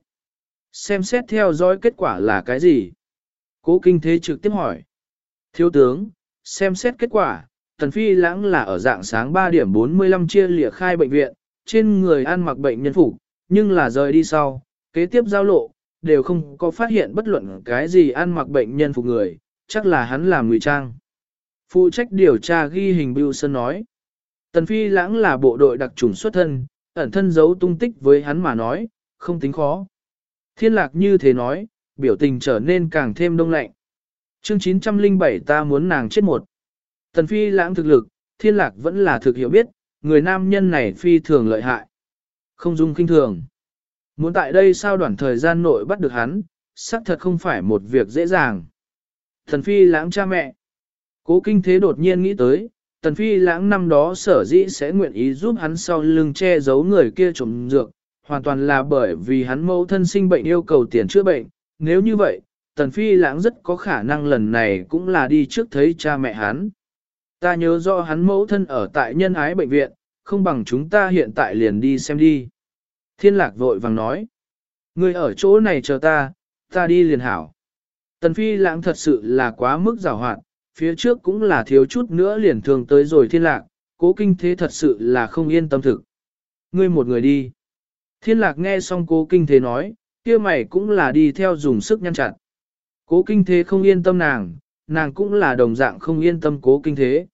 Xem xét theo dõi kết quả là cái gì? Cố kinh thế trực tiếp hỏi. Thiếu tướng, xem xét kết quả, tần phi lãng là ở dạng sáng 3 điểm 45 chia lìa khai bệnh viện, trên người ăn mặc bệnh nhân phục, nhưng là rời đi sau, kế tiếp giao lộ, đều không có phát hiện bất luận cái gì ăn mặc bệnh nhân phục người, chắc là hắn làm ngụy trang. Phụ trách điều tra ghi hình Bưu Sơn nói. Tần Phi lãng là bộ đội đặc trùng xuất thân, ẩn thân giấu tung tích với hắn mà nói, không tính khó. Thiên lạc như thế nói, biểu tình trở nên càng thêm đông lạnh. Chương 907 ta muốn nàng chết một. Tần Phi lãng thực lực, thiên lạc vẫn là thực hiểu biết, người nam nhân này phi thường lợi hại. Không dung kinh thường. Muốn tại đây sao đoạn thời gian nội bắt được hắn, xác thật không phải một việc dễ dàng. Thần Phi lãng cha mẹ. Cố kinh thế đột nhiên nghĩ tới, Tần Phi lãng năm đó sở dĩ sẽ nguyện ý giúp hắn sau lưng che giấu người kia trộm dược, hoàn toàn là bởi vì hắn mẫu thân sinh bệnh yêu cầu tiền chữa bệnh. Nếu như vậy, Tần Phi lãng rất có khả năng lần này cũng là đi trước thấy cha mẹ hắn. Ta nhớ rõ hắn mẫu thân ở tại nhân ái bệnh viện, không bằng chúng ta hiện tại liền đi xem đi. Thiên lạc vội vàng nói. Người ở chỗ này chờ ta, ta đi liền hảo. Tần phi lãng thật sự là quá mức rào hoạt, phía trước cũng là thiếu chút nữa liền thường tới rồi thiên lạc, cố kinh thế thật sự là không yên tâm thực. Ngươi một người đi. Thiên lạc nghe xong cố kinh thế nói, kia mày cũng là đi theo dùng sức nhăn chặt. Cố kinh thế không yên tâm nàng, nàng cũng là đồng dạng không yên tâm cố kinh thế.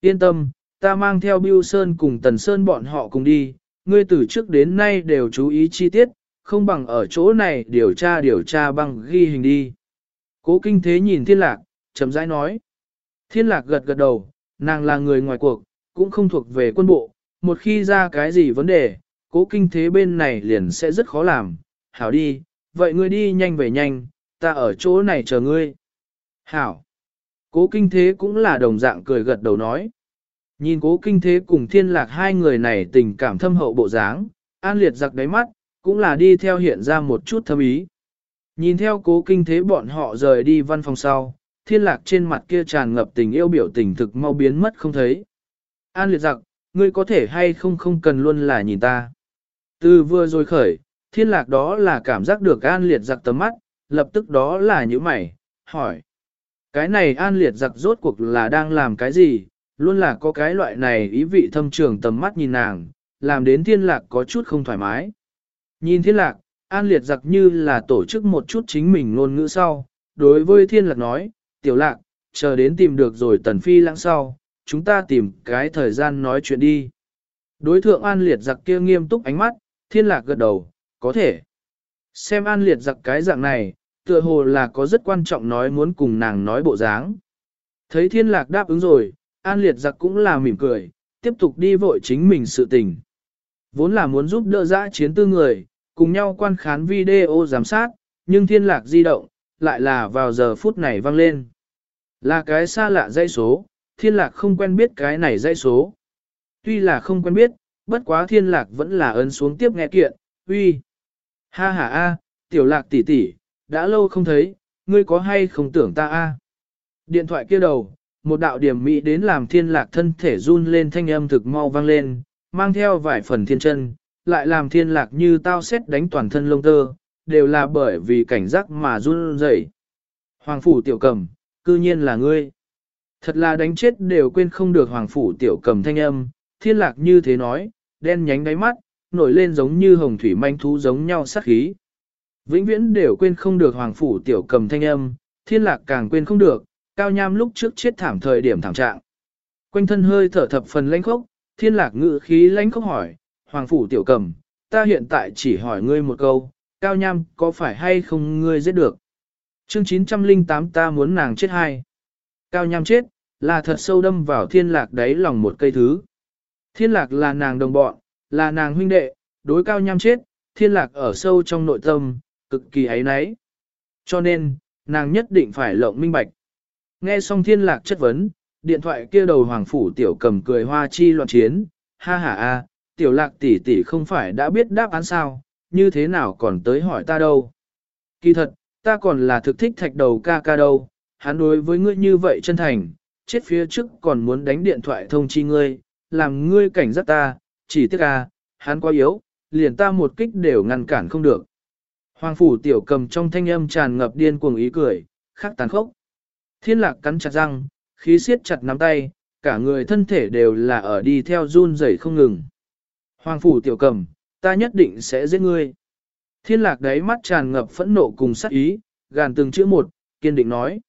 Yên tâm, ta mang theo Biêu Sơn cùng Tần Sơn bọn họ cùng đi, ngươi từ trước đến nay đều chú ý chi tiết, không bằng ở chỗ này điều tra điều tra bằng ghi hình đi. Cố kinh thế nhìn thiên lạc, chậm rãi nói. Thiên lạc gật gật đầu, nàng là người ngoài cuộc, cũng không thuộc về quân bộ, một khi ra cái gì vấn đề, cố kinh thế bên này liền sẽ rất khó làm. Hảo đi, vậy ngươi đi nhanh về nhanh, ta ở chỗ này chờ ngươi. Hảo. Cố kinh thế cũng là đồng dạng cười gật đầu nói. Nhìn cố kinh thế cùng thiên lạc hai người này tình cảm thâm hậu bộ dáng, an liệt giặc đáy mắt, cũng là đi theo hiện ra một chút thâm ý. Nhìn theo cố kinh thế bọn họ rời đi văn phòng sau, thiên lạc trên mặt kia tràn ngập tình yêu biểu tình thực mau biến mất không thấy. An liệt giặc, ngươi có thể hay không không cần luôn là nhìn ta. Từ vừa rồi khởi, thiên lạc đó là cảm giác được an liệt giặc tầm mắt, lập tức đó là những mày, hỏi. Cái này an liệt giặc rốt cuộc là đang làm cái gì, luôn là có cái loại này ý vị thâm trường tầm mắt nhìn nàng, làm đến thiên lạc có chút không thoải mái. Nhìn thiên lạc, an liệt giặc như là tổ chức một chút chính mình ngôn ngữ sau, đối với thiên lạc nói, tiểu lạc, chờ đến tìm được rồi tần phi lãng sau, chúng ta tìm cái thời gian nói chuyện đi. Đối thượng an liệt giặc kia nghiêm túc ánh mắt, thiên lạc gật đầu, có thể. Xem an liệt giặc cái dạng này, tựa hồ là có rất quan trọng nói muốn cùng nàng nói bộ dáng. Thấy thiên lạc đáp ứng rồi, an liệt giặc cũng là mỉm cười, tiếp tục đi vội chính mình sự tình. Vốn là muốn giúp đỡ dã chiến tư người, cùng nhau quan khán video giám sát, nhưng thiên lạc di động, lại là vào giờ phút này vang lên. Là cái xa lạ dây số, thiên lạc không quen biết cái này dây số. Tuy là không quen biết, bất quá thiên lạc vẫn là ấn xuống tiếp nghe kiện, uy. Ha ha a, tiểu lạc tỷ tỷ, đã lâu không thấy, ngươi có hay không tưởng ta a? Điện thoại kia đầu, một đạo điểm mỹ đến làm thiên lạc thân thể run lên thanh âm thực mau vang lên, mang theo vài phần thiên chân, lại làm thiên lạc như tao xét đánh toàn thân lông tơ, đều là bởi vì cảnh giác mà run rẩy. Hoàng phủ tiểu cầm, cư nhiên là ngươi. Thật là đánh chết đều quên không được hoàng phủ tiểu cầm thanh âm, thiên lạc như thế nói, đen nhánh đáy mắt, nổi lên giống như hồng thủy manh thú giống nhau sát khí. Vĩnh viễn đều quên không được hoàng phủ tiểu cầm thanh âm, thiên lạc càng quên không được, cao nham lúc trước chết thảm thời điểm thảm trạng. Quanh thân hơi thở thập phần lãnh khốc, thiên lạc ngự khí lãnh khốc hỏi, hoàng phủ tiểu cầm, ta hiện tại chỉ hỏi ngươi một câu, cao nham có phải hay không ngươi giết được? Chương 908 ta muốn nàng chết hai. Cao nham chết, là thật sâu đâm vào thiên lạc đáy lòng một cây thứ. Thiên lạc là nàng đồng bọn, là nàng huynh đệ, đối cao nham chết, thiên lạc ở sâu trong nội tâm, cực kỳ ấy náy. Cho nên, nàng nhất định phải lộng minh bạch. Nghe xong thiên lạc chất vấn, điện thoại kia đầu hoàng phủ tiểu cầm cười hoa chi loạn chiến, ha ha a, tiểu lạc tỷ tỷ không phải đã biết đáp án sao, như thế nào còn tới hỏi ta đâu. Kỳ thật, ta còn là thực thích thạch đầu ca ca đâu, hắn đối với ngươi như vậy chân thành, chết phía trước còn muốn đánh điện thoại thông chi ngươi, làm ngươi cảnh giác ta, chỉ tiếc à, hắn quá yếu, liền ta một kích đều ngăn cản không được. Hoàng phủ tiểu cầm trong thanh âm tràn ngập điên cuồng ý cười, khắc tàn khốc. Thiên lạc cắn chặt răng, khí siết chặt nắm tay, cả người thân thể đều là ở đi theo run rẩy không ngừng. Hoàng phủ tiểu cầm, ta nhất định sẽ giết ngươi. Thiên lạc đáy mắt tràn ngập phẫn nộ cùng sát ý, gàn từng chữ một, kiên định nói.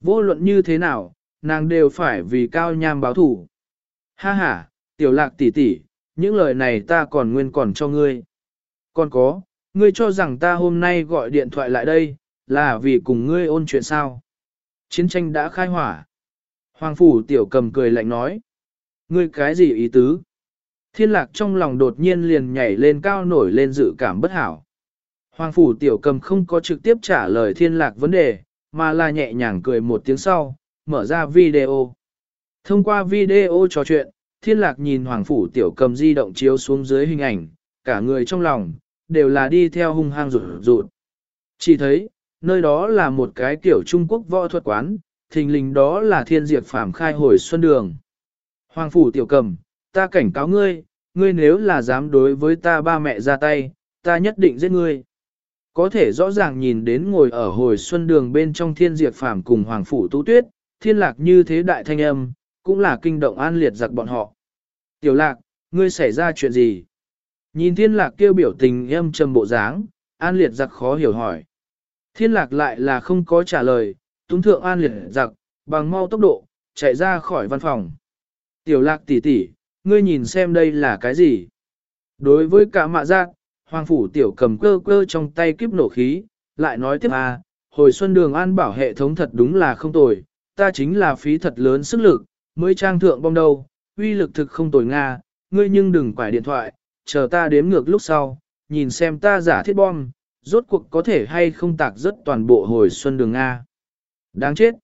Vô luận như thế nào, nàng đều phải vì cao nham báo thủ. Ha ha, tiểu lạc tỷ tỷ, những lời này ta còn nguyên còn cho ngươi. Còn có, ngươi cho rằng ta hôm nay gọi điện thoại lại đây, là vì cùng ngươi ôn chuyện sao. Chiến tranh đã khai hỏa. Hoàng phủ tiểu cầm cười lạnh nói. Ngươi cái gì ý tứ? Thiên lạc trong lòng đột nhiên liền nhảy lên cao nổi lên dự cảm bất hảo. Hoàng phủ tiểu cầm không có trực tiếp trả lời thiên lạc vấn đề, mà là nhẹ nhàng cười một tiếng sau, mở ra video. Thông qua video trò chuyện, thiên lạc nhìn hoàng phủ tiểu cầm di động chiếu xuống dưới hình ảnh, cả người trong lòng, đều là đi theo hung hăng rụt rụt. Chỉ thấy, nơi đó là một cái kiểu Trung Quốc võ thuật quán, thình lình đó là thiên diệt Phạm khai hồi xuân đường. Hoàng phủ tiểu cầm, ta cảnh cáo ngươi, ngươi nếu là dám đối với ta ba mẹ ra tay, ta nhất định giết ngươi. Có thể rõ ràng nhìn đến ngồi ở hồi xuân đường bên trong thiên diệt phàm cùng hoàng phủ tú tuyết, thiên lạc như thế đại thanh âm, cũng là kinh động an liệt giặc bọn họ. Tiểu lạc, ngươi xảy ra chuyện gì? Nhìn thiên lạc kêu biểu tình âm trầm bộ dáng, an liệt giặc khó hiểu hỏi. Thiên lạc lại là không có trả lời, túng thượng an liệt giặc, bằng mau tốc độ, chạy ra khỏi văn phòng. Tiểu lạc tỷ tỷ, ngươi nhìn xem đây là cái gì? Đối với cả mạ giác, hoàng phủ tiểu cầm cơ cơ trong tay kiếp nổ khí, lại nói tiếp à, hồi xuân đường an bảo hệ thống thật đúng là không tồi, ta chính là phí thật lớn sức lực, mới trang thượng bom đâu, uy lực thực không tồi Nga, ngươi nhưng đừng quải điện thoại, chờ ta đếm ngược lúc sau, nhìn xem ta giả thiết bom, rốt cuộc có thể hay không tạc rất toàn bộ hồi xuân đường Nga. Đáng chết!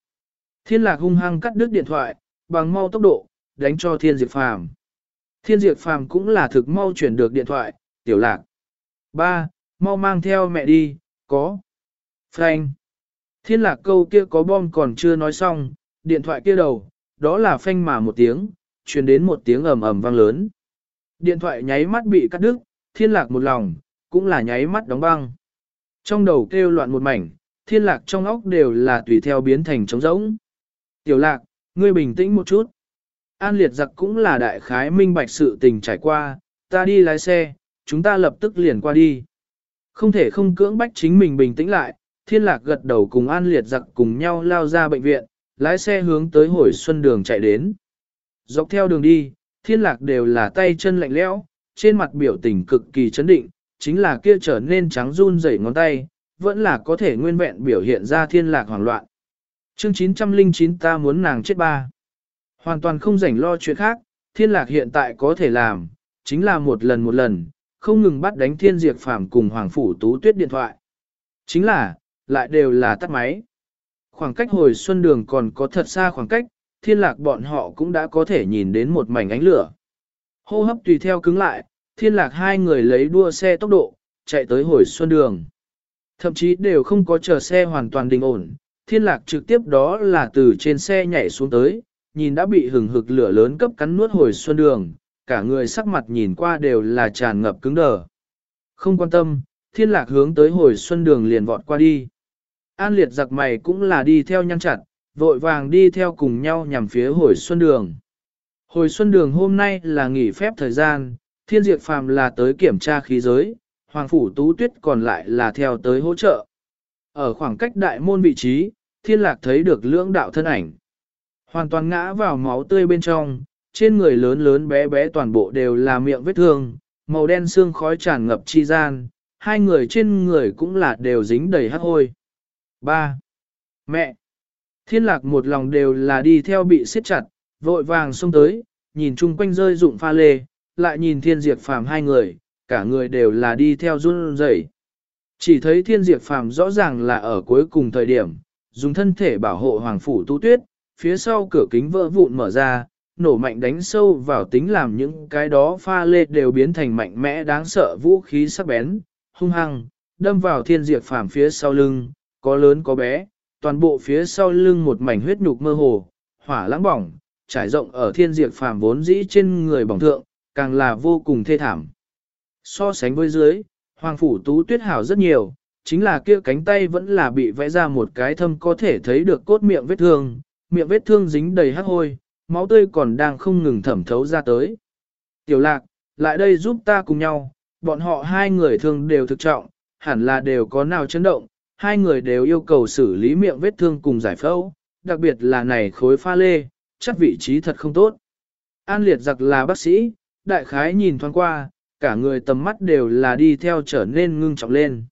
Thiên lạc hung hăng cắt đứt điện thoại, bằng mau tốc độ, đánh cho thiên diệt phàm. Thiên diệt phàm cũng là thực mau chuyển được điện thoại, tiểu lạc. Ba, mau mang theo mẹ đi, có. Frank. Thiên lạc câu kia có bom còn chưa nói xong, điện thoại kia đầu, đó là phanh mà một tiếng, truyền đến một tiếng ầm ầm vang lớn. Điện thoại nháy mắt bị cắt đứt, thiên lạc một lòng, cũng là nháy mắt đóng băng. Trong đầu kêu loạn một mảnh, thiên lạc trong óc đều là tùy theo biến thành trống rỗng. Tiểu lạc, ngươi bình tĩnh một chút. An liệt giặc cũng là đại khái minh bạch sự tình trải qua, ta đi lái xe, chúng ta lập tức liền qua đi. Không thể không cưỡng bách chính mình bình tĩnh lại, thiên lạc gật đầu cùng an liệt giặc cùng nhau lao ra bệnh viện, lái xe hướng tới hồi xuân đường chạy đến. Dọc theo đường đi, thiên lạc đều là tay chân lạnh lẽo, trên mặt biểu tình cực kỳ chấn định, chính là kia trở nên trắng run rẩy ngón tay, vẫn là có thể nguyên vẹn biểu hiện ra thiên lạc hoảng loạn. Chương 909 ta muốn nàng chết ba. Hoàn toàn không rảnh lo chuyện khác, thiên lạc hiện tại có thể làm, chính là một lần một lần, không ngừng bắt đánh thiên diệt phạm cùng Hoàng Phủ Tú Tuyết điện thoại. Chính là, lại đều là tắt máy. Khoảng cách hồi xuân đường còn có thật xa khoảng cách, thiên lạc bọn họ cũng đã có thể nhìn đến một mảnh ánh lửa. Hô hấp tùy theo cứng lại, thiên lạc hai người lấy đua xe tốc độ, chạy tới hồi xuân đường. Thậm chí đều không có chờ xe hoàn toàn đình ổn, thiên lạc trực tiếp đó là từ trên xe nhảy xuống tới, nhìn đã bị hừng hực lửa lớn cấp cắn nuốt hồi xuân đường, cả người sắc mặt nhìn qua đều là tràn ngập cứng đờ. Không quan tâm, thiên lạc hướng tới hồi xuân đường liền vọt qua đi. An liệt giặc mày cũng là đi theo nhăn chặt, vội vàng đi theo cùng nhau nhằm phía hồi xuân đường. Hồi xuân đường hôm nay là nghỉ phép thời gian, thiên diệt phàm là tới kiểm tra khí giới, hoàng phủ tú tuyết còn lại là theo tới hỗ trợ. Ở khoảng cách đại môn vị trí, thiên lạc thấy được lưỡng đạo thân ảnh. Hoàn toàn ngã vào máu tươi bên trong, trên người lớn lớn bé bé toàn bộ đều là miệng vết thương, màu đen xương khói tràn ngập chi gian, hai người trên người cũng là đều dính đầy hắc hôi. 3. Mẹ! Thiên lạc một lòng đều là đi theo bị siết chặt, vội vàng xông tới, nhìn chung quanh rơi dụng pha lê, lại nhìn thiên diệt phàm hai người, cả người đều là đi theo run rẩy. Chỉ thấy thiên diệt phàm rõ ràng là ở cuối cùng thời điểm, dùng thân thể bảo hộ hoàng phủ tu tuyết, phía sau cửa kính vỡ vụn mở ra, nổ mạnh đánh sâu vào tính làm những cái đó pha lê đều biến thành mạnh mẽ đáng sợ vũ khí sắc bén, hung hăng, đâm vào thiên diệt phàm phía sau lưng, có lớn có bé, toàn bộ phía sau lưng một mảnh huyết nhục mơ hồ, hỏa lãng bỏng, trải rộng ở thiên diệt phàm vốn dĩ trên người bỏng thượng, càng là vô cùng thê thảm. So sánh với dưới, Hoàng Phủ Tú tuyết hảo rất nhiều, chính là kia cánh tay vẫn là bị vẽ ra một cái thâm có thể thấy được cốt miệng vết thương, miệng vết thương dính đầy hắc hôi, máu tươi còn đang không ngừng thẩm thấu ra tới. Tiểu lạc, lại đây giúp ta cùng nhau, bọn họ hai người thương đều thực trọng, hẳn là đều có nào chấn động, hai người đều yêu cầu xử lý miệng vết thương cùng giải phẫu, đặc biệt là này khối pha lê, chắc vị trí thật không tốt. An liệt giặc là bác sĩ, đại khái nhìn thoáng qua, cả người tầm mắt đều là đi theo trở nên ngưng trọng lên.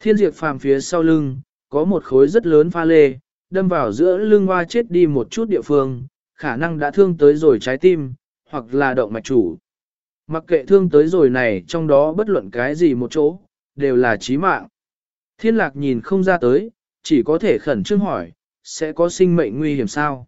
Thiên diệt phàm phía sau lưng, có một khối rất lớn pha lê, đâm vào giữa lưng hoa chết đi một chút địa phương, khả năng đã thương tới rồi trái tim, hoặc là động mạch chủ. Mặc kệ thương tới rồi này trong đó bất luận cái gì một chỗ, đều là chí mạng. Thiên lạc nhìn không ra tới, chỉ có thể khẩn trương hỏi, sẽ có sinh mệnh nguy hiểm sao?